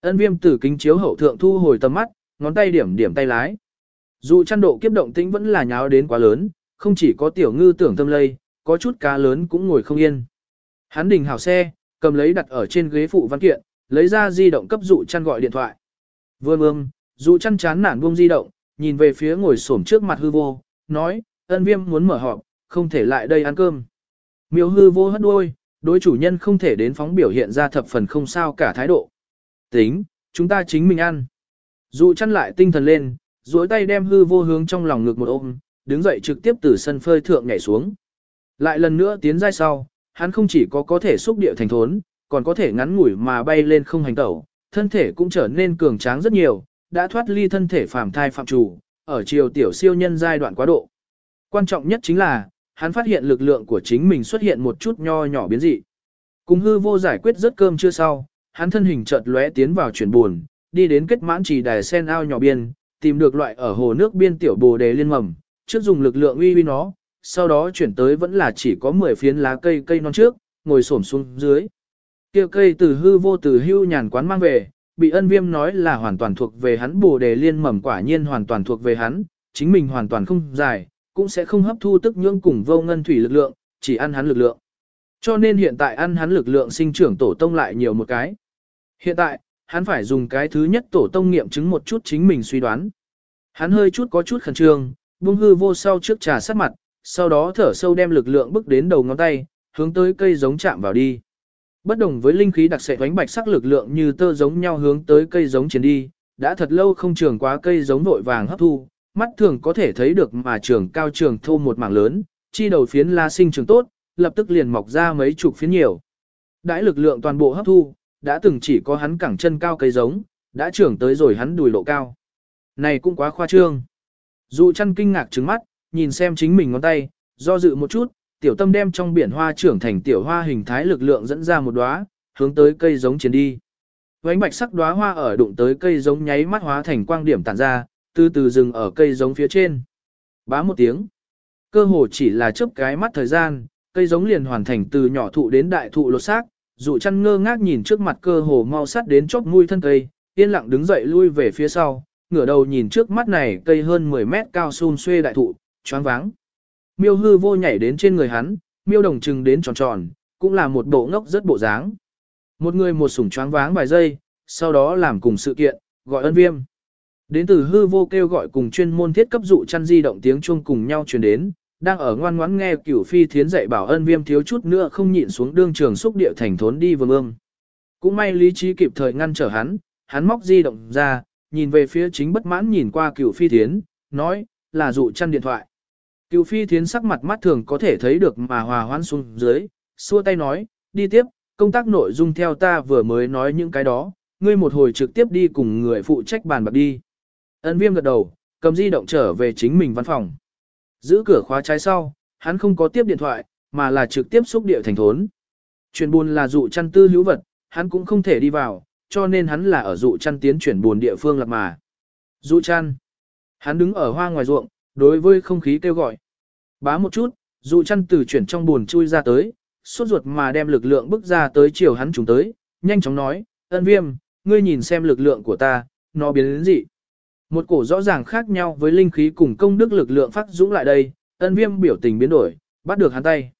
Ân viêm từ kính chiếu hậu thượng thu hồi tầm mắt, ngón tay điểm điểm tay lái. Dù chăn độ kiếp động tĩnh vẫn là nháo đến quá lớn, không chỉ có tiểu ngư tưởng tâm lây, có chút cá lớn cũng ngồi không yên. Hắn đình hảo xe, cầm lấy đặt ở trên ghế phụ văn kiện, lấy ra di động cấp dụ chăn gọi điện thoại. Vương ương, dụ chăn chán nản buông di động, nhìn về phía ngồi xổm trước mặt hư vô, nói, ân viêm muốn mở họp, không thể lại đây ăn cơm. Miêu hư vô hất đuôi, đối chủ nhân không thể đến phóng biểu hiện ra thập phần không sao cả thái độ. Tính, chúng ta chính mình ăn. Dụ chăn lại tinh thần lên, duỗi tay đem hư vô hướng trong lòng ngực một ôm, đứng dậy trực tiếp từ sân phơi thượng nhảy xuống. Lại lần nữa tiến ra sau, hắn không chỉ có có thể xúc địa thành thốn, còn có thể ngắn ngủi mà bay lên không hành tẩu, thân thể cũng trở nên cường tráng rất nhiều, đã thoát ly thân thể phàm thai phạm chủ, ở chiều tiểu siêu nhân giai đoạn quá độ. Quan trọng nhất chính là, hắn phát hiện lực lượng của chính mình xuất hiện một chút nho nhỏ biến dị. Cùng hư vô giải quyết rất cơm chưa sau, hắn thân hình chợt lóe tiến vào chuyển buồn, đi đến kết mãn trì đài sen ao nhỏ biên, tìm được loại ở hồ nước biên tiểu bồ đề liên mầm, trước dùng lực lượng uy uy nó, sau đó chuyển tới vẫn là chỉ có 10 phiến lá cây cây non trước, ngồi xổm xuống dưới. Kia cây từ hư vô từ hưu nhàn quán mang về, bị ân viêm nói là hoàn toàn thuộc về hắn bồ đề liên mầm quả nhiên hoàn toàn thuộc về hắn, chính mình hoàn toàn không dài, cũng sẽ không hấp thu tức nhưỡng cùng vô ngân thủy lực lượng, chỉ ăn hắn lực lượng. Cho nên hiện tại ăn hắn lực lượng sinh trưởng tổ tông lại nhiều một cái. Hiện tại, hắn phải dùng cái thứ nhất tổ tông nghiệm chứng một chút chính mình suy đoán. Hắn hơi chút có chút khẩn trương, buông hư vô sau trước trà sát mặt, sau đó thở sâu đem lực lượng bước đến đầu ngón tay, hướng tới cây giống chạm vào đi. Bất đồng với linh khí đặc sệ thoánh bạch sắc lực lượng như tơ giống nhau hướng tới cây giống chiến đi, đã thật lâu không trường quá cây giống vội vàng hấp thu, mắt thường có thể thấy được mà trường cao trường thô một mảng lớn, chi đầu phiến la sinh trường tốt, lập tức liền mọc ra mấy chục phiến nhiều. Đãi lực lượng toàn bộ hấp thu, đã từng chỉ có hắn cẳng chân cao cây giống, đã trưởng tới rồi hắn đùi lộ cao. Này cũng quá khoa trương. Dụ chăn kinh ngạc trứng mắt, nhìn xem chính mình ngón tay, do dự một chút, tiểu tâm đem trong biển hoa trưởng thành tiểu hoa hình thái lực lượng dẫn ra một đóa, hướng tới cây giống chiến đi. Vánh bạch sắc đóa hoa ở đụng tới cây giống nháy mắt hóa thành quang điểm tản ra, từ từ dừng ở cây giống phía trên. Bá một tiếng. Cơ hồ chỉ là chớp cái mắt thời gian, cây giống liền hoàn thành từ nhỏ thụ đến đại thụ lột xác, dụ chăn ngơ ngác nhìn trước mặt cơ hồ mau sát đến chóp mũi thân cây, yên lặng đứng dậy lui về phía sau, ngửa đầu nhìn trước mắt này cây hơn 10 mét cao xun xuê đại thụ, choáng váng. Miêu hư vô nhảy đến trên người hắn, miêu đồng trừng đến tròn tròn, cũng là một bộ ngốc rất bộ dáng. Một người một sủng choáng váng vài giây, sau đó làm cùng sự kiện, gọi ân viêm. Đến từ hư vô kêu gọi cùng chuyên môn thiết cấp dụ chăn di động tiếng chuông cùng nhau truyền đến, đang ở ngoan ngoãn nghe cửu phi thiến dạy bảo ân viêm thiếu chút nữa không nhịn xuống đương trường xúc địa thành thốn đi vương ương. Cũng may lý trí kịp thời ngăn trở hắn, hắn móc di động ra, nhìn về phía chính bất mãn nhìn qua cửu phi thiến, nói, là dụ chăn điện thoại. Cửu phi thiến sắc mặt mắt thường có thể thấy được mà hòa hoan xuống dưới, xua tay nói, đi tiếp, công tác nội dung theo ta vừa mới nói những cái đó, ngươi một hồi trực tiếp đi cùng người phụ trách bàn bạc đi. Ân viêm gật đầu, cầm di động trở về chính mình văn phòng. Giữ cửa khóa trái sau, hắn không có tiếp điện thoại, mà là trực tiếp xúc địa thành thốn. Chuyển buồn là dụ chăn tư hữu vật, hắn cũng không thể đi vào, cho nên hắn là ở dụ chăn tiến chuyển buồn địa phương lạc mà. Dụ chăn. Hắn đứng ở hoa ngoài ruộng, đối với không khí kêu gọi. Bá một chút, dụ chăn từ chuyển trong buồn chui ra tới, suốt ruột mà đem lực lượng bước ra tới chiều hắn trùng tới, nhanh chóng nói, ân viêm, ngươi nhìn xem lực lượng của ta, nó biến đến gì. Một cổ rõ ràng khác nhau với linh khí cùng công đức lực lượng phát dũng lại đây, ân viêm biểu tình biến đổi, bắt được hắn tay.